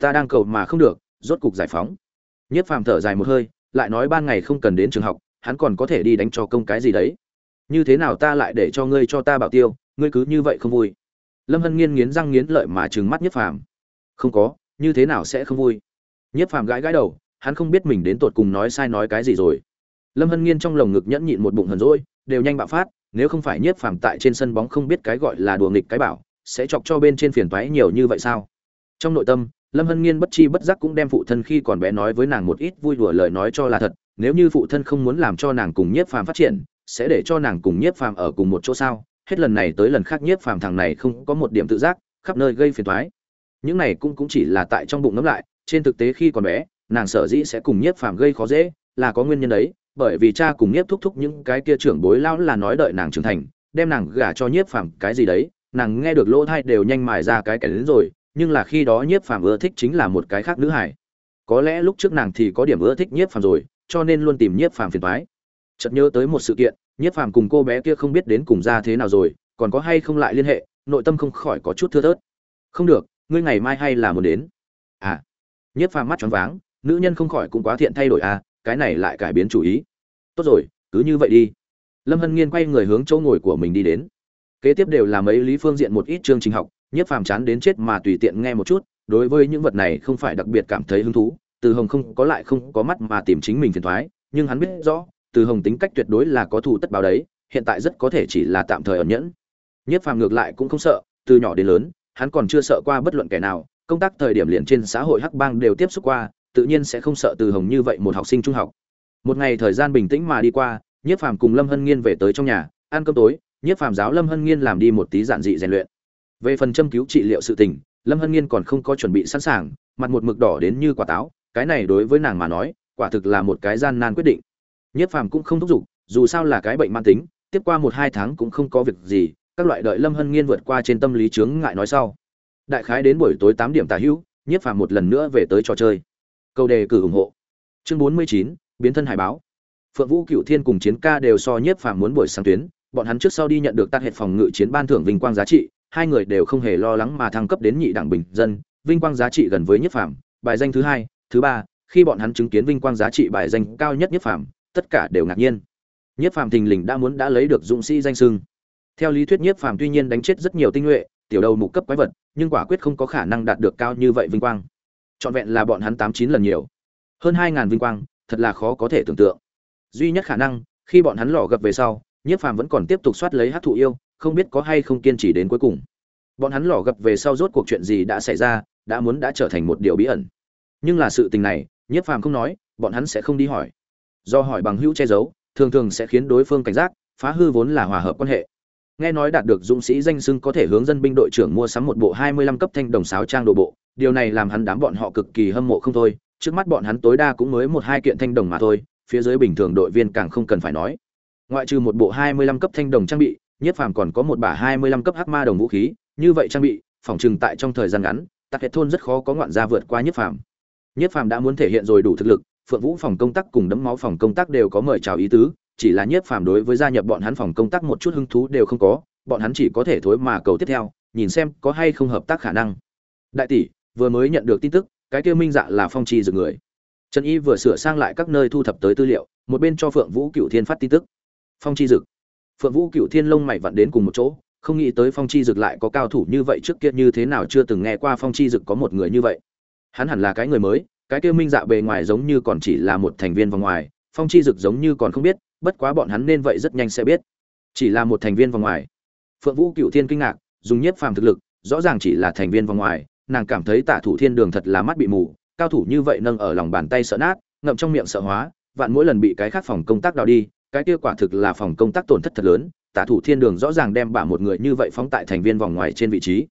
Ta đang cầu mà không được, rốt cục giải phóng. Nhiếp phàm thở dài một hơi, lại nói ban ngày không cần đến trường học hắn còn có thể đi đánh cho công cái gì đấy? Như thế nào ta lại để cho ngươi cho ta bảo tiêu, ngươi cứ như vậy không vui? Lâm hân nghiên nghiến răng nghiến lợi mà trừng mắt nhiếp phàm. Không có, như thế nào sẽ không vui? Nhiếp phàm gãi gãi đầu, hắn không biết mình đến tột cùng nói sai nói cái gì rồi. Lâm hân nghiên trong lồng ngực nhẫn nhịn một bụng hờn rỗi đều nhanh bạo phát, nếu không phải nhiếp phàm tại trên sân bóng không biết cái gọi là đùa nghịch cái bảo, sẽ chọc cho bên trên phiền toái nhiều như vậy sao? Trong nội tâm, lâm hân nghiên bất chi bất giác cũng đem phụ thân khi còn bé nói với nàng một ít vui đùa lời nói cho là thật nếu như phụ thân không muốn làm cho nàng cùng nhiếp phàm phát triển, sẽ để cho nàng cùng nhiếp phàm ở cùng một chỗ sao? Hết lần này tới lần khác nhiếp phàm thằng này không có một điểm tự giác, khắp nơi gây phiền toái. Những này cũng cũng chỉ là tại trong bụng ngấm lại, trên thực tế khi còn bé, nàng sở dĩ sẽ cùng nhiếp phàm gây khó dễ là có nguyên nhân đấy, bởi vì cha cùng nhiếp thúc thúc những cái kia trưởng bối lão là nói đợi nàng trưởng thành, đem nàng gả cho nhiếp phàm cái gì đấy, nàng nghe được lỗ thai đều nhanh mài ra cái kẻ đến rồi, nhưng là khi đó nhiếp phàm ưa thích chính là một cái khác nữ hải có lẽ lúc trước nàng thì có điểm ưa thích nhiếp phàm rồi cho nên luôn tìm nhiếp phàm phiền toái. Chợt nhớ tới một sự kiện, nhiếp phàm cùng cô bé kia không biết đến cùng ra thế nào rồi, còn có hay không lại liên hệ, nội tâm không khỏi có chút thưa thớt. Không được, ngươi ngày mai hay là muốn đến. À. Nhiếp phàm mắt choáng váng, nữ nhân không khỏi cũng quá thiện thay đổi à cái này lại cải biến chủ ý. Tốt rồi, cứ như vậy đi. Lâm hân nghiên quay người hướng chỗ ngồi của mình đi đến. Kế tiếp đều là mấy lý phương diện một ít chương trình học, nhiếp phàm chán đến chết mà tùy tiện nghe một chút, đối với những vật này không phải đặc biệt cảm thấy hứng thú từ hồng không có lại không có mắt mà tìm chính mình phiền thoái, nhưng hắn biết rõ, từ hồng tính cách tuyệt đối là có thù tất báo đấy, hiện tại rất có thể chỉ là tạm thời ẩn nhẫn. Nhất phàm ngược lại cũng không sợ, từ nhỏ đến lớn, hắn còn chưa sợ qua bất luận kẻ nào, công tác thời điểm liền trên xã hội hắc bang đều tiếp xúc qua, tự nhiên sẽ không sợ từ hồng như vậy một học sinh trung học. Một ngày thời gian bình tĩnh mà đi qua nhiếp phàm cùng lâm hân nghiên về tới trong nhà, ăn cơm tối nhiếp phàm giáo lâm hân nghiên làm đi một tí giản dị rèn luyện. Về phần châm cứu trị liệu sự tình, lâm hân nghiên còn không có chuẩn bị sẵn sàng, mặt một mực đỏ đến như quả táo cái này đối với nàng mà nói, quả thực là một cái gian nan quyết định. Nhiếp phàm cũng không thúc giục, dù sao là cái bệnh mãn tính, tiếp qua một hai tháng cũng không có việc gì, các loại đợi lâm hân nghiên vượt qua trên tâm lý chướng ngại nói sau. Đại khái đến buổi tối tám điểm tả hữu nhiếp phàm một lần nữa về tới trò chơi. Câu đề cử ủng hộ. Chương bốn mươi chín, biến thân hải báo. Phượng vũ cựu thiên cùng chiến ca đều so nhiếp phàm muốn buổi sáng tuyến, bọn hắn trước sau đi nhận được tác hệ phòng ngự chiến ban thưởng vinh quang giá trị, hai người đều không hề lo lắng mà thăng cấp đến nhị đẳng bình dân, vinh quang giá trị gần với nhiếp phàm, bài danh thứ hai thứ ba, khi bọn hắn chứng kiến vinh quang giá trị bài danh cao nhất Nhất phàm, tất cả đều ngạc nhiên. Nhất phàm thình lình đã muốn đã lấy được dũng sĩ danh sưng. Theo lý thuyết Nhất phàm tuy nhiên đánh chết rất nhiều tinh nhuệ, tiểu đầu mục cấp quái vật, nhưng quả quyết không có khả năng đạt được cao như vậy vinh quang. Trọn vẹn là bọn hắn tám chín lần nhiều. Hơn hai ngàn vinh quang, thật là khó có thể tưởng tượng. Duy nhất khả năng, khi bọn hắn lò gập về sau nhiếp phàm vẫn còn tiếp tục soát lấy hát thụ yêu, không biết có hay không kiên trì đến cuối cùng. Bọn hắn lò gập về sau rốt cuộc chuyện gì đã xảy ra, đã muốn đã trở thành một điều bí ẩn nhưng là sự tình này, nhiếp phàm không nói, bọn hắn sẽ không đi hỏi. Do hỏi bằng hữu che giấu, thường thường sẽ khiến đối phương cảnh giác, phá hư vốn là hòa hợp quan hệ. Nghe nói đạt được dũng sĩ danh sưng có thể hướng dân binh đội trưởng mua sắm một bộ hai mươi lăm cấp thanh đồng sáo trang đồ bộ, điều này làm hắn đám bọn họ cực kỳ hâm mộ không thôi. Trước mắt bọn hắn tối đa cũng mới một hai kiện thanh đồng mà thôi, phía dưới bình thường đội viên càng không cần phải nói. Ngoại trừ một bộ hai mươi lăm cấp thanh đồng trang bị, nhiếp phàm còn có một bả hai mươi lăm cấp hắc ma đồng vũ khí. Như vậy trang bị, phòng trừng tại trong thời gian ngắn, tạc hệ thôn rất khó có ngoạn gia vượt qua nhiếp phàm nhiếp phàm đã muốn thể hiện rồi đủ thực lực, phượng vũ phòng công tác cùng đấm máu phòng công tác đều có mời chào ý tứ, chỉ là nhiếp phàm đối với gia nhập bọn hắn phòng công tác một chút hứng thú đều không có, bọn hắn chỉ có thể thối mà cầu tiếp theo, nhìn xem có hay không hợp tác khả năng. Đại tỷ, vừa mới nhận được tin tức, cái kia minh dạ là phong trì dược người. Trần y vừa sửa sang lại các nơi thu thập tới tư liệu, một bên cho phượng vũ cựu thiên phát tin tức. Phong chi dực phượng vũ cựu thiên lông mày vặn đến cùng một chỗ, không nghĩ tới phong chi dực lại có cao thủ như vậy trước kia như thế nào chưa từng nghe qua phong chi dực có một người như vậy hắn hẳn là cái người mới, cái kia minh dạ bề ngoài giống như còn chỉ là một thành viên vòng ngoài, phong chi dực giống như còn không biết, bất quá bọn hắn nên vậy rất nhanh sẽ biết. Chỉ là một thành viên vòng ngoài. Phượng vũ cựu thiên kinh ngạc, dùng nhiếp phàm thực lực, rõ ràng chỉ là thành viên vòng ngoài, nàng cảm thấy tả thủ thiên đường thật là mắt bị mù, cao thủ như vậy nâng ở lòng bàn tay sợ nát, ngậm trong miệng sợ hóa, vạn mỗi lần bị cái khác phòng công tác đào đi, cái kia quả thực là phòng công tác tổn thất thật lớn tả thủ thiên đường rõ ràng đem bả một người như vậy phóng tại thành viên vòng ngoài trên vị trí.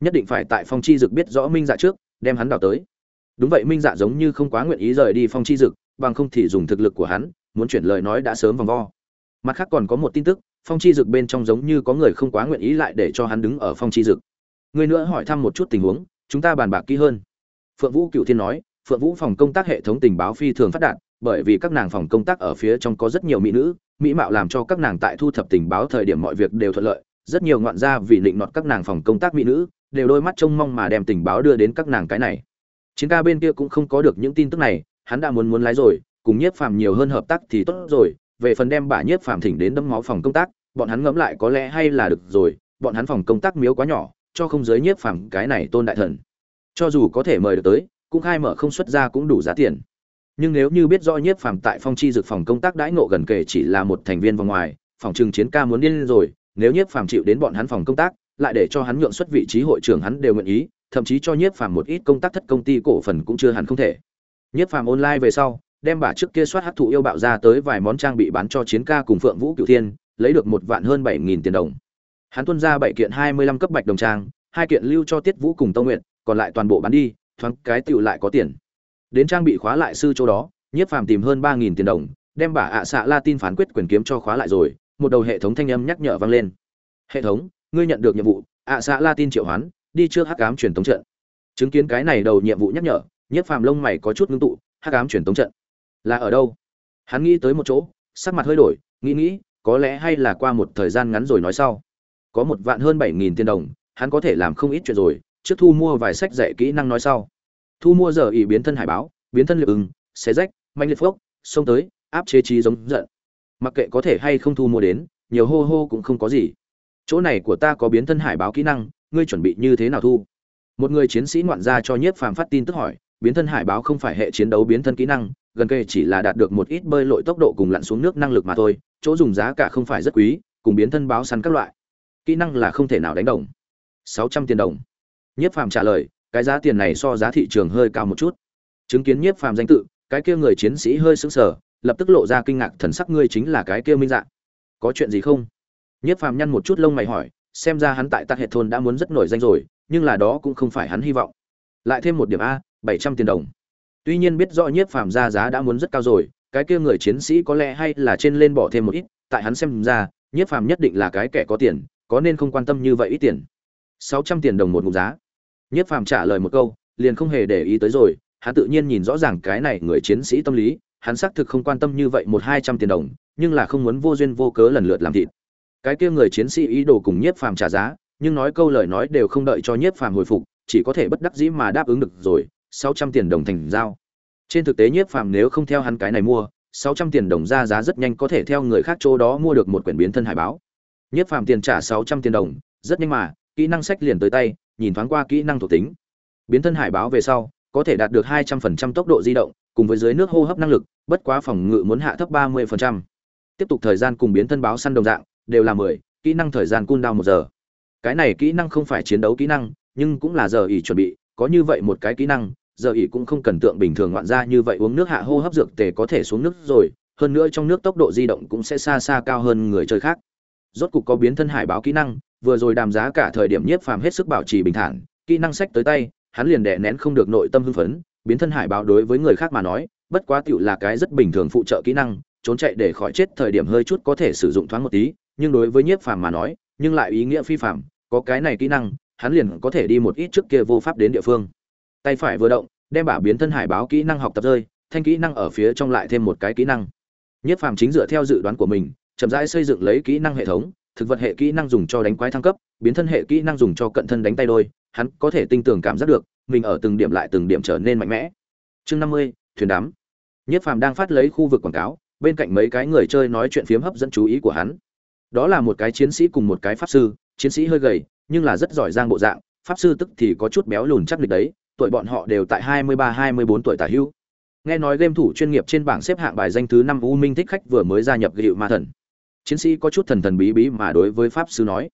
Nhất định phải tại phong chi dực biết rõ minh dạ trước đem hắn đào tới. Đúng vậy, minh dạ giống như không quá nguyện ý rời đi phong chi dực, bằng không thì dùng thực lực của hắn, muốn chuyển lời nói đã sớm vòng vo. Mặt khác còn có một tin tức, phong chi dực bên trong giống như có người không quá nguyện ý lại để cho hắn đứng ở phong chi dực. Người nữa hỏi thăm một chút tình huống, chúng ta bàn bạc kỹ hơn. Phượng vũ cựu thiên nói, phượng vũ phòng công tác hệ thống tình báo phi thường phát đạt, bởi vì các nàng phòng công tác ở phía trong có rất nhiều mỹ nữ, mỹ mạo làm cho các nàng tại thu thập tình báo thời điểm mọi việc đều thuận lợi, rất nhiều ngoạn gia vì định nọt các nàng phòng công tác mỹ nữ đều đôi mắt trông mong mà đem tình báo đưa đến các nàng cái này. Chiến ca bên kia cũng không có được những tin tức này, hắn đã muốn muốn lái rồi, cùng nhiếp phàm nhiều hơn hợp tác thì tốt rồi, về phần đem bà nhiếp phàm thỉnh đến đấm máu phòng công tác, bọn hắn ngẫm lại có lẽ hay là được rồi, bọn hắn phòng công tác miếu quá nhỏ, cho không giới nhiếp phàm cái này tôn đại thần. Cho dù có thể mời được tới, cũng khai mở không xuất ra cũng đủ giá tiền. Nhưng nếu như biết rõ nhiếp phàm tại phong chi dược phòng công tác đãi ngộ gần kề chỉ là một thành viên vòng ngoài, phòng trường chiến ca muốn điên rồi, nếu nhiếp phàm chịu đến bọn hắn phòng công tác lại để cho hắn nhượng xuất vị trí hội trưởng hắn đều nguyện ý, thậm chí cho nhiếp phàm một ít công tác thất công ty cổ phần cũng chưa hẳn không thể. Nhiếp phàm online về sau, đem bả trước kia soát hắc thụ yêu bạo ra tới vài món trang bị bán cho chiến ca cùng phượng vũ cửu thiên, lấy được một vạn hơn bảy nghìn tiền đồng. Hắn tuân ra bảy kiện hai mươi lăm cấp bạch đồng trang, hai kiện lưu cho tiết vũ cùng tông Nguyệt, còn lại toàn bộ bán đi, thoáng cái tiểu lại có tiền. Đến trang bị khóa lại sư chỗ đó, nhiếp phàm tìm hơn ba nghìn tiền đồng, đem bả ạ xạ latin phán quyết quyền kiếm cho khóa lại rồi, một đầu hệ thống thanh âm nhắc nhở vang lên. Hệ thống ngươi nhận được nhiệm vụ, ạ xạ la tin triệu hoán, đi trước hắc ám truyền tống trận. Chứng kiến cái này đầu nhiệm vụ nhắc nhở nhiếp phàm lông mày có chút ngưng tụ, hắc ám truyền tống trận là ở đâu? Hắn nghĩ tới một chỗ, sắc mặt hơi đổi, nghĩ nghĩ, có lẽ hay là qua một thời gian ngắn rồi nói sau. Có một vạn hơn bảy nghìn tiền đồng, hắn có thể làm không ít chuyện rồi, trước thu mua vài sách dạy kỹ năng nói sau. Thu mua giờ ỉ biến thân hải báo, biến thân liệu ưng xé rách manh liệt phốc, xông tới, áp chế trí giống giận. Mặc kệ có thể hay không thu mua đến, nhiều hô hô cũng không có gì chỗ này của ta có biến thân hải báo kỹ năng, ngươi chuẩn bị như thế nào thu? Một người chiến sĩ ngoạn gia cho nhiếp phàm phát tin tức hỏi, biến thân hải báo không phải hệ chiến đấu biến thân kỹ năng, gần kề chỉ là đạt được một ít bơi lội tốc độ cùng lặn xuống nước năng lực mà thôi, chỗ dùng giá cả không phải rất quý, cùng biến thân báo săn các loại. Kỹ năng là không thể nào đánh đồng. Sáu trăm tiền đồng. Nhiếp phàm trả lời, cái giá tiền này so giá thị trường hơi cao một chút. Chứng kiến nhiếp phàm danh tự, cái kia người chiến sĩ hơi sững sờ, lập tức lộ ra kinh ngạc thần sắc, ngươi chính là cái kia minh dạng có chuyện gì không? Nhiếp phàm nhăn một chút lông mày hỏi, xem ra hắn tại tạc Hệt thôn đã muốn rất nổi danh rồi, nhưng là đó cũng không phải hắn hy vọng. Lại thêm một điểm a, bảy trăm tiền đồng. Tuy nhiên biết rõ nhiếp phàm ra giá đã muốn rất cao rồi, cái kia người chiến sĩ có lẽ hay là trên lên bỏ thêm một ít, tại hắn xem ra, nhiếp phàm nhất định là cái kẻ có tiền, có nên không quan tâm như vậy ít tiền. sáu trăm tiền đồng một mục giá. Nhiếp phàm trả lời một câu, liền không hề để ý tới rồi, hắn tự nhiên nhìn rõ ràng cái này người chiến sĩ tâm lý, hắn xác thực không quan tâm như vậy một hai trăm tiền đồng, nhưng là không muốn vô duyên vô cớ lần lượt làm thịt cái kia người chiến sĩ ý đồ cùng nhiếp phàm trả giá, nhưng nói câu lời nói đều không đợi cho nhiếp phàm hồi phục, chỉ có thể bất đắc dĩ mà đáp ứng được rồi, sáu trăm tiền đồng thành giao. Trên thực tế nhiếp phàm nếu không theo hắn cái này mua, sáu trăm tiền đồng ra giá rất nhanh có thể theo người khác chỗ đó mua được một quyển biến thân hải báo. Nhiếp phàm tiền trả sáu trăm tiền đồng, rất nhanh mà, kỹ năng sách liền tới tay, nhìn thoáng qua kỹ năng thuộc tính. Biến thân hải báo về sau, có thể đạt được hai trăm phần trăm tốc độ di động, cùng với dưới nước hô hấp năng lực, bất quá phòng ngự muốn hạ thấp ba mươi phần trăm. Tiếp tục thời gian cùng biến thân báo săn đồng dạng đều là mười, kỹ năng thời gian cooldown một giờ. Cái này kỹ năng không phải chiến đấu kỹ năng, nhưng cũng là giờ ỉ chuẩn bị, có như vậy một cái kỹ năng, giờ ỉ cũng không cần tượng bình thường ngoạn ra như vậy uống nước hạ hô hấp dược tề có thể xuống nước rồi, hơn nữa trong nước tốc độ di động cũng sẽ xa xa cao hơn người chơi khác. Rốt cục có biến thân hải báo kỹ năng, vừa rồi đàm giá cả thời điểm nhiếp phàm hết sức bảo trì bình thản, kỹ năng sách tới tay, hắn liền đè nén không được nội tâm hưng phấn, biến thân hải báo đối với người khác mà nói, bất quá tựu là cái rất bình thường phụ trợ kỹ năng, trốn chạy để khỏi chết thời điểm hơi chút có thể sử dụng thoáng một tí nhưng đối với nhiếp phàm mà nói, nhưng lại ý nghĩa phi phàm, có cái này kỹ năng, hắn liền có thể đi một ít trước kia vô pháp đến địa phương. Tay phải vừa động, đem bả biến thân hải báo kỹ năng học tập rơi, thanh kỹ năng ở phía trong lại thêm một cái kỹ năng. Nhiếp phàm chính dựa theo dự đoán của mình, chậm rãi xây dựng lấy kỹ năng hệ thống, thực vật hệ kỹ năng dùng cho đánh quái thăng cấp, biến thân hệ kỹ năng dùng cho cận thân đánh tay đôi, hắn có thể tinh tường cảm giác được, mình ở từng điểm lại từng điểm trở nên mạnh mẽ. Chương năm mươi, thuyền đám nhất phàm đang phát lấy khu vực quảng cáo, bên cạnh mấy cái người chơi nói chuyện phiếm hấp dẫn chú ý của hắn đó là một cái chiến sĩ cùng một cái pháp sư chiến sĩ hơi gầy nhưng là rất giỏi giang bộ dạng pháp sư tức thì có chút béo lùn chắc lịch đấy tuổi bọn họ đều tại hai mươi ba hai mươi bốn tuổi tả hữu nghe nói game thủ chuyên nghiệp trên bảng xếp hạng bài danh thứ năm u minh thích khách vừa mới gia nhập gịu ma thần. Chiến sĩ có chút thần thần bí bí mà đối với pháp sư nói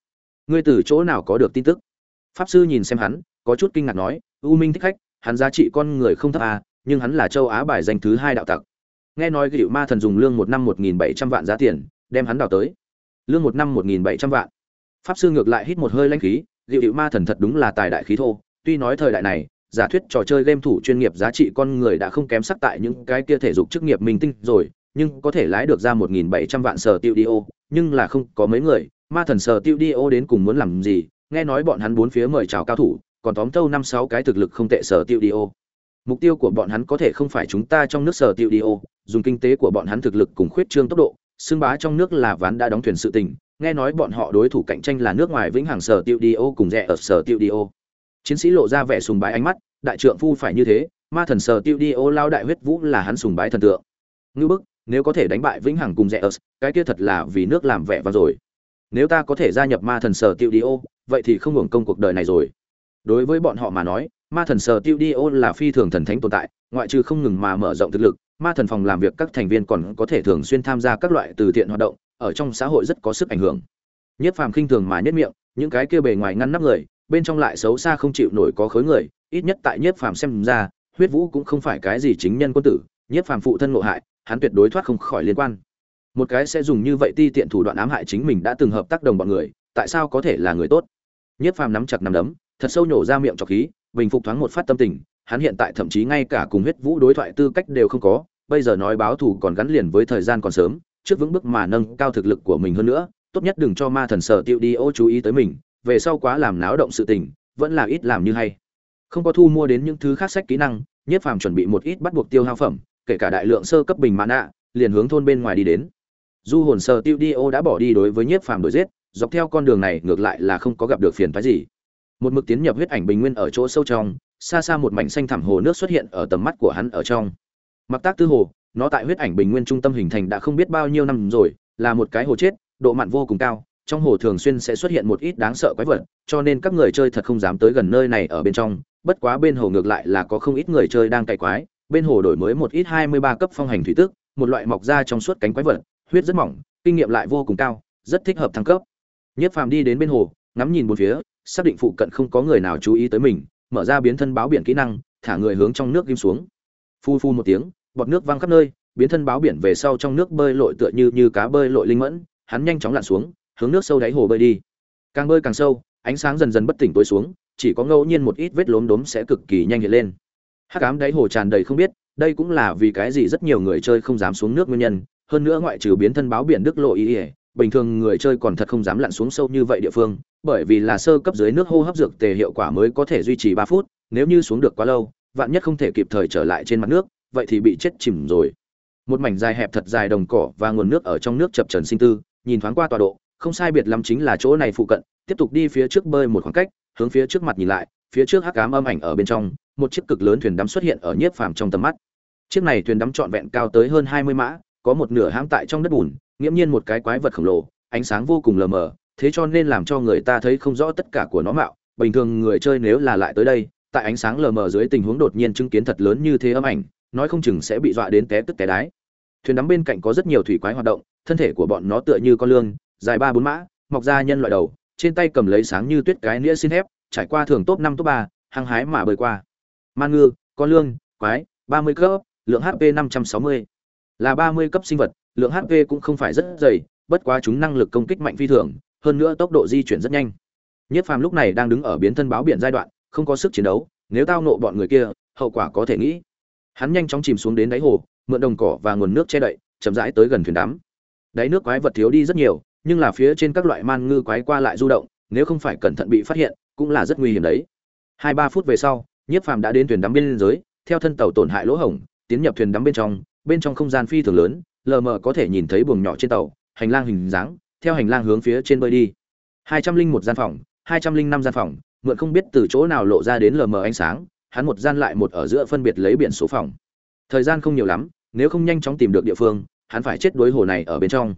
ngươi từ chỗ nào có được tin tức? Pháp sư nhìn xem hắn có chút kinh ngạc nói u minh thích khách hắn giá trị con người không thấp à, nhưng hắn là châu á bài danh thứ hai đạo tặc. Nghe nói gịu ma thần dùng lương một năm một nghìn bảy trăm vạn giá tiền đem hắn đào tới lương một năm một nghìn bảy trăm vạn. Pháp sư ngược lại hít một hơi lanh khí dịu dịu ma thần thật đúng là tài đại khí thô, tuy nói thời đại này, giả thuyết trò chơi game thủ chuyên nghiệp giá trị con người đã không kém sắc tại những cái kia thể dục chức nghiệp minh tinh rồi, nhưng có thể lái được ra 1.700 vạn sở tiêu đi ô, nhưng là không có mấy người, ma thần sở tiêu đi ô đến cùng muốn làm gì, nghe nói bọn hắn bốn phía mời chào cao thủ, còn tóm thâu năm sáu cái thực lực không tệ sở tiêu đi ô. Mục tiêu của bọn hắn có thể không phải chúng ta trong nước sở tiêu đi ô, dùng kinh tế của bọn hắn thực lực cùng khuyết trương tốc độ xưng bá trong nước là ván đã đóng thuyền sự tình, nghe nói bọn họ đối thủ cạnh tranh là nước ngoài vĩnh hằng sở tiêu đi ô cùng rẻ ở sở tiêu đi ô. Chiến sĩ lộ ra vẻ sùng bái ánh mắt, đại trượng phu phải như thế, ma thần sở tiêu đi ô lao đại huyết vũ là hắn sùng bái thần tượng. Ngư bức, nếu có thể đánh bại vĩnh hằng cùng rẻ ở, cái kia thật là vì nước làm vẻ và rồi. Nếu ta có thể gia nhập ma thần sở tiêu đi ô, vậy thì không hưởng công cuộc đời này rồi. Đối với bọn họ mà nói, ma thần sở tiêu đi ô là phi thường thần thánh tồn tại, ngoại trừ không ngừng mà mở rộng thực lực ma thần phòng làm việc các thành viên còn có thể thường xuyên tham gia các loại từ thiện hoạt động, ở trong xã hội rất có sức ảnh hưởng. Nhất phàm khinh thường mà nhất miệng, những cái kia bề ngoài ngăn nắp người, bên trong lại xấu xa không chịu nổi có khối người, ít nhất tại nhất phàm xem ra, huyết vũ cũng không phải cái gì chính nhân quân tử, nhất phàm phụ thân ngộ hại, hắn tuyệt đối thoát không khỏi liên quan. Một cái sẽ dùng như vậy ti tiện thủ đoạn ám hại chính mình đã từng hợp tác đồng bọn người, tại sao có thể là người tốt? Nhất phàm nắm chặt nắm đấm, thật sâu nhổ ra miệng trọc khí, bình phục thoáng một phát tâm tình hắn hiện tại thậm chí ngay cả cùng huyết vũ đối thoại tư cách đều không có, bây giờ nói báo thù còn gắn liền với thời gian còn sớm, trước vững bước mà nâng cao thực lực của mình hơn nữa, tốt nhất đừng cho ma thần sở tiêu đi ô chú ý tới mình, về sau quá làm náo động sự tình, vẫn là ít làm như hay. Không có thu mua đến những thứ khác sách kỹ năng, nhất phàm chuẩn bị một ít bắt buộc tiêu hao phẩm, kể cả đại lượng sơ cấp bình mã nạ liền hướng thôn bên ngoài đi đến. Du hồn sở tiêu đi ô đã bỏ đi đối với nhiếp phàm đuổi giết, dọc theo con đường này ngược lại là không có gặp được phiền phái gì. Một mực tiến nhập huyết ảnh bình nguyên ở chỗ sâu trong xa xa một mảnh xanh thẳm hồ nước xuất hiện ở tầm mắt của hắn ở trong. Mặc tác tư hồ, nó tại huyết ảnh bình nguyên trung tâm hình thành đã không biết bao nhiêu năm rồi, là một cái hồ chết, độ mặn vô cùng cao, trong hồ thường xuyên sẽ xuất hiện một ít đáng sợ quái vật, cho nên các người chơi thật không dám tới gần nơi này ở bên trong, bất quá bên hồ ngược lại là có không ít người chơi đang cày quái, bên hồ đổi mới một ít hai mươi ba cấp phong hành thủy tức một loại mọc ra trong suốt cánh quái vật, huyết rất mỏng, kinh nghiệm lại vô cùng cao, rất thích hợp thăng cấp. Nhất phàm đi đến bên hồ, ngắm nhìn một phía, xác định phụ cận không có người nào chú ý tới mình mở ra biến thân báo biển kỹ năng, thả người hướng trong nước ghim xuống. Phu phu một tiếng, bọt nước văng khắp nơi, biến thân báo biển về sau trong nước bơi lội tựa như như cá bơi lội linh mẫn, hắn nhanh chóng lặn xuống, hướng nước sâu đáy hồ bơi đi. Càng bơi càng sâu, ánh sáng dần dần bất tỉnh tối xuống, chỉ có ngẫu nhiên một ít vết lốm đốm sẽ cực kỳ nhanh hiện lên. Hát cám đáy hồ tràn đầy không biết, đây cũng là vì cái gì rất nhiều người chơi không dám xuống nước nguyên nhân, hơn nữa ngoại trừ biến thân báo biển đức lộ ý ỉa bình thường người chơi còn thật không dám lặn xuống sâu như vậy địa phương, bởi vì là sơ cấp dưới nước hô hấp dược tề hiệu quả mới có thể duy trì ba phút, nếu như xuống được quá lâu, vạn nhất không thể kịp thời trở lại trên mặt nước, vậy thì bị chết chìm rồi. Một mảnh dài hẹp thật dài đồng cỏ và nguồn nước ở trong nước chập chờn sinh tư, nhìn thoáng qua tọa độ, không sai biệt lắm chính là chỗ này phụ cận, tiếp tục đi phía trước bơi một khoảng cách, hướng phía trước mặt nhìn lại, phía trước hắc ám âm ảnh ở bên trong, một chiếc cực lớn thuyền đắm xuất hiện ở nhiếp phàm trong tầm mắt. Chiếc này thuyền đắm trọn vẹn cao tới hơn hai mươi mã, có một nửa hãm tại trong đất bùn nghiễm nhiên một cái quái vật khổng lồ, ánh sáng vô cùng lờ mờ, thế cho nên làm cho người ta thấy không rõ tất cả của nó mạo. Bình thường người chơi nếu là lại tới đây, tại ánh sáng lờ mờ dưới tình huống đột nhiên chứng kiến thật lớn như thế âm ảnh, nói không chừng sẽ bị dọa đến té tức té đái. Thuyền đắm bên cạnh có rất nhiều thủy quái hoạt động, thân thể của bọn nó tựa như con lương dài ba bốn mã, mọc ra nhân loại đầu, trên tay cầm lấy sáng như tuyết cái nĩa xin thép, trải qua thường top năm top ba, hăng hái mà bơi qua. Man ngư, con lương quái, ba mươi cấp, lượng hp năm trăm sáu mươi. Là ba mươi cấp sinh vật lượng hp cũng không phải rất dày, bất quá chúng năng lực công kích mạnh phi thường, hơn nữa tốc độ di chuyển rất nhanh. Nhất phàm lúc này đang đứng ở biến thân báo biển giai đoạn, không có sức chiến đấu, nếu tao nộ bọn người kia, hậu quả có thể nghĩ. Hắn nhanh chóng chìm xuống đến đáy hồ, mượn đồng cỏ và nguồn nước che đậy, chậm rãi tới gần thuyền đám. đáy nước quái vật thiếu đi rất nhiều, nhưng là phía trên các loại man ngư quái qua lại du động, nếu không phải cẩn thận bị phát hiện, cũng là rất nguy hiểm đấy. Hai ba phút về sau nhiếp phàm đã đến thuyền đắm bên dưới theo thân tàu tổn hại lỗ hổng, tiến nhập thuyền đắm bên trong bên trong không gian phi thường lớn lờ mờ có thể nhìn thấy buồng nhỏ trên tàu, hành lang hình dáng, theo hành lang hướng phía trên bơi đi. hai trăm linh một gian phòng, hai trăm linh năm gian phòng, mượn không biết từ chỗ nào lộ ra đến lờ mờ ánh sáng, hắn một gian lại một ở giữa phân biệt lấy biển số phòng. Thời gian không nhiều lắm, nếu không nhanh chóng tìm được địa phương, hắn phải chết đuối hồ này ở bên trong.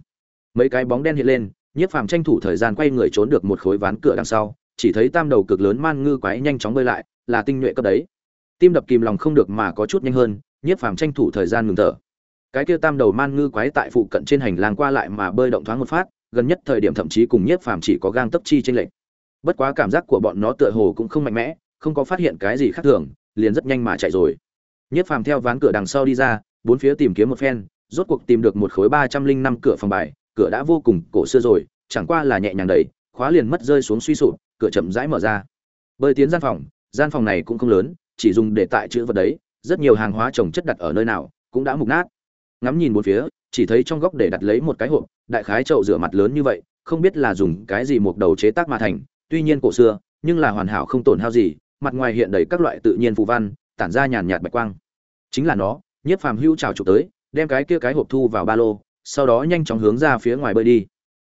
Mấy cái bóng đen hiện lên, nhiếp phàm tranh thủ thời gian quay người trốn được một khối ván cửa đằng sau, chỉ thấy tam đầu cực lớn man ngư quái nhanh chóng bơi lại, là tinh nhuệ cấp đấy. Tim đập kìm lòng không được mà có chút nhanh hơn, nhiếp phàm tranh thủ thời gian ngừng thở cái kia tam đầu man ngư quái tại phụ cận trên hành lang qua lại mà bơi động thoáng một phát, gần nhất thời điểm thậm chí cùng nhiếp phàm chỉ có gang tấp chi trên lệnh bất quá cảm giác của bọn nó tựa hồ cũng không mạnh mẽ, không có phát hiện cái gì khác thường, liền rất nhanh mà chạy rồi. Nhiếp phàm theo ván cửa đằng sau đi ra, bốn phía tìm kiếm một phen, rốt cuộc tìm được một khối ba trăm linh năm cửa phòng bài, cửa đã vô cùng cổ xưa rồi, chẳng qua là nhẹ nhàng đẩy, khóa liền mất rơi xuống suy sụp, cửa chậm rãi mở ra. Bơi tiến gian phòng gian phòng này cũng không lớn, chỉ dùng để tại chữ vật đấy, rất nhiều hàng hóa trồng chất đặt ở nơi nào cũng đã mục nát ngắm nhìn bốn phía, chỉ thấy trong góc để đặt lấy một cái hộp, đại khái chậu rửa mặt lớn như vậy, không biết là dùng cái gì một đầu chế tác mà thành, tuy nhiên cổ xưa, nhưng là hoàn hảo không tổn hao gì, mặt ngoài hiện đầy các loại tự nhiên phù văn, tản ra nhàn nhạt bạch quang. Chính là nó, nhiếp phàm hưu trào chụp tới, đem cái kia cái hộp thu vào ba lô, sau đó nhanh chóng hướng ra phía ngoài bơi đi.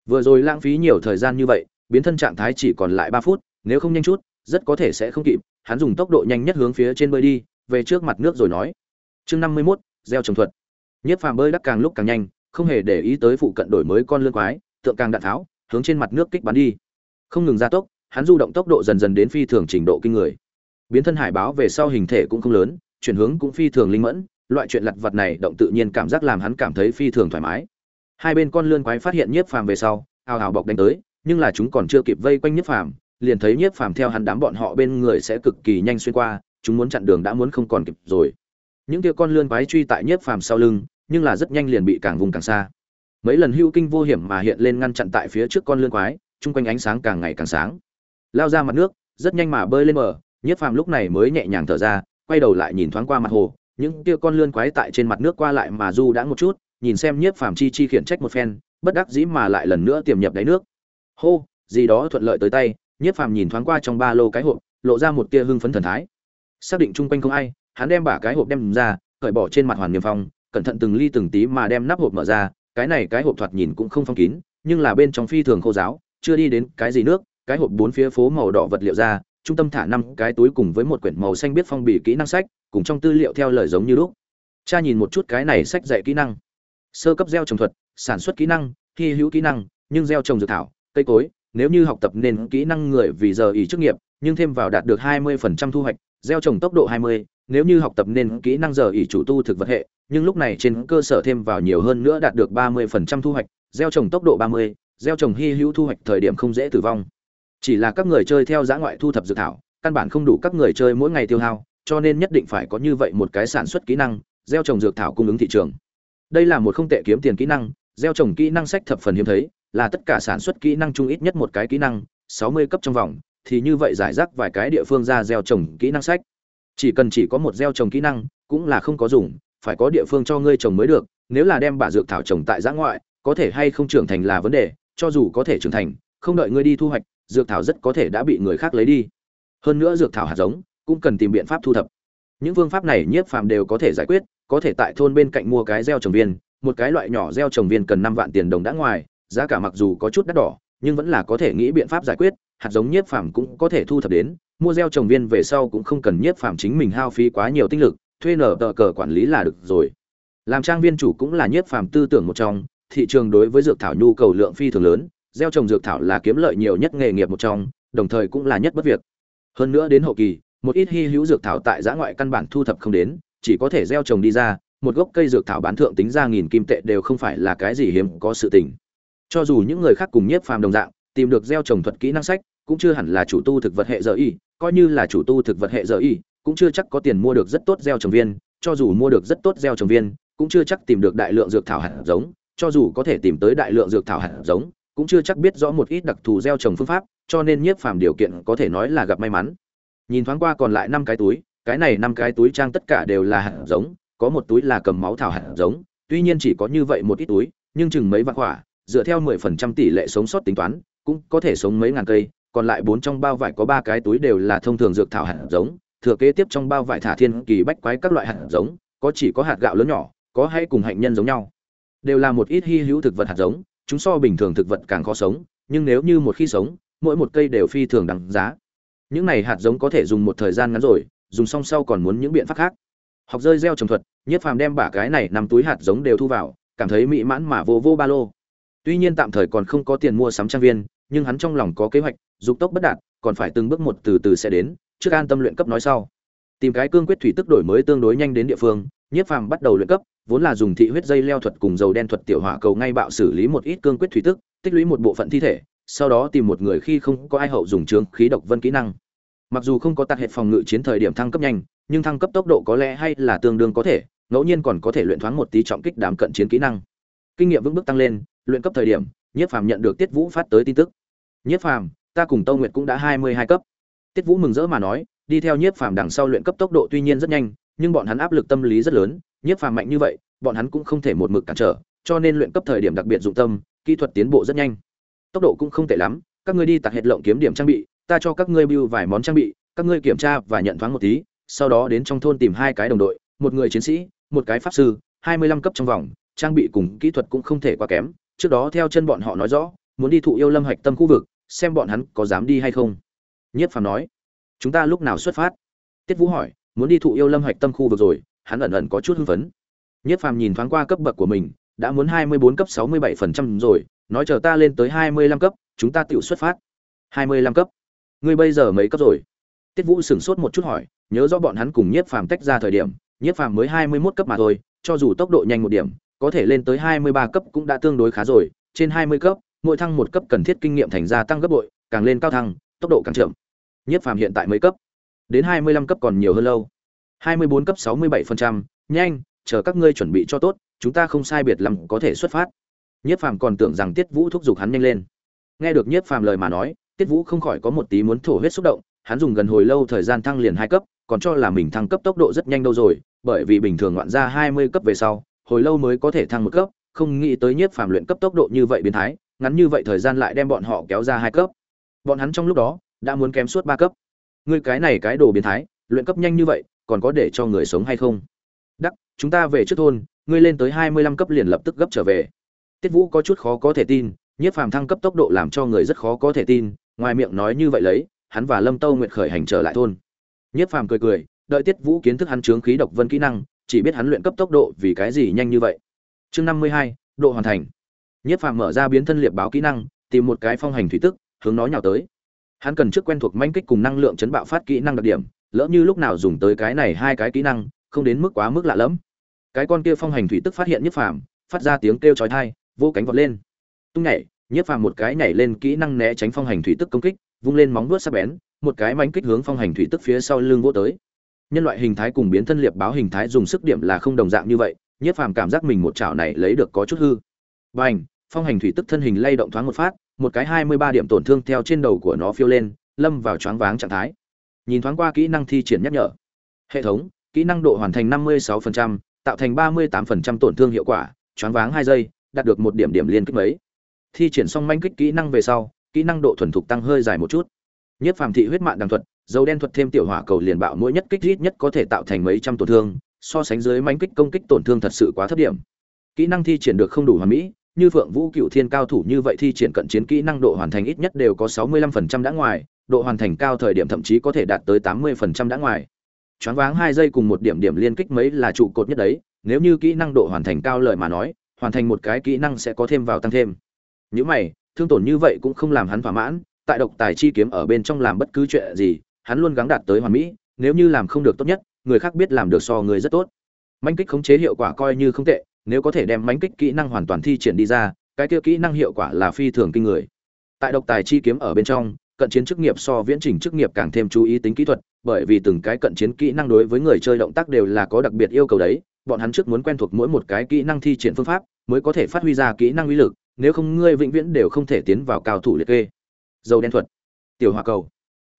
Vừa rồi lãng phí nhiều thời gian như vậy, biến thân trạng thái chỉ còn lại ba phút, nếu không nhanh chút, rất có thể sẽ không kịp, hắn dùng tốc độ nhanh nhất hướng phía trên bơi đi, về trước mặt nước rồi nói. Chương năm mươi mốt, gieo trồng thuật nhiếp phàm bơi đắc càng lúc càng nhanh, không hề để ý tới phụ cận đổi mới con lươn quái tượng càng đạn tháo, hướng trên mặt nước kích bắn đi. Không ngừng gia tốc, hắn du động tốc độ dần dần đến phi thường trình độ kinh người. Biến thân hải báo về sau hình thể cũng không lớn, chuyển hướng cũng phi thường linh mẫn, loại chuyện lặt vặt này động tự nhiên cảm giác làm hắn cảm thấy phi thường thoải mái. Hai bên con lươn quái phát hiện nhiếp phàm về sau ào ào bọc đánh tới, nhưng là chúng còn chưa kịp vây quanh nhiếp phàm, liền thấy nhiếp phàm theo hắn đám bọn họ bên người sẽ cực kỳ nhanh xuyên qua, chúng muốn chặn đường đã muốn không còn kịp rồi những kia con lươn quái truy tại nhiếp phàm sau lưng, nhưng là rất nhanh liền bị càng vùng càng xa. Mấy lần hưu kinh vô hiểm mà hiện lên ngăn chặn tại phía trước con lươn quái, chung quanh ánh sáng càng ngày càng sáng. Lao ra mặt nước, rất nhanh mà bơi lên bờ, nhiếp phàm lúc này mới nhẹ nhàng thở ra, quay đầu lại nhìn thoáng qua mặt hồ. Những kia con lươn quái tại trên mặt nước qua lại mà du đã một chút, nhìn xem nhiếp phàm chi chi khiển trách một phen, bất đắc dĩ mà lại lần nữa tiềm nhập đáy nước. Hô, gì đó thuận lợi tới tay, nhiếp phàm nhìn thoáng qua trong ba lô cái hộp, lộ ra một tia hưng phấn thần thái. Xác định chung quanh không ai hắn đem bả cái hộp đem ra cởi bỏ trên mặt hoàn niềm phong cẩn thận từng ly từng tí mà đem nắp hộp mở ra cái này cái hộp thoạt nhìn cũng không phong kín nhưng là bên trong phi thường khô giáo chưa đi đến cái gì nước cái hộp bốn phía phố màu đỏ vật liệu ra trung tâm thả năm cái túi cùng với một quyển màu xanh biết phong bì kỹ năng sách cùng trong tư liệu theo lời giống như lúc. Cha nhìn một chút cái này sách dạy kỹ năng. Sơ cấp gieo trồng thuật sản xuất kỹ năng hy hữu kỹ năng nhưng gieo trồng dược thảo cây cối nếu như học tập nên kỹ năng người vì giờ ý chức nghiệp nhưng thêm vào đạt được 20% thu hoạch gieo trồng tốc độ 20, nếu như học tập nên kỹ năng giờ ỷ chủ tu thực vật hệ nhưng lúc này trên cơ sở thêm vào nhiều hơn nữa đạt được 30% thu hoạch gieo trồng tốc độ 30, gieo trồng hy hữu thu hoạch thời điểm không dễ tử vong. Chỉ là các người chơi theo giã ngoại thu thập dược thảo căn bản không đủ các người chơi mỗi ngày tiêu hao cho nên nhất định phải có như vậy một cái sản xuất kỹ năng gieo trồng dược thảo cung ứng thị trường. Đây là một không tệ kiếm tiền kỹ năng gieo trồng kỹ năng sách thập phần hiếm thấy là tất cả sản xuất kỹ năng chung ít nhất một cái kỹ năng 60 cấp trong vòng thì như vậy giải rác vài cái địa phương ra gieo trồng kỹ năng sách chỉ cần chỉ có một gieo trồng kỹ năng, cũng là không có dùng, phải có địa phương cho ngươi trồng mới được, nếu là đem bả dược thảo trồng tại giã ngoại, có thể hay không trưởng thành là vấn đề, cho dù có thể trưởng thành, không đợi ngươi đi thu hoạch, dược thảo rất có thể đã bị người khác lấy đi. Hơn nữa dược thảo hạt giống, cũng cần tìm biện pháp thu thập. Những phương pháp này nhiếp phàm đều có thể giải quyết, có thể tại thôn bên cạnh mua cái gieo trồng viên, một cái loại nhỏ gieo trồng viên cần năm vạn tiền đồng đã ngoài, giá cả mặc dù có chút đắt đỏ, nhưng vẫn là có thể nghĩ biện pháp giải quyết, hạt giống nhiếp phàm cũng có thể thu thập đến mua gieo trồng viên về sau cũng không cần nhiếp phàm chính mình hao phí quá nhiều tinh lực, thuê nở tờ cờ quản lý là được rồi. Làm trang viên chủ cũng là nhiếp phàm tư tưởng một trong, thị trường đối với dược thảo nhu cầu lượng phi thường lớn, gieo trồng dược thảo là kiếm lợi nhiều nhất nghề nghiệp một trong, đồng thời cũng là nhất bất việc. Hơn nữa đến hậu kỳ, một ít hy hữu dược thảo tại giã ngoại căn bản thu thập không đến, chỉ có thể gieo trồng đi ra, một gốc cây dược thảo bán thượng tính ra nghìn kim tệ đều không phải là cái gì hiếm có sự tình. Cho dù những người khác cùng nhiếp phàm đồng dạng, tìm được gieo trồng thuật kỹ năng sách cũng chưa hẳn là chủ tu thực vật hệ giờ y, coi như là chủ tu thực vật hệ giờ y, cũng chưa chắc có tiền mua được rất tốt gieo trồng viên, cho dù mua được rất tốt gieo trồng viên, cũng chưa chắc tìm được đại lượng dược thảo hạt giống, cho dù có thể tìm tới đại lượng dược thảo hạt giống, cũng chưa chắc biết rõ một ít đặc thù gieo trồng phương pháp, cho nên nhiếp phàm điều kiện có thể nói là gặp may mắn. Nhìn thoáng qua còn lại năm cái túi, cái này năm cái túi trang tất cả đều là hạt giống, có một túi là cầm máu thảo hạt giống, tuy nhiên chỉ có như vậy một ít túi, nhưng chừng mấy vạn quả, dựa theo mười phần trăm tỷ lệ sống sót tính toán, cũng có thể sống mấy ngàn cây còn lại bốn trong bao vải có ba cái túi đều là thông thường dược thảo hạt giống, thừa kế tiếp trong bao vải thả thiên kỳ bách quái các loại hạt giống, có chỉ có hạt gạo lớn nhỏ, có hay cùng hạnh nhân giống nhau. Đều là một ít hy hữu thực vật hạt giống, chúng so bình thường thực vật càng khó sống, nhưng nếu như một khi sống, mỗi một cây đều phi thường đằng giá. Những này hạt giống có thể dùng một thời gian ngắn rồi, dùng xong sau còn muốn những biện pháp khác. Học rơi gieo trồng thuật nhiếp phàm đem bả cái này nằm túi hạt giống đều thu vào, cảm thấy mỹ mãn mà vô vô ba lô. Tuy nhiên tạm thời còn không có tiền mua sắm trang viên nhưng hắn trong lòng có kế hoạch, dục tốc bất đạt, còn phải từng bước một từ từ sẽ đến, trước an tâm luyện cấp nói sau. Tìm cái cương quyết thủy tức đổi mới tương đối nhanh đến địa phương, nhiếp phàm bắt đầu luyện cấp, vốn là dùng thị huyết dây leo thuật cùng dầu đen thuật tiểu hỏa cầu ngay bạo xử lý một ít cương quyết thủy tức, tích lũy một bộ phận thi thể, sau đó tìm một người khi không có ai hậu dùng chướng khí độc vân kỹ năng. Mặc dù không có tạt hệ phòng ngự chiến thời điểm thăng cấp nhanh, nhưng thăng cấp tốc độ có lẽ hay là tương đương có thể, ngẫu nhiên còn có thể luyện thoáng một tí trọng kích đám cận chiến kỹ năng. Kinh nghiệm vững bước tăng lên, luyện cấp thời điểm, nhiếp phàm nhận được tiết vũ phát tới tin tức nhiếp phàm, ta cùng tâu nguyệt cũng đã hai mươi hai cấp. Tiết vũ mừng rỡ mà nói, đi theo nhiếp phàm đằng sau luyện cấp tốc độ tuy nhiên rất nhanh, nhưng bọn hắn áp lực tâm lý rất lớn. Nhiếp phàm mạnh như vậy, bọn hắn cũng không thể một mực cản trở, cho nên luyện cấp thời điểm đặc biệt dụng tâm, kỹ thuật tiến bộ rất nhanh. Tốc độ cũng không tệ lắm, các ngươi đi tạc hệt lộng kiếm điểm trang bị, ta cho các ngươi bưu vài món trang bị, các ngươi kiểm tra và nhận thoáng một tí, sau đó đến trong thôn tìm hai cái đồng đội, một người chiến sĩ, một cái pháp sư, hai mươi lăm cấp trong vòng, trang bị cùng kỹ thuật cũng không thể quá kém. Trước đó theo chân bọn họ nói rõ, muốn đi thụ yêu lâm hạch tâm khu vực xem bọn hắn có dám đi hay không. Nhiếp phàm nói, chúng ta lúc nào xuất phát? Tiết vũ hỏi, muốn đi thụ yêu lâm hạch tâm khu vực rồi, hắn ẩn ẩn có chút hưng phấn. Nhiếp phàm nhìn thoáng qua cấp bậc của mình, đã muốn hai mươi bốn cấp sáu mươi bảy phần trăm rồi, nói chờ ta lên tới hai mươi lăm cấp, chúng ta tự xuất phát. Hai mươi lăm cấp? Ngươi bây giờ mấy cấp rồi? Tiết vũ sửng sốt một chút hỏi, nhớ rõ bọn hắn cùng nhiếp phàm tách ra thời điểm, nhiếp phàm mới hai mươi mốt cấp mà thôi, cho dù tốc độ nhanh một điểm, có thể lên tới hai mươi ba cấp cũng đã tương đối khá rồi, trên hai mươi cấp mỗi thăng một cấp cần thiết kinh nghiệm thành gia tăng gấp bội, càng lên cao thăng, tốc độ càng chậm. Nhiếp phàm hiện tại mấy cấp? Đến hai mươi lăm cấp còn nhiều hơn lâu. hai mươi bốn cấp sáu mươi bảy phần trăm. Nhanh, chờ các ngươi chuẩn bị cho tốt, chúng ta không sai biệt lắm có thể xuất phát. Nhiếp phàm còn tưởng rằng tiết vũ thúc giục hắn nhanh lên. Nghe được nhiếp phàm lời mà nói, tiết vũ không khỏi có một tí muốn thổ huyết xúc động, hắn dùng gần hồi lâu thời gian thăng liền hai cấp, còn cho là mình thăng cấp tốc độ rất nhanh đâu rồi, bởi vì bình thường ngoạn ra hai mươi cấp về sau, hồi lâu mới có thể thăng một cấp, không nghĩ tới nhiếp phàm luyện cấp tốc độ như vậy biến thái ngắn như vậy thời gian lại đem bọn họ kéo ra hai cấp. Bọn hắn trong lúc đó, đã muốn kém suốt ba cấp. Ngươi cái này cái đồ biến thái, luyện cấp nhanh như vậy, còn có để cho người sống hay không? Đắc, chúng ta về trước thôn, ngươi lên tới hai mươi lăm cấp liền lập tức gấp trở về. Tiết vũ có chút khó có thể tin, nhiếp phàm thăng cấp tốc độ làm cho người rất khó có thể tin, ngoài miệng nói như vậy lấy, hắn và lâm tâu nguyệt khởi hành trở lại thôn. Nhiếp phàm cười cười, đợi tiết vũ kiến thức hắn chướng khí độc vân kỹ năng, chỉ biết hắn luyện cấp tốc độ vì cái gì nhanh như vậy. Chương năm mươi hai, độ hoàn thành nhiếp phàm mở ra biến thân liệp báo kỹ năng, tìm một cái phong hành thủy tức, hướng nó nhào tới. Hắn cần trước quen thuộc manh kích cùng năng lượng chấn bạo phát kỹ năng đặc điểm, lỡ như lúc nào dùng tới cái này hai cái kỹ năng, không đến mức quá mức lạ lẫm. Cái con kia phong hành thủy tức phát hiện nhiếp phàm, phát ra tiếng kêu chói tai, vô cánh vọt lên. Tung nhảy nhiếp phàm một cái nhảy lên kỹ năng né tránh phong hành thủy tức công kích, vung lên móng vuốt sắc bén, một cái manh kích hướng phong hành thủy tức phía sau lưng vô tới. Nhân loại hình thái cùng biến thân liệp báo hình thái dùng sức điểm là không đồng dạng như vậy nhiếp phàm cảm giác mình một chảo này lấy được có chút hư. Bành! Phong hành thủy tức thân hình lay động thoáng một phát một cái hai mươi ba điểm tổn thương theo trên đầu của nó phiêu lên lâm vào choáng váng trạng thái. Nhìn thoáng qua kỹ năng thi triển nhắc nhở. Hệ thống kỹ năng độ hoàn thành năm mươi 56%, tạo thành ba mươi 38% tổn thương hiệu quả choáng váng hai giây đạt được một điểm điểm liên kích mấy. Thi triển xong manh kích kỹ năng về sau kỹ năng độ thuần thục tăng hơi dài một chút. Nhất phàm thị huyết mạng đằng thuật dầu đen thuật thêm tiểu hỏa cầu liền bạo mỗi nhất kích ít nhất có thể tạo thành mấy trăm tổn thương so sánh dưới manh kích công kích tổn thương thật sự quá thấp điểm. Kỹ năng thi triển được không đủ hoàn mỹ như Phượng Vũ Cựu Thiên cao thủ như vậy thi triển cận chiến kỹ năng độ hoàn thành ít nhất đều có 65% đã ngoài, độ hoàn thành cao thời điểm thậm chí có thể đạt tới 80% đã ngoài. Choáng váng 2 giây cùng một điểm điểm liên kích mấy là trụ cột nhất đấy, nếu như kỹ năng độ hoàn thành cao lời mà nói, hoàn thành một cái kỹ năng sẽ có thêm vào tăng thêm. Những mày, thương tổn như vậy cũng không làm hắn thỏa mãn, tại độc tài chi kiếm ở bên trong làm bất cứ chuyện gì, hắn luôn gắng đạt tới hoàn mỹ, nếu như làm không được tốt nhất, người khác biết làm được so người rất tốt. Manh kích khống chế hiệu quả coi như không tệ, nếu có thể đem mánh kích kỹ năng hoàn toàn thi triển đi ra, cái kia kỹ năng hiệu quả là phi thường kinh người. Tại độc tài chi kiếm ở bên trong, cận chiến chức nghiệp so viễn trình chức nghiệp càng thêm chú ý tính kỹ thuật, bởi vì từng cái cận chiến kỹ năng đối với người chơi động tác đều là có đặc biệt yêu cầu đấy, bọn hắn trước muốn quen thuộc mỗi một cái kỹ năng thi triển phương pháp, mới có thể phát huy ra kỹ năng uy lực, nếu không ngươi vĩnh viễn đều không thể tiến vào cao thủ liệt kê. Dầu đen thuật, tiểu hỏa cầu.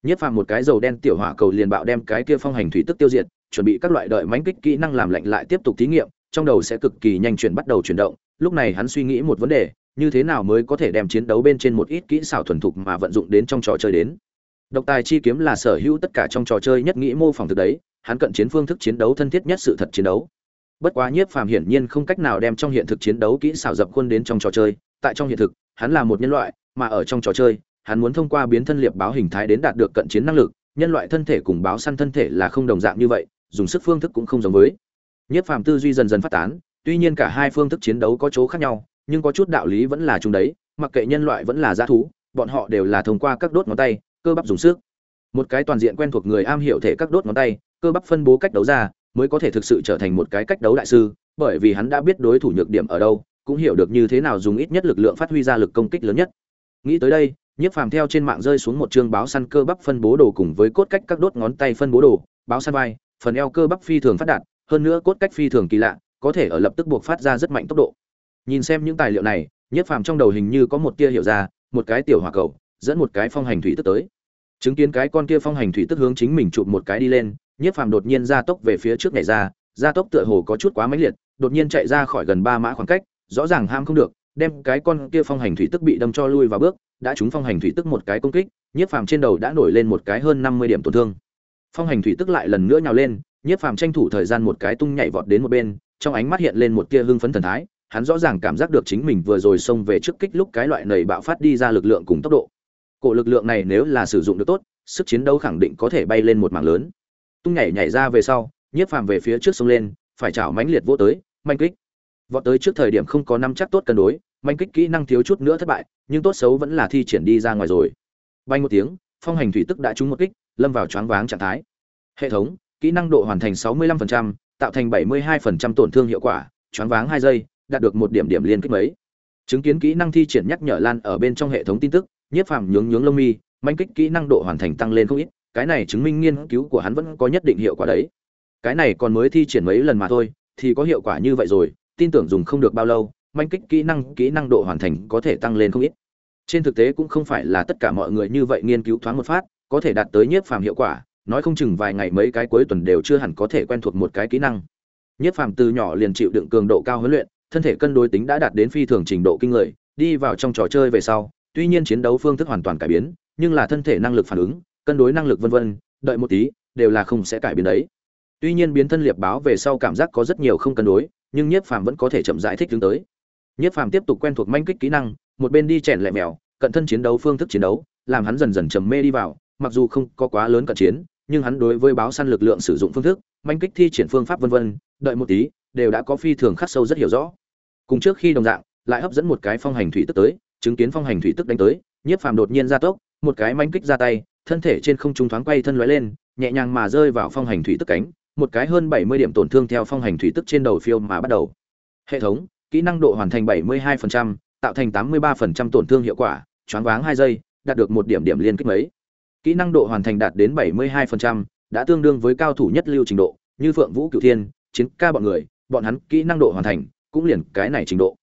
Nhất phàm một cái dầu đen tiểu hỏa cầu liền bạo đem cái kia phong hành thủy tức tiêu diệt, chuẩn bị các loại đợi mánh kích kỹ năng làm lạnh lại tiếp tục thí nghiệm trong đầu sẽ cực kỳ nhanh chuyển bắt đầu chuyển động, lúc này hắn suy nghĩ một vấn đề, như thế nào mới có thể đem chiến đấu bên trên một ít kỹ xảo thuần thục mà vận dụng đến trong trò chơi đến. Độc tài chi kiếm là sở hữu tất cả trong trò chơi nhất nghĩ mô phỏng thực đấy, hắn cận chiến phương thức chiến đấu thân thiết nhất sự thật chiến đấu. Bất quá nhiếp phàm hiển nhiên không cách nào đem trong hiện thực chiến đấu kỹ xảo dập khuôn đến trong trò chơi, tại trong hiện thực, hắn là một nhân loại, mà ở trong trò chơi, hắn muốn thông qua biến thân liệp báo hình thái đến đạt được cận chiến năng lực, nhân loại thân thể cùng báo săn thân thể là không đồng dạng như vậy, dùng sức phương thức cũng không giống với. Nhiếp Phàm tư duy dần dần phát tán, tuy nhiên cả hai phương thức chiến đấu có chỗ khác nhau, nhưng có chút đạo lý vẫn là chung đấy, mặc kệ nhân loại vẫn là dã thú, bọn họ đều là thông qua các đốt ngón tay, cơ bắp dùng sức. Một cái toàn diện quen thuộc người am hiểu thể các đốt ngón tay, cơ bắp phân bố cách đấu ra, mới có thể thực sự trở thành một cái cách đấu đại sư, bởi vì hắn đã biết đối thủ nhược điểm ở đâu, cũng hiểu được như thế nào dùng ít nhất lực lượng phát huy ra lực công kích lớn nhất. Nghĩ tới đây, Nhiếp Phàm theo trên mạng rơi xuống một chương báo săn cơ bắp phân bố đồ cùng với cốt cách các đốt ngón tay phân bố đồ, báo săn vai, phần eo cơ bắp phi thường phát đạt, hơn nữa cốt cách phi thường kỳ lạ, có thể ở lập tức buộc phát ra rất mạnh tốc độ. Nhìn xem những tài liệu này, nhất phàm trong đầu hình như có một tia hiểu ra, một cái tiểu hỏa cầu, dẫn một cái phong hành thủy tức tới. Chứng kiến cái con kia phong hành thủy tức hướng chính mình chụp một cái đi lên nhiếp phàm đột nhiên ra tốc về phía trước nhảy ra gia tốc tựa hồ có chút quá mãnh liệt, đột nhiên chạy ra khỏi gần ba mã khoảng cách, rõ ràng ham không được, đem cái con kia phong hành thủy tức bị đâm cho lui vào bước, đã trúng phong hành thủy tức một cái công kích nhiếp phàm trên đầu đã nổi lên một cái hơn năm mươi điểm tổn thương. Phong hành thủy tức lại lần nữa nhào lên nhiếp phàm tranh thủ thời gian một cái tung nhảy vọt đến một bên, trong ánh mắt hiện lên một tia hưng phấn thần thái, hắn rõ ràng cảm giác được chính mình vừa rồi xông về trước kích lúc cái loại nầy bạo phát đi ra lực lượng cùng tốc độ. Cổ lực lượng này nếu là sử dụng được tốt, sức chiến đấu khẳng định có thể bay lên một mảng lớn. Tung nhảy nhảy ra về sau, nhiếp phàm về phía trước sông lên, phải chảo mãnh liệt vô tới, manh kích. Vọt tới trước thời điểm không có năm chắc tốt cân đối, manh kích kỹ năng thiếu chút nữa thất bại, nhưng tốt xấu vẫn là thi triển đi ra ngoài rồi. Bay một tiếng, phong hành thủy tức đã trúng một kích, lâm vào choáng váng trạng thái. Hệ thống kỹ năng độ hoàn thành 65%, tạo thành 72% tổn thương hiệu quả choáng váng hai giây đạt được một điểm điểm liên kích mấy. Chứng kiến kỹ năng thi triển nhắc nhở lan ở bên trong hệ thống tin tức nhiếp phàm nhướng nhướng lông mi manh kích kỹ năng độ hoàn thành tăng lên không ít cái này chứng minh nghiên cứu của hắn vẫn có nhất định hiệu quả đấy. Cái này còn mới thi triển mấy lần mà thôi thì có hiệu quả như vậy rồi tin tưởng dùng không được bao lâu manh kích kỹ năng kỹ năng độ hoàn thành có thể tăng lên không ít. Trên thực tế cũng không phải là tất cả mọi người như vậy nghiên cứu thoáng một phát có thể đạt tới nhiếp phàm hiệu quả nói không chừng vài ngày mấy cái cuối tuần đều chưa hẳn có thể quen thuộc một cái kỹ năng. Nhiếp phàm từ nhỏ liền chịu đựng cường độ cao huấn luyện, thân thể cân đối tính đã đạt đến phi thường trình độ kinh người, đi vào trong trò chơi về sau, tuy nhiên chiến đấu phương thức hoàn toàn cải biến, nhưng là thân thể năng lực phản ứng, cân đối năng lực vân vân, đợi một tí, đều là không sẽ cải biến đấy. Tuy nhiên biến thân liệp báo về sau cảm giác có rất nhiều không cân đối, nhưng nhiếp phàm vẫn có thể chậm giải thích hướng tới. Nhiếp phàm tiếp tục quen thuộc manh kích kỹ năng, một bên đi chèn lẹ mèo, cận thân chiến đấu phương thức chiến đấu, làm hắn dần dần trầm mê đi vào, mặc dù không có quá lớn cận chiến nhưng hắn đối với báo săn lực lượng sử dụng phương thức manh kích thi triển phương pháp vân vân đợi một tí đều đã có phi thường khắc sâu rất hiểu rõ. Cùng trước khi đồng dạng lại hấp dẫn một cái phong hành thủy tức tới chứng kiến phong hành thủy tức đánh tới nhiếp phàm đột nhiên ra tốc một cái manh kích ra tay thân thể trên không trung thoáng quay thân lóe lên nhẹ nhàng mà rơi vào phong hành thủy tức cánh một cái hơn bảy mươi điểm tổn thương theo phong hành thủy tức trên đầu phiêu mà bắt đầu. Hệ thống kỹ năng độ hoàn thành bảy mươi 72%, tạo thành tám mươi 83% tổn thương hiệu quả choáng váng hai giây đạt được một điểm điểm liên kích mấy kỹ năng độ hoàn thành đạt đến 72%, đã tương đương với cao thủ nhất lưu trình độ như phượng vũ cửu thiên chiến ca bọn người bọn hắn kỹ năng độ hoàn thành cũng liền cái này trình độ.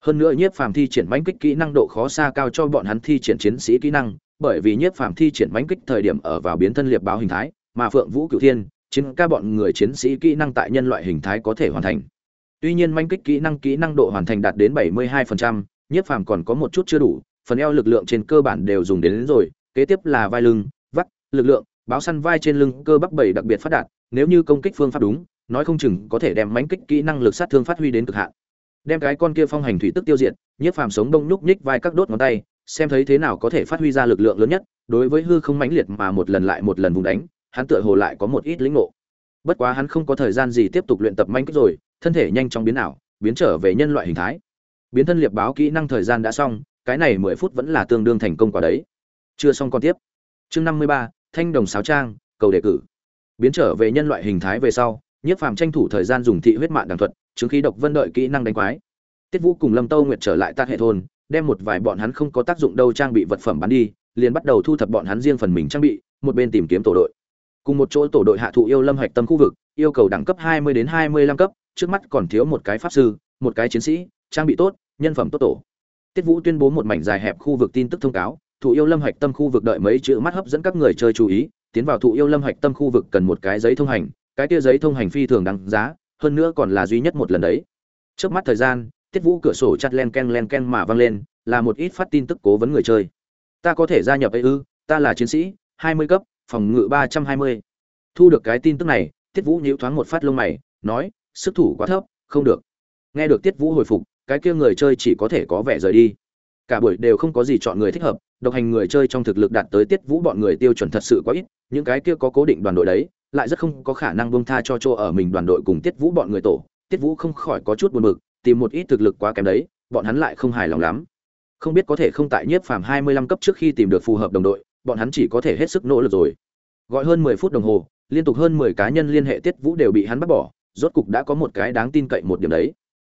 Hơn nữa nhiếp phàm thi triển mãnh kích kỹ năng độ khó xa cao cho bọn hắn thi triển chiến sĩ kỹ năng bởi vì nhiếp phàm thi triển mãnh kích thời điểm ở vào biến thân liệp báo hình thái mà phượng vũ cửu thiên chiến ca bọn người chiến sĩ kỹ năng tại nhân loại hình thái có thể hoàn thành. Tuy nhiên mãnh kích kỹ năng kỹ năng độ hoàn thành đạt đến 72%, nhiếp phàm còn có một chút chưa đủ phần eo lực lượng trên cơ bản đều dùng đến, đến rồi kế tiếp là vai lưng, vắt, lực lượng, báo săn vai trên lưng cơ bắp bảy đặc biệt phát đạt, nếu như công kích phương pháp đúng, nói không chừng có thể đem mãnh kích kỹ năng lực sát thương phát huy đến cực hạn. Đem cái con kia phong hành thủy tức tiêu diệt, nhiếp phàm sống đông nhúc nhích vai các đốt ngón tay, xem thấy thế nào có thể phát huy ra lực lượng lớn nhất, đối với hư không mãnh liệt mà một lần lại một lần vùng đánh, hắn tựa hồ lại có một ít lĩnh ngộ. Bất quá hắn không có thời gian gì tiếp tục luyện tập mãnh kích rồi, thân thể nhanh chóng biến ảo, biến trở về nhân loại hình thái. Biến thân liệp báo kỹ năng thời gian đã xong, cái này mười phút vẫn là tương đương thành công quả đấy chưa xong còn tiếp. Chương năm mươi ba, thanh đồng sáo trang, cầu đề cử. Biến trở về nhân loại hình thái về sau, nhiếp phàm tranh thủ thời gian dùng thị huyết mạng đàng thuật, chứng khí độc vân đợi kỹ năng đánh quái. Tiết vũ cùng lâm tâu nguyệt trở lại tác hệ thôn, đem một vài bọn hắn không có tác dụng đâu trang bị vật phẩm bán đi, liền bắt đầu thu thập bọn hắn riêng phần mình trang bị, một bên tìm kiếm tổ đội. Cùng một chỗ tổ đội hạ thụ yêu lâm hạch tâm khu vực, yêu cầu đẳng cấp 20 đến 25 cấp, trước mắt còn thiếu một cái pháp sư, một cái chiến sĩ, trang bị tốt, nhân phẩm tốt tổ. Tiết vũ tuyên bố một mảnh dài hẹp khu vực tin tức thông cáo thụ yêu lâm hạch tâm khu vực đợi mấy chữ mắt hấp dẫn các người chơi chú ý, tiến vào thụ yêu lâm hạch tâm khu vực cần một cái giấy thông hành, cái kia giấy thông hành phi thường đáng giá, hơn nữa còn là duy nhất một lần đấy. Trước mắt thời gian, tiết vũ cửa sổ chặt len ken len ken mà vang lên, là một ít phát tin tức cố vấn người chơi. Ta có thể gia nhập ấy ư, ta là chiến sĩ, hai mươi cấp, phòng ngự ba trăm hai mươi. Thu được cái tin tức này, tiết vũ nhíu thoáng một phát lông mày, nói, sức thủ quá thấp, không được. Nghe được tiết vũ hồi phục, cái kia người chơi chỉ có thể có vẻ rời đi. Cả buổi đều không có gì chọn người thích hợp độc hành người chơi trong thực lực đạt tới tiết vũ bọn người tiêu chuẩn thật sự quá ít, những cái kia có cố định đoàn đội đấy, lại rất không có khả năng bông tha cho chỗ ở mình đoàn đội cùng tiết vũ bọn người tổ. Tiết vũ không khỏi có chút buồn bực, tìm một ít thực lực quá kém đấy, bọn hắn lại không hài lòng lắm. Không biết có thể không tại nhiếp phàm hai mươi lăm cấp trước khi tìm được phù hợp đồng đội, bọn hắn chỉ có thể hết sức nỗ lực rồi. Gọi hơn mười phút đồng hồ, liên tục hơn mười cá nhân liên hệ tiết vũ đều bị hắn bắt bỏ, rốt cục đã có một cái đáng tin cậy một điểm đấy.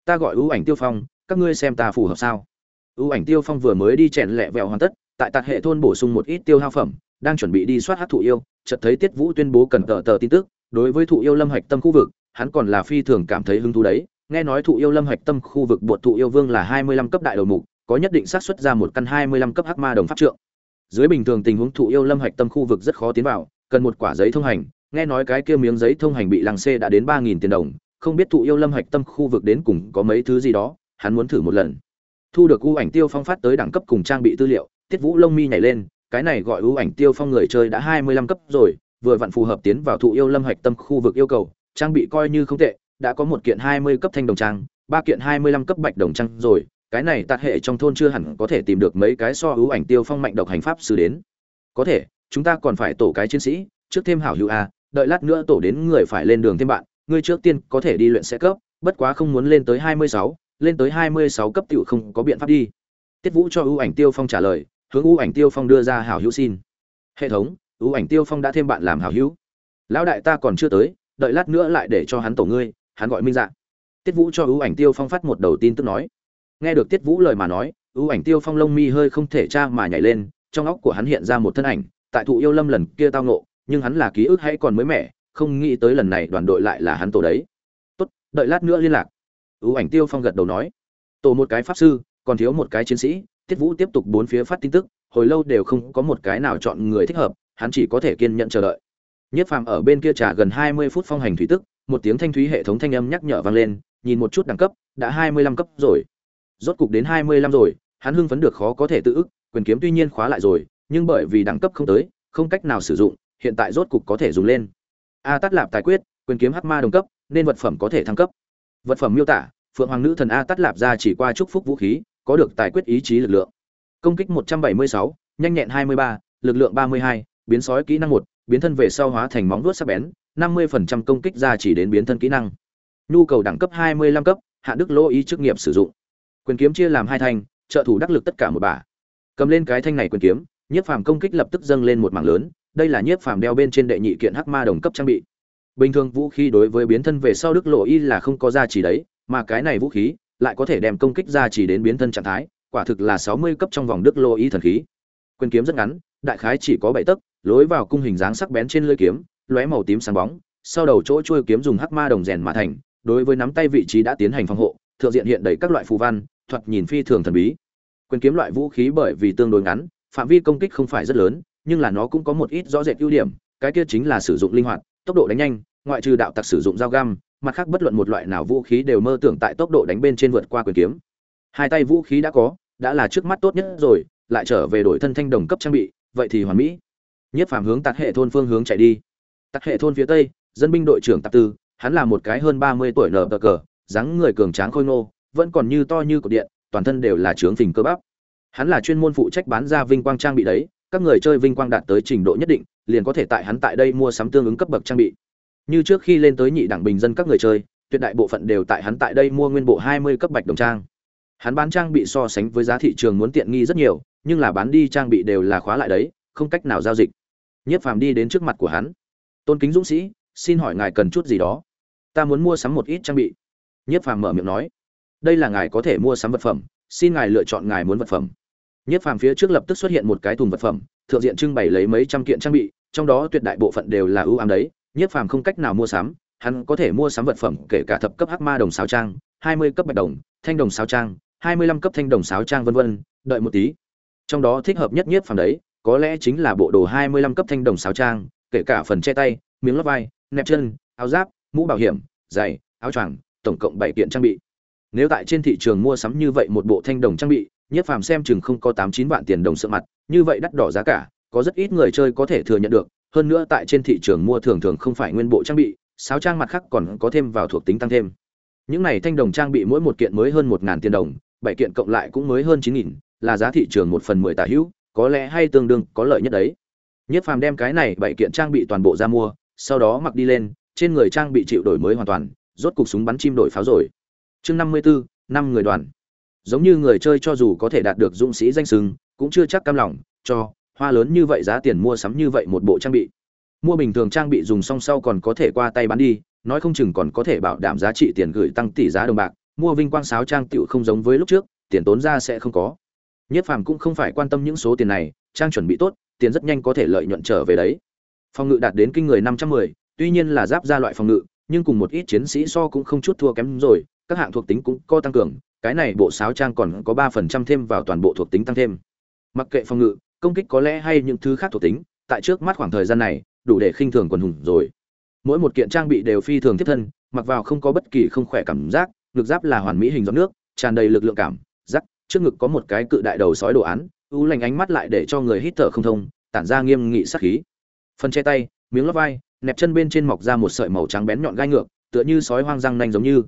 Ta gọi ưu ảnh tiêu phong, các ngươi xem ta phù hợp sao? Ưu ảnh tiêu phong vừa mới đi chèn lẹ vẹo hoàn tất tại tạt hệ thôn bổ sung một ít tiêu hao phẩm, đang chuẩn bị đi soát hát thụ yêu, chợt thấy tiết vũ tuyên bố cần tờ tờ tin tức, đối với thụ yêu lâm hạch tâm khu vực, hắn còn là phi thường cảm thấy hứng thú đấy. Nghe nói thụ yêu lâm hạch tâm khu vực bột thụ yêu vương là hai mươi lăm cấp đại đầu mục, có nhất định xác suất ra một căn hai mươi lăm cấp hắc ma đồng pháp trượng. Dưới bình thường tình huống thụ yêu lâm hạch tâm khu vực rất khó tiến vào, cần một quả giấy thông hành. Nghe nói cái kia miếng giấy thông hành bị Làng xê đã đến ba nghìn tiền đồng, không biết thụ yêu lâm hạch tâm khu vực đến cùng có mấy thứ gì đó, hắn muốn thử một lần. Thu được u ảnh tiêu phong phát tới đẳng cấp cùng trang bị tư liệu tiết vũ lông mi nhảy lên, cái này gọi ưu ảnh tiêu phong người chơi đã hai mươi lăm cấp rồi, vừa vặn phù hợp tiến vào thụ yêu lâm hạch tâm khu vực yêu cầu, trang bị coi như không tệ, đã có một kiện hai mươi cấp thanh đồng trang, ba kiện hai mươi lăm cấp bạch đồng trang rồi, cái này tạt hệ trong thôn chưa hẳn có thể tìm được mấy cái so ưu ảnh tiêu phong mạnh độc hành pháp xử đến. Có thể, chúng ta còn phải tổ cái chiến sĩ, trước thêm hảo hữu a, đợi lát nữa tổ đến người phải lên đường thêm bạn ngươi trước tiên có thể đi luyện sẽ cấp, bất quá không muốn lên tới hai mươi sáu, lên tới hai mươi sáu cấp tiểu không có biện pháp đi. Tiết vũ cho ưu ảnh tiêu phong trả lời hướng ưu ảnh tiêu phong đưa ra hảo hữu xin. Hệ thống ưu ảnh tiêu phong đã thêm bạn làm hảo hữu. Lão đại ta còn chưa tới, đợi lát nữa lại để cho hắn tổ ngươi, hắn gọi minh dạng tiết vũ cho ưu ảnh tiêu phong phát một đầu tin tức nói. Nghe được tiết vũ lời mà nói ưu ảnh tiêu phong lông mi hơi không thể tra mà nhảy lên, trong óc của hắn hiện ra một thân ảnh, tại thụ yêu lâm lần kia tao nộ nhưng hắn là ký ức hay còn mới mẻ, không nghĩ tới lần này đoàn đội lại là hắn tổ đấy. Tốt, đợi lát nữa liên lạc. Ưu ảnh tiêu phong gật đầu nói. Tổ một cái pháp sư, còn thiếu một cái chiến sĩ tiết vũ tiếp tục bốn phía phát tin tức, hồi lâu đều không có một cái nào chọn người thích hợp, hắn chỉ có thể kiên nhẫn chờ đợi. Nhất phàm ở bên kia trả gần hai mươi phút phong hành thủy tức, một tiếng thanh thúy hệ thống thanh âm nhắc nhở vang lên, nhìn một chút đẳng cấp, đã hai mươi lăm cấp rồi. Rốt cục đến hai mươi lăm rồi, hắn hưng phấn được khó có thể tự ức, quyền kiếm tuy nhiên khóa lại rồi, nhưng bởi vì đẳng cấp không tới, không cách nào sử dụng, hiện tại rốt cục có thể dùng lên. A tát lạp tài quyết, quyền kiếm hắc ma đồng cấp, nên vật phẩm có thể thăng cấp. Vật phẩm miêu tả, phượng hoàng nữ thần a tát lạp ra chỉ qua chúc phúc vũ khí có được tài quyết ý chí lực lượng. Công kích 176, nhanh nhẹn 23, lực lượng 32, biến sói kỹ năng 1, biến thân về sau hóa thành móng vuốt sắc bén 50% công kích ra chỉ đến biến thân kỹ năng. Nhu cầu đẳng cấp 25 cấp hạ đức lô ý chức nghiệp sử dụng. Quyền kiếm chia làm hai thanh trợ thủ đắc lực tất cả một bả. Cầm lên cái thanh này quyền kiếm nhiếp phàm công kích lập tức dâng lên một mảng lớn đây là nhiếp phàm đeo bên trên đệ nhị kiện hắc ma đồng cấp trang bị. Bình thường vũ khí đối với biến thân về sau đức lộ y là không có giá trị đấy mà cái này vũ khí lại có thể đem công kích ra chỉ đến biến thân trạng thái, quả thực là sáu mươi cấp trong vòng đức lô ý thần khí. Quyền kiếm rất ngắn, đại khái chỉ có bảy tấc, lối vào cung hình dáng sắc bén trên lưỡi kiếm, lóe màu tím sáng bóng, sau đầu chỗ trôi kiếm dùng hắc ma đồng rèn mà thành, đối với nắm tay vị trí đã tiến hành phòng hộ, thượng diện hiện đầy các loại phù văn, thoạt nhìn phi thường thần bí. Quyền kiếm loại vũ khí bởi vì tương đối ngắn, phạm vi công kích không phải rất lớn, nhưng là nó cũng có một ít rõ rệt ưu điểm, cái kia chính là sử dụng linh hoạt, tốc độ đánh nhanh, ngoại trừ đạo tặc sử dụng dao găm mặt khác bất luận một loại nào vũ khí đều mơ tưởng tại tốc độ đánh bên trên vượt qua quyền kiếm. Hai tay vũ khí đã có, đã là trước mắt tốt nhất rồi, lại trở về đổi thân thanh đồng cấp trang bị, vậy thì hoàn mỹ. Nhất phàm hướng tạc hệ thôn phương hướng chạy đi. Tạc hệ thôn phía tây, dân binh đội trưởng tạc tư, hắn là một cái hơn ba mươi tuổi nở cờ cờ, dáng người cường tráng khôi ngô, vẫn còn như to như cột điện, toàn thân đều là trướng phình cơ bắp. Hắn là chuyên môn phụ trách bán ra vinh quang trang bị đấy, các người chơi vinh quang đạt tới trình độ nhất định, liền có thể tại hắn tại đây mua sắm tương ứng cấp bậc trang bị như trước khi lên tới nhị đẳng bình dân các người chơi, tuyệt đại bộ phận đều tại hắn tại đây mua nguyên bộ hai mươi cấp bạch đồng trang. Hắn bán trang bị so sánh với giá thị trường muốn tiện nghi rất nhiều, nhưng là bán đi trang bị đều là khóa lại đấy, không cách nào giao dịch. Nhất phàm đi đến trước mặt của hắn. Tôn kính dũng sĩ, xin hỏi ngài cần chút gì đó? Ta muốn mua sắm một ít trang bị. Nhất phàm mở miệng nói. Đây là ngài có thể mua sắm vật phẩm, xin ngài lựa chọn ngài muốn vật phẩm. Nhất phàm phía trước lập tức xuất hiện một cái thùng vật phẩm, thượng diện trưng bày lấy mấy trăm kiện trang bị, trong đó tuyệt đại bộ phận đều là ưu ám đấy nhất phàm không cách nào mua sắm, hắn có thể mua sắm vật phẩm kể cả thập cấp hắc ma đồng sáo trang, hai mươi cấp bạch đồng, thanh đồng sáo trang, hai mươi lăm cấp thanh đồng sáo trang vân vân, đợi một tí. Trong đó thích hợp nhất nhất phàm đấy, có lẽ chính là bộ đồ hai mươi lăm cấp thanh đồng sáo trang, kể cả phần che tay, miếng lót vai, nẹp chân, áo giáp, mũ bảo hiểm, giày, áo choàng, tổng cộng bảy kiện trang bị. Nếu tại trên thị trường mua sắm như vậy một bộ thanh đồng trang bị, nhất phàm xem chừng không có tám chín vạn tiền đồng sợ mặt, như vậy đắt đỏ giá cả, có rất ít người chơi có thể thừa nhận được hơn nữa tại trên thị trường mua thường thường không phải nguyên bộ trang bị, sáo trang mặt khác còn có thêm vào thuộc tính tăng thêm. Những này thanh đồng trang bị mỗi một kiện mới hơn một ngàn tiền đồng, bảy kiện cộng lại cũng mới hơn chín nghìn, là giá thị trường một phần mười tả hữu, có lẽ hay tương đương, có lợi nhất đấy. Nhất phàm đem cái này bảy kiện trang bị toàn bộ ra mua, sau đó mặc đi lên, trên người trang bị chịu đổi mới hoàn toàn, rốt cục súng bắn chim đổi pháo rồi. Chương năm mươi bốn năm người đoàn. Giống như người chơi cho dù có thể đạt được dũng sĩ danh sừng cũng chưa chắc cam lòng, cho hoa lớn như vậy giá tiền mua sắm như vậy một bộ trang bị. Mua bình thường trang bị dùng song sau còn có thể qua tay bán đi, nói không chừng còn có thể bảo đảm giá trị tiền gửi tăng tỷ giá đồng bạc. Mua vinh quang sáo trang tựu không giống với lúc trước, tiền tốn ra sẽ không có. Nhất phàm cũng không phải quan tâm những số tiền này, trang chuẩn bị tốt, tiền rất nhanh có thể lợi nhuận trở về đấy. Phòng ngự đạt đến kinh người năm trăm mười, tuy nhiên là giáp ra loại phòng ngự, nhưng cùng một ít chiến sĩ so cũng không chút thua kém rồi, các hạng thuộc tính cũng có tăng cường, cái này bộ sáo trang còn có ba phần trăm thêm vào toàn bộ thuộc tính tăng thêm. Mặc kệ phòng ngự công kích có lẽ hay những thứ khác thuộc tính, tại trước mắt khoảng thời gian này, đủ để khinh thường quần hùng rồi. Mỗi một kiện trang bị đều phi thường thiết thân, mặc vào không có bất kỳ không khỏe cảm giác, ngực giáp là hoàn mỹ hình giọt nước, tràn đầy lực lượng cảm giác trước ngực có một cái cự đại đầu sói đồ án u lành ánh mắt lại để cho người hít thở không thông, tản ra nghiêm nghị sát khí. Phần che tay, miếng lót vai, nẹp chân bên trên mọc ra một sợi màu trắng bén nhọn gai ngược, tựa như sói hoang răng nanh giống như.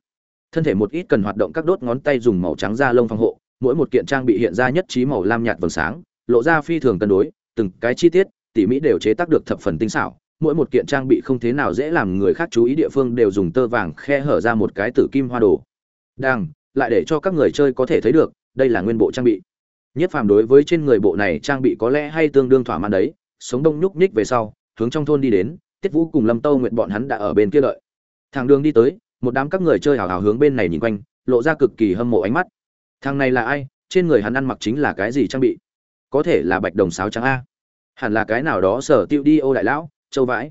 Thân thể một ít cần hoạt động các đốt ngón tay dùng màu trắng da lông phòng hộ, mỗi một kiện trang bị hiện ra nhất trí màu lam nhạt vầng sáng lộ ra phi thường cân đối, từng cái chi tiết, tỉ mỹ đều chế tác được thập phần tinh xảo, mỗi một kiện trang bị không thế nào dễ làm người khác chú ý địa phương đều dùng tơ vàng khe hở ra một cái tử kim hoa đồ. Đang lại để cho các người chơi có thể thấy được, đây là nguyên bộ trang bị. Nhất phàm đối với trên người bộ này trang bị có lẽ hay tương đương thỏa mãn đấy, sống đông nhúc nhích về sau, hướng trong thôn đi đến, tiết vũ cùng lâm tâu nguyện bọn hắn đã ở bên kia đợi. Thằng đường đi tới, một đám các người chơi hào hào hướng bên này nhìn quanh, lộ ra cực kỳ hâm mộ ánh mắt. Thằng này là ai? Trên người hắn ăn mặc chính là cái gì trang bị? Có thể là bạch đồng sáo trắng a. Hẳn là cái nào đó sở tiêu đi ô đại lão, châu vãi.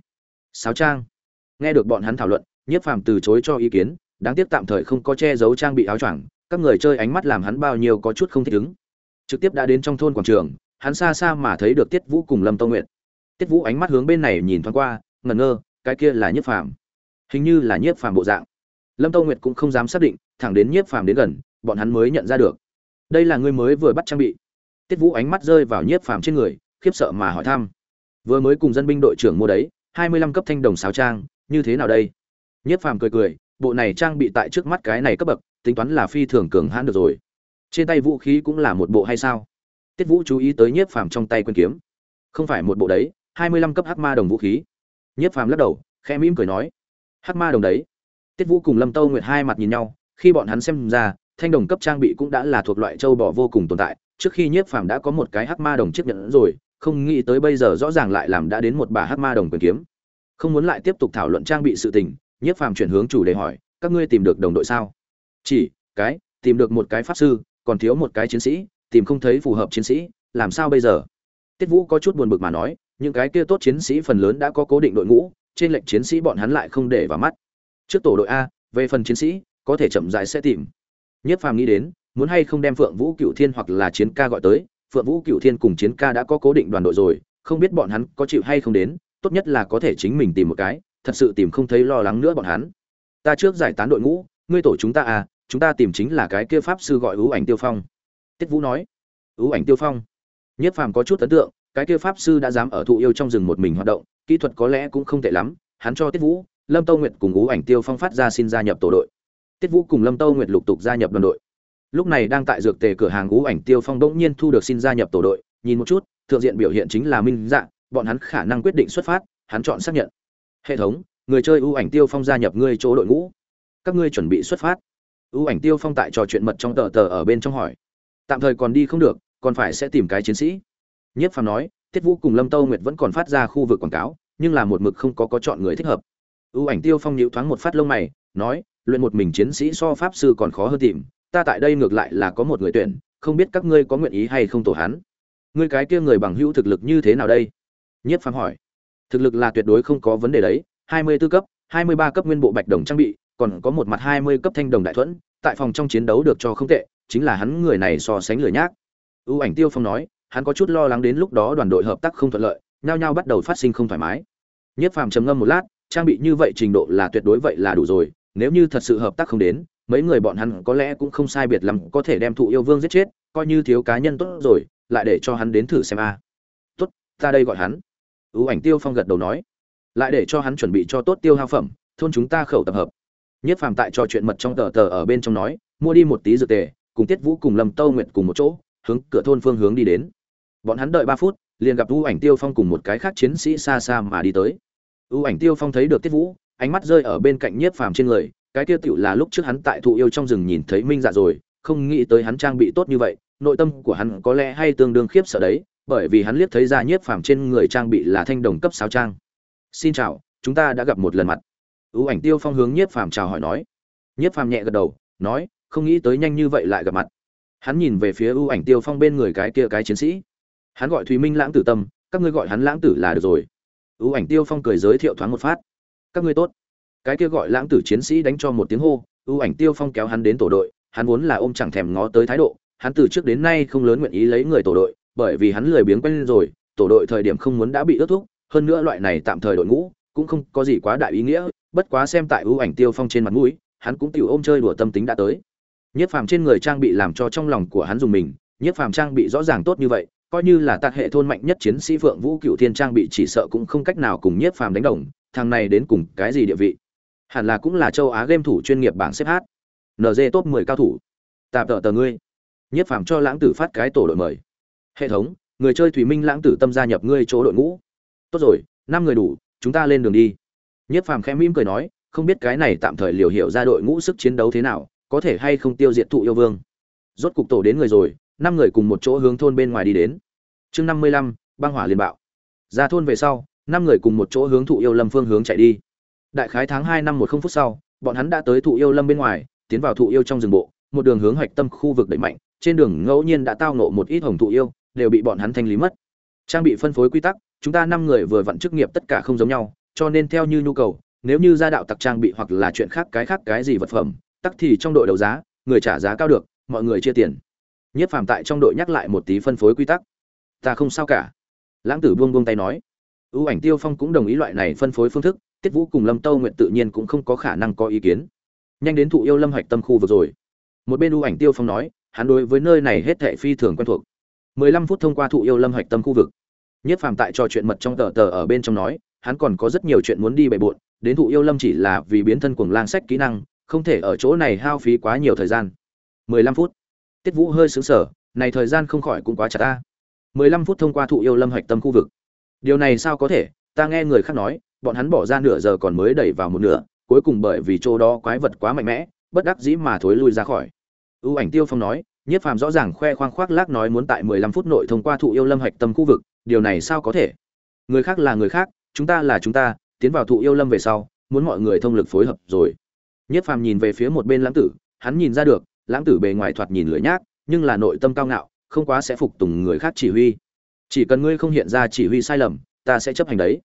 Sáo trang. Nghe được bọn hắn thảo luận, nhiếp phàm từ chối cho ý kiến, đáng tiếc tạm thời không có che giấu trang bị áo choàng, các người chơi ánh mắt làm hắn bao nhiêu có chút không thích ứng. Trực tiếp đã đến trong thôn quảng trường, hắn xa xa mà thấy được tiết vũ cùng lâm tông nguyện tiết vũ ánh mắt hướng bên này nhìn thoáng qua, ngẩn ngơ, cái kia là nhiếp phàm. Hình như là nhiếp phàm bộ dạng. Lâm tông nguyệt cũng không dám xác định, thẳng đến nhiếp phàm đến gần, bọn hắn mới nhận ra được. Đây là người mới vừa bắt trang bị tiết vũ ánh mắt rơi vào nhiếp phàm trên người, khiếp sợ mà hỏi thăm. Vừa mới cùng dân binh đội trưởng mua đấy, hai mươi lăm cấp thanh đồng sáo trang, như thế nào đây? Nhiếp phàm cười cười, bộ này trang bị tại trước mắt cái này cấp bậc, tính toán là phi thường cường hãn được rồi. Trên tay vũ khí cũng là một bộ hay sao? Tiết vũ chú ý tới nhiếp phàm trong tay quân kiếm. Không phải một bộ đấy, hai mươi lăm cấp hắc ma đồng vũ khí. Nhiếp phàm lắc đầu, khẽ mỉm cười nói. Hắc ma đồng đấy. Tiết vũ cùng lâm tâu nguyệt hai mặt nhìn nhau, khi bọn hắn xem ra, thanh đồng cấp trang bị cũng đã là thuộc loại châu bò vô cùng tồn tại trước khi nhiếp phàm đã có một cái hắc ma đồng chiếc nhận rồi, không nghĩ tới bây giờ rõ ràng lại làm đã đến một bà hắc ma đồng quyền kiếm. Không muốn lại tiếp tục thảo luận trang bị sự tình, nhiếp phàm chuyển hướng chủ đề hỏi, các ngươi tìm được đồng đội sao? Chỉ, cái, tìm được một cái pháp sư, còn thiếu một cái chiến sĩ, tìm không thấy phù hợp chiến sĩ, làm sao bây giờ? Tiết vũ có chút buồn bực mà nói, những cái kia tốt chiến sĩ phần lớn đã có cố định đội ngũ, trên lệnh chiến sĩ bọn hắn lại không để vào mắt. Trước tổ đội a, về phần chiến sĩ, có thể chậm rãi sẽ tìm. Nhất phàm nghĩ đến muốn hay không đem phượng vũ cựu thiên hoặc là chiến ca gọi tới, phượng vũ cựu thiên cùng chiến ca đã có cố định đoàn đội rồi, không biết bọn hắn có chịu hay không đến, tốt nhất là có thể chính mình tìm một cái, thật sự tìm không thấy lo lắng nữa bọn hắn. Ta trước giải tán đội ngũ, ngươi tổ chúng ta à chúng ta tìm chính là cái kia pháp sư gọi ưu ảnh tiêu phong. Tiết vũ nói. Ưu ảnh tiêu phong. Nhất phàm có chút ấn tượng, cái kia pháp sư đã dám ở thụ yêu trong rừng một mình hoạt động, kỹ thuật có lẽ cũng không tệ lắm, hắn cho tiết vũ, lâm tâu nguyệt cùng ưu ảnh tiêu phong phát ra xin gia nhập tổ đội. Tiết vũ cùng lâm tâu nguyệt lục tục gia nhập đoàn đội lúc này đang tại dược tề cửa hàng ngũ ảnh tiêu phong bỗng nhiên thu được xin gia nhập tổ đội, nhìn một chút, thượng diện biểu hiện chính là minh dạng bọn hắn khả năng quyết định xuất phát, hắn chọn xác nhận. Hệ thống, người chơi ưu ảnh tiêu phong gia nhập ngươi chỗ đội ngũ. Các ngươi chuẩn bị xuất phát. Ưu ảnh tiêu phong tại trò chuyện mật trong tờ tờ ở bên trong hỏi. Tạm thời còn đi không được, còn phải sẽ tìm cái chiến sĩ. Nhất phàm nói, tiết vũ cùng lâm tâu nguyệt vẫn còn phát ra khu vực quảng cáo, nhưng là một mực không có có chọn người thích hợp. Ưu ảnh tiêu phong nhịu thoáng một phát lông mày, nói, luyện một mình chiến sĩ so pháp sư còn khó hơn tìm ta tại đây ngược lại là có một người tuyển, không biết các ngươi có nguyện ý hay không tổ hắn. Ngươi cái kia người bằng hữu thực lực như thế nào đây? Nhất phàm hỏi. Thực lực là tuyệt đối không có vấn đề đấy, hai mươi 24 cấp, hai mươi ba cấp nguyên bộ bạch đồng trang bị, còn có một mặt hai mươi cấp thanh đồng đại thuẫn, tại phòng trong chiến đấu được cho không tệ, chính là hắn người này so sánh lười nhác. Ưu ảnh tiêu phong nói, hắn có chút lo lắng đến lúc đó đoàn đội hợp tác không thuận lợi, nhao nhao bắt đầu phát sinh không thoải mái. Nhất phàm trầm ngâm một lát, trang bị như vậy trình độ là tuyệt đối vậy là đủ rồi, nếu như thật sự hợp tác không đến mấy người bọn hắn có lẽ cũng không sai biệt lắm, có thể đem thụ yêu vương giết chết, coi như thiếu cá nhân tốt rồi, lại để cho hắn đến thử xem a. Tốt, ta đây gọi hắn. Ưu ảnh tiêu phong gật đầu nói. Lại để cho hắn chuẩn bị cho tốt tiêu hao phẩm, thôn chúng ta khẩu tập hợp. Nhất phàm tại trò chuyện mật trong tờ tờ ở bên trong nói, mua đi một tí dược tề, cùng tiết vũ cùng lâm tâu nguyện cùng một chỗ, hướng cửa thôn phương hướng đi đến. Bọn hắn đợi ba phút, liền gặp ưu ảnh tiêu phong cùng một cái khác chiến sĩ xa xa mà đi tới. Ưu ảnh tiêu phong thấy được tiết vũ, ánh mắt rơi ở bên cạnh nhiếp phàm trên người cái kia tựu là lúc trước hắn tại thụ yêu trong rừng nhìn thấy minh dạ rồi, không nghĩ tới hắn trang bị tốt như vậy, nội tâm của hắn có lẽ hay tương đương khiếp sợ đấy, bởi vì hắn liếc thấy ra nhiếp phàm trên người trang bị là thanh đồng cấp sáu trang. Xin chào, chúng ta đã gặp một lần mặt. Ưu ảnh tiêu phong hướng nhiếp phàm chào hỏi nói. Nhiếp phàm nhẹ gật đầu, nói, không nghĩ tới nhanh như vậy lại gặp mặt. Hắn nhìn về phía ưu ảnh tiêu phong bên người cái kia cái chiến sĩ. Hắn gọi thùy minh lãng tử tâm, các ngươi gọi hắn lãng tử là được rồi. Ưu ảnh tiêu phong cười giới thiệu thoáng một phát. Các ngươi tốt cái kia gọi lãng tử chiến sĩ đánh cho một tiếng hô, ưu ảnh tiêu phong kéo hắn đến tổ đội, hắn vốn là ôm chẳng thèm ngó tới thái độ, hắn từ trước đến nay không lớn nguyện ý lấy người tổ đội, bởi vì hắn lười biếng quen rồi, tổ đội thời điểm không muốn đã bị ước thúc, hơn nữa loại này tạm thời đội ngũ cũng không có gì quá đại ý nghĩa, bất quá xem tại ưu ảnh tiêu phong trên mặt mũi, hắn cũng tiểu ôm chơi đùa tâm tính đã tới. Nhất phàm trên người trang bị làm cho trong lòng của hắn dùng mình, nhất phàm trang bị rõ ràng tốt như vậy, coi như là tạc hệ thôn mạnh nhất chiến sĩ phượng vũ cựu thiên trang bị chỉ sợ cũng không cách nào cùng nhất phàm đánh đồng, thằng này đến cùng cái gì địa vị? Hẳn là cũng là châu á game thủ chuyên nghiệp bảng xếp hát. Nd top 10 cao thủ. Tạp tợ tờ ngươi. Nhất phàm cho lãng tử phát cái tổ đội mời. Hệ thống, người chơi thủy minh lãng tử tâm gia nhập ngươi chỗ đội ngũ. Tốt rồi, năm người đủ, chúng ta lên đường đi. Nhất phàm khẽ mỉm cười nói, không biết cái này tạm thời liều hiểu ra đội ngũ sức chiến đấu thế nào, có thể hay không tiêu diệt thụ yêu vương. Rốt cục tổ đến người rồi, năm người cùng một chỗ hướng thôn bên ngoài đi đến. Chương năm mươi lăm, băng hỏa liên bạo. Ra thôn về sau, năm người cùng một chỗ hướng thụ yêu lâm phương hướng chạy đi đại khái tháng hai năm một không phút sau, bọn hắn đã tới thụ yêu lâm bên ngoài, tiến vào thụ yêu trong rừng bộ, một đường hướng hoạch tâm khu vực đẩy mạnh, trên đường ngẫu nhiên đã tao nộ một ít hồng thụ yêu, đều bị bọn hắn thanh lý mất. Trang bị phân phối quy tắc, chúng ta năm người vừa vặn chức nghiệp tất cả không giống nhau, cho nên theo như nhu cầu, nếu như gia đạo tặc trang bị hoặc là chuyện khác cái khác cái gì vật phẩm, tắc thì trong đội đấu giá, người trả giá cao được, mọi người chia tiền. Nhất phàm tại trong đội nhắc lại một tí phân phối quy tắc. Ta không sao cả. Lãng tử buông buông tay nói. Ưu ảnh tiêu phong cũng đồng ý loại này phân phối phương thức tiết vũ cùng lâm tâu nguyện tự nhiên cũng không có khả năng có ý kiến. Nhanh đến thụ yêu lâm hạch tâm khu vực rồi. Một bên ưu ảnh tiêu phong nói, hắn đối với nơi này hết thệ phi thường quen thuộc. Mười lăm phút thông qua thụ yêu lâm hạch tâm khu vực. Nhất phàm tại trò chuyện mật trong tờ tờ ở bên trong nói, hắn còn có rất nhiều chuyện muốn đi bề bộn đến thụ yêu lâm chỉ là vì biến thân cuồng lang sách kỹ năng, không thể ở chỗ này hao phí quá nhiều thời gian. Mười lăm phút. Tiết vũ hơi xứng sở này thời gian không khỏi cũng quá chặt ta. Mười lăm phút thông qua thụ yêu lâm hạch tâm khu vực. Điều này sao có thể? Ta nghe người khác nói bọn hắn bỏ ra nửa giờ còn mới đẩy vào một nửa, cuối cùng bởi vì chỗ đó quái vật quá mạnh mẽ, bất đắc dĩ mà thối lui ra khỏi. Ưu ảnh tiêu phong nói, nhiếp phàm rõ ràng khoe khoang khoác lác nói muốn tại mười lăm phút nội thông qua thụ yêu lâm hạch tâm khu vực, điều này sao có thể? Người khác là người khác, chúng ta là chúng ta, tiến vào thụ yêu lâm về sau, muốn mọi người thông lực phối hợp rồi. Nhiếp phàm nhìn về phía một bên lãng tử, hắn nhìn ra được, lãng tử bề ngoài thoạt nhìn lưỡi nhác, nhưng là nội tâm cao ngạo, không quá sẽ phục tùng người khác chỉ huy. Chỉ cần ngươi không hiện ra chỉ huy sai lầm, ta sẽ chấp hành đấy.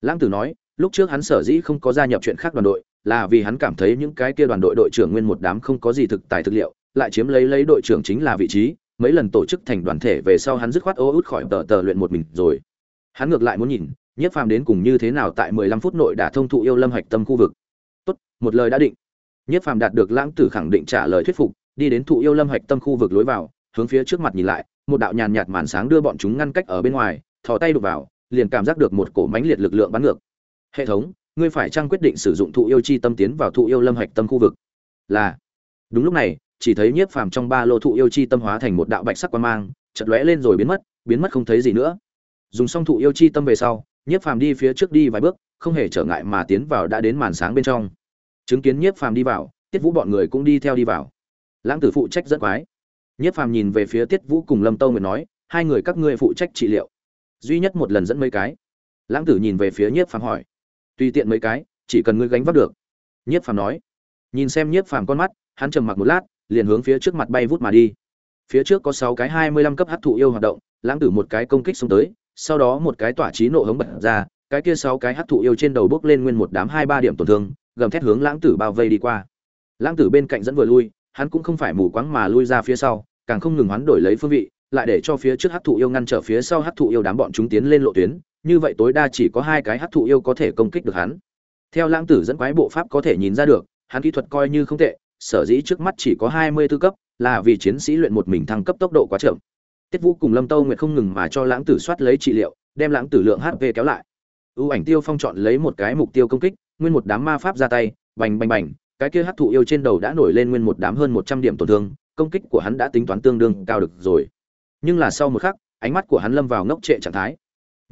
Lãng tử nói lúc trước hắn sở dĩ không có gia nhập chuyện khác đoàn đội, là vì hắn cảm thấy những cái kia đoàn đội đội trưởng nguyên một đám không có gì thực tài thực liệu, lại chiếm lấy lấy đội trưởng chính là vị trí, mấy lần tổ chức thành đoàn thể về sau hắn dứt khoát ô út khỏi tờ tờ luyện một mình rồi. Hắn ngược lại muốn nhìn nhiếp phàm đến cùng như thế nào tại mười lăm phút nội đã thông thụ yêu lâm hạch tâm khu vực. Tốt, một lời đã định. Nhiếp phàm đạt được lãng tử khẳng định trả lời thuyết phục, đi đến thụ yêu lâm hạch tâm khu vực lối vào, hướng phía trước mặt nhìn lại, một đạo nhàn nhạt màn sáng đưa bọn chúng ngăn cách ở bên ngoài, thò tay đục vào, liền cảm giác được một cổ mánh liệt lực lượng bắn ngược hệ thống, ngươi phải trang quyết định sử dụng thụ yêu chi tâm tiến vào thụ yêu lâm hạch tâm khu vực. Là, đúng lúc này, chỉ thấy nhiếp phàm trong ba lô thụ yêu chi tâm hóa thành một đạo bạch sắc quan mang chật lóe lên rồi biến mất biến mất không thấy gì nữa. Dùng xong thụ yêu chi tâm về sau, nhiếp phàm đi phía trước đi vài bước, không hề trở ngại mà tiến vào đã đến màn sáng bên trong. Chứng kiến nhiếp phàm đi vào, tiết vũ bọn người cũng đi theo đi vào. Lãng tử phụ trách rất quái. Nhiếp phàm nhìn về phía tiết vũ cùng lâm tâu nguyệt nói, hai người các ngươi phụ trách trị liệu. Duy nhất một lần dẫn mấy cái. Lãng tử nhìn về phía nhiếp phàm hỏi tùy tiện mấy cái, chỉ cần ngươi gánh vác được. Nhiếp phàm nói. Nhìn xem nhiếp phàm con mắt, hắn trầm mặc một lát, liền hướng phía trước mặt bay vút mà đi. Phía trước có sáu cái hai mươi lăm cấp hấp thụ yêu hoạt động, lãng tử một cái công kích xông tới, sau đó một cái tỏa trí nộ hống bật ra, cái kia sáu cái hấp thụ yêu trên đầu bước lên nguyên một đám hai ba điểm tổn thương, gầm thét hướng lãng tử bao vây đi qua. Lãng tử bên cạnh dẫn vừa lui, hắn cũng không phải mù quáng mà lui ra phía sau, càng không ngừng hoán đổi lấy phương vị, lại để cho phía trước hấp thụ yêu ngăn trở phía sau hấp thụ yêu đám bọn chúng tiến lên lộ tuyến như vậy tối đa chỉ có hai cái hấp thụ yêu có thể công kích được hắn theo lãng tử dẫn quái bộ pháp có thể nhìn ra được hắn kỹ thuật coi như không tệ sở dĩ trước mắt chỉ có hai mươi tư cấp, là vì chiến sĩ luyện một mình thăng cấp tốc độ quá chậm. Tiết Vũ cùng Lâm Tâu Nguyệt không ngừng mà cho Lãng Tử soát lấy trị liệu, đem Lãng Tử lượng HP kéo lại. ưu ảnh Tiêu Phong chọn lấy một cái mục tiêu công kích, nguyên một đám ma pháp ra tay, bành bành bành, cái kia hắc thụ yêu trên đầu đã nổi lên nguyên một đám hơn một trăm điểm tổn thương, công kích của hắn đã tính toán tương đương cao được rồi. Nhưng là sau một khắc, ánh mắt của hắn lâm vào ngốc trệ trạng thái.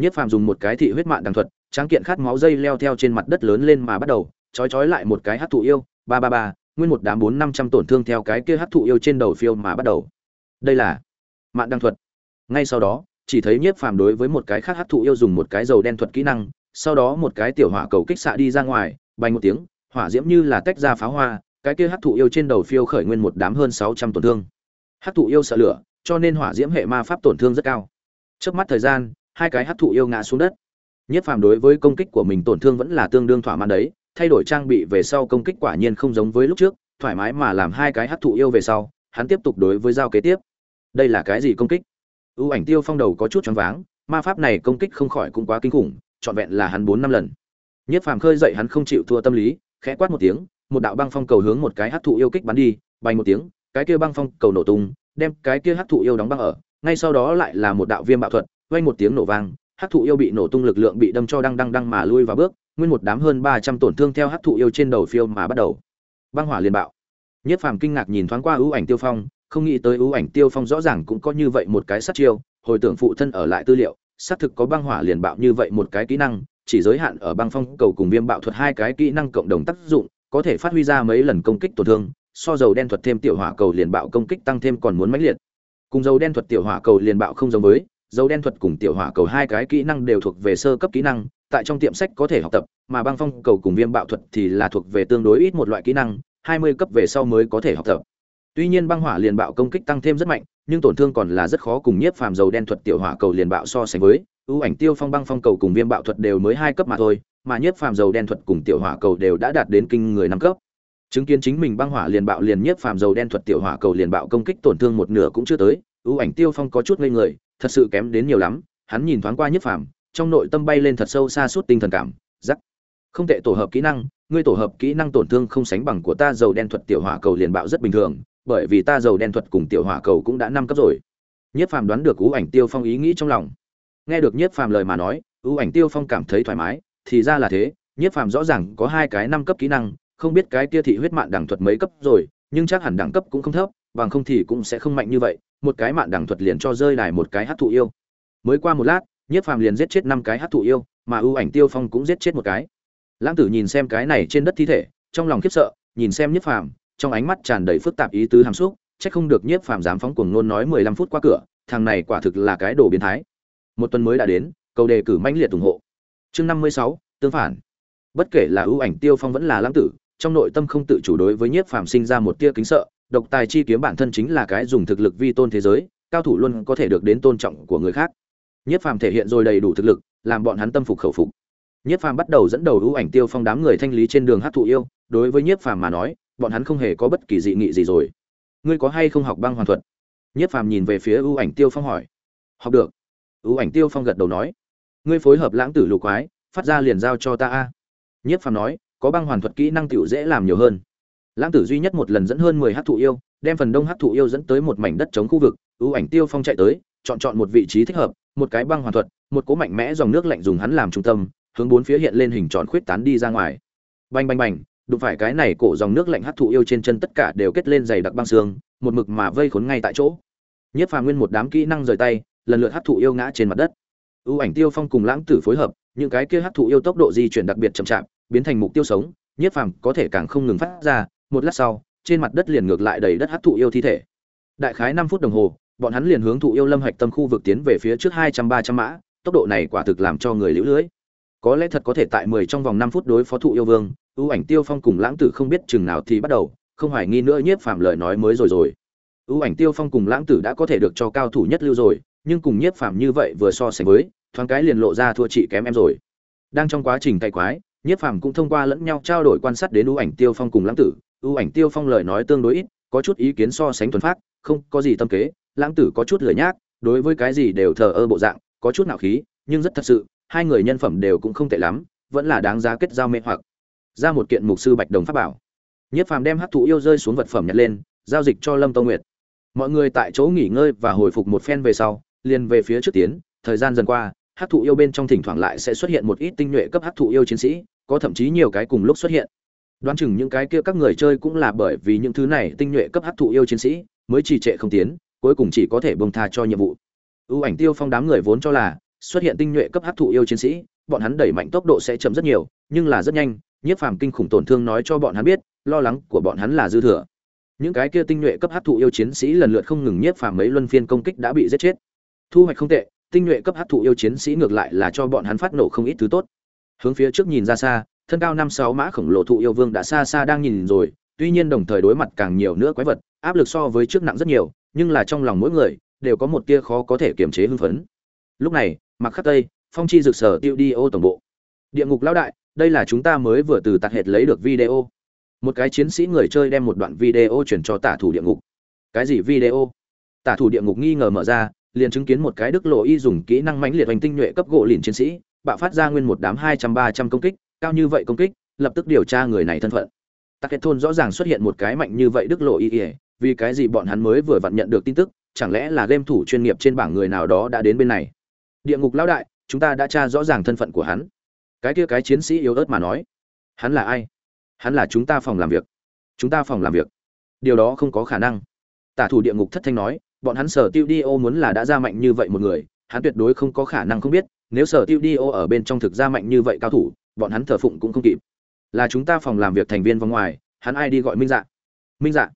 Nhất Phàm dùng một cái thị huyết mạng đằng thuật, tráng kiện khát máu dây leo theo trên mặt đất lớn lên mà bắt đầu, chói chói lại một cái hắc thụ yêu, ba ba ba, nguyên một đám bốn năm trăm tổn thương theo cái kia hấp thụ yêu trên đầu phiêu mà bắt đầu. Đây là mạng đằng thuật. Ngay sau đó chỉ thấy nhiếp phàm đối với một cái khác hấp thụ yêu dùng một cái dầu đen thuật kỹ năng sau đó một cái tiểu hỏa cầu kích xạ đi ra ngoài bay một tiếng hỏa diễm như là tách ra pháo hoa cái kia hấp thụ yêu trên đầu phiêu khởi nguyên một đám hơn sáu trăm tổn thương. Hấp thụ yêu sợ lửa cho nên hỏa diễm hệ ma pháp tổn thương rất cao. Chớp mắt thời gian hai cái hấp thụ yêu ngã xuống đất nhiếp phàm đối với công kích của mình tổn thương vẫn là tương đương thỏa mãn đấy thay đổi trang bị về sau công kích quả nhiên không giống với lúc trước, thoải mái mà làm hai cái hắc thụ yêu về sau, hắn tiếp tục đối với giao kế tiếp. Đây là cái gì công kích? ưu ảnh tiêu phong đầu có chút choáng váng ma pháp này công kích không khỏi cũng quá kinh khủng trọn vẹn là hắn bốn năm lần nhất phàm khơi dậy hắn không chịu thua tâm lý khẽ quát một tiếng một đạo băng phong cầu hướng một cái hắc thụ yêu kích bắn đi bay một tiếng cái kia băng phong cầu nổ tung đem cái kia hắc thụ yêu đóng băng ở ngay sau đó lại là một đạo viêm bạo thuật vang một tiếng nổ vang, hắc thụ yêu bị nổ tung lực lượng bị đâm cho đang đang đang mà lui vào bước, nguyên một đám hơn ba trăm tổn thương theo hắc thụ yêu trên đầu phiêu mà bắt đầu. Băng hỏa liền bạo. Nhất phàm kinh ngạc nhìn thoáng qua ưu ảnh tiêu phong, không nghĩ tới ưu ảnh tiêu phong rõ ràng cũng có như vậy một cái sát chiêu, hồi tưởng phụ thân ở lại tư liệu, xác thực có băng hỏa liền bạo như vậy một cái kỹ năng, chỉ giới hạn ở băng phong cầu cùng viêm bạo thuật hai cái kỹ năng cộng đồng tác dụng, có thể phát huy ra mấy lần công kích tổn thương, so dầu đen thuật thêm tiểu hỏa cầu liền bạo công kích tăng thêm còn muốn mãnh liệt. Cùng dầu đen thuật tiểu hỏa cầu liền bạo không giống với dầu đen thuật cùng tiểu hỏa cầu hai cái kỹ năng đều thuộc về sơ cấp kỹ năng, tại trong tiệm sách có thể học tập, mà băng phong cầu cùng viêm bạo thuật thì là thuộc về tương đối ít một loại kỹ năng, hai mươi cấp về sau mới có thể học tập. Tuy nhiên băng hỏa liền bạo công kích tăng thêm rất mạnh, nhưng tổn thương còn là rất khó cùng nhiếp phàm dầu đen thuật tiểu hỏa cầu liền bạo so sánh với, ưu ảnh tiêu phong băng phong cầu cùng viêm bạo thuật đều mới hai cấp mà thôi, mà nhiếp phàm dầu đen thuật cùng tiểu hỏa cầu đều đã đạt đến kinh người năm cấp. Chứng kiến chính mình băng hỏa liền bạo liền nhiếp phàm dầu đen thuật tiểu hỏa cầu liền bạo công kích tổn thương một nửa cũng chưa tới, ưu ảnh tiêu phong có chút ngây người thật sự kém đến nhiều lắm, hắn nhìn thoáng qua nhiếp phàm, trong nội tâm bay lên thật sâu xa suốt tinh thần cảm giắc không tệ tổ hợp kỹ năng, ngươi tổ hợp kỹ năng tổn thương không sánh bằng của ta, dầu đen thuật tiểu hỏa cầu liền bạo rất bình thường, bởi vì ta dầu đen thuật cùng tiểu hỏa cầu cũng đã năm cấp rồi. Nhiếp phàm đoán được ú ảnh tiêu phong ý nghĩ trong lòng. Nghe được nhiếp phàm lời mà nói, ú ảnh tiêu phong cảm thấy thoải mái, thì ra là thế nhiếp phàm rõ ràng có hai cái năm cấp kỹ năng, không biết cái kia thị huyết mạn đẳng thuật mấy cấp rồi, nhưng chắc hẳn đẳng cấp cũng không thấp, bằng không thì cũng sẽ không mạnh như vậy một cái mạn đẳng thuật liền cho rơi đài một cái hát thụ yêu. Mới qua một lát, nhiếp phàm liền giết chết năm cái hát thụ yêu, mà ưu ảnh tiêu phong cũng giết chết một cái. Lãng tử nhìn xem cái này trên đất thi thể, trong lòng khiếp sợ, nhìn xem nhiếp phàm, trong ánh mắt tràn đầy phức tạp ý tứ hàm xúc, chắc không được nhiếp phàm dám phóng cuồng nôn nói mười lăm phút qua cửa, thằng này quả thực là cái đồ biến thái. Một tuần mới đã đến, cầu đề cử mãnh liệt ủng hộ. Chương năm mươi sáu, tương phản. Bất kể là ưu ảnh tiêu phong vẫn là lãng tử, trong nội tâm không tự chủ đối với nhiếp phàm sinh ra một tia kính sợ độc tài chi kiếm bản thân chính là cái dùng thực lực vi tôn thế giới, cao thủ luôn có thể được đến tôn trọng của người khác. Nhiếp phàm thể hiện rồi đầy đủ thực lực, làm bọn hắn tâm phục khẩu phục. Nhiếp phàm bắt đầu dẫn đầu ưu ảnh tiêu phong đám người thanh lý trên đường hát thụ yêu, đối với nhiếp phàm mà nói, bọn hắn không hề có bất kỳ dị nghị gì rồi. Ngươi có hay không học băng hoàn thuật? Nhiếp phàm nhìn về phía ưu ảnh tiêu phong hỏi. Học được. Ưu ảnh tiêu phong gật đầu nói. Ngươi phối hợp lãng tử lục quái, phát ra liền giao cho ta a. Nhiếp phàm nói, có băng hoàn thuật kỹ năng tựu dễ làm nhiều hơn lãng tử duy nhất một lần dẫn hơn mười hát thụ yêu, đem phần đông hát thụ yêu dẫn tới một mảnh đất chống khu vực, ưu ảnh tiêu phong chạy tới, chọn chọn một vị trí thích hợp, một cái băng hoàn thuật, một cố mạnh mẽ dòng nước lạnh dùng hắn làm trung tâm, hướng bốn phía hiện lên hình tròn khuyết tán đi ra ngoài. Bành bành bành, đụng phải cái này cổ dòng nước lạnh hát thụ yêu trên chân tất cả đều kết lên dày đặc băng xương, một mực mà vây khốn ngay tại chỗ. Nhất phàm nguyên một đám kỹ năng rời tay, lần lượt hát thụ yêu ngã trên mặt đất. Ưu ảnh tiêu phong cùng lãng tử phối hợp, những cái kia hát thụ yêu tốc độ di chuyển đặc biệt chậm chạp, biến thành mục tiêu sống, nhất phàm có thể càng không ngừng phát ra một lát sau, trên mặt đất liền ngược lại đầy đất hấp thụ yêu thi thể. Đại khái năm phút đồng hồ, bọn hắn liền hướng thụ yêu lâm hạch tâm khu vực tiến về phía trước hai trăm ba trăm mã, tốc độ này quả thực làm cho người liễu lưới. Có lẽ thật có thể tại mười trong vòng năm phút đối phó thụ yêu vương, ưu ảnh tiêu phong cùng lãng tử không biết chừng nào thì bắt đầu, không hoài nghi nữa nhiếp phàm lời nói mới rồi rồi. Ưu ảnh tiêu phong cùng lãng tử đã có thể được cho cao thủ nhất lưu rồi, nhưng cùng nhiếp phàm như vậy vừa so sánh với, thoáng cái liền lộ ra thua chị kém em rồi. Đang trong quá trình cày quái, nhiếp phàm cũng thông qua lẫn nhau trao đổi quan sát đến ưu ảnh tiêu phong cùng lãng tử ưu ảnh tiêu phong lời nói tương đối ít, có chút ý kiến so sánh thuần phát không có gì tâm kế, lãng tử có chút lười nhác, đối với cái gì đều thờ ơ bộ dạng, có chút nạo khí, nhưng rất thật sự, hai người nhân phẩm đều cũng không tệ lắm, vẫn là đáng giá kết giao mê hoặc. Ra một kiện mục sư bạch đồng pháp bảo. Nhất phàm đem hát thụ yêu rơi xuống vật phẩm nhặt lên, giao dịch cho lâm tông nguyệt. Mọi người tại chỗ nghỉ ngơi và hồi phục một phen về sau, liền về phía trước tiến, thời gian dần qua hát thụ yêu bên trong thỉnh thoảng lại sẽ xuất hiện một ít tinh nhuệ cấp hát thụ yêu chiến sĩ, có thậm chí nhiều cái cùng lúc xuất hiện đoán chừng những cái kia các người chơi cũng là bởi vì những thứ này tinh nhuệ cấp hấp thụ yêu chiến sĩ mới trì trệ không tiến cuối cùng chỉ có thể bông tha cho nhiệm vụ ưu ảnh tiêu phong đám người vốn cho là xuất hiện tinh nhuệ cấp hấp thụ yêu chiến sĩ, bọn hắn đẩy mạnh tốc độ sẽ chậm rất nhiều, nhưng là rất nhanh, Nhiếp Phàm kinh khủng tổn thương nói cho bọn hắn biết, lo lắng của bọn hắn là dư thừa. Những cái kia tinh nhuệ cấp hấp thụ yêu chiến sĩ lần lượt không ngừng Nhiếp Phàm mấy luân phiên công kích đã bị giết chết. Thu hoạch không tệ, tinh nhuệ cấp hấp thụ yêu chiến sĩ ngược lại là cho bọn hắn phát nổ không ít thứ tốt. Hướng phía trước nhìn ra xa, thân cao năm sáu mã khổng lồ thụ yêu vương đã xa xa đang nhìn rồi, tuy nhiên đồng thời đối mặt càng nhiều nữa quái vật, áp lực so với trước nặng rất nhiều, nhưng là trong lòng mỗi người đều có một tia khó có thể kiềm chế hưng phấn. Lúc này, mặc khắc tây phong chi rực sở tiêu đi ô tổng bộ. Địa ngục lão đại đây là chúng ta mới vừa từ tạc hệt lấy được video. Một cái chiến sĩ người chơi đem một đoạn video chuyển cho tả thủ địa ngục. Cái gì video? Tả thủ địa ngục nghi ngờ mở ra liền chứng kiến một cái đức lộ y dùng kỹ năng mãnh liệt hành tinh nhuệ cấp gỗ liền chiến sĩ bạo phát ra nguyên một đám hai trăm ba trăm công kích cao như vậy công kích, lập tức điều tra người này thân phận. Tắc kết thôn rõ ràng xuất hiện một cái mạnh như vậy đức lộ y ỉa vì cái gì bọn hắn mới vừa vặn nhận được tin tức, chẳng lẽ là game thủ chuyên nghiệp trên bảng người nào đó đã đến bên này? Địa ngục lão đại, chúng ta đã tra rõ ràng thân phận của hắn. Cái kia cái chiến sĩ yếu ớt mà nói, hắn là ai? Hắn là chúng ta phòng làm việc. Chúng ta phòng làm việc. Điều đó không có khả năng. Tả thủ địa ngục thất thanh nói, bọn hắn sở tiêu đi ô muốn là đã ra mạnh như vậy một người, hắn tuyệt đối không có khả năng không biết, nếu sở tiêu đi ô ở bên trong thực ra mạnh như vậy cao thủ bọn hắn thờ phụng cũng không kịp. Là chúng ta phòng làm việc thành viên vòng ngoài, hắn ai đi gọi minh dạ? Minh dạ.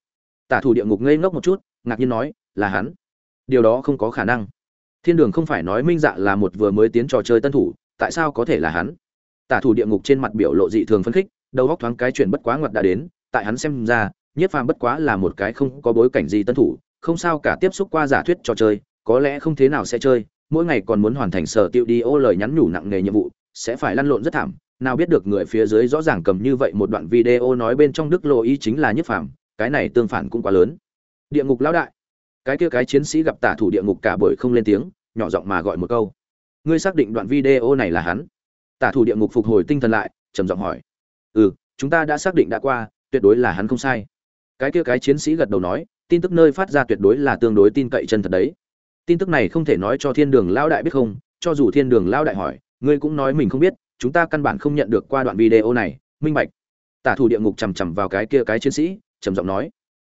Tả thủ địa ngục ngây ngốc một chút, ngạc nhiên nói, là hắn. Điều đó không có khả năng. Thiên đường không phải nói minh dạ là một vừa mới tiến trò chơi tân thủ, tại sao có thể là hắn? Tả thủ địa ngục trên mặt biểu lộ dị thường phấn khích, đầu góc thoáng cái chuyện bất quá ngoặt đã đến, tại hắn xem ra nhiếp phàm bất quá là một cái không có bối cảnh gì tân thủ, không sao cả tiếp xúc qua giả thuyết trò chơi, có lẽ không thế nào sẽ chơi, mỗi ngày còn muốn hoàn thành sở tiêu đi ô lời nhắn nhủ nặng nề nhiệm vụ, sẽ phải lăn lộn rất thảm nào biết được người phía dưới rõ ràng cầm như vậy một đoạn video nói bên trong đức lộ ý chính là nhất phàm, cái này tương phản cũng quá lớn. Địa ngục lão đại. Cái kia cái chiến sĩ gặp tả thủ địa ngục cả buổi không lên tiếng, nhỏ giọng mà gọi một câu. Ngươi xác định đoạn video này là hắn? Tả thủ địa ngục phục hồi tinh thần lại, trầm giọng hỏi. Ừ chúng ta đã xác định đã qua, tuyệt đối là hắn không sai. Cái kia cái chiến sĩ gật đầu nói, tin tức nơi phát ra tuyệt đối là tương đối tin cậy chân thật đấy. Tin tức này không thể nói cho thiên đường lão đại biết không, cho dù thiên đường lão đại hỏi, ngươi cũng nói mình không biết chúng ta căn bản không nhận được qua đoạn video này, minh bạch. Tả thủ địa ngục chằm chằm vào cái kia cái chiến sĩ, trầm giọng nói.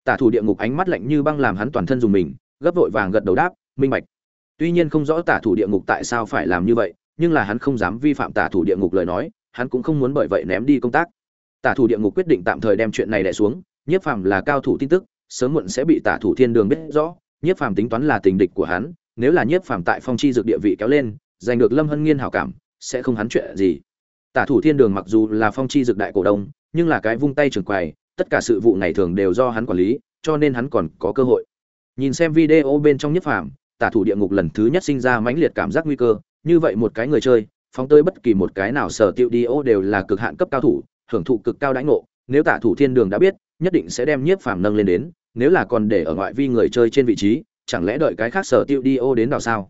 Tả thủ địa ngục ánh mắt lạnh như băng làm hắn toàn thân dùng mình, gấp vội vàng gật đầu đáp, minh bạch. Tuy nhiên không rõ tả thủ địa ngục tại sao phải làm như vậy, nhưng là hắn không dám vi phạm tả thủ địa ngục lời nói, hắn cũng không muốn bởi vậy ném đi công tác. Tả thủ địa ngục quyết định tạm thời đem chuyện này đẻ xuống, nhiếp phàm là cao thủ tin tức, sớm muộn sẽ bị tả thủ thiên đường biết rõ, nhiếp phàm tính toán là tình địch của hắn, nếu là nhiếp phàm tại phong chi dược địa vị kéo lên, giành được lâm hân nghiên hảo cảm sẽ không hắn chuyện gì. Tả thủ thiên đường mặc dù là phong chi dực đại cổ đông, nhưng là cái vung tay trường quầy, tất cả sự vụ ngày thường đều do hắn quản lý, cho nên hắn còn có cơ hội. Nhìn xem video bên trong nhất phàm, tả thủ địa ngục lần thứ nhất sinh ra mãnh liệt cảm giác nguy cơ, như vậy một cái người chơi, phóng tới bất kỳ một cái nào sở tiêu đi ô đều là cực hạn cấp cao thủ, hưởng thụ cực cao đãi ngộ. Nếu tả thủ thiên đường đã biết, nhất định sẽ đem nhiếp phàm nâng lên đến, nếu là còn để ở ngoại vi người chơi trên vị trí, chẳng lẽ đợi cái khác sở tiêu đi ô đến đào sao?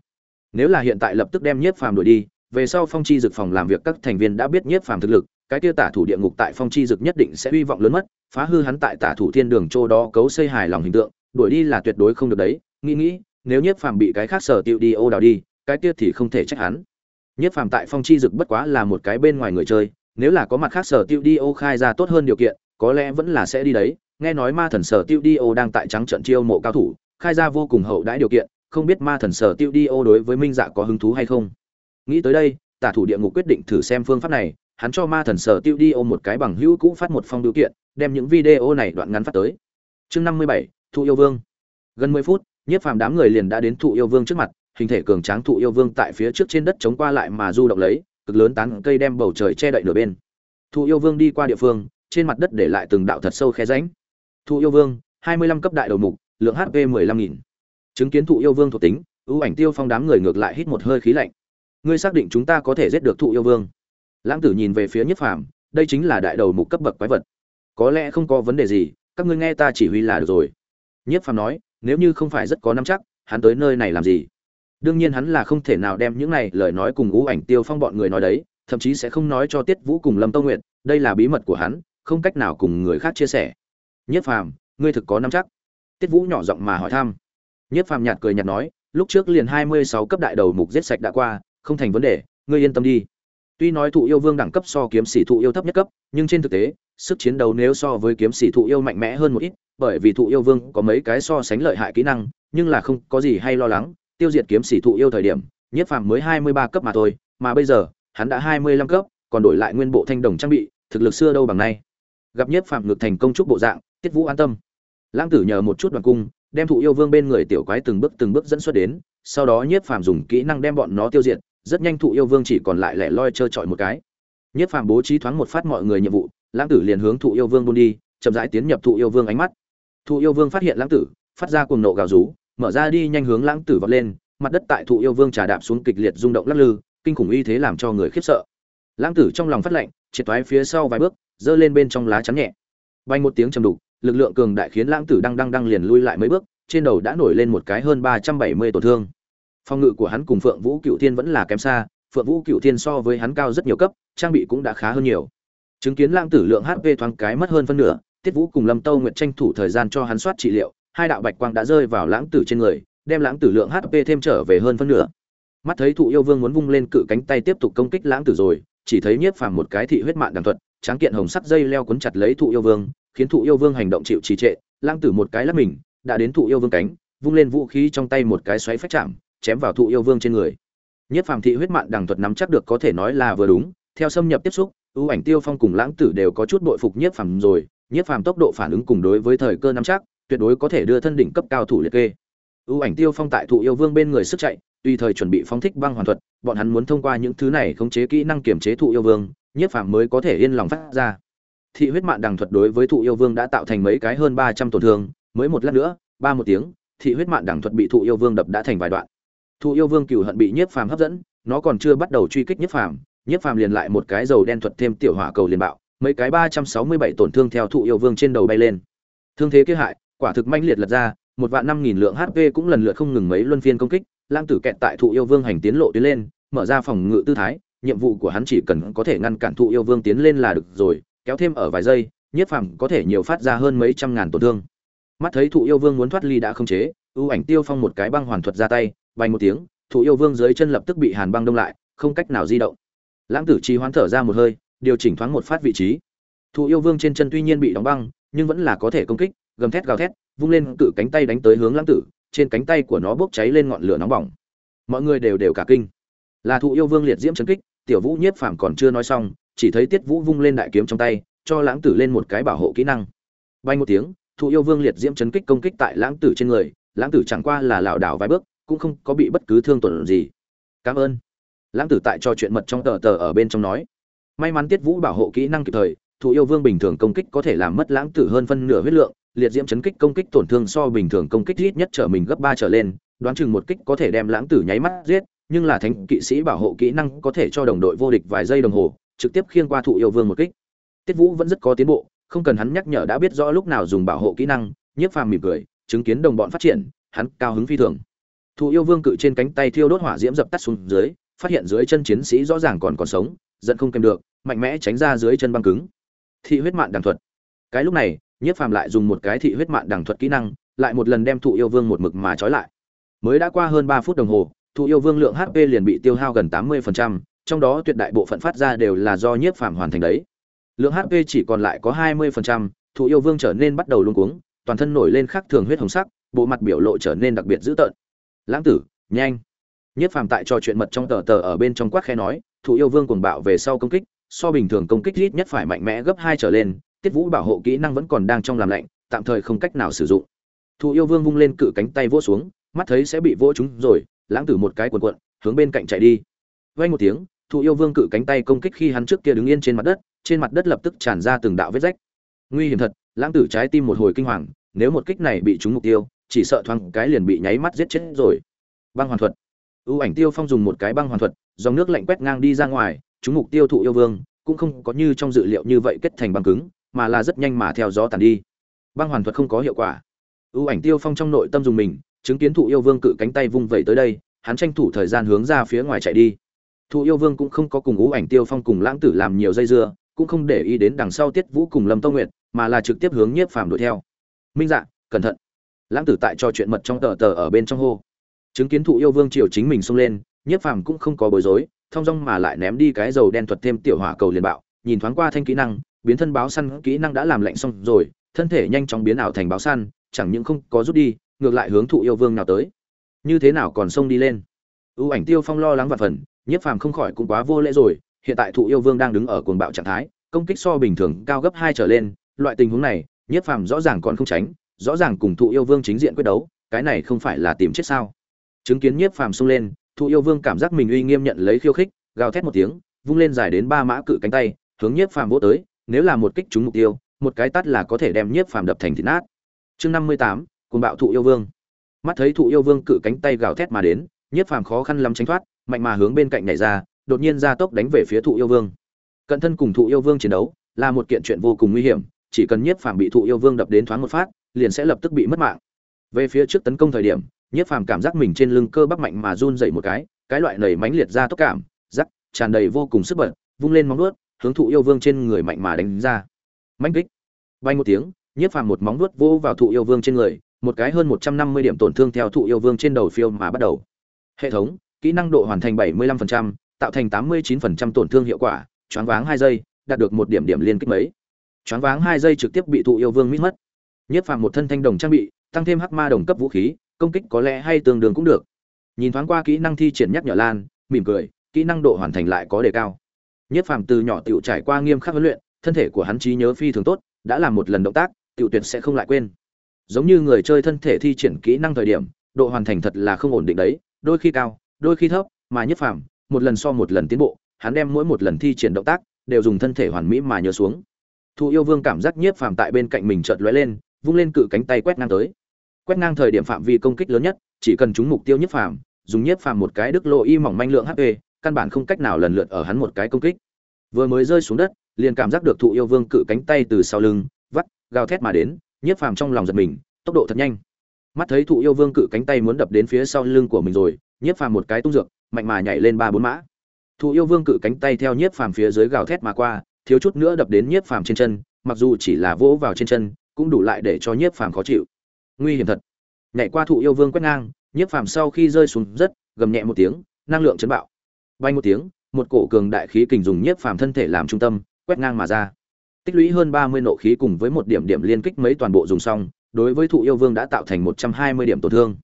Nếu là hiện tại lập tức đem nhiếp phàm đuổi đi về sau phong chi dực phòng làm việc các thành viên đã biết nhiếp phàm thực lực, cái kia tả thủ địa ngục tại phong chi dực nhất định sẽ hy vọng lớn mất, phá hư hắn tại tả thủ thiên đường châu đó cấu xây hài lòng hình tượng, đuổi đi là tuyệt đối không được đấy, nghĩ nghĩ, nếu nhiếp phàm bị cái khác sở tiêu đi ô đào đi, cái kia thì không thể trách hắn. Nhiếp phàm tại phong chi dực bất quá là một cái bên ngoài người chơi, nếu là có mặt khác sở tiêu đi ô khai ra tốt hơn điều kiện, có lẽ vẫn là sẽ đi đấy, nghe nói ma thần sở tiêu đi ô đang tại trắng trận chiêu mộ cao thủ, khai ra vô cùng hậu đãi điều kiện, không biết ma thần sở tiêu đi ô đối với minh dạ có hứng thú hay không nghĩ tới đây, tả thủ địa ngục quyết định thử xem phương pháp này, hắn cho ma thần sở tiêu đi ô một cái bằng hữu cũ phát một phong điều kiện, đem những video này đoạn ngắn phát tới. Chương năm mươi bảy, thụ yêu vương. Gần mười phút, nhiếp phàm đám người liền đã đến thụ yêu vương trước mặt, hình thể cường tráng thụ yêu vương tại phía trước trên đất chống qua lại mà du động lấy, cực lớn tán cây đem bầu trời che đậy nửa bên. Thụ yêu vương đi qua địa phương, trên mặt đất để lại từng đạo thật sâu khe ránh thụ yêu vương, hai mươi lăm cấp đại đầu mục, lượng hp mười lăm nghìn. Chứng kiến thụ yêu vương thuộc tính, ưu ảnh tiêu phong đám người ngược lại hít một hơi khí lạnh ngươi xác định chúng ta có thể giết được thụ yêu vương. Lãng tử nhìn về phía nhất phàm, đây chính là đại đầu mục cấp bậc quái vật. Có lẽ không có vấn đề gì, các ngươi nghe ta chỉ huy là được rồi. Nhất phàm nói, nếu như không phải rất có nắm chắc, hắn tới nơi này làm gì? Đương nhiên hắn là không thể nào đem những này lời nói cùng ngũ ảnh tiêu phong bọn người nói đấy, thậm chí sẽ không nói cho tiết vũ cùng lâm tông nguyện đây là bí mật của hắn, không cách nào cùng người khác chia sẻ. Nhất phàm, ngươi thực có nắm chắc? Tiết vũ nhỏ giọng mà hỏi thăm. Nhất phàm nhạt cười nhạt nói, lúc trước liền hai mươi sáu cấp đại đầu mục giết sạch đã qua không thành vấn đề, ngươi yên tâm đi. Tuy nói thụ yêu vương đẳng cấp so kiếm sĩ thụ yêu thấp nhất cấp, nhưng trên thực tế, sức chiến đấu nếu so với kiếm sĩ thụ yêu mạnh mẽ hơn một ít, bởi vì thụ yêu vương có mấy cái so sánh lợi hại kỹ năng, nhưng là không có gì hay lo lắng, tiêu diệt kiếm sĩ thụ yêu thời điểm, nhất phàm mới hai mươi ba cấp mà thôi, mà bây giờ, hắn đã hai mươi lăm cấp, còn đổi lại nguyên bộ thanh đồng trang bị, thực lực xưa đâu bằng nay. Gặp nhất phàm ngược thành công trúc bộ dạng, tiết vũ an tâm. Lãng tử nhờ một chút đoàn cung, đem thụ yêu vương bên người tiểu quái từng bước từng bước dẫn xuất đến, sau đó nhiếp phàm dùng kỹ năng đem bọn nó tiêu diệt rất nhanh thụ yêu vương chỉ còn lại lẻ loi trơ trọi một cái. Nhất phàm bố trí thoáng một phát mọi người nhiệm vụ, lãng tử liền hướng thụ yêu vương buôn đi, chậm rãi tiến nhập thụ yêu vương ánh mắt. Thụ yêu vương phát hiện lãng tử, phát ra cuồng nộ gào rú, mở ra đi nhanh hướng lãng tử vọt lên, mặt đất tại thụ yêu vương trà đạp xuống kịch liệt rung động lắc lư, kinh khủng uy thế làm cho người khiếp sợ. Lãng tử trong lòng phát lạnh triệt thoái phía sau vài bước, giơ lên bên trong lá chắn nhẹ. Bay một tiếng trầm đục, lực lượng cường đại khiến lãng tử đang đang đang liền lui lại mấy bước, trên đầu đã nổi lên một cái hơn ba trăm bảy mươi tổn thương phòng ngự của hắn cùng phượng vũ cựu thiên vẫn là kém xa, phượng vũ cựu thiên so với hắn cao rất nhiều cấp, trang bị cũng đã khá hơn nhiều. Chứng kiến lãng tử lượng hp thoáng cái mất hơn phân nửa, tiết vũ cùng lâm tâu nguyện tranh thủ thời gian cho hắn soát trị liệu, hai đạo bạch quang đã rơi vào lãng tử trên người, đem lãng tử lượng hp thêm trở về hơn phân nửa. Mắt thấy thụ yêu vương muốn vung lên cự cánh tay tiếp tục công kích lãng tử rồi, chỉ thấy nhiếp phàm một cái thị huyết mạng đằng thuật, tráng kiện hồng sắt dây leo quấn chặt lấy thụ yêu vương, khiến thụ yêu vương hành động chịu trì trệ, lãng tử một cái lắp mình, đã đến thụ yêu vương cánh, vung lên vũ khí trong tay một cái xoáy phách chạm chém vào thụ yêu vương trên người. Nhất phàm thị huyết mạng đằng thuật nắm chắc được có thể nói là vừa đúng, theo xâm nhập tiếp xúc, ưu ảnh tiêu phong cùng lãng tử đều có chút bội phục nhất phàm rồi, nhất phàm tốc độ phản ứng cùng đối với thời cơ nắm chắc, tuyệt đối có thể đưa thân đỉnh cấp cao thủ liệt kê. Ưu ảnh tiêu phong tại thụ yêu vương bên người sức chạy tùy thời chuẩn bị phóng thích băng hoàn thuật, bọn hắn muốn thông qua những thứ này khống chế kỹ năng kiểm chế thụ yêu vương, nhất phàm mới có thể yên lòng phát ra. Thị huyết mạng đằng thuật đối với thụ yêu vương đã tạo thành mấy cái hơn ba trăm tổn thương, mới một lát nữa, ba một tiếng, thị huyết mạng đằng thuật bị thụ yêu vương đập đã thành vài đoạn. Thu yêu vương cửu hận bị nhiếp phàm hấp dẫn, nó còn chưa bắt đầu truy kích nhiếp phàm. Nhiếp phàm liền lại một cái dầu đen thuật thêm tiểu hỏa cầu liền bạo, mấy cái ba trăm sáu mươi bảy tổn thương theo thụ yêu vương trên đầu bay lên. Thương thế kia hại, quả thực manh liệt lật ra, một vạn năm nghìn lượng hp cũng lần lượt không ngừng mấy luân phiên công kích, lang tử kẹt tại thụ yêu vương hành tiến lộ tiến lên, mở ra phòng ngự tư thái, nhiệm vụ của hắn chỉ cần có thể ngăn cản thụ yêu vương tiến lên là được rồi, kéo thêm ở vài giây, nhiếp phàm có thể nhiều phát ra hơn mấy trăm ngàn tổn thương. Mắt thấy thụ yêu vương muốn thoát ly đã không chế, ưu ảnh tiêu phong một cái băng hoàn thuật ra tay bay một tiếng, thủ yêu vương dưới chân lập tức bị hàn băng đông lại, không cách nào di động. Lãng tử trì hoán thở ra một hơi, điều chỉnh thoáng một phát vị trí. Thủ yêu vương trên chân tuy nhiên bị đóng băng, nhưng vẫn là có thể công kích, gầm thét gào thét, vung lên cự cánh tay đánh tới hướng lãng tử, trên cánh tay của nó bốc cháy lên ngọn lửa nóng bỏng. Mọi người đều đều cả kinh. Là thụ yêu vương liệt diễm chấn kích, tiểu vũ nhiếp phàm còn chưa nói xong, chỉ thấy tiết vũ vung lên đại kiếm trong tay, cho lãng tử lên một cái bảo hộ kỹ năng. Bay một tiếng thụ yêu vương liệt diễm chấn kích công kích tại lãng tử trên người, lãng tử chẳng qua là lảo đảo vài bước cũng không có bị bất cứ thương tổn gì. Cảm ơn. Lãng tử tại cho chuyện mật trong tờ tờ ở bên trong nói. May mắn tiết vũ bảo hộ kỹ năng kịp thời thụ yêu vương bình thường công kích có thể làm mất lãng tử hơn phân nửa huyết lượng, liệt diễm chấn kích công kích tổn thương so bình thường công kích ít nhất trở mình gấp ba trở lên, đoán chừng một kích có thể đem lãng tử nháy mắt giết, nhưng là thánh kỵ sĩ bảo hộ kỹ năng có thể cho đồng đội vô địch vài giây đồng hồ, trực tiếp khiêng qua thụ yêu vương một kích. Tiết vũ vẫn rất có tiến bộ, không cần hắn nhắc nhở đã biết rõ lúc nào dùng bảo hộ kỹ năng, nhiếp phàm mỉm cười, chứng kiến đồng bọn phát triển, hắn cao hứng phi thường thụ yêu vương cự trên cánh tay thiêu đốt hỏa diễm dập tắt xuống dưới, phát hiện dưới chân chiến sĩ rõ ràng còn còn sống, giận không kèm được, mạnh mẽ tránh ra dưới chân băng cứng. Thị huyết mạng đằng thuật. Cái lúc này, nhiếp phàm lại dùng một cái thị huyết mạng đằng thuật kỹ năng, lại một lần đem thụ yêu vương một mực mà trói lại. Mới đã qua hơn ba phút đồng hồ thụ yêu vương lượng hp liền bị tiêu hao gần tám mươi trong đó tuyệt đại bộ phận phát ra đều là do nhiếp phàm hoàn thành đấy. Lượng hp chỉ còn lại có hai mươi thụ yêu vương trở nên bắt đầu luống cuống, toàn thân nổi lên khắc thường huyết hồng sắc, bộ mặt biểu lộ trở nên đặc biệt dữ tợn lãng tử, nhanh. Nhất phàm tại trò chuyện mật trong tờ tờ ở bên trong quát khe nói thụ yêu vương cuồng bạo về sau công kích, so bình thường công kích ít nhất phải mạnh mẽ gấp hai trở lên, tiết vũ bảo hộ kỹ năng vẫn còn đang trong làm lạnh, tạm thời không cách nào sử dụng. Thụ yêu vương vung lên cự cánh tay vỗ xuống, mắt thấy sẽ bị vỗ chúng rồi, lãng tử một cái cuộn cuộn, hướng bên cạnh chạy đi. Vay một tiếng thụ yêu vương cự cánh tay công kích khi hắn trước kia đứng yên trên mặt đất, trên mặt đất lập tức tràn ra từng đạo vết rách. Nguy hiểm thật, lãng tử trái tim một hồi kinh hoàng, nếu một kích này bị trúng mục tiêu chỉ sợ thoáng cái liền bị nháy mắt giết chết rồi. Băng hoàn thuật. Ưu ảnh tiêu phong dùng một cái băng hoàn thuật, dòng nước lạnh quét ngang đi ra ngoài, chúng mục tiêu thụ yêu vương, cũng không có như trong dự liệu như vậy kết thành băng cứng, mà là rất nhanh mà theo gió tàn đi. Băng hoàn thuật không có hiệu quả. Ưu ảnh tiêu phong trong nội tâm dùng mình, chứng kiến thụ yêu vương cự cánh tay vung vẩy tới đây, hắn tranh thủ thời gian hướng ra phía ngoài chạy đi. Thụ yêu vương cũng không có cùng ưu ảnh tiêu phong cùng lãng tử làm nhiều dây dưa, cũng không để ý đến đằng sau tiết vũ cùng lâm tông nguyệt, mà là trực tiếp hướng nhiếp phàm đuổi theo. Minh dạ cẩn thận lãng tử tại cho chuyện mật trong tờ tờ ở bên trong hô. Chứng kiến thụ yêu vương triều chính mình xông lên, nhiếp phàm cũng không có bối rối thong dong mà lại ném đi cái dầu đen thuật thêm tiểu hỏa cầu liền bạo, nhìn thoáng qua thanh kỹ năng, biến thân báo săn kỹ năng đã làm lạnh xong rồi, thân thể nhanh chóng biến ảo thành báo săn, chẳng những không có rút đi, ngược lại hướng thụ yêu vương nào tới. Như thế nào còn xông đi lên? Ưu ảnh tiêu phong lo lắng và phần, nhiếp phàm không khỏi cũng quá vô lễ rồi, hiện tại thụ yêu vương đang đứng ở cuồng bạo trạng thái, công kích so bình thường cao gấp hai trở lên, loại tình huống này, nhiếp phàm rõ ràng còn không tránh rõ ràng cùng thụ yêu vương chính diện quyết đấu, cái này không phải là tìm chết sao? Chứng kiến nhiếp phàm xông lên, thụ yêu vương cảm giác mình uy nghiêm nhận lấy khiêu khích, gào thét một tiếng, vung lên dài đến ba mã cự cánh tay, hướng nhiếp phàm vỗ tới, nếu là một kích trúng mục tiêu, một cái tát là có thể đem nhiếp phàm đập thành thịt nát. Chương năm mươi tám cùng bạo thụ yêu vương. Mắt thấy thụ yêu vương cự cánh tay gào thét mà đến, nhiếp phàm khó khăn lắm tránh thoát, mạnh mà hướng bên cạnh nhảy ra, đột nhiên ra tốc đánh về phía thụ yêu vương. Cận thân cùng thụ yêu vương chiến đấu, là một kiện chuyện vô cùng nguy hiểm, chỉ cần nhiếp phàm bị thụ yêu vương đập đến thoáng một phát liền sẽ lập tức bị mất mạng. Về phía trước tấn công thời điểm, nhiếp phàm cảm giác mình trên lưng cơ bắp mạnh mà run dậy một cái cái loại nảy mãnh liệt ra tốc cảm, rắc, tràn đầy vô cùng sức bật, vung lên móng vuốt, hướng thụ yêu vương trên người mạnh mà đánh ra. Mạnh kích. Bay một tiếng, nhiếp phàm một móng vuốt vô vào thụ yêu vương trên người, một cái hơn một trăm năm mươi điểm tổn thương theo thụ yêu vương trên đầu phiêu mà bắt đầu. Hệ thống, kỹ năng độ hoàn thành bảy mươi lăm phần trăm, tạo thành tám mươi chín phần trăm tổn thương hiệu quả, choáng váng hai giây, đạt được một điểm điểm liên kích mấy. Choáng váng hai giây trực tiếp bị thụ yêu vương mít mất. Nhất phàm một thân thanh đồng trang bị, tăng thêm hắc ma đồng cấp vũ khí, công kích có lẽ hay tương đương cũng được. Nhìn thoáng qua kỹ năng thi triển nhắc nhở lan, mỉm cười, kỹ năng độ hoàn thành lại có đề cao. Nhất phàm từ nhỏ tiểu trải qua nghiêm khắc huấn luyện, thân thể của hắn trí nhớ phi thường tốt, đã làm một lần động tác, tiểu tuyệt sẽ không lại quên. Giống như người chơi thân thể thi triển kỹ năng thời điểm, độ hoàn thành thật là không ổn định đấy, đôi khi cao, đôi khi thấp, mà nhất phàm, một lần so một lần tiến bộ, hắn đem mỗi một lần thi triển động tác, đều dùng thân thể hoàn mỹ mà nhớ xuống. Thụ yêu vương cảm giác nhiếp phàm tại bên cạnh mình chợt lóe lên vung lên cự cánh tay quét ngang tới. Quét ngang thời điểm phạm vi công kích lớn nhất, chỉ cần trúng mục tiêu nhiếp phàm, dùng nhiếp phàm một cái đức lộ y mỏng manh lượng hp căn bản không cách nào lần lượt ở hắn một cái công kích. Vừa mới rơi xuống đất, liền cảm giác được thụ yêu vương cự cánh tay từ sau lưng, vắt, gào thét mà đến nhiếp phàm trong lòng giật mình, tốc độ thật nhanh. Mắt thấy thụ yêu vương cự cánh tay muốn đập đến phía sau lưng của mình rồi nhiếp phàm một cái tung dược, mạnh mà nhảy lên ba bốn mã. Thụ yêu vương cự cánh tay theo nhiếp phàm phía dưới gào thét mà qua, thiếu chút nữa đập đến nhiếp phàm trên chân, mặc dù chỉ là vỗ vào trên chân cũng đủ lại để cho nhiếp phàm khó chịu. Nguy hiểm thật. Nhảy qua thụ yêu vương quét ngang, nhiếp phàm sau khi rơi xuống rất, gầm nhẹ một tiếng, năng lượng chấn bạo. Bay một tiếng, một cổ cường đại khí kình dùng nhiếp phàm thân thể làm trung tâm, quét ngang mà ra. Tích lũy hơn ba mươi nộ khí cùng với một điểm điểm liên kích mấy toàn bộ dùng xong, đối với thụ yêu vương đã tạo thành một trăm hai mươi điểm tổn thương.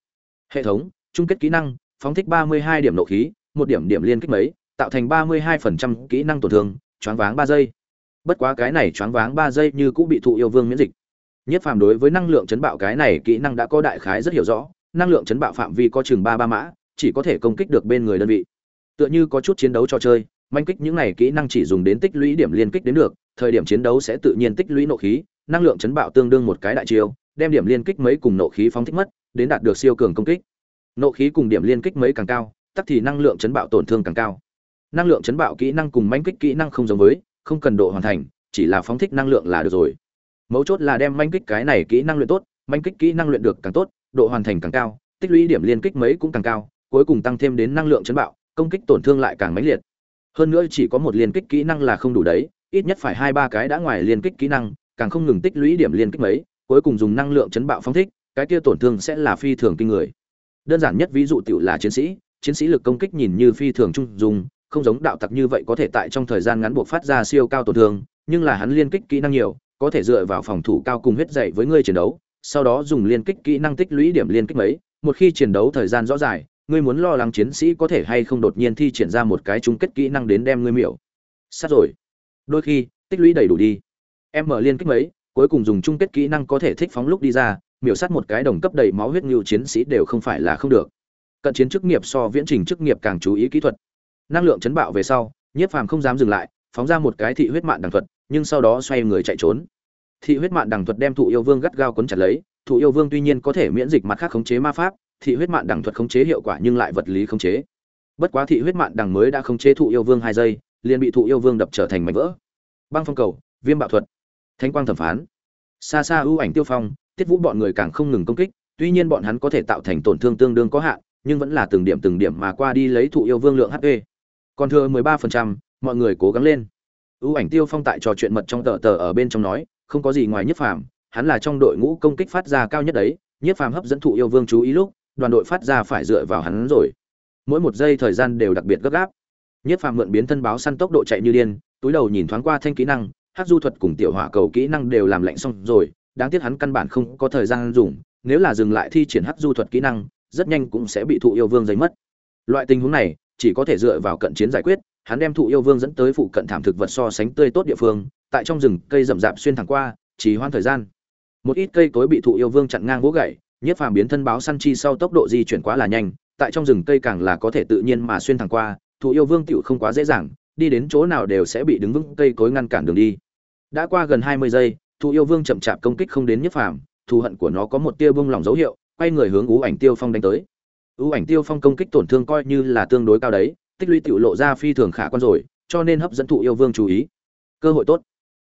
Hệ thống, chung kết kỹ năng, phóng thích ba mươi hai điểm nộ khí, một điểm điểm liên kích mấy, tạo thành ba mươi hai phần trăm kỹ năng tổn thương, choáng váng ba giây. Bất quá cái này choáng váng ba giây như cũng bị thụ yêu vương miễn dịch nhất phàm đối với năng lượng chấn bạo cái này kỹ năng đã có đại khái rất hiểu rõ, năng lượng chấn bạo phạm vi có chừng ba ba mã, chỉ có thể công kích được bên người đơn vị. Tựa như có chút chiến đấu trò chơi, manh kích những này kỹ năng chỉ dùng đến tích lũy điểm liên kích đến được, thời điểm chiến đấu sẽ tự nhiên tích lũy nộ khí, năng lượng chấn bạo tương đương một cái đại chiêu, đem điểm liên kích mấy cùng nộ khí phóng thích mất, đến đạt được siêu cường công kích. Nộ khí cùng điểm liên kích mấy càng cao, tắc thì năng lượng chấn bạo tổn thương càng cao. Năng lượng chấn bạo kỹ năng cùng manh kích kỹ năng không giống với, không cần độ hoàn thành, chỉ là phóng thích năng lượng là được rồi mấu chốt là đem manh kích cái này kỹ năng luyện tốt, manh kích kỹ năng luyện được càng tốt, độ hoàn thành càng cao, tích lũy điểm liên kích mấy cũng càng cao, cuối cùng tăng thêm đến năng lượng chấn bạo, công kích tổn thương lại càng mãnh liệt. Hơn nữa chỉ có một liên kích kỹ năng là không đủ đấy, ít nhất phải hai ba cái đã ngoài liên kích kỹ năng, càng không ngừng tích lũy điểm liên kích mấy, cuối cùng dùng năng lượng chấn bạo phóng thích, cái kia tổn thương sẽ là phi thường kinh người. Đơn giản nhất ví dụ tiểu là chiến sĩ chiến sĩ lực công kích nhìn như phi thường trung dùng không giống đạo tặc như vậy có thể tại trong thời gian ngắn buộc phát ra siêu cao tổn thương, nhưng là hắn liên kích kỹ năng nhiều có thể dựa vào phòng thủ cao cùng huyết dậy với người chiến đấu, sau đó dùng liên kích kỹ năng tích lũy điểm liên kích mấy, một khi chiến đấu thời gian rõ dài ngươi muốn lo lắng chiến sĩ có thể hay không đột nhiên thi triển ra một cái chung kết kỹ năng đến đem ngươi miểu. Sát rồi. Đôi khi, tích lũy đầy đủ đi. Em mở liên kích mấy, cuối cùng dùng chung kết kỹ năng có thể thích phóng lúc đi ra, miểu sát một cái đồng cấp đầy máu huyết ngưu chiến sĩ đều không phải là không được. Cận chiến chức nghiệp so viễn trình chức nghiệp càng chú ý kỹ thuật. Năng lượng chấn bạo về sau, nhiếp phàm không dám dừng lại, phóng ra một cái thị huyết mạng đằng thuật nhưng sau đó xoay người chạy trốn. Thị huyết mạn đằng thuật đem thụ yêu vương gắt gao quấn chặt lấy thụ yêu vương tuy nhiên có thể miễn dịch mặt khác khống chế ma pháp thị huyết mạn đằng thuật khống chế hiệu quả nhưng lại vật lý khống chế. Bất quá thị huyết mạn đằng mới đã khống chế thụ yêu vương hai giây liền bị thụ yêu vương đập trở thành mảnh vỡ. Băng phong cầu viêm bạo thuật thánh quang thẩm phán. Xa xa ưu ảnh tiêu phong tiết vũ bọn người càng không ngừng công kích tuy nhiên bọn hắn có thể tạo thành tổn thương tương đương có hạn nhưng vẫn là từng điểm từng điểm mà qua đi lấy thụ yêu vương lượng hp còn thừa mười ba phần trăm, mọi người cố gắng lên ưu ảnh tiêu phong tại trò chuyện mật trong tờ tờ ở bên trong nói, không có gì ngoài nhất phàm, hắn là trong đội ngũ công kích phát ra cao nhất đấy, nhất phàm hấp dẫn thụ yêu vương chú ý lúc, đoàn đội phát ra phải dựa vào hắn rồi. Mỗi một giây thời gian đều đặc biệt gấp gáp. Nhất phàm mượn biến thân báo săn tốc độ chạy như điên, túi đầu nhìn thoáng qua thanh kỹ năng, hát du thuật cùng tiểu hỏa cầu kỹ năng đều làm lạnh xong rồi, đáng tiếc hắn căn bản không có thời gian dùng, nếu là dừng lại thi triển hát du thuật kỹ năng, rất nhanh cũng sẽ bị thụ yêu vương giấy mất. Loại tình huống này, chỉ có thể dựa vào cận chiến giải quyết hắn đem thụ yêu vương dẫn tới phụ cận thảm thực vật so sánh tươi tốt địa phương, tại trong rừng cây rậm rạp xuyên thẳng qua chỉ hoan thời gian. Một ít cây cối bị thụ yêu vương chặn ngang gỗ gậy nhiếp phàm biến thân báo săn chi sau tốc độ di chuyển quá là nhanh, tại trong rừng cây càng là có thể tự nhiên mà xuyên thẳng qua, thụ yêu vương tựu không quá dễ dàng, đi đến chỗ nào đều sẽ bị đứng vững cây cối ngăn cản đường đi. Đã qua gần hai mươi giây, thụ yêu vương chậm chạp công kích không đến nhiếp phàm, thù hận của nó có một tia bông lỏng dấu hiệu, quay người hướng ú ảnh tiêu phong đánh tới. Ú ảnh tiêu phong công kích tổn thương coi như là tương đối cao đấy tích lũy tiểu lộ ra phi thường khả quan rồi, cho nên hấp dẫn thụ yêu vương chú ý. Cơ hội tốt.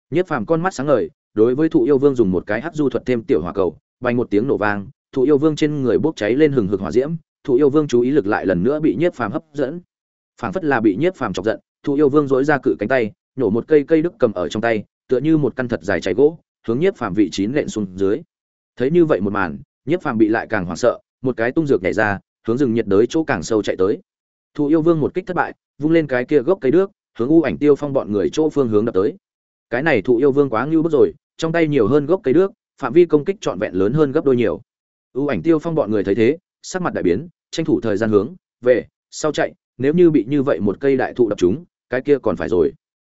Nhiếp phàm con mắt sáng ngời, đối với thụ yêu vương dùng một cái hắc du thuật thêm tiểu hỏa cầu bay một tiếng nổ vang, thụ yêu vương trên người bốc cháy lên hừng hực hỏa diễm, thụ yêu vương chú ý lực lại lần nữa bị nhiếp phàm hấp dẫn. Phảng phất là bị nhiếp phàm chọc giận, thụ yêu vương dối ra cự cánh tay nhổ một cây cây đức cầm ở trong tay, tựa như một căn thật dài cháy gỗ, hướng nhiếp phàm vị trí lện xuống dưới. Thấy như vậy một màn nhiếp phàm bị lại càng hoảng sợ, một cái tung dược nhảy ra, hướng rừng nhiệt đới chỗ càng sâu chạy tới thụ yêu vương một kích thất bại, vung lên cái kia gốc cây đước, hướng u ảnh tiêu phong bọn người chỗ phương hướng đập tới. Cái này thụ yêu vương quá ngưu bức rồi, trong tay nhiều hơn gốc cây đước, phạm vi công kích trọn vẹn lớn hơn gấp đôi nhiều. U ảnh tiêu phong bọn người thấy thế, sắc mặt đại biến, tranh thủ thời gian hướng về, sau chạy, nếu như bị như vậy một cây đại thụ đập chúng cái kia còn phải rồi.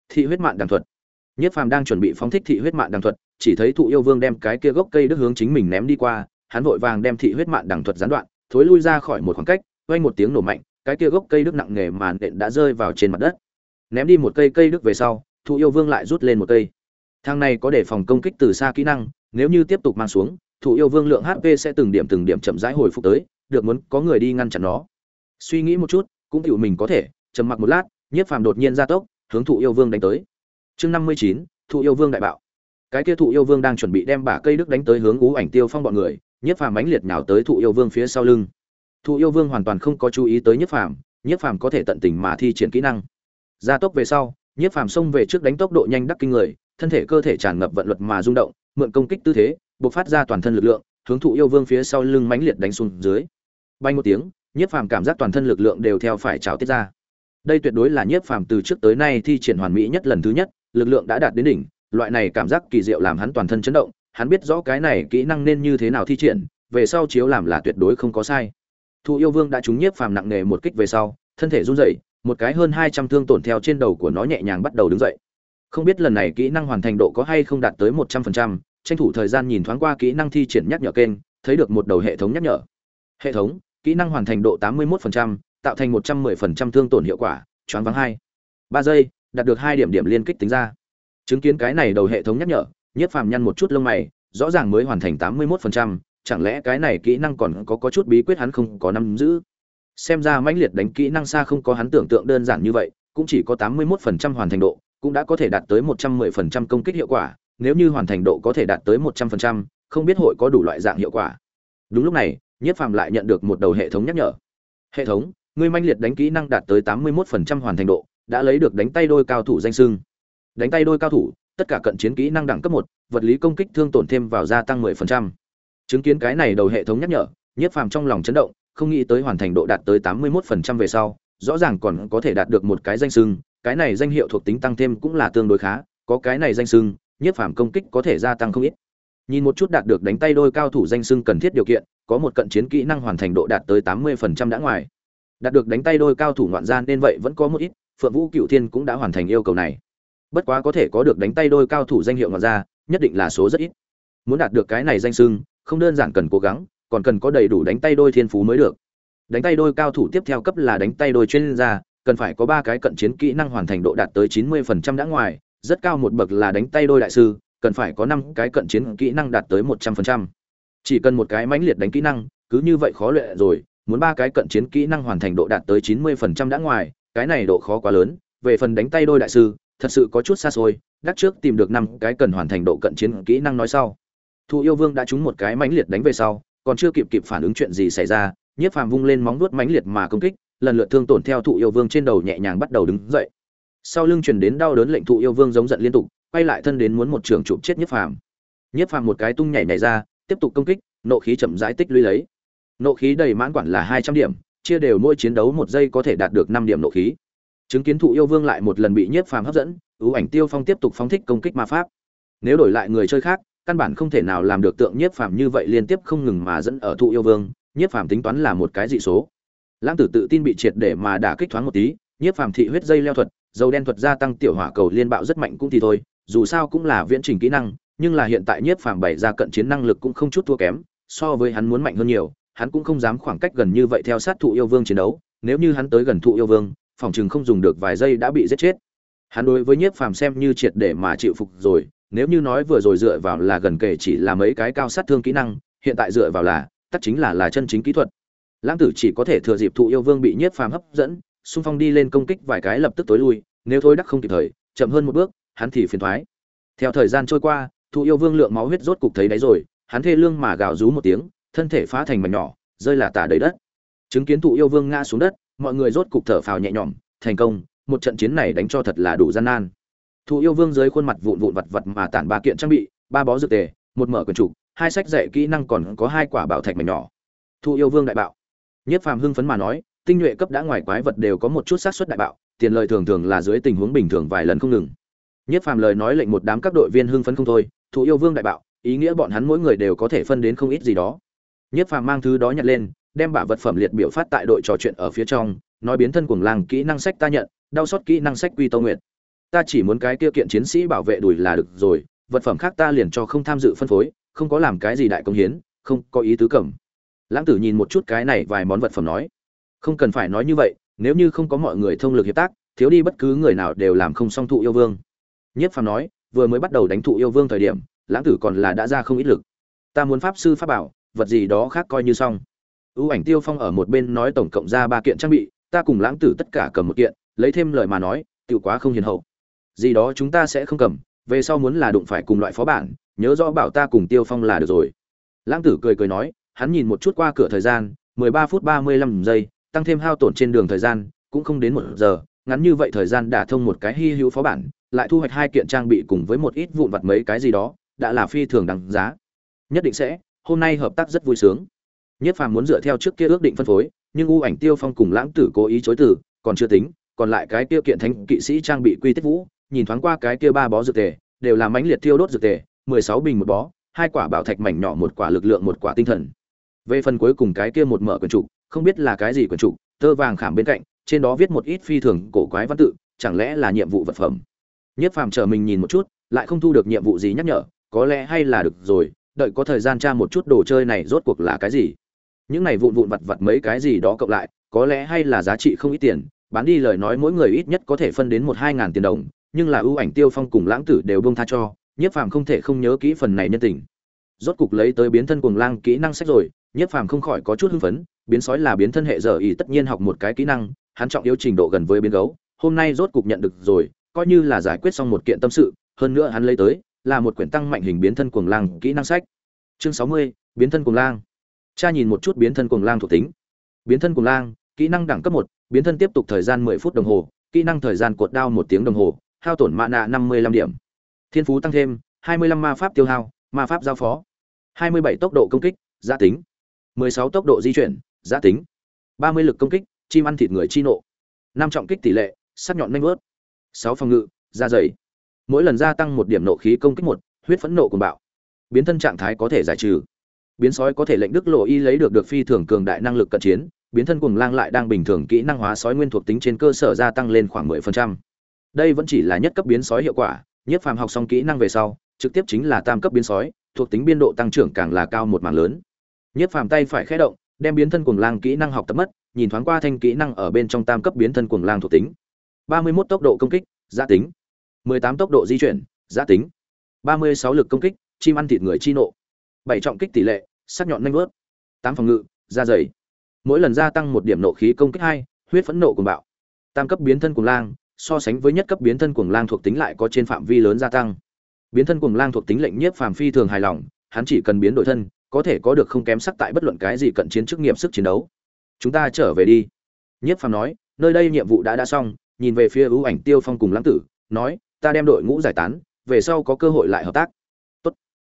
Thị huyết mạng đằng thuật. Nhất phàm đang chuẩn bị phóng thích thị huyết mạng đằng thuật, chỉ thấy thụ yêu vương đem cái kia gốc cây đức hướng chính mình ném đi qua, hắn vội vàng đem thị huyết mạng đằng thuật gián đoạn, thối lui ra khỏi một khoảng cách vang một tiếng nổ mạnh cái kia gốc cây đức nặng nghề màn đện đã rơi vào trên mặt đất. Ném đi một cây cây đức về sau, thụ yêu vương lại rút lên một cây. Thang này có để phòng công kích từ xa kỹ năng, nếu như tiếp tục mang xuống, thụ yêu vương lượng hp sẽ từng điểm từng điểm chậm rãi hồi phục tới, được muốn có người đi ngăn chặn nó. Suy nghĩ một chút, cũng chịu mình có thể, trầm mặc một lát, nhiếp phàm đột nhiên ra tốc, hướng thụ yêu vương đánh tới. Chương năm mươi chín, thụ yêu vương đại bạo. Cái kia thụ yêu vương đang chuẩn bị đem bả cây đức đánh tới hướng ú ảnh tiêu phong bọn người, nhiếp phàm mãnh liệt nào tới thụ yêu vương phía sau lưng thụ yêu vương hoàn toàn không có chú ý tới nhiếp phàm nhiếp phàm có thể tận tình mà thi triển kỹ năng. Gia tốc về sau nhiếp phàm xông về trước đánh tốc độ nhanh đắc kinh người, thân thể cơ thể tràn ngập vận luật mà rung động, mượn công kích tư thế buộc phát ra toàn thân lực lượng, hướng thụ yêu vương phía sau lưng mãnh liệt đánh xuống dưới. Bay một tiếng nhiếp phàm cảm giác toàn thân lực lượng đều theo phải trào tiết ra. Đây tuyệt đối là nhiếp phàm từ trước tới nay thi triển hoàn mỹ nhất lần thứ nhất, lực lượng đã đạt đến đỉnh, loại này cảm giác kỳ diệu làm hắn toàn thân chấn động, hắn biết rõ cái này kỹ năng nên như thế nào thi triển, về sau chiếu làm là tuyệt đối không có sai thụ yêu vương đã trúng nhiếp phàm nặng nề một kích về sau thân thể run rẩy một cái hơn hai trăm thương tổn theo trên đầu của nó nhẹ nhàng bắt đầu đứng dậy. Không biết lần này kỹ năng hoàn thành độ có hay không đạt tới một trăm phần trăm tranh thủ thời gian nhìn thoáng qua kỹ năng thi triển nhắc nhở kênh thấy được một đầu hệ thống nhắc nhở. Hệ thống kỹ năng hoàn thành độ tám mươi 81%, tạo thành một trăm 110% thương tổn hiệu quả choáng vắng hai. Ba giây đạt được hai điểm điểm liên kích tính ra. Chứng kiến cái này đầu hệ thống nhắc nhở nhiếp phàm nhăn một chút lông mày rõ ràng mới hoàn thành tám mươi 81%, chẳng lẽ cái này kỹ năng còn có có chút bí quyết hắn không có nắm giữ xem ra mãnh liệt đánh kỹ năng xa không có hắn tưởng tượng đơn giản như vậy cũng chỉ có tám mươi 81% hoàn thành độ cũng đã có thể đạt tới một trăm 110% công kích hiệu quả nếu như hoàn thành độ có thể đạt tới một trăm phần trăm, không biết hội có đủ loại dạng hiệu quả. Đúng lúc này, Nhiếp Phàm lại nhận được một đầu hệ thống nhắc nhở. Hệ thống, ngươi manh liệt đánh kỹ năng đạt tới tám mươi 81% hoàn thành độ, đã lấy được đánh tay đôi cao thủ danh sưng Đánh tay đôi cao thủ, tất cả cận chiến kỹ năng đẳng cấp một, vật lý công kích thương tổn thêm vào gia tăng 10%. Chứng kiến cái này đầu hệ thống nhắc nhở, Nhiếp Phàm trong lòng chấn động, không nghĩ tới hoàn thành độ đạt tới tám mươi 81% về sau, rõ ràng còn có thể đạt được một cái danh xưng, cái này danh hiệu thuộc tính tăng thêm cũng là tương đối khá, có cái này danh xưng, nhiếp phàm công kích có thể gia tăng không ít. Nhìn một chút đạt được đánh tay đôi cao thủ danh sưng cần thiết điều kiện có một cận chiến kỹ năng hoàn thành độ đạt tới tám mươi phần trăm đã ngoài. Đạt được đánh tay đôi cao thủ ngoạn gian nên vậy vẫn có một ít phượng vũ cựu thiên cũng đã hoàn thành yêu cầu này. Bất quá có thể có được đánh tay đôi cao thủ danh hiệu ngoạn ra nhất định là số rất ít. Muốn đạt được cái này danh sưng không đơn giản cần cố gắng, còn cần có đầy đủ đánh tay đôi thiên phú mới được. Đánh tay đôi cao thủ tiếp theo cấp là đánh tay đôi chuyên gia, cần phải có ba cái cận chiến kỹ năng hoàn thành độ đạt tới chín mươi phần trăm đã ngoài, rất cao một bậc là đánh tay đôi đại sư, cần phải có năm cái cận chiến kỹ năng đạt tới một trăm phần trăm. Chỉ cần một cái mãnh liệt đánh kỹ năng, cứ như vậy khó lệ rồi, muốn ba cái cận chiến kỹ năng hoàn thành độ đạt tới chín mươi phần trăm đã ngoài, cái này độ khó quá lớn. Về phần đánh tay đôi đại sư, thật sự có chút xa xôi, đắc trước tìm được năm cái cần hoàn thành độ cận chiến kỹ năng nói sau thụ yêu vương đã trúng một cái mãnh liệt đánh về sau, còn chưa kịp kịp phản ứng chuyện gì xảy ra, nhiếp phàm vung lên móng vuốt mãnh liệt mà công kích, lần lượt thương tổn theo thụ yêu vương trên đầu nhẹ nhàng bắt đầu đứng dậy. Sau lưng truyền đến đau đớn lệnh thụ yêu vương giống giận liên tục, quay lại thân đến muốn một trường chụp chết nhiếp phàm. Nhiếp phàm một cái tung nhảy nhảy ra, tiếp tục công kích, nộ khí chậm rãi tích lũy lấy. Nộ khí đầy mãn quản là hai trăm điểm, chia đều mỗi chiến đấu một giây có thể đạt được năm điểm nộ khí. Chứng kiến thụ yêu vương lại một lần bị nhiếp phàm hấp dẫn, ưu ảnh tiêu phong tiếp tục phóng thích công kích ma pháp. Nếu đổi lại người chơi khác căn bản không thể nào làm được tượng nhiếp phàm như vậy liên tiếp không ngừng mà dẫn ở thụ yêu vương, nhiếp phàm tính toán là một cái dị số. Lãng tử tự tin bị triệt để mà đả kích thoáng một tí, nhiếp phàm thị huyết dây leo thuật, dầu đen thuật gia tăng tiểu hỏa cầu liên bạo rất mạnh cũng thì thôi, dù sao cũng là viễn trình kỹ năng, nhưng là hiện tại nhiếp phàm bày ra cận chiến năng lực cũng không chút thua kém, so với hắn muốn mạnh hơn nhiều, hắn cũng không dám khoảng cách gần như vậy theo sát thụ yêu vương chiến đấu, nếu như hắn tới gần thụ yêu vương, phòng chừng không dùng được vài giây đã bị giết chết. Hắn đối với nhiếp phàm xem như triệt để mà chịu phục rồi nếu như nói vừa rồi dựa vào là gần kể chỉ là mấy cái cao sát thương kỹ năng, hiện tại dựa vào là, tất chính là là chân chính kỹ thuật. Lãng tử chỉ có thể thừa dịp thụ yêu vương bị nhiếp phàm hấp dẫn, xung phong đi lên công kích vài cái lập tức tối lui, nếu thôi đắc không kịp thời, chậm hơn một bước, hắn thì phiền thoái. Theo thời gian trôi qua, thụ yêu vương lượng máu huyết rốt cục thấy đáy rồi, hắn thê lương mà gào rú một tiếng, thân thể phá thành mảnh nhỏ, rơi là tả đầy đất. Chứng kiến thụ yêu vương ngã xuống đất, mọi người rốt cục thở phào nhẹ nhõm, thành công, một trận chiến này đánh cho thật là đủ gian nan thụ yêu vương dưới khuôn mặt vụn vụn vặt vặt mà tản ba kiện trang bị, ba bó dược tề, một mở quần trục, hai sách dạy kỹ năng còn có hai quả bảo thạch mảnh nhỏ. Thụ yêu vương đại bạo. Nhất phàm hưng phấn mà nói, tinh nhuệ cấp đã ngoài quái vật đều có một chút xác suất đại bạo, tiền lời thường thường là dưới tình huống bình thường vài lần không ngừng. Nhất phàm lời nói lệnh một đám các đội viên hưng phấn không thôi thụ yêu vương đại bạo, ý nghĩa bọn hắn mỗi người đều có thể phân đến không ít gì đó. Nhất phàm mang thứ đó nhặt lên, đem bả vật phẩm liệt biểu phát tại đội trò chuyện ở phía trong, nói biến thân cuồng lang kỹ năng sách ta nhận, đau xót kỹ năng sách quy tâu nguyệt ta chỉ muốn cái kia kiện chiến sĩ bảo vệ đùi là được rồi, vật phẩm khác ta liền cho không tham dự phân phối, không có làm cái gì đại công hiến, không có ý tứ cầm. Lãng tử nhìn một chút cái này vài món vật phẩm nói. Không cần phải nói như vậy, nếu như không có mọi người thông lực hiệp tác, thiếu đi bất cứ người nào đều làm không song thụ yêu vương. Nhất phàm nói, vừa mới bắt đầu đánh thụ yêu vương thời điểm, lãng tử còn là đã ra không ít lực. Ta muốn pháp sư pháp bảo, vật gì đó khác coi như xong. Ưu ảnh tiêu phong ở một bên nói tổng cộng ra ba kiện trang bị, ta cùng lãng tử tất cả cầm một kiện, lấy thêm lời mà nói tự quá không hiền hậu gì đó chúng ta sẽ không cầm, về sau muốn là đụng phải cùng loại phó bản, nhớ rõ bảo ta cùng tiêu phong là được rồi. Lãng tử cười cười nói, hắn nhìn một chút qua cửa thời gian, mười ba phút ba mươi lăm giây, tăng thêm hao tổn trên đường thời gian, cũng không đến một giờ, ngắn như vậy thời gian đả thông một cái hy hữu phó bản, lại thu hoạch hai kiện trang bị cùng với một ít vụn vặt mấy cái gì đó, đã là phi thường đằng giá. Nhất định sẽ, hôm nay hợp tác rất vui sướng. Nhất phàm muốn dựa theo trước kia ước định phân phối, nhưng u ảnh tiêu phong cùng lãng tử cố ý chối từ, còn chưa tính, còn lại cái kia kiện thánh kỵ sĩ trang bị quy tiết vũ nhìn thoáng qua cái kia ba bó dược tề, đều là mãnh liệt tiêu đốt dược tề, mười sáu bình một bó, hai quả bảo thạch mảnh nhỏ, một quả lực lượng, một quả tinh thần. Về phần cuối cùng cái kia một mở quyển trục, không biết là cái gì quyển trục, tơ vàng khảm bên cạnh, trên đó viết một ít phi thường cổ quái văn tự, chẳng lẽ là nhiệm vụ vật phẩm? Nhất phàm chờ mình nhìn một chút, lại không thu được nhiệm vụ gì nhắc nhở, có lẽ hay là được rồi, đợi có thời gian tra một chút đồ chơi này rốt cuộc là cái gì. Những này vụn vụn vặt vặt mấy cái gì đó cộng lại, có lẽ hay là giá trị không ít tiền, bán đi lời nói mỗi người ít nhất có thể phân đến một hai ngàn tiền đồng nhưng là ưu ảnh tiêu phong cùng lãng tử đều bông tha cho nhiếp phàm không thể không nhớ kỹ phần này nhân tình. Rốt cục lấy tới biến thân cuồng lang kỹ năng sách rồi nhiếp phàm không khỏi có chút hưng phấn, biến sói là biến thân hệ giờ ý tất nhiên học một cái kỹ năng, hắn trọng yếu trình độ gần với biến gấu, hôm nay rốt cục nhận được rồi, coi như là giải quyết xong một kiện tâm sự, hơn nữa hắn lấy tới là một quyển tăng mạnh hình biến thân cuồng lang kỹ năng sách. Chương sáu mươi, biến thân cuồng lang. Cha nhìn một chút biến thân cuồng lang thuộc tính. Biến thân cuồng lang, kỹ năng đẳng cấp một, biến thân tiếp tục thời gian mười phút đồng hồ, kỹ năng thời gian cột đao một tiếng đồng hồ hao tổn mạ nạ năm mươi lăm điểm. Thiên phú tăng thêm, hai mươi lăm ma pháp tiêu hao, ma pháp giao phó. hai mươi bảy tốc độ công kích, giá tính. mười sáu tốc độ di chuyển, giá tính. ba mươi lực công kích, chim ăn thịt người chi nộ. năm trọng kích tỷ lệ, sắc nhọn nanh vớt. sáu phòng ngự, da dày. Mỗi lần gia tăng một điểm nộ khí công kích một, huyết phẫn nộ cùng bạo. Biến thân trạng thái có thể giải trừ. Biến sói có thể lệnh đức lộ y lấy được được phi thường cường đại năng lực cận chiến, biến thân cùng lang lại đang bình thường kỹ năng hóa sói nguyên thuộc tính trên cơ sở gia tăng lên khoảng 10%. Đây vẫn chỉ là nhất cấp biến sói hiệu quả, nhất phàm học xong kỹ năng về sau, trực tiếp chính là tam cấp biến sói, thuộc tính biên độ tăng trưởng càng là cao một mảng lớn. Nhất phàm tay phải khé động, đem biến thân cuồng lang kỹ năng học tập mất, nhìn thoáng qua thanh kỹ năng ở bên trong tam cấp biến thân cuồng lang thuộc tính. 31 tốc độ công kích, giã tính. 18 tốc độ di chuyển, giã tính. 36 lực công kích, chim ăn thịt người chi nộ. Bảy trọng kích tỷ lệ, sắc nhọn nhanh vớt. Tám phòng ngự, da dày mỗi lần gia tăng một điểm nộ khí công kích hai huyết phẫn nộ cùng bạo tam cấp biến thân cuồng lang so sánh với nhất cấp biến thân cuồng lang thuộc tính lại có trên phạm vi lớn gia tăng. Biến thân cuồng lang thuộc tính lệnh nhiếp phàm phi thường hài lòng, hắn chỉ cần biến đổi thân, có thể có được không kém sắc tại bất luận cái gì cận chiến chức nghiệp sức chiến đấu. Chúng ta trở về đi. Nhiếp phàm nói, nơi đây nhiệm vụ đã đã xong, nhìn về phía ưu ảnh tiêu phong cùng lãng tử, nói, ta đem đội ngũ giải tán, về sau có cơ hội lại hợp tác. Tốt.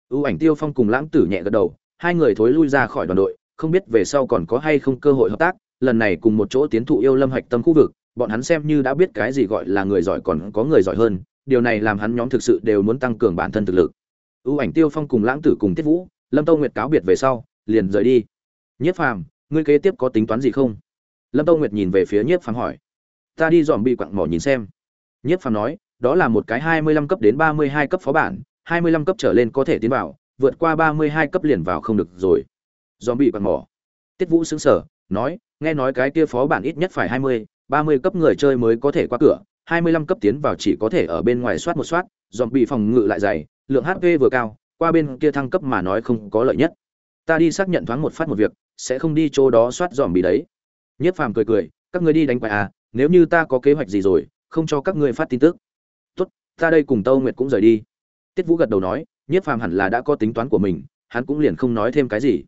Ưu ảnh tiêu phong cùng lãng tử nhẹ gật đầu, hai người thối lui ra khỏi đoàn đội, không biết về sau còn có hay không cơ hội hợp tác, lần này cùng một chỗ tiến thụ yêu lâm hạch tâm khu vực bọn hắn xem như đã biết cái gì gọi là người giỏi còn có người giỏi hơn, điều này làm hắn nhóm thực sự đều muốn tăng cường bản thân thực lực. Ưu ảnh tiêu phong cùng lãng tử cùng tiết vũ, lâm tâu nguyệt cáo biệt về sau, liền rời đi. Nhiếp phàm, ngươi kế tiếp có tính toán gì không? Lâm tâu nguyệt nhìn về phía nhiếp phàm hỏi. Ta đi dòm bị quặng mỏ nhìn xem. Nhiếp phàm nói, đó là một cái hai mươi lăm cấp đến ba mươi hai cấp phó bản, hai mươi lăm cấp trở lên có thể tiến vào, vượt qua ba mươi hai cấp liền vào không được rồi. Dòm bị quặng mỏ. Tiết vũ xứng sở nói, nghe nói cái kia phó bản ít nhất phải hai mươi ba mươi cấp người chơi mới có thể qua cửa, hai mươi lăm cấp tiến vào chỉ có thể ở bên ngoài soát một soát, zombie bị phòng ngự lại dày, lượng hp vừa cao, qua bên kia thăng cấp mà nói không có lợi nhất. Ta đi xác nhận thoáng một phát một việc, sẽ không đi chỗ đó soát zombie bị đấy. Nhất phàm cười cười, các ngươi đi đánh quái à nếu như ta có kế hoạch gì rồi, không cho các ngươi phát tin tức. Tốt, ta đây cùng tâu nguyệt cũng rời đi. Tiết vũ gật đầu nói, nhất phàm hẳn là đã có tính toán của mình, hắn cũng liền không nói thêm cái gì.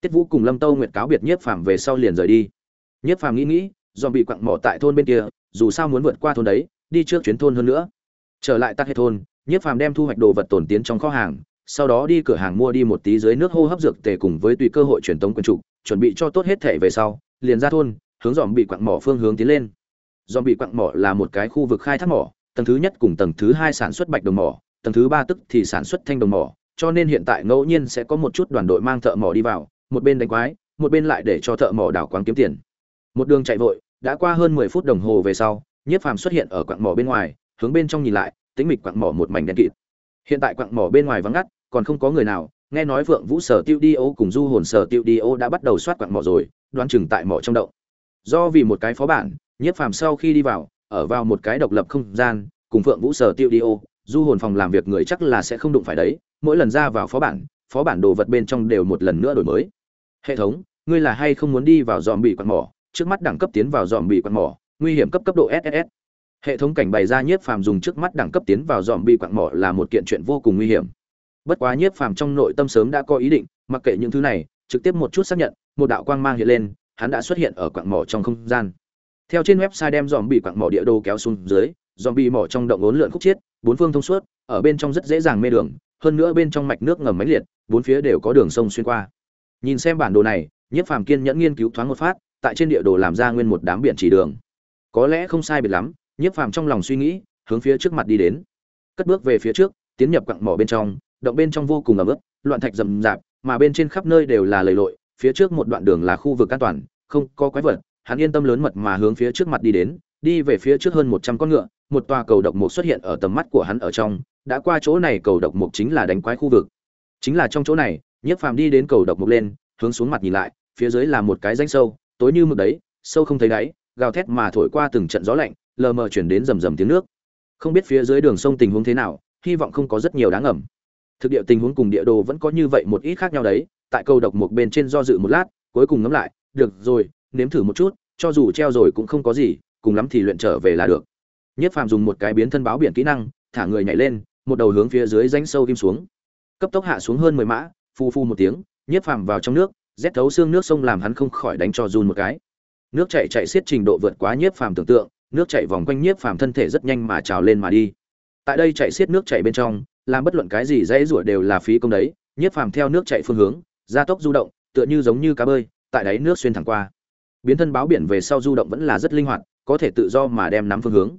Tiết vũ cùng lâm tâu nguyệt cáo biệt nhiếp phàm về sau liền rời đi. Nhiếp phàm nghĩ nghĩ dòm bị quặng mỏ tại thôn bên kia, dù sao muốn vượt qua thôn đấy, đi trước chuyến thôn hơn nữa. Trở lại tắc hệ thôn, nhiếp phàm đem thu hoạch đồ vật tổn tiến trong kho hàng, sau đó đi cửa hàng mua đi một tí dưới nước hô hấp dược tề cùng với tùy cơ hội truyền tống quân chủ, chuẩn bị cho tốt hết thể về sau, liền ra thôn, hướng dòm bị quặng mỏ phương hướng tiến lên. Dòm bị quặng mỏ là một cái khu vực khai thác mỏ, tầng thứ nhất cùng tầng thứ hai sản xuất bạch đồng mỏ, tầng thứ ba tức thì sản xuất thanh đồng mỏ, cho nên hiện tại ngẫu nhiên sẽ có một chút đoàn đội mang thợ mỏ đi vào, một bên đánh quái, một bên lại để cho thợ mỏ đảo quáng kiếm tiền. Một đường chạy vội đã qua hơn mười phút đồng hồ về sau, nhiếp phàm xuất hiện ở quặng mỏ bên ngoài, hướng bên trong nhìn lại, tĩnh mịch quặng mỏ một mảnh đen kịt. Hiện tại quặng mỏ bên ngoài vắng ngắt, còn không có người nào, nghe nói vượng vũ sở tiêu đi ô cùng du hồn sở tiêu đi ô đã bắt đầu soát quặng mỏ rồi, đoán chừng tại mỏ trong động. Do vì một cái phó bản, nhiếp phàm sau khi đi vào, ở vào một cái độc lập không gian, cùng phượng vũ sở tiêu đi ô, du hồn phòng làm việc người chắc là sẽ không đụng phải đấy, mỗi lần ra vào phó bản phó bản đồ vật bên trong đều một lần nữa đổi mới. Hệ thống, ngươi là hay không muốn đi vào dòm bị quặng mỏ? Trước mắt đẳng cấp tiến vào dòm bị quặn mỏ, nguy hiểm cấp cấp độ ss hệ thống cảnh bày ra nhiếp phàm dùng trước mắt đẳng cấp tiến vào dòm bị quặn mỏ là một kiện chuyện vô cùng nguy hiểm. Bất quá nhiếp phàm trong nội tâm sớm đã có ý định, mặc kệ những thứ này, trực tiếp một chút xác nhận, một đạo quang mang hiện lên, hắn đã xuất hiện ở quặng mỏ trong không gian. Theo trên website đem dòm bị quặng mỏ địa đồ kéo xuống dưới dòm bị mỏ trong động ốn lượn khúc chiết, bốn phương thông suốt, ở bên trong rất dễ dàng mê đường, hơn nữa bên trong mạch nước ngầm máy liệt, bốn phía đều có đường sông xuyên qua. Nhìn xem bản đồ này, nhiếp phàm kiên nhẫn nghiên cứu thoáng một phát tại trên địa đồ làm ra nguyên một đám biển chỉ đường. Có lẽ không sai biệt lắm, nhiếp phàm trong lòng suy nghĩ, hướng phía trước mặt đi đến. Cất bước về phía trước, tiến nhập quặng mỏ bên trong, động bên trong vô cùng ẩm ướt, loạn thạch rầm rạp, mà bên trên khắp nơi đều là lầy lội, phía trước một đoạn đường là khu vực an toàn, không có quái vật, hắn yên tâm lớn mật mà hướng phía trước mặt đi đến, đi về phía trước hơn một trăm con ngựa, một tòa cầu độc mục xuất hiện ở tầm mắt của hắn ở trong, đã qua chỗ này cầu độc mục chính là đánh quái khu vực. Chính là trong chỗ này, nhiếp phàm đi đến cầu độc mục lên, hướng xuống mặt nhìn lại, phía dưới là một cái rãnh sâu tối như mực đấy, sâu không thấy đáy, gào thét mà thổi qua từng trận gió lạnh, lờ mờ chuyển đến rầm rầm tiếng nước. Không biết phía dưới đường sông tình huống thế nào, hy vọng không có rất nhiều đáng ẩm thực địa tình huống cùng địa đồ vẫn có như vậy một ít khác nhau đấy, tại câu độc một bên trên do dự một lát, cuối cùng ngẫm lại, được rồi, nếm thử một chút, cho dù treo rồi cũng không có gì, cùng lắm thì luyện trở về là được. Nhất phàm dùng một cái biến thân báo biển kỹ năng, thả người nhảy lên, một đầu hướng phía dưới rãnh sâu kim xuống. Cấp tốc hạ xuống hơn mười mã phu phu một tiếng, nhất phàm vào trong nước rét thấu xương nước sông làm hắn không khỏi đánh cho run một cái. Nước chảy chạy xiết trình độ vượt quá nhiếp phàm tưởng tượng, nước chảy vòng quanh nhiếp phàm thân thể rất nhanh mà trào lên mà đi. Tại đây chạy xiết nước chảy bên trong, làm bất luận cái gì dễ rủa đều là phí công đấy, nhiếp phàm theo nước chảy phương hướng, gia tốc du động, tựa như giống như cá bơi, tại đáy nước xuyên thẳng qua. Biến thân báo biển về sau du động vẫn là rất linh hoạt, có thể tự do mà đem nắm phương hướng.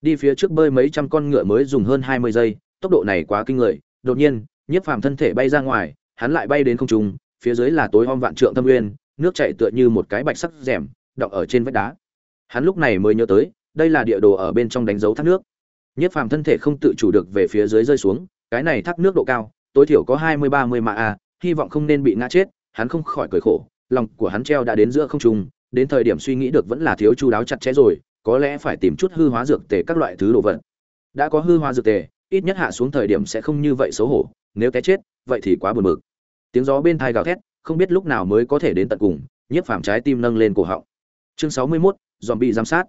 Đi phía trước bơi mấy trăm con ngựa mới dùng hơn hai mươi giây, tốc độ này quá kinh người, đột nhiên, nhiếp phàm thân thể bay ra ngoài, hắn lại bay đến không trung phía dưới là tối om vạn trượng thâm nguyên, nước chảy tựa như một cái bạch sắc rèm đọng ở trên vách đá. Hắn lúc này mới nhớ tới đây là địa đồ ở bên trong đánh dấu thác nước. Nhất phàm thân thể không tự chủ được về phía dưới rơi xuống cái này thác nước độ cao tối thiểu có hai mươi ba mươi mã a hy vọng không nên bị ngã chết hắn không khỏi cười khổ lòng của hắn treo đã đến giữa không trung đến thời điểm suy nghĩ được vẫn là thiếu chu đáo chặt chẽ rồi có lẽ phải tìm chút hư hóa dược tề các loại thứ đồ vật. Đã có hư hóa dược tề ít nhất hạ xuống thời điểm sẽ không như vậy xấu hổ nếu té chết vậy thì quá buồn bực tiếng gió bên thai gào thét không biết lúc nào mới có thể đến tận cùng nhiếp phàm trái tim nâng lên cổ họng. Chương sáu mươi 61, dòm bị giám sát.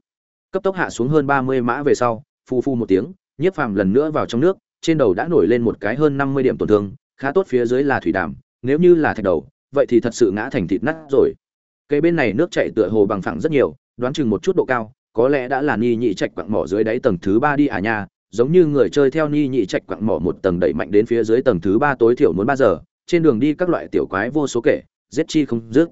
Cấp tốc hạ xuống hơn ba mươi mã về sau phu phu một tiếng nhiếp phàm lần nữa vào trong nước trên đầu đã nổi lên một cái hơn năm mươi điểm tổn thương khá tốt phía dưới là thủy đàm nếu như là thạch đầu vậy thì thật sự ngã thành thịt nát rồi. Cây bên này nước chảy tựa hồ bằng phẳng rất nhiều đoán chừng một chút độ cao có lẽ đã là ni nhị trạch quặng mỏ dưới đáy tầng thứ ba đi à nha giống như người chơi theo ni nhị trạch quặng mỏ một tầng đẩy mạnh đến phía dưới tầng thứ ba tối thiểu muốn ba giờ trên đường đi các loại tiểu quái vô số kể, giết chi không dứt.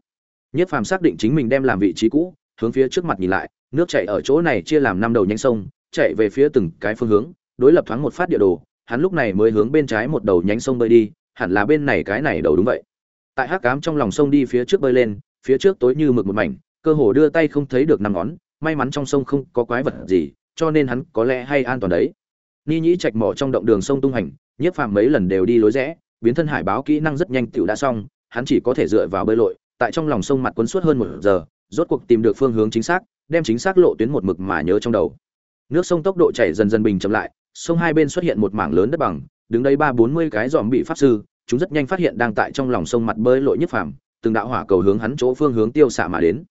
Nhất phàm xác định chính mình đem làm vị trí cũ, hướng phía trước mặt nhìn lại, nước chảy ở chỗ này chia làm năm đầu nhánh sông, chạy về phía từng cái phương hướng, đối lập thoáng một phát địa đồ, hắn lúc này mới hướng bên trái một đầu nhánh sông bơi đi, hẳn là bên này cái này đầu đúng vậy. Tại hắc cám trong lòng sông đi phía trước bơi lên, phía trước tối như mực một mảnh, cơ hồ đưa tay không thấy được năm ngón, may mắn trong sông không có quái vật gì, cho nên hắn có lẽ hay an toàn đấy. Ni nhĩ chạch mỏ trong động đường sông tung hành nhiếp phàm mấy lần đều đi lối rẽ biến thân hải báo kỹ năng rất nhanh tựu đã xong, hắn chỉ có thể dựa vào bơi lội, tại trong lòng sông mặt quấn suốt hơn một giờ, rốt cuộc tìm được phương hướng chính xác, đem chính xác lộ tuyến một mực mà nhớ trong đầu. Nước sông tốc độ chảy dần dần bình chậm lại, sông hai bên xuất hiện một mảng lớn đất bằng, đứng đây ba bốn mươi cái dòm bị pháp sư, chúng rất nhanh phát hiện đang tại trong lòng sông mặt bơi lội nhất phàm, từng đạo hỏa cầu hướng hắn chỗ phương hướng tiêu xạ mà đến.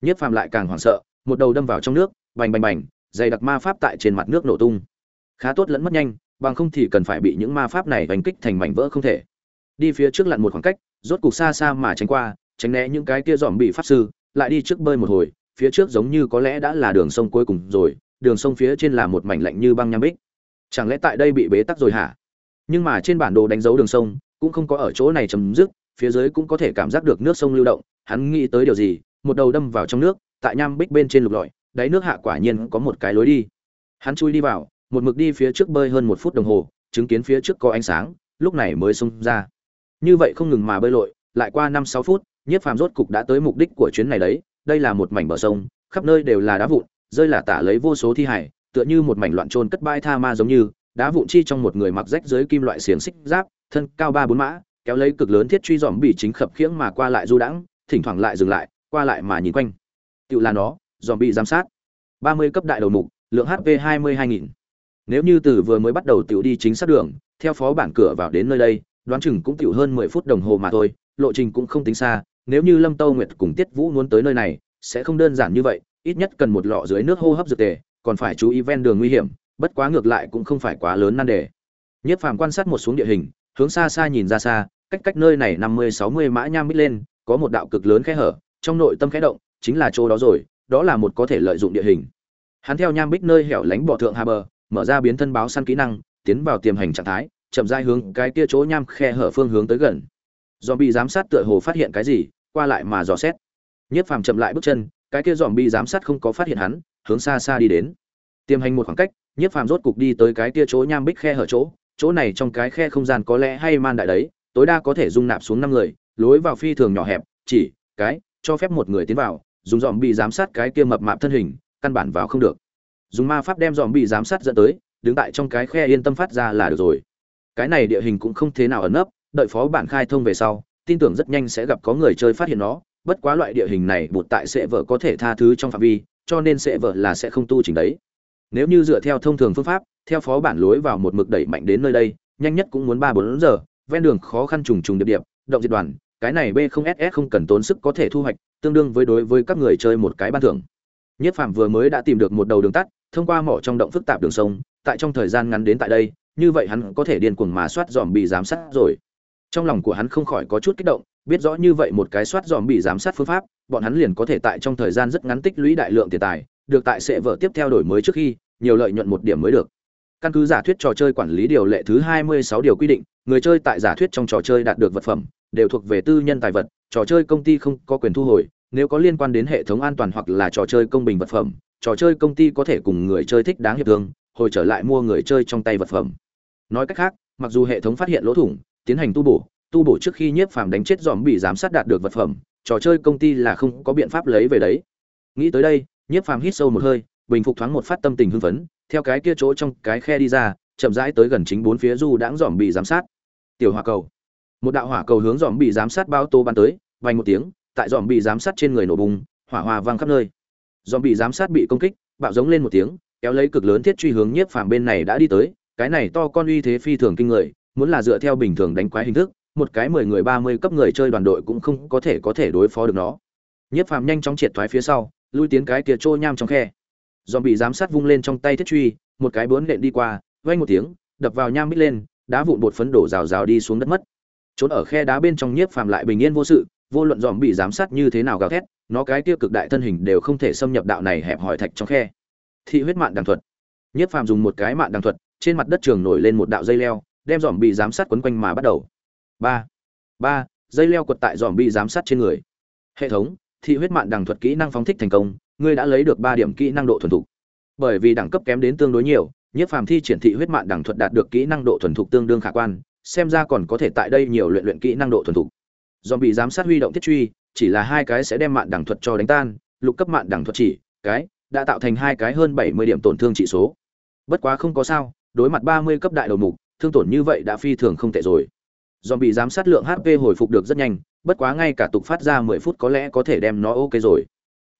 Nhất phàm lại càng hoảng sợ, một đầu đâm vào trong nước, bành bành bành, dày đặc ma pháp tại trên mặt nước nổ tung. Khá tốt lẫn mất nhanh bằng không thì cần phải bị những ma pháp này đánh kích thành mảnh vỡ không thể. Đi phía trước lặn một khoảng cách, rốt cục xa xa mà tránh qua, tránh né những cái kia dòm bị pháp sư, lại đi trước bơi một hồi, phía trước giống như có lẽ đã là đường sông cuối cùng rồi, đường sông phía trên là một mảnh lạnh như băng nham bích. Chẳng lẽ tại đây bị bế tắc rồi hả? Nhưng mà trên bản đồ đánh dấu đường sông, cũng không có ở chỗ này chấm dứt, phía dưới cũng có thể cảm giác được nước sông lưu động, hắn nghĩ tới điều gì, một đầu đâm vào trong nước, tại nham bích bên trên lục lọi, đáy nước hạ quả nhiên có một cái lối đi. Hắn chui đi vào một mực đi phía trước bơi hơn một phút đồng hồ, chứng kiến phía trước có ánh sáng, lúc này mới xông ra. Như vậy không ngừng mà bơi lội, lại qua năm sáu phút, nhiếp phàm rốt cục đã tới mục đích của chuyến này đấy, đây là một mảnh bờ sông, khắp nơi đều là đá vụn, rơi là tả lấy vô số thi hải tựa như một mảnh loạn trôn cất bãi tha ma giống như, đá vụn chi trong một người mặc rách dưới kim loại xiềng xích giáp, thân cao ba bốn mã, kéo lấy cực lớn thiết truy dòm bị chính khập khiễng mà qua lại du đãng, thỉnh thoảng lại dừng lại, qua lại mà nhìn quanh. Tự là nó, dòm bị giám sát. ba mươi cấp đại đầu mục, lượng hp hai mươi hai nghìn nếu như từ vừa mới bắt đầu tiểu đi chính xác đường, theo phó bản cửa vào đến nơi đây, đoán chừng cũng tiểu hơn mười phút đồng hồ mà thôi, lộ trình cũng không tính xa. Nếu như lâm tâu nguyệt cùng tiết vũ muốn tới nơi này, sẽ không đơn giản như vậy, ít nhất cần một lọ dưới nước hô hấp dược tề, còn phải chú ý ven đường nguy hiểm, bất quá ngược lại cũng không phải quá lớn nan đề. Nhất phàm quan sát một xuống địa hình, hướng xa xa nhìn ra xa, cách cách nơi này năm mươi, sáu mươi mã nham mít lên, có một đạo cực lớn khe hở, trong nội tâm khẽ động, chính là chỗ đó rồi, đó là một có thể lợi dụng địa hình. Hắn theo nham bích nơi hẻo lánh bỏ thượng hà bờ mở ra biến thân báo săn kỹ năng, tiến vào tiềm hành trạng thái, chậm rãi hướng cái kia chỗ nham khe hở phương hướng tới gần. Zombie bị giám sát tựa hồ phát hiện cái gì, qua lại mà dò xét. Nhất phàm chậm lại bước chân, cái kia zombie bị giám sát không có phát hiện hắn, hướng xa xa đi đến. Tiềm hành một khoảng cách, nhất phàm rốt cục đi tới cái kia chỗ nham bích khe hở chỗ chỗ này trong cái khe không gian có lẽ hay man đại đấy, tối đa có thể dung nạp xuống năm người, lối vào phi thường nhỏ hẹp, chỉ, cái, cho phép một người tiến vào, dùng dòm bị giám sát cái kia mập mạp thân hình, căn bản vào không được dùng ma pháp đem dòm bị giám sát dẫn tới, đứng tại trong cái khe yên tâm phát ra là được rồi. Cái này địa hình cũng không thế nào ẩn nấp, đợi phó bản khai thông về sau, tin tưởng rất nhanh sẽ gặp có người chơi phát hiện nó, bất quá loại địa hình này bụt tại sẽ vợ có thể tha thứ trong phạm vi, cho nên sẽ vợ là sẽ không tu chỉnh đấy. Nếu như dựa theo thông thường phương pháp, theo phó bản lối vào một mực đẩy mạnh đến nơi đây, nhanh nhất cũng muốn ba bốn giờ, ven đường khó khăn trùng trùng điệp điệp, động diệt đoàn, cái này b không ss không cần tốn sức có thể thu hoạch, tương đương với đối với các người chơi một cái ban thưởng. Nhất phạm vừa mới đã tìm được một đầu đường tắt thông qua mỏ trong động phức tạp đường sông, tại trong thời gian ngắn đến tại đây, như vậy hắn có thể điên cuồng mà soát dòm bị giám sát rồi. Trong lòng của hắn không khỏi có chút kích động, biết rõ như vậy một cái soát dòm bị giám sát phương pháp, bọn hắn liền có thể tại trong thời gian rất ngắn tích lũy đại lượng tiền tài, được tại sẽ vợ tiếp theo đổi mới trước khi, nhiều lợi nhuận một điểm mới được. Căn cứ giả thuyết trò chơi quản lý điều lệ thứ 26 điều quy định, người chơi tại giả thuyết trong trò chơi đạt được vật phẩm, đều thuộc về tư nhân tài vật, trò chơi công ty không có quyền thu hồi, nếu có liên quan đến hệ thống an toàn hoặc là trò chơi công bình vật phẩm trò chơi công ty có thể cùng người chơi thích đáng hiệp thương, hồi trở lại mua người chơi trong tay vật phẩm. Nói cách khác, mặc dù hệ thống phát hiện lỗ thủng, tiến hành tu bổ tu bổ trước khi nhiếp phàm đánh chết dòm bị giám sát đạt được vật phẩm, trò chơi công ty là không có biện pháp lấy về đấy. Nghĩ tới đây, nhiếp phàm hít sâu một hơi, bình phục thoáng một phát tâm tình hưng phấn, theo cái kia chỗ trong cái khe đi ra, chậm rãi tới gần chính bốn phía du đãng dòm bị giám sát. Tiểu hỏa cầu. Một đạo hỏa cầu hướng dòm bị giám sát bao tô ban tới, vang một tiếng, tại dòm bị giám sát trên người nổ bùng, hỏa hoa vang khắp nơi dòm bị giám sát bị công kích, bạo giống lên một tiếng, kéo lấy cực lớn thiết truy hướng nhiếp phàm bên này đã đi tới. Cái này to con uy thế phi thường kinh người, muốn là dựa theo bình thường đánh quái hình thức, một cái mười người ba mươi cấp người chơi đoàn đội cũng không có thể có thể đối phó được nó. Nhiếp phàm nhanh chóng triệt thoái phía sau, lui tiến cái kia trôi nham trong khe. Dòm bị giám sát vung lên trong tay thiết truy, một cái bướn nện đi qua, vang một tiếng, đập vào nham mít lên, đá vụn bột phấn đổ rào rào đi xuống đất mất. Trốn ở khe đá bên trong nhiếp phàm lại bình yên vô sự vô luận dòm bị giám sát như thế nào gào thét, nó cái kia cực đại thân hình đều không thể xâm nhập đạo này hẹp hỏi thạch trong khe. Thị huyết mạn đằng thuật. Nhiếp phàm dùng một cái mạn đằng thuật, trên mặt đất trường nổi lên một đạo dây leo, đem dòm bị giám sát quấn quanh mà bắt đầu. Ba. Ba, dây leo quật tại dòm bị giám sát trên người. Hệ thống, thị huyết mạn đằng thuật kỹ năng phóng thích thành công, ngươi đã lấy được ba điểm kỹ năng độ thuần thục. Bởi vì đẳng cấp kém đến tương đối nhiều nhiếp phàm thi triển thị huyết mạn đẳng thuật đạt được kỹ năng độ thuần thục tương đương khả quan, xem ra còn có thể tại đây nhiều luyện luyện kỹ năng độ thuần thục dòm bị giám sát huy động thiết truy, chỉ là hai cái sẽ đem mạn đẳng thuật cho đánh tan, lục cấp mạn đẳng thuật chỉ, cái, đã tạo thành hai cái hơn bảy mươi điểm tổn thương trị số. Bất quá không có sao, đối mặt ba mươi cấp đại đầu mục, thương tổn như vậy đã phi thường không tệ rồi. Dòm bị giám sát lượng hp hồi phục được rất nhanh, bất quá ngay cả tục phát ra mười phút có lẽ có thể đem nó ok rồi.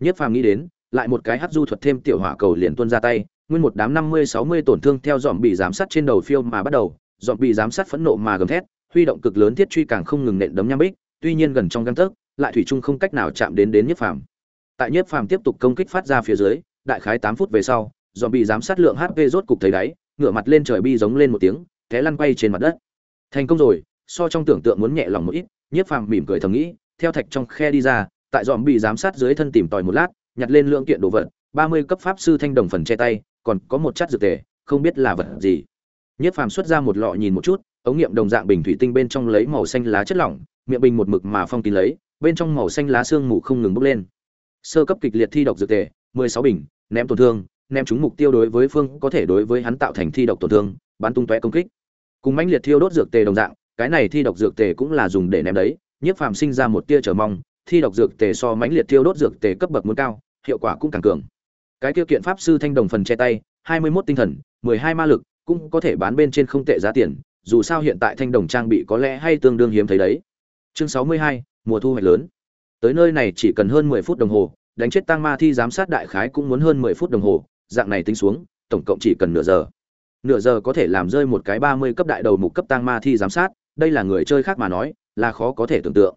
Nhất phàm nghĩ đến, lại một cái hát du thuật thêm tiểu hỏa cầu liền tuôn ra tay, nguyên một đám năm mươi sáu mươi tổn thương theo dòm bị giám sát trên đầu phiêu mà bắt đầu dòm bị giám sát phẫn nộ mà gầm thét, huy động cực lớn thiết truy càng không ngừng nện đấm nham bích tuy nhiên gần trong găng tấc, lại thủy chung không cách nào chạm đến đến nhất phàm. Tại nhất phàm tiếp tục công kích phát ra phía dưới, đại khái tám phút về sau dòm bị giám sát lượng hp rốt cục thấy đáy, ngửa mặt lên trời bi giống lên một tiếng, té lăn quay trên mặt đất. Thành công rồi, so trong tưởng tượng muốn nhẹ lòng một ít, nhiếp phàm mỉm cười thầm nghĩ, theo thạch trong khe đi ra, tại dòm bị giám sát dưới thân tìm tòi một lát, nhặt lên lượng kiện đồ vật, ba mươi cấp pháp sư thanh đồng phần che tay, còn có một chất dược tề, không biết là vật gì. Nhiếp phàm xuất ra một lọ nhìn một chút, ống nghiệm đồng dạng bình thủy tinh bên trong lấy màu xanh lá chất lỏng miệng bình một mực mà phong kín lấy, bên trong màu xanh lá xương mù không ngừng bốc lên. Sơ cấp kịch liệt thi độc dược tề, mười sáu bình, ném tổn thương, ném trúng mục tiêu đối với phương, có thể đối với hắn tạo thành thi độc tổn thương, bắn tung tóe công kích. Cùng mãnh liệt thiêu đốt dược tề đồng dạng, cái này thi độc dược tề cũng là dùng để ném đấy, nhiếp phàm sinh ra một tia chờ mong, thi độc dược tề so mãnh liệt thiêu đốt dược tề cấp bậc muốn cao, hiệu quả cũng càng cường. Cái tiêu kiện pháp sư thanh đồng phần che tay, hai mươi 21 tinh thần, mười hai ma lực, cũng có thể bán bên trên không tệ giá tiền, dù sao hiện tại thanh đồng trang bị có lẽ hay tương đương hiếm thấy đấy chương sáu mươi hai, mùa thu hoạch lớn. Tới nơi này chỉ cần hơn mười phút đồng hồ, đánh chết Tang ma thi giám sát đại khái cũng muốn hơn mười phút đồng hồ, dạng này tính xuống, tổng cộng chỉ cần nửa giờ. Nửa giờ có thể làm rơi một cái ba mươi cấp đại đầu mục cấp Tang ma thi giám sát, đây là người chơi khác mà nói, là khó có thể tưởng tượng.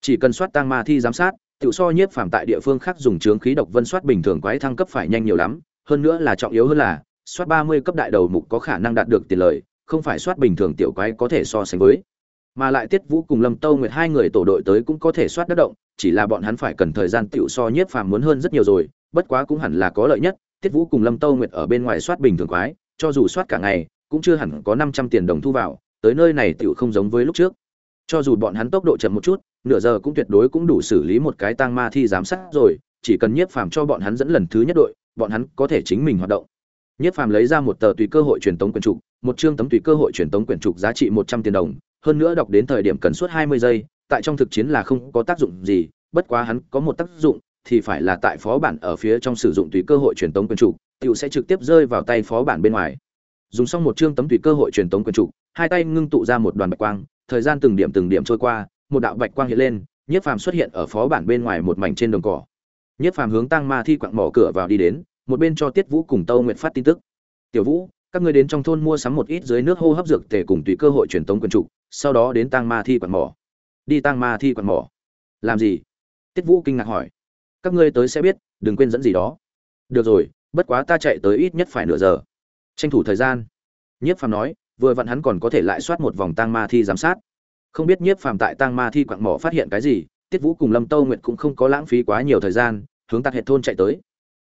Chỉ cần soát Tang ma thi giám sát tự so nhiếp phàm tại địa phương khác dùng chướng khí độc vân soát bình thường quái thăng cấp phải nhanh nhiều lắm, hơn nữa là trọng yếu hơn là, soát ba mươi cấp đại đầu mục có khả năng đạt được tiền lời, không phải soát bình thường tiểu quái có thể so sánh với mà lại tiết vũ cùng lâm tâu nguyệt hai người tổ đội tới cũng có thể soát đất động, chỉ là bọn hắn phải cần thời gian tựu so nhiếp phàm muốn hơn rất nhiều rồi, bất quá cũng hẳn là có lợi nhất, tiết vũ cùng lâm tâu nguyệt ở bên ngoài soát bình thường quái, cho dù soát cả ngày, cũng chưa hẳn có năm trăm tiền đồng thu vào, tới nơi này tựu không giống với lúc trước. Cho dù bọn hắn tốc độ chậm một chút, nửa giờ cũng tuyệt đối cũng đủ xử lý một cái tang ma thi giám sát rồi, chỉ cần nhiếp phàm cho bọn hắn dẫn lần thứ nhất đội, bọn hắn có thể chính mình hoạt động. Nhiếp phàm lấy ra một tờ tùy cơ hội truyền tống quyển trục, một chương tấm tùy cơ hội truyền tống quyển trục giá trị một trăm tiền đồng hơn nữa đọc đến thời điểm cần suốt hai mươi giây, tại trong thực chiến là không có tác dụng gì, bất quá hắn có một tác dụng, thì phải là tại phó bản ở phía trong sử dụng tùy cơ hội truyền tống quyền chủ, tiểu sẽ trực tiếp rơi vào tay phó bản bên ngoài. Dùng xong một chương tấm tùy cơ hội truyền tống quyền chủ, hai tay ngưng tụ ra một đoàn bạch quang, thời gian từng điểm từng điểm trôi qua, một đạo bạch quang hiện lên nhiếp phàm xuất hiện ở phó bản bên ngoài một mảnh trên đồng cỏ. Nhiếp phàm hướng tăng ma thi quặng mỏ cửa vào đi đến, một bên cho tiết vũ cùng tâu Nguyệt phát tin tức. Tiểu vũ các ngươi đến trong thôn mua sắm một ít dưới nước hô hấp dược tề cùng tùy cơ hội truyền tống quân trụ sau đó đến tang ma thi quạt mỏ. Đi tang ma thi quạt mỏ. Làm gì? Tiết vũ kinh ngạc hỏi. Các ngươi tới sẽ biết, đừng quên dẫn gì đó. Được rồi, bất quá ta chạy tới ít nhất phải nửa giờ. Tranh thủ thời gian. Nhiếp phàm nói, vừa vặn hắn còn có thể lại soát một vòng tang ma thi giám sát. Không biết nhiếp phàm tại tang ma thi quặng mỏ phát hiện cái gì, tiết vũ cùng lâm tâu nguyệt cũng không có lãng phí quá nhiều thời gian, hướng tạc hệ thôn chạy tới.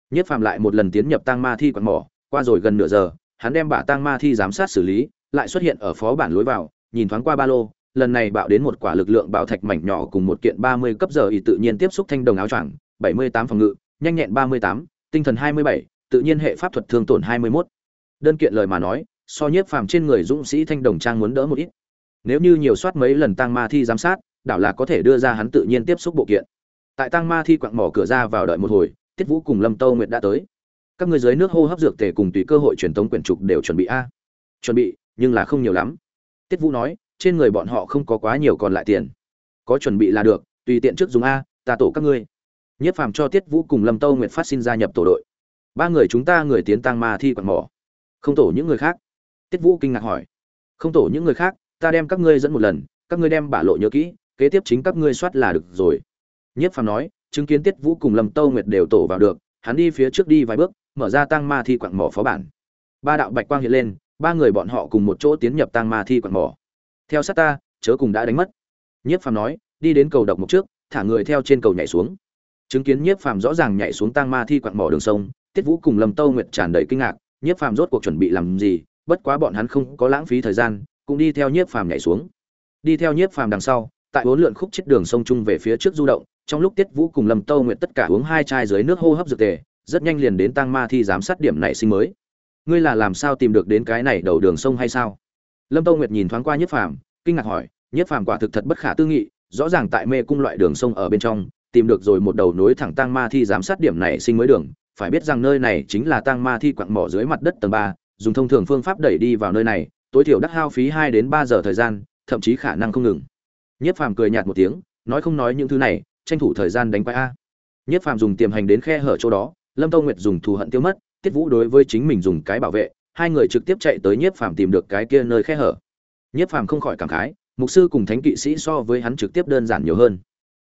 Nhiếp phàm lại một lần tiến nhập tang ma thi quặng mỏ, qua rồi gần nửa giờ hắn đem bả Tang ma thi giám sát xử lý, lại xuất hiện ở phó bản lối vào, nhìn thoáng qua ba lô, lần này bạo đến một quả lực lượng bạo thạch mảnh nhỏ cùng một kiện ba mươi cấp giờ ý tự nhiên tiếp xúc thanh đồng áo choàng, bảy mươi tám phòng ngự, nhanh nhẹn ba mươi tám, tinh thần hai mươi bảy, tự nhiên hệ pháp thuật thương tổn hai mươi 21. đơn kiện lời mà nói, so nhiếp phàm trên người dũng sĩ thanh đồng trang muốn đỡ một ít. Nếu như nhiều soát mấy lần Tang ma thi giám sát, đảo là có thể đưa ra hắn tự nhiên tiếp xúc bộ kiện. Tại Tang ma thi quặng mỏ cửa ra vào đợi một hồi, tiết vũ cùng lâm tâu nguyệt đã tới các người dưới nước hô hấp dược tề cùng tùy cơ hội truyền tống quyển trục đều chuẩn bị a. Chuẩn bị, nhưng là không nhiều lắm. Tiết vũ nói, trên người bọn họ không có quá nhiều còn lại tiền. Có chuẩn bị là được, tùy tiện trước dùng a, ta tổ các ngươi. Nhất phàm cho tiết vũ cùng lâm tâu nguyện phát xin gia nhập tổ đội. Ba người chúng ta người tiến tăng ma thi quạt mỏ. Không tổ những người khác. Tiết vũ kinh ngạc hỏi. Không tổ những người khác, ta đem các ngươi dẫn một lần, các ngươi đem bả lộ nhớ kỹ, kế tiếp chính các ngươi soát là được rồi. Nhất phàm nói, chứng kiến tiết vũ cùng lâm tâu nguyệt đều tổ vào được, hắn đi phía trước đi vài bước mở ra tăng ma thi quặng mỏ phó bản. Ba đạo bạch quang hiện lên, ba người bọn họ cùng một chỗ tiến nhập tăng ma thi quặng mỏ. Theo sát ta, chớ cùng đã đánh mất. Nhiếp phàm nói, đi đến cầu độc mục trước, thả người theo trên cầu nhảy xuống. Chứng kiến nhiếp phàm rõ ràng nhảy xuống tăng ma thi quặng mỏ đường sông, tiết vũ cùng lâm tâu nguyệt tràn đầy kinh ngạc, nhiếp phàm rốt cuộc chuẩn bị làm gì, bất quá bọn hắn không có lãng phí thời gian, cũng đi theo nhiếp phàm nhảy xuống. Đi theo nhiếp phàm đằng sau, tại bốn lượn khúc chết đường sông chung về phía trước du động, trong lúc tiết vũ cùng lâm tâu nguyệt tất cả uống hai chai dưới nước hô hấp dược tề rất nhanh liền đến tăng ma thi giám sát điểm nảy sinh mới. Ngươi là làm sao tìm được đến cái này đầu đường sông hay sao? Lâm tâu nguyệt nhìn thoáng qua Nhất phàm, kinh ngạc hỏi, Nhất phàm quả thực thật bất khả tư nghị, rõ ràng tại mê cung loại đường sông ở bên trong, tìm được rồi một đầu nối thẳng tăng ma thi giám sát điểm nảy sinh mới đường, phải biết rằng nơi này chính là tăng ma thi quặng mỏ dưới mặt đất tầng ba, dùng thông thường phương pháp đẩy đi vào nơi này, tối thiểu đắt hao phí hai đến ba giờ thời gian, thậm chí khả năng không ngừng. Nhất phàm cười nhạt một tiếng, nói không nói những thứ này, tranh thủ thời gian đánh quái a. Nhất phàm dùng tiềm hành đến khe hở chỗ đó lâm tông nguyệt dùng thù hận tiêu mất, tiết vũ đối với chính mình dùng cái bảo vệ, hai người trực tiếp chạy tới nhiếp phàm tìm được cái kia nơi khe hở. Nhiếp phàm không khỏi cảm khái, mục sư cùng thánh kỵ sĩ so với hắn trực tiếp đơn giản nhiều hơn.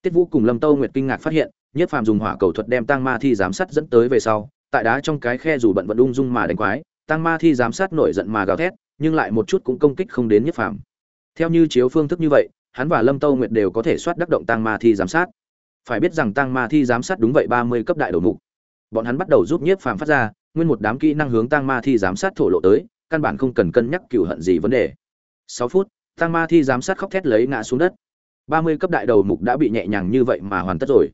Tiết vũ cùng lâm tâu nguyệt kinh ngạc phát hiện, nhiếp phàm dùng hỏa cầu thuật đem tăng ma thi giám sát dẫn tới về sau, tại đá trong cái khe dù bận vận ung dung mà đánh quái tăng ma thi giám sát nổi giận mà gào thét, nhưng lại một chút cũng công kích không đến nhiếp phàm. Theo như chiếu phương thức như vậy, hắn và lâm tâu nguyệt đều có thể soát đắc động tăng ma thi giám sát. Phải biết rằng tăng ma thi giám sát đúng vậy ba mươi cấp đại đầu mục bọn hắn bắt đầu giúp nhiếp phàm phát ra, nguyên một đám kỹ năng hướng tăng ma thi giám sát thổ lộ tới, căn bản không cần cân nhắc cựu hận gì vấn đề. Sáu phút tăng ma thi giám sát khóc thét lấy ngã xuống đất. Ba mươi cấp đại đầu mục đã bị nhẹ nhàng như vậy mà hoàn tất rồi.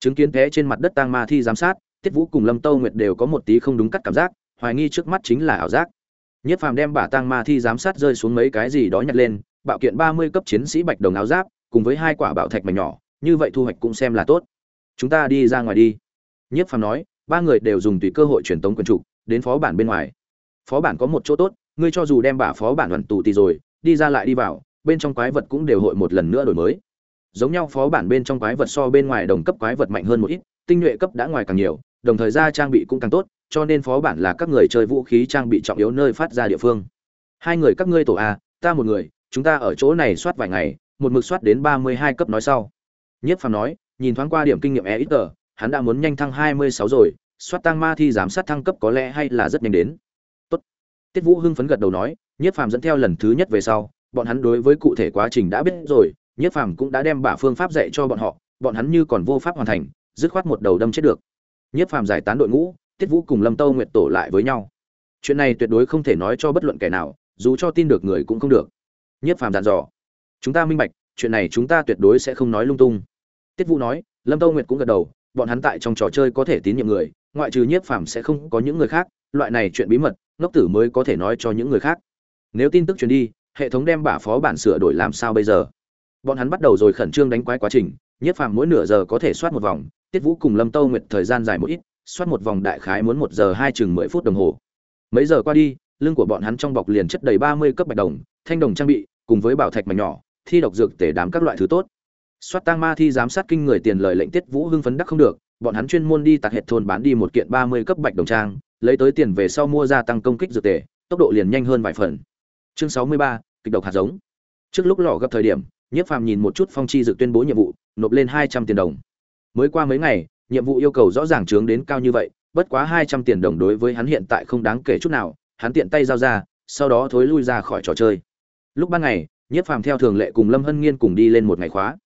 Chứng kiến té trên mặt đất tăng ma thi giám sát, tiết vũ cùng lâm tâu nguyệt đều có một tí không đúng cắt cảm giác, hoài nghi trước mắt chính là ảo giác. Nhất phàm đem bả tăng ma thi giám sát rơi xuống mấy cái gì đó nhặt lên, bạo kiện ba mươi cấp chiến sĩ bạch đồng áo giáp, cùng với hai quả bạo thạch mảnh nhỏ, như vậy thu hoạch cũng xem là tốt. Chúng ta đi ra ngoài đi. Nhất phàm nói ba người đều dùng tùy cơ hội truyền tống quyền chủ, đến phó bản bên ngoài. Phó bản có một chỗ tốt, ngươi cho dù đem bả phó bản đoàn tù tì rồi, đi ra lại đi vào, bên trong quái vật cũng đều hội một lần nữa đổi mới. Giống nhau phó bản bên trong quái vật so bên ngoài đồng cấp quái vật mạnh hơn một ít, tinh nhuệ cấp đã ngoài càng nhiều, đồng thời ra trang bị cũng càng tốt, cho nên phó bản là các người chơi vũ khí trang bị trọng yếu nơi phát ra địa phương. Hai người các ngươi tổ a, ta một người, chúng ta ở chỗ này soát vài ngày, một mực soát đến ba mươi hai cấp nói sau. Nhất phàm nói, nhìn thoáng qua điểm kinh nghiệm e ít tờ hắn đã muốn nhanh thăng hai mươi sáu rồi, soát tăng ma thi giám sát thăng cấp có lẽ hay là rất nhanh đến. Tốt. Tiết vũ hưng phấn gật đầu nói nhất phàm dẫn theo lần thứ nhất về sau, bọn hắn đối với cụ thể quá trình đã biết rồi nhất phàm cũng đã đem bả phương pháp dạy cho bọn họ, bọn hắn như còn vô pháp hoàn thành, dứt khoát một đầu đâm chết được. Nhất phàm giải tán đội ngũ, tiết vũ cùng lâm tâu nguyệt tổ lại với nhau. Chuyện này tuyệt đối không thể nói cho bất luận kẻ nào, dù cho tin được người cũng không được. Nhất phàm dặn dò, chúng ta minh bạch, chuyện này chúng ta tuyệt đối sẽ không nói lung tung. Tiết vũ nói, lâm tâu nguyệt cũng gật đầu bọn hắn tại trong trò chơi có thể tín nhiệm người, ngoại trừ nhiếp phàm sẽ không có những người khác, loại này chuyện bí mật, ngốc tử mới có thể nói cho những người khác. Nếu tin tức truyền đi, hệ thống đem bả phó bản sửa đổi làm sao bây giờ? Bọn hắn bắt đầu rồi khẩn trương đánh quái quá trình, nhiếp phàm mỗi nửa giờ có thể soát một vòng, tiết vũ cùng lâm tâu nguyệt thời gian dài một ít, soát một vòng đại khái muốn một giờ hai chừng mười phút đồng hồ. Mấy giờ qua đi, lưng của bọn hắn trong bọc liền chất đầy ba mươi cấp bạch đồng, thanh đồng trang bị, cùng với bảo thạch mảnh nhỏ, thi độc dược tể đám các loại thứ tốt soát tang ma thi giám sát kinh người tiền lời lệnh tiết vũ hưng phấn đắc không được bọn hắn chuyên môn đi tạc hệt thôn bán đi một kiện ba mươi cấp bạch đồng trang lấy tới tiền về sau mua ra tăng công kích dược tề, tốc độ liền nhanh hơn vài phần. Chương sáu mươi ba kịch độc hạt giống. Trước lúc lò gặp thời điểm nhiếp phàm nhìn một chút phong chi dược tuyên bố nhiệm vụ nộp lên hai trăm tiền đồng. Mới qua mấy ngày nhiệm vụ yêu cầu rõ ràng trướng đến cao như vậy bất quá hai trăm tiền đồng đối với hắn hiện tại không đáng kể chút nào hắn tiện tay giao ra sau đó thối lui ra khỏi trò chơi. Lúc ban ngày nhiếp phàm theo thường lệ cùng lâm hân nghiên cùng đi lên một ngày khóa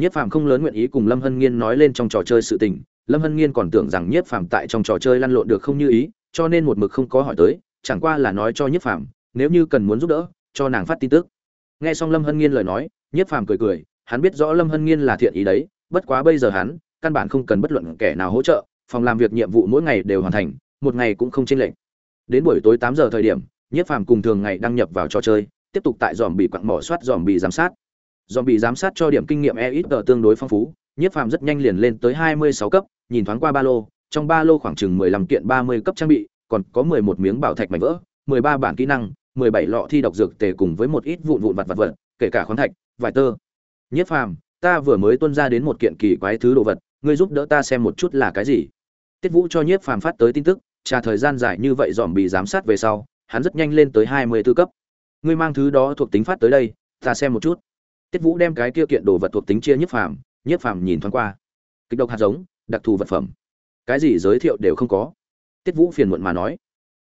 nhiếp phàm không lớn nguyện ý cùng lâm hân nghiên nói lên trong trò chơi sự tình. Lâm hân nghiên còn tưởng rằng nhiếp phàm tại trong trò chơi lăn lộn được không như ý, cho nên một mực không có hỏi tới, chẳng qua là nói cho nhiếp phàm, nếu như cần muốn giúp đỡ, cho nàng phát tin tức. Nghe xong lâm hân nghiên lời nói, nhiếp phàm cười cười, hắn biết rõ lâm hân nghiên là thiện ý đấy, bất quá bây giờ hắn, căn bản không cần bất luận kẻ nào hỗ trợ, phòng làm việc nhiệm vụ mỗi ngày đều hoàn thành, một ngày cũng không chênh lệch. Đến buổi tối tám giờ thời điểm, nhiếp phàm cùng thường ngày đăng nhập vào trò chơi, tiếp tục tại dòm bị quặng mỏ soát dòm bị giám sát dòm bị giám sát cho điểm kinh nghiệm e ít tờ tương đối phong phú nhiếp phàm rất nhanh liền lên tới hai mươi sáu cấp, nhìn thoáng qua ba lô, trong ba lô khoảng chừng mười lăm kiện ba mươi cấp trang bị, còn có mười một miếng bảo thạch mảnh vỡ, mười ba bản kỹ năng, mười bảy lọ thi độc dược tề cùng với một ít vụn vụn vặt vặt vật kể cả khoáng thạch, vải tơ. Nhiếp phàm, ta vừa mới tuân ra đến một kiện kỳ quái thứ đồ vật, ngươi giúp đỡ ta xem một chút là cái gì. Tiết vũ cho nhiếp phàm phát tới tin tức, trà thời gian dài như vậy dòm bị giám sát về sau, hắn rất nhanh lên tới hai mươi tư cấp. Ngươi mang thứ đó thuộc tính phát tới đây, ta xem một chút tiết vũ đem cái kia kiện đồ vật thuộc tính chia nhiếp phàm nhiếp phàm nhìn thoáng qua. Kịch độc hạt giống, đặc thù vật phẩm. Cái gì giới thiệu đều không có. Tiết vũ phiền muộn mà nói.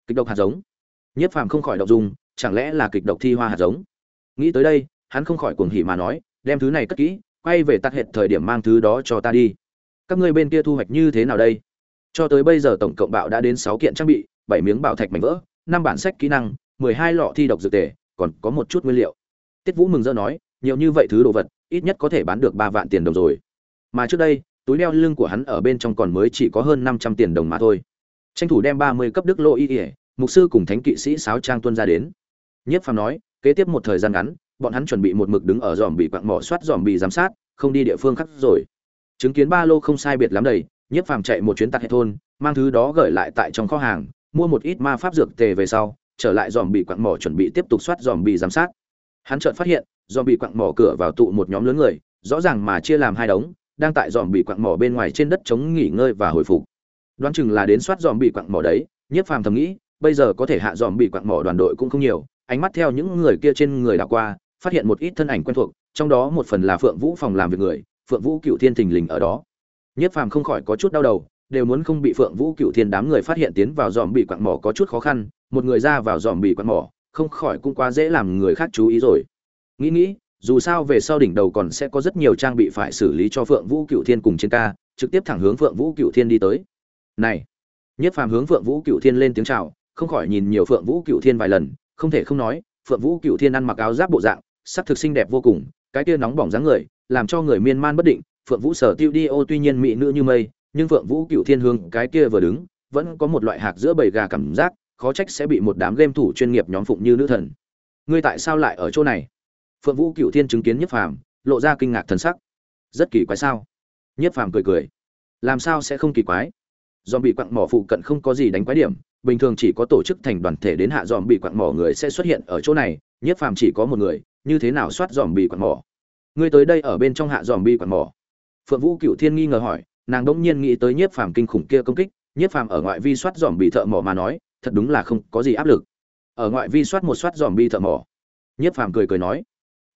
Kịch độc hạt giống. Nhiếp phàm không khỏi đọc dùng chẳng lẽ là kịch độc thi hoa hạt giống? Nghĩ tới đây, hắn không khỏi cuồng hỉ mà nói, đem thứ này cất kỹ, quay về tắt hệt thời điểm mang thứ đó cho ta đi. Các ngươi bên kia thu hoạch như thế nào đây? Cho tới bây giờ tổng cộng bạo đã đến sáu kiện trang bị, bảy miếng bảo thạch mảnh vỡ, năm bản sách kỹ năng, mười hai lọ thi độc dược tề, còn có một chút nguyên liệu. Tiết vũ mừng rỡ nói nhiều như vậy thứ đồ vật, ít nhất có thể bán được ba vạn tiền đồng rồi. Mà trước đây, túi đeo lưng của hắn ở bên trong còn mới chỉ có hơn năm trăm tiền đồng mà thôi. Tranh thủ đem ba mươi cấp đức lô y ỉa mục sư cùng thánh kỵ sĩ sáo trang tuân ra đến. Nhất phàm nói, kế tiếp một thời gian ngắn, bọn hắn chuẩn bị một mực đứng ở dòm bị quặng mỏ soát dòm bị giám sát, không đi địa phương khác rồi. Chứng kiến ba lô không sai biệt lắm đầy, nhất phàm chạy một chuyến tạc hệ thôn, mang thứ đó gửi lại tại trong kho hàng, mua một ít ma pháp dược tề về sau, trở lại dòm bị quặng mỏ chuẩn bị tiếp tục soát dòm bị giám sát. Hắn chợt phát hiện dòm bị quặng mỏ cửa vào tụ một nhóm lớn người, rõ ràng mà chia làm hai đống, đang tại dòm bị quặng mỏ bên ngoài trên đất chống nghỉ ngơi và hồi phục. Đoán chừng là đến soát dòm bị quặng mỏ đấy, nhiếp phàm thầm nghĩ, bây giờ có thể hạ dòm bị quặng mỏ đoàn đội cũng không nhiều, ánh mắt theo những người kia trên người đảo qua, phát hiện một ít thân ảnh quen thuộc, trong đó một phần là phượng vũ phòng làm việc người, phượng vũ cựu thiên thình lình ở đó. Nhiếp phàm không khỏi có chút đau đầu, đều muốn không bị phượng vũ cựu thiên đám người phát hiện tiến vào dòm bị quặng mỏ có chút khó khăn, một người ra vào dòm bị quặng mỏ, không khỏi cũng quá dễ làm người khác chú ý rồi nghĩ nghĩ, dù sao về sau đỉnh đầu còn sẽ có rất nhiều trang bị phải xử lý cho phượng vũ cựu thiên cùng trên ca, trực tiếp thẳng hướng phượng vũ cựu thiên đi tới. Này, nhất phàm hướng phượng vũ cựu thiên lên tiếng chào, không khỏi nhìn nhiều phượng vũ cựu thiên vài lần, không thể không nói, phượng vũ cựu thiên ăn mặc áo giáp bộ dạng, sắc thực xinh đẹp vô cùng, cái kia nóng bỏng dáng người, làm cho người miên man bất định, phượng vũ sở tiêu đi ô tuy nhiên mỹ nữ như mây, nhưng phượng vũ cựu thiên hương cái kia vừa đứng, vẫn có một loại hạc giữa bầy gà cảm giác, khó trách sẽ bị một đám game thủ chuyên nghiệp nhóm phụng như nữ thần. Ngươi tại sao lại ở chỗ này? Phượng vũ cựu thiên chứng kiến nhất phàm, lộ ra kinh ngạc thần sắc. Rất kỳ quái sao? Nhất phàm cười cười. Làm sao sẽ không kỳ quái? Dòm bị quặng mỏ phụ cận không có gì đánh quái điểm, bình thường chỉ có tổ chức thành đoàn thể đến hạ dòm bị quặng mỏ người sẽ xuất hiện ở chỗ này, nhất phàm chỉ có một người, như thế nào soát dòm bị quặng mỏ? Ngươi tới đây ở bên trong hạ dòm bị quặng mỏ. Phượng vũ cựu thiên nghi ngờ hỏi, nàng đỗng nhiên nghĩ tới nhiếp phàm kinh khủng kia công kích nhiếp phàm ở ngoại vi soát dòm bị thợ mỏ mà nói, thật đúng là không có gì áp lực. Ở ngoại vi soát một soát dòm bi thợ mỏ. Nhiếp phàm cười cười nói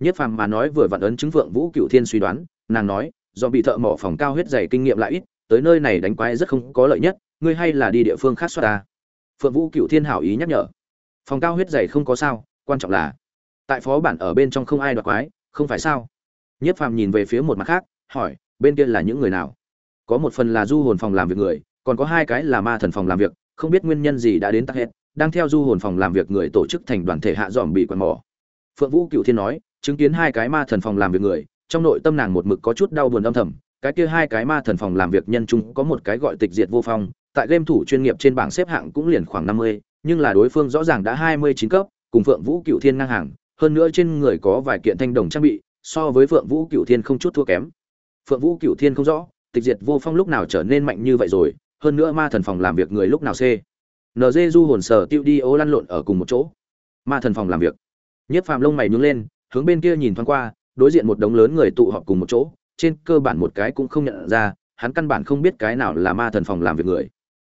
nhiếp phàm mà nói vừa vặn ấn chứng phượng vũ cựu thiên suy đoán, nàng nói, do bị thợ mỏ phòng cao huyết dày kinh nghiệm lại ít, tới nơi này đánh quái rất không có lợi nhất, ngươi hay là đi địa phương khác xoa ta. Phượng vũ cựu thiên hảo ý nhắc nhở, phòng cao huyết dày không có sao, quan trọng là, tại phó bản ở bên trong không ai đoạt quái, không phải sao? Nhiếp phàm nhìn về phía một mặt khác, hỏi, bên kia là những người nào? Có một phần là du hồn phòng làm việc người, còn có hai cái là ma thần phòng làm việc, không biết nguyên nhân gì đã đến tắc hết, đang theo du hồn phòng làm việc người tổ chức thành đoàn thể hạ dòm bị quần mỏ. Phượng vũ cựu thiên nói chứng kiến hai cái ma thần phòng làm việc người, trong nội tâm nàng một mực có chút đau buồn âm thầm, cái kia hai cái ma thần phòng làm việc nhân chúng có một cái gọi tịch diệt vô phong, tại game thủ chuyên nghiệp trên bảng xếp hạng cũng liền khoảng năm mươi, nhưng là đối phương rõ ràng đã hai mươi chín cấp, cùng phượng vũ cựu thiên ngang hàng, hơn nữa trên người có vài kiện thanh đồng trang bị, so với phượng vũ cựu thiên không chút thua kém. Phượng vũ cựu thiên không rõ, tịch diệt vô phong lúc nào trở nên mạnh như vậy rồi, hơn nữa ma thần phòng làm việc người lúc nào c. Nd du hồn sở tiêu đi ố lăn lộn ở cùng một chỗ. Ma thần phòng làm việc. Nhất phàm lông mày nhướng lên hướng bên kia nhìn thoáng qua, đối diện một đống lớn người tụ họp cùng một chỗ, trên cơ bản một cái cũng không nhận ra, hắn căn bản không biết cái nào là ma thần phòng làm việc người.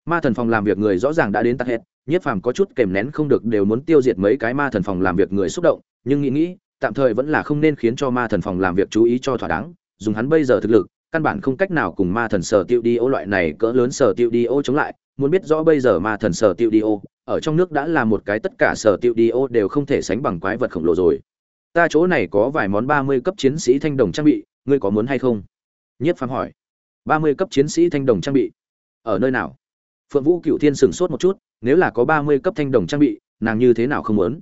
Ma thần phòng làm việc người rõ ràng đã đến tắc hết, nhất phàm có chút kèm nén không được đều muốn tiêu diệt mấy cái ma thần phòng làm việc người xúc động, nhưng nghĩ nghĩ, tạm thời vẫn là không nên khiến cho ma thần phòng làm việc chú ý cho thỏa đáng, dùng hắn bây giờ thực lực, căn bản không cách nào cùng ma thần sở tiêu đi ô loại này cỡ lớn sở tiêu đi ô chống lại, muốn biết rõ bây giờ ma thần sở tiêu đi ô, ở trong nước đã là một cái tất cả sở tiêu đi ô đều không thể sánh bằng quái vật khổng lồ rồi ta chỗ này có vài món ba mươi cấp chiến sĩ thanh đồng trang bị, ngươi có muốn hay không? Nhiếp phàm hỏi. ba mươi cấp chiến sĩ thanh đồng trang bị. Ở nơi nào? Phượng vũ cựu thiên sửng sốt một chút, nếu là có ba mươi cấp thanh đồng trang bị, nàng như thế nào không muốn?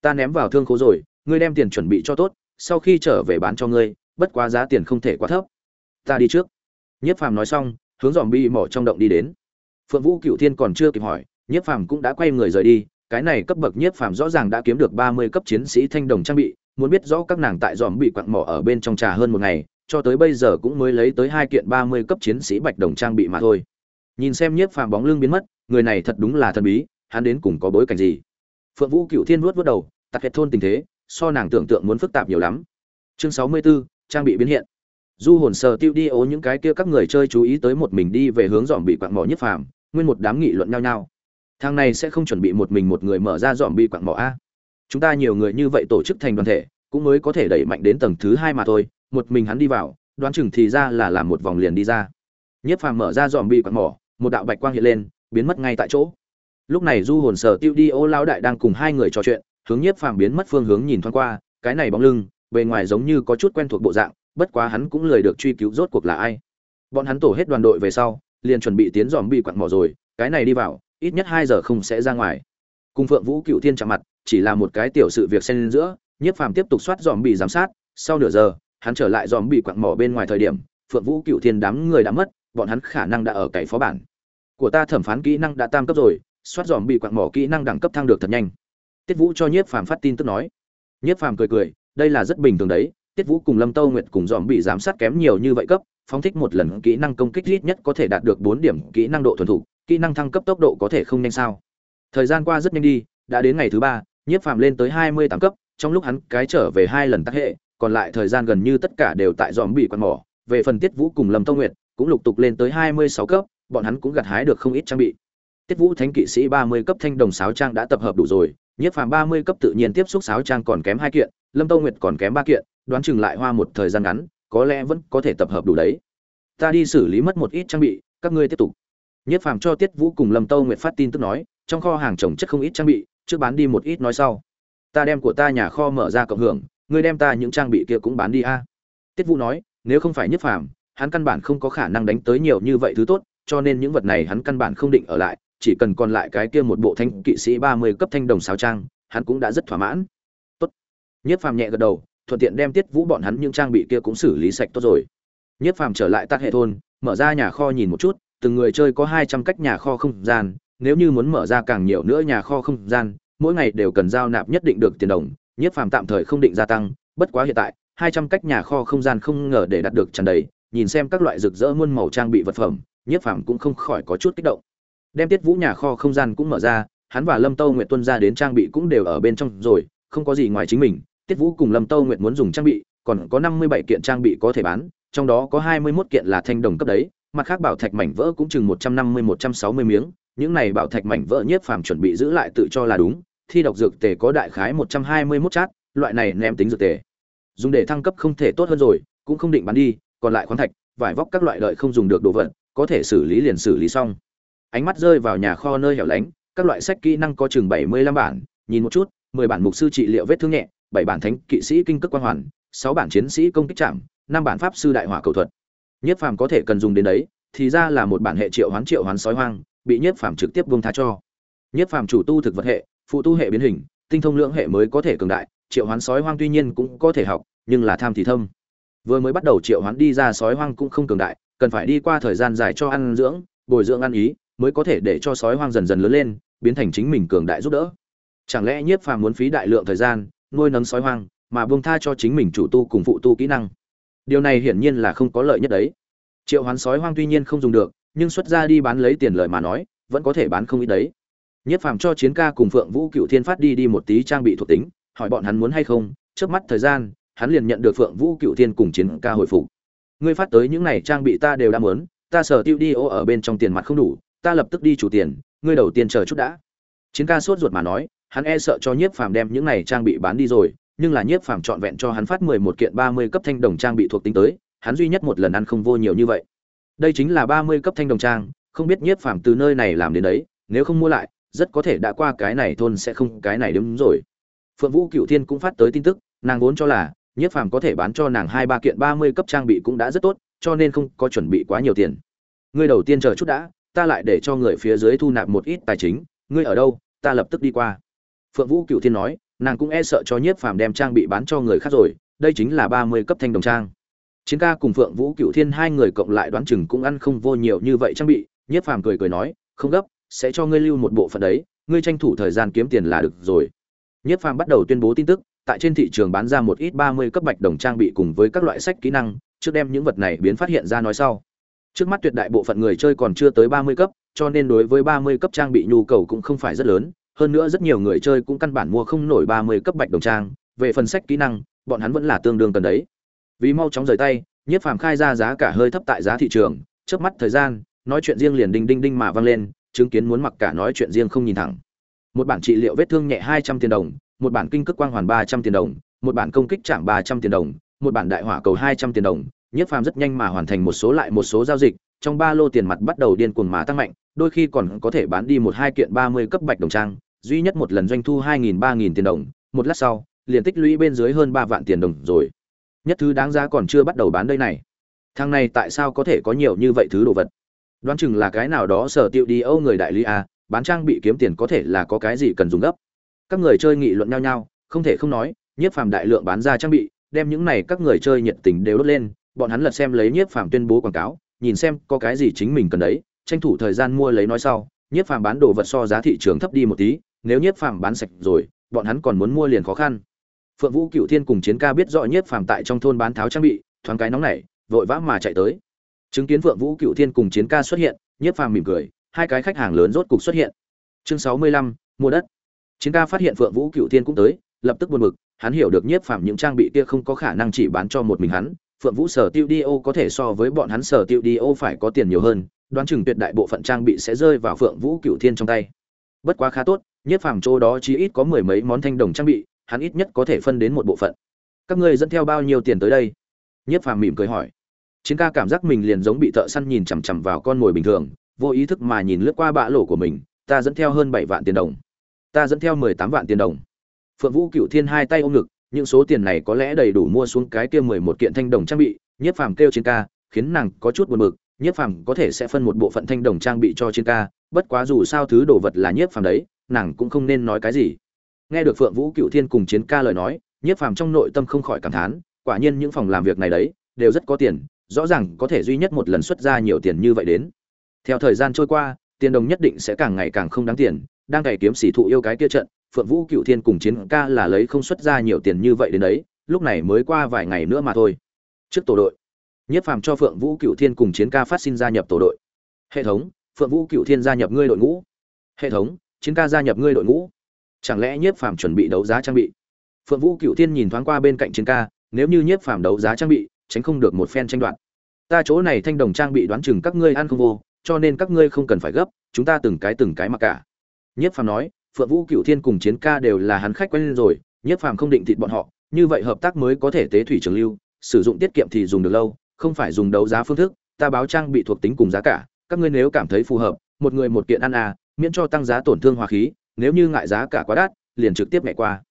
Ta ném vào thương khố rồi, ngươi đem tiền chuẩn bị cho tốt, sau khi trở về bán cho ngươi, bất quá giá tiền không thể quá thấp. Ta đi trước. Nhiếp phàm nói xong, hướng dòm bi mỏ trong động đi đến. Phượng vũ cựu thiên còn chưa kịp hỏi nhiếp phàm cũng đã quay người rời đi, cái này cấp bậc nhiếp phàm rõ ràng đã kiếm được ba mươi cấp chiến sĩ thanh đồng trang bị muốn biết rõ các nàng tại dòm bị quặng mỏ ở bên trong trà hơn một ngày cho tới bây giờ cũng mới lấy tới hai kiện ba mươi cấp chiến sĩ bạch đồng trang bị mà thôi. Nhìn xem nhiếp phàm bóng lưng biến mất người này thật đúng là thần bí hắn đến cùng có bối cảnh gì? Phượng vũ cựu thiên vuốt vuốt đầu tặc hệt thôn tình thế so nàng tưởng tượng muốn phức tạp nhiều lắm. Chương sáu mươi 64, trang bị biến hiện. Du hồn sờ tiêu đi ố những cái kia các người chơi chú ý tới một mình đi về hướng dòm bị quặng mỏ nhất phàm nguyên một đám nghị luận nhau nhau. Thằng này sẽ không chuẩn bị một mình một người mở ra dòm bị quặng mỏ a chúng ta nhiều người như vậy tổ chức thành đoàn thể, cũng mới có thể đẩy mạnh đến tầng thứ hai mà thôi, một mình hắn đi vào, đoán chừng thì ra là làm một vòng liền đi ra. Nhất phàm mở ra dòm bị quạt mỏ, một đạo bạch quang hiện lên, biến mất ngay tại chỗ. Lúc này du hồn sở tiêu đi ô lao đại đang cùng hai người trò chuyện, hướng nhiếp phàm biến mất phương hướng nhìn thoáng qua, cái này bóng lưng, bề ngoài giống như có chút quen thuộc bộ dạng, bất quá hắn cũng lời được truy cứu rốt cuộc là ai. Bọn hắn tổ hết đoàn đội về sau, liền chuẩn bị tiến dòm bị quặn mỏ rồi, cái này đi vào, ít nhất hai giờ không sẽ ra ngoài. Cùng phượng vũ cựu thiên chạm mặt chỉ là một cái tiểu sự việc xen giữa nhiếp phàm tiếp tục soát dòm bị giám sát. Sau nửa giờ hắn trở lại dòm bị quặn mỏ bên ngoài thời điểm phượng vũ cựu thiên đám người đã mất bọn hắn khả năng đã ở cậy phó bản. Của ta thẩm phán kỹ năng đã tam cấp rồi soát dòm bị quặn mỏ kỹ năng đẳng cấp thăng được thật nhanh. Tiết vũ cho nhiếp phàm phát tin tức nói. Nhiếp phàm cười cười đây là rất bình thường đấy tiết vũ cùng lâm tâu nguyệt cùng dòm bị giám sát kém nhiều như vậy cấp phóng thích một lần kỹ năng công kích ít nhất có thể đạt được bốn điểm kỹ năng độ thuần thủ, kỹ năng thăng cấp tốc độ có thể không nhanh sao. Thời gian qua rất nhanh đi đã đến ngày thứ ba nhiếp phàm lên tới hai mươi tám cấp, trong lúc hắn cái trở về hai lần tác hệ, còn lại thời gian gần như tất cả đều tại dòm bị quạt mỏ. Về phần tiết vũ cùng lâm Tông nguyệt, cũng lục tục lên tới hai mươi sáu cấp, bọn hắn cũng gặt hái được không ít trang bị. Tiết vũ thánh kỵ sĩ ba mươi cấp thanh đồng sáo trang đã tập hợp đủ rồi, nhiếp phàm ba mươi cấp tự nhiên tiếp xúc sáo trang còn kém hai kiện, lâm Tông nguyệt còn kém ba kiện, đoán chừng lại hoa một thời gian ngắn, có lẽ vẫn có thể tập hợp đủ đấy. Ta đi xử lý mất một ít trang bị, các ngươi tiếp tục. Nhiếp phàm cho tiết vũ cùng lâm tâu nguyệt phát tin tức nói, trong kho hàng trồng chất không ít trang bị trước bán đi một ít nói sau. Ta đem của ta nhà kho mở ra cộng hưởng, ngươi đem ta những trang bị kia cũng bán đi a. Tiết vũ nói, nếu không phải nhất phàm, hắn căn bản không có khả năng đánh tới nhiều như vậy thứ tốt, cho nên những vật này hắn căn bản không định ở lại, chỉ cần còn lại cái kia một bộ thanh kỵ sĩ ba mươi cấp thanh đồng sáo trang, hắn cũng đã rất thỏa mãn. Tốt. Nhất phàm nhẹ gật đầu, thuận tiện đem tiết vũ bọn hắn những trang bị kia cũng xử lý sạch tốt rồi. Nhất phàm trở lại tác hệ thôn, mở ra nhà kho nhìn một chút, từng người chơi có hai trăm cách nhà kho không gian nếu như muốn mở ra càng nhiều nữa nhà kho không gian, mỗi ngày đều cần giao nạp nhất định được tiền đồng, nhiếp phàm tạm thời không định gia tăng, bất quá hiện tại, hai trăm cách nhà kho không gian không ngờ để đạt được tràn đầy, nhìn xem các loại rực rỡ muôn màu trang bị vật phẩm, nhiếp phàm cũng không khỏi có chút kích động. Đem tiết vũ nhà kho không gian cũng mở ra, hắn và lâm tâu nguyệt tuân ra đến trang bị cũng đều ở bên trong rồi, không có gì ngoài chính mình, tiết vũ cùng lâm tâu nguyệt muốn dùng trang bị, còn có năm mươi bảy kiện trang bị có thể bán, trong đó có hai mươi 21 kiện là thanh đồng cấp đấy, mặt khác bảo thạch mảnh vỡ cũng chừng một trăm năm mươi, một trăm sáu mươi miếng những này bảo thạch mảnh vỡ nhiếp phàm chuẩn bị giữ lại tự cho là đúng, thi độc dược tề có đại khái một trăm hai mươi 121 chát, loại này ném tính dược tề. Dùng để thăng cấp không thể tốt hơn rồi, cũng không định bán đi, còn lại khoáng thạch, vải vóc các loại lợi không dùng được đồ vật, có thể xử lý liền xử lý xong. Ánh mắt rơi vào nhà kho nơi hẻo lánh, các loại sách kỹ năng có chừng bảy mươi lăm bản, nhìn một chút, mười bản mục sư trị liệu vết thương nhẹ, bảy bản thánh kỵ sĩ kinh cước quan hoàn, sáu bản chiến sĩ công kích chạm, năm bản pháp sư đại hỏa cầu thuật. Nhất phàm có thể cần dùng đến đấy, thì ra là một bản hệ triệu hoán triệu hoán sói hoang bị nhất phàm trực tiếp buông tha cho. Nhất phàm chủ tu thực vật hệ, phụ tu hệ biến hình, tinh thông lưỡng hệ mới có thể cường đại, triệu hoán sói hoang tuy nhiên cũng có thể học, nhưng là tham thì thâm. Vừa mới bắt đầu triệu hoán đi ra sói hoang cũng không cường đại, cần phải đi qua thời gian dài cho ăn dưỡng, bồi dưỡng ăn ý, mới có thể để cho sói hoang dần dần lớn lên, biến thành chính mình cường đại giúp đỡ. Chẳng lẽ nhiếp phàm muốn phí đại lượng thời gian, nuôi nấng sói hoang, mà buông tha cho chính mình chủ tu cùng phụ tu kỹ năng? Điều này hiển nhiên là không có lợi nhất đấy. Triệu hoán sói hoang tuy nhiên không dùng được nhưng xuất ra đi bán lấy tiền lợi mà nói, vẫn có thể bán không ít đấy. Nhiếp phàm cho chiến ca cùng phượng vũ cựu thiên phát đi đi một tí trang bị thuộc tính, hỏi bọn hắn muốn hay không trước mắt thời gian, hắn liền nhận được phượng vũ cựu thiên cùng chiến ca hồi phục. Ngươi phát tới những này trang bị ta đều đã muốn, ta sở tiêu đi ô ở bên trong tiền mặt không đủ, ta lập tức đi chủ tiền, ngươi đầu tiên chờ chút đã. Chiến ca sốt ruột mà nói, hắn e sợ cho nhiếp phàm đem những này trang bị bán đi rồi, nhưng là nhiếp phàm trọn vẹn cho hắn phát mười một kiện ba mươi cấp thanh đồng trang bị thuộc tính tới, hắn duy nhất một lần ăn không vô nhiều như vậy đây chính là ba mươi cấp thanh đồng trang, không biết nhiếp phàm từ nơi này làm đến đấy, nếu không mua lại, rất có thể đã qua cái này thôn sẽ không cái này đúng rồi. Phượng vũ cựu thiên cũng phát tới tin tức, nàng vốn cho là nhiếp phàm có thể bán cho nàng hai ba kiện ba mươi cấp trang bị cũng đã rất tốt, cho nên không có chuẩn bị quá nhiều tiền. Ngươi đầu tiên chờ chút đã, ta lại để cho người phía dưới thu nạp một ít tài chính, ngươi ở đâu, ta lập tức đi qua. Phượng vũ cựu thiên nói, nàng cũng e sợ cho nhiếp phàm đem trang bị bán cho người khác rồi, đây chính là ba mươi cấp thanh đồng trang chiến ca cùng phượng vũ cựu thiên hai người cộng lại đoán chừng cũng ăn không vô nhiều như vậy trang bị, nhiếp phàm cười cười nói, không gấp, sẽ cho ngươi lưu một bộ phận đấy, ngươi tranh thủ thời gian kiếm tiền là được rồi. Nhiếp phàm bắt đầu tuyên bố tin tức, tại trên thị trường bán ra một ít ba mươi cấp bạch đồng trang bị cùng với các loại sách kỹ năng, trước đem những vật này biến phát hiện ra nói sau. Trước mắt tuyệt đại bộ phận người chơi còn chưa tới ba mươi cấp, cho nên đối với ba mươi cấp trang bị nhu cầu cũng không phải rất lớn, hơn nữa rất nhiều người chơi cũng căn bản mua không nổi ba mươi cấp bạch đồng trang. Về phần sách kỹ năng, bọn hắn vẫn là tương đương cần đấy vì mau chóng rời tay, nhiếp phàm khai ra giá cả hơi thấp tại giá thị trường. Trước mắt thời gian, nói chuyện riêng liền đinh đinh đinh mà vang lên, chứng kiến muốn mặc cả nói chuyện riêng không nhìn thẳng. Một bản trị liệu vết thương nhẹ hai trăm tiền đồng, một bản kinh cước quang hoàn ba trăm tiền đồng, một bản công kích chạm ba trăm tiền đồng, một bản đại hỏa cầu hai trăm tiền đồng. Nhiếp phàm rất nhanh mà hoàn thành một số lại một số giao dịch, trong ba lô tiền mặt bắt đầu điên cuồng mà tăng mạnh, đôi khi còn có thể bán đi một hai kiện ba mươi cấp bạch đồng trang, duy nhất một lần doanh thu hai nghìn ba nghìn tiền đồng. Một lát sau, liền tích lũy bên dưới hơn ba vạn tiền đồng rồi nhất thứ đáng giá còn chưa bắt đầu bán đây này. Thằng này tại sao có thể có nhiều như vậy thứ đồ vật? Đoán chừng là cái nào đó sở tiệu đi âu người đại lý à, bán trang bị kiếm tiền có thể là có cái gì cần dùng gấp. Các người chơi nghị luận nhau nhau không thể không nói nhiếp phàm đại lượng bán ra trang bị đem những này các người chơi nhiệt tình đều đốt lên bọn hắn lật xem lấy nhiếp phàm tuyên bố quảng cáo nhìn xem có cái gì chính mình cần đấy tranh thủ thời gian mua lấy nói sau nhiếp phàm bán đồ vật so giá thị trường thấp đi một tí nếu nhiếp phàm bán sạch rồi bọn hắn còn muốn mua liền khó khăn phượng vũ cựu thiên cùng chiến ca biết rõ nhiếp phàm tại trong thôn bán tháo trang bị, thoáng cái nóng nảy, vội vã mà chạy tới. Chứng kiến phượng vũ cựu thiên cùng chiến ca xuất hiện, nhiếp phàm mỉm cười, hai cái khách hàng lớn rốt cục xuất hiện. Chương sáu mươi lăm, mua đất. Chiến ca phát hiện phượng vũ cựu thiên cũng tới, lập tức buồn bực, hắn hiểu được nhiếp phàm những trang bị kia không có khả năng chỉ bán cho một mình hắn, phượng vũ sở tiêu đi ô có thể so với bọn hắn sở tiêu đi ô phải có tiền nhiều hơn, đoán chừng tuyệt đại bộ phận trang bị sẽ rơi vào phượng vũ cựu thiên trong tay. Bất quá khá tốt, nhiếp phàm chỗ đó chí ít có mười mấy món thanh đồng trang bị hắn ít nhất có thể phân đến một bộ phận. Các ngươi dẫn theo bao nhiêu tiền tới đây? Nhiếp phàm mỉm cười hỏi. Chiến ca cảm giác mình liền giống bị thợ săn nhìn chằm chằm vào con mồi bình thường, vô ý thức mà nhìn lướt qua bã lỗ của mình, ta dẫn theo hơn bảy vạn tiền đồng. Ta dẫn theo mười tám vạn tiền đồng. Phượng vũ cựu thiên hai tay ôm ngực, những số tiền này có lẽ đầy đủ mua xuống cái kia mười một kiện thanh đồng trang bị. Nhiếp phàm kêu Chiến ca, khiến nàng có chút buồn bực nhiếp phàm có thể sẽ phân một bộ phận thanh đồng trang bị cho Chiến ca, bất quá dù sao thứ đồ vật là nhiếp phàm đấy, nàng cũng không nên nói cái gì nghe được phượng vũ cựu thiên cùng chiến ca lời nói, nhiếp phàm trong nội tâm không khỏi cảm thán, quả nhiên những phòng làm việc này đấy, đều rất có tiền, rõ ràng có thể duy nhất một lần xuất ra nhiều tiền như vậy đến. Theo thời gian trôi qua, tiền đồng nhất định sẽ càng ngày càng không đáng tiền, đang cày kiếm sỉ thụ yêu cái kia trận, phượng vũ cựu thiên cùng chiến ca là lấy không xuất ra nhiều tiền như vậy đến đấy, lúc này mới qua vài ngày nữa mà thôi. Trước tổ đội, nhiếp phàm cho phượng vũ cựu thiên cùng chiến ca phát sinh gia nhập tổ đội. Hệ thống, phượng vũ cựu thiên gia nhập ngươi đội ngũ. Hệ thống, chiến ca gia nhập ngươi đội ngũ chẳng lẽ nhiếp phàm chuẩn bị đấu giá trang bị? Phượng vũ cựu thiên nhìn thoáng qua bên cạnh chiến ca, nếu như nhiếp phàm đấu giá trang bị, tránh không được một phen tranh đoạt. Ta chỗ này thanh đồng trang bị đoán chừng các ngươi ăn không vô, cho nên các ngươi không cần phải gấp, chúng ta từng cái từng cái mặc cả. Nhiếp phàm nói, phượng vũ cựu thiên cùng chiến ca đều là hắn khách quen lên rồi, nhiếp phàm không định thịt bọn họ, như vậy hợp tác mới có thể tế thủy trường lưu, sử dụng tiết kiệm thì dùng được lâu, không phải dùng đấu giá phương thức, ta báo trang bị thuộc tính cùng giá cả, các ngươi nếu cảm thấy phù hợp, một người một kiện ăn à miễn cho tăng giá tổn thương hòa khí nếu như ngại giá cả quá đắt, liền trực tiếp mẹ qua.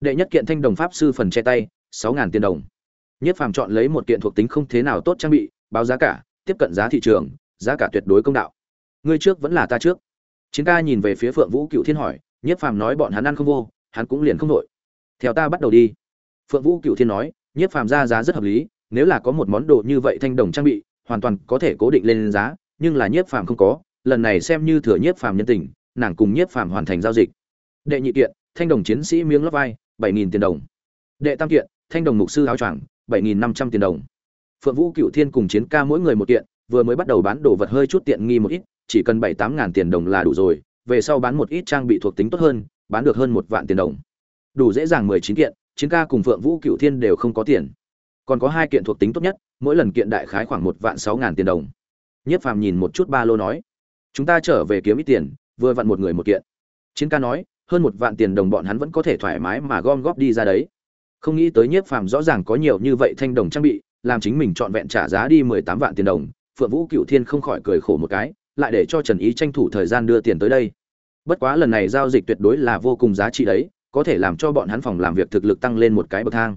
Đệ nhất kiện thanh đồng pháp sư phần che tay, sáu ngàn tiền đồng. Nhất phàm chọn lấy một kiện thuộc tính không thế nào tốt trang bị, báo giá cả, tiếp cận giá thị trường, giá cả tuyệt đối công đạo. Ngươi trước vẫn là ta trước. Chiến ca nhìn về phía phượng vũ cựu thiên hỏi, nhất phàm nói bọn hắn ăn không vô, hắn cũng liền không đổi. theo ta bắt đầu đi. Phượng vũ cựu thiên nói, nhất phàm ra giá rất hợp lý, nếu là có một món đồ như vậy thanh đồng trang bị, hoàn toàn có thể cố định lên giá, nhưng là nhiếp phàm không có, lần này xem như thừa nhiếp phàm nhân tình nàng cùng nhiếp phàm hoàn thành giao dịch. Đệ nhị kiện, thanh đồng chiến sĩ miếng lót vai, bảy nghìn tiền đồng. Đệ tam kiện, thanh đồng mục sư áo choàng, bảy nghìn năm trăm tiền đồng. Phượng vũ, cựu thiên cùng chiến ca mỗi người một kiện, vừa mới bắt đầu bán đồ vật hơi chút tiện nghi một ít, chỉ cần bảy tám ngàn tiền đồng là đủ rồi, về sau bán một ít trang bị thuộc tính tốt hơn, bán được hơn một vạn tiền đồng. Đủ dễ dàng mười chín kiện, chiến ca cùng phượng vũ, cựu thiên đều không có tiền. Còn có hai kiện thuộc tính tốt nhất, mỗi lần kiện đại khái khoảng một vạn sáu ngàn tiền đồng. Nhất phàm nhìn một chút ba lô nói, chúng ta trở về kiếm ít tiền vừa vặn một người một kiện. Chiến ca nói, hơn một vạn tiền đồng bọn hắn vẫn có thể thoải mái mà gom góp đi ra đấy. Không nghĩ tới nhiếp phàm rõ ràng có nhiều như vậy thanh đồng trang bị, làm chính mình trọn vẹn trả giá đi mười tám vạn tiền đồng, phượng vũ cựu thiên không khỏi cười khổ một cái, lại để cho trần ý tranh thủ thời gian đưa tiền tới đây. Bất quá lần này giao dịch tuyệt đối là vô cùng giá trị đấy, có thể làm cho bọn hắn phòng làm việc thực lực tăng lên một cái bậc thang.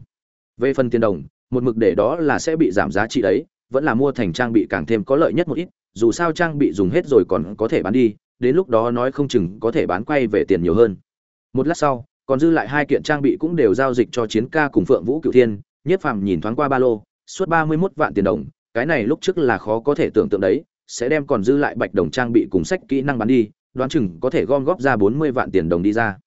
Về phần tiền đồng, một mực để đó là sẽ bị giảm giá trị đấy, vẫn là mua thành trang bị càng thêm có lợi nhất một ít, dù sao trang bị dùng hết rồi còn có thể bán đi đến lúc đó nói không chừng có thể bán quay về tiền nhiều hơn. Một lát sau, còn dư lại hai kiện trang bị cũng đều giao dịch cho chiến ca cùng phượng vũ cựu thiên nhiếp phàm nhìn thoáng qua ba lô, suốt ba mươi mốt vạn tiền đồng, cái này lúc trước là khó có thể tưởng tượng đấy, sẽ đem còn dư lại bạch đồng trang bị cùng sách kỹ năng bán đi, đoán chừng có thể gom góp ra bốn mươi vạn tiền đồng đi ra.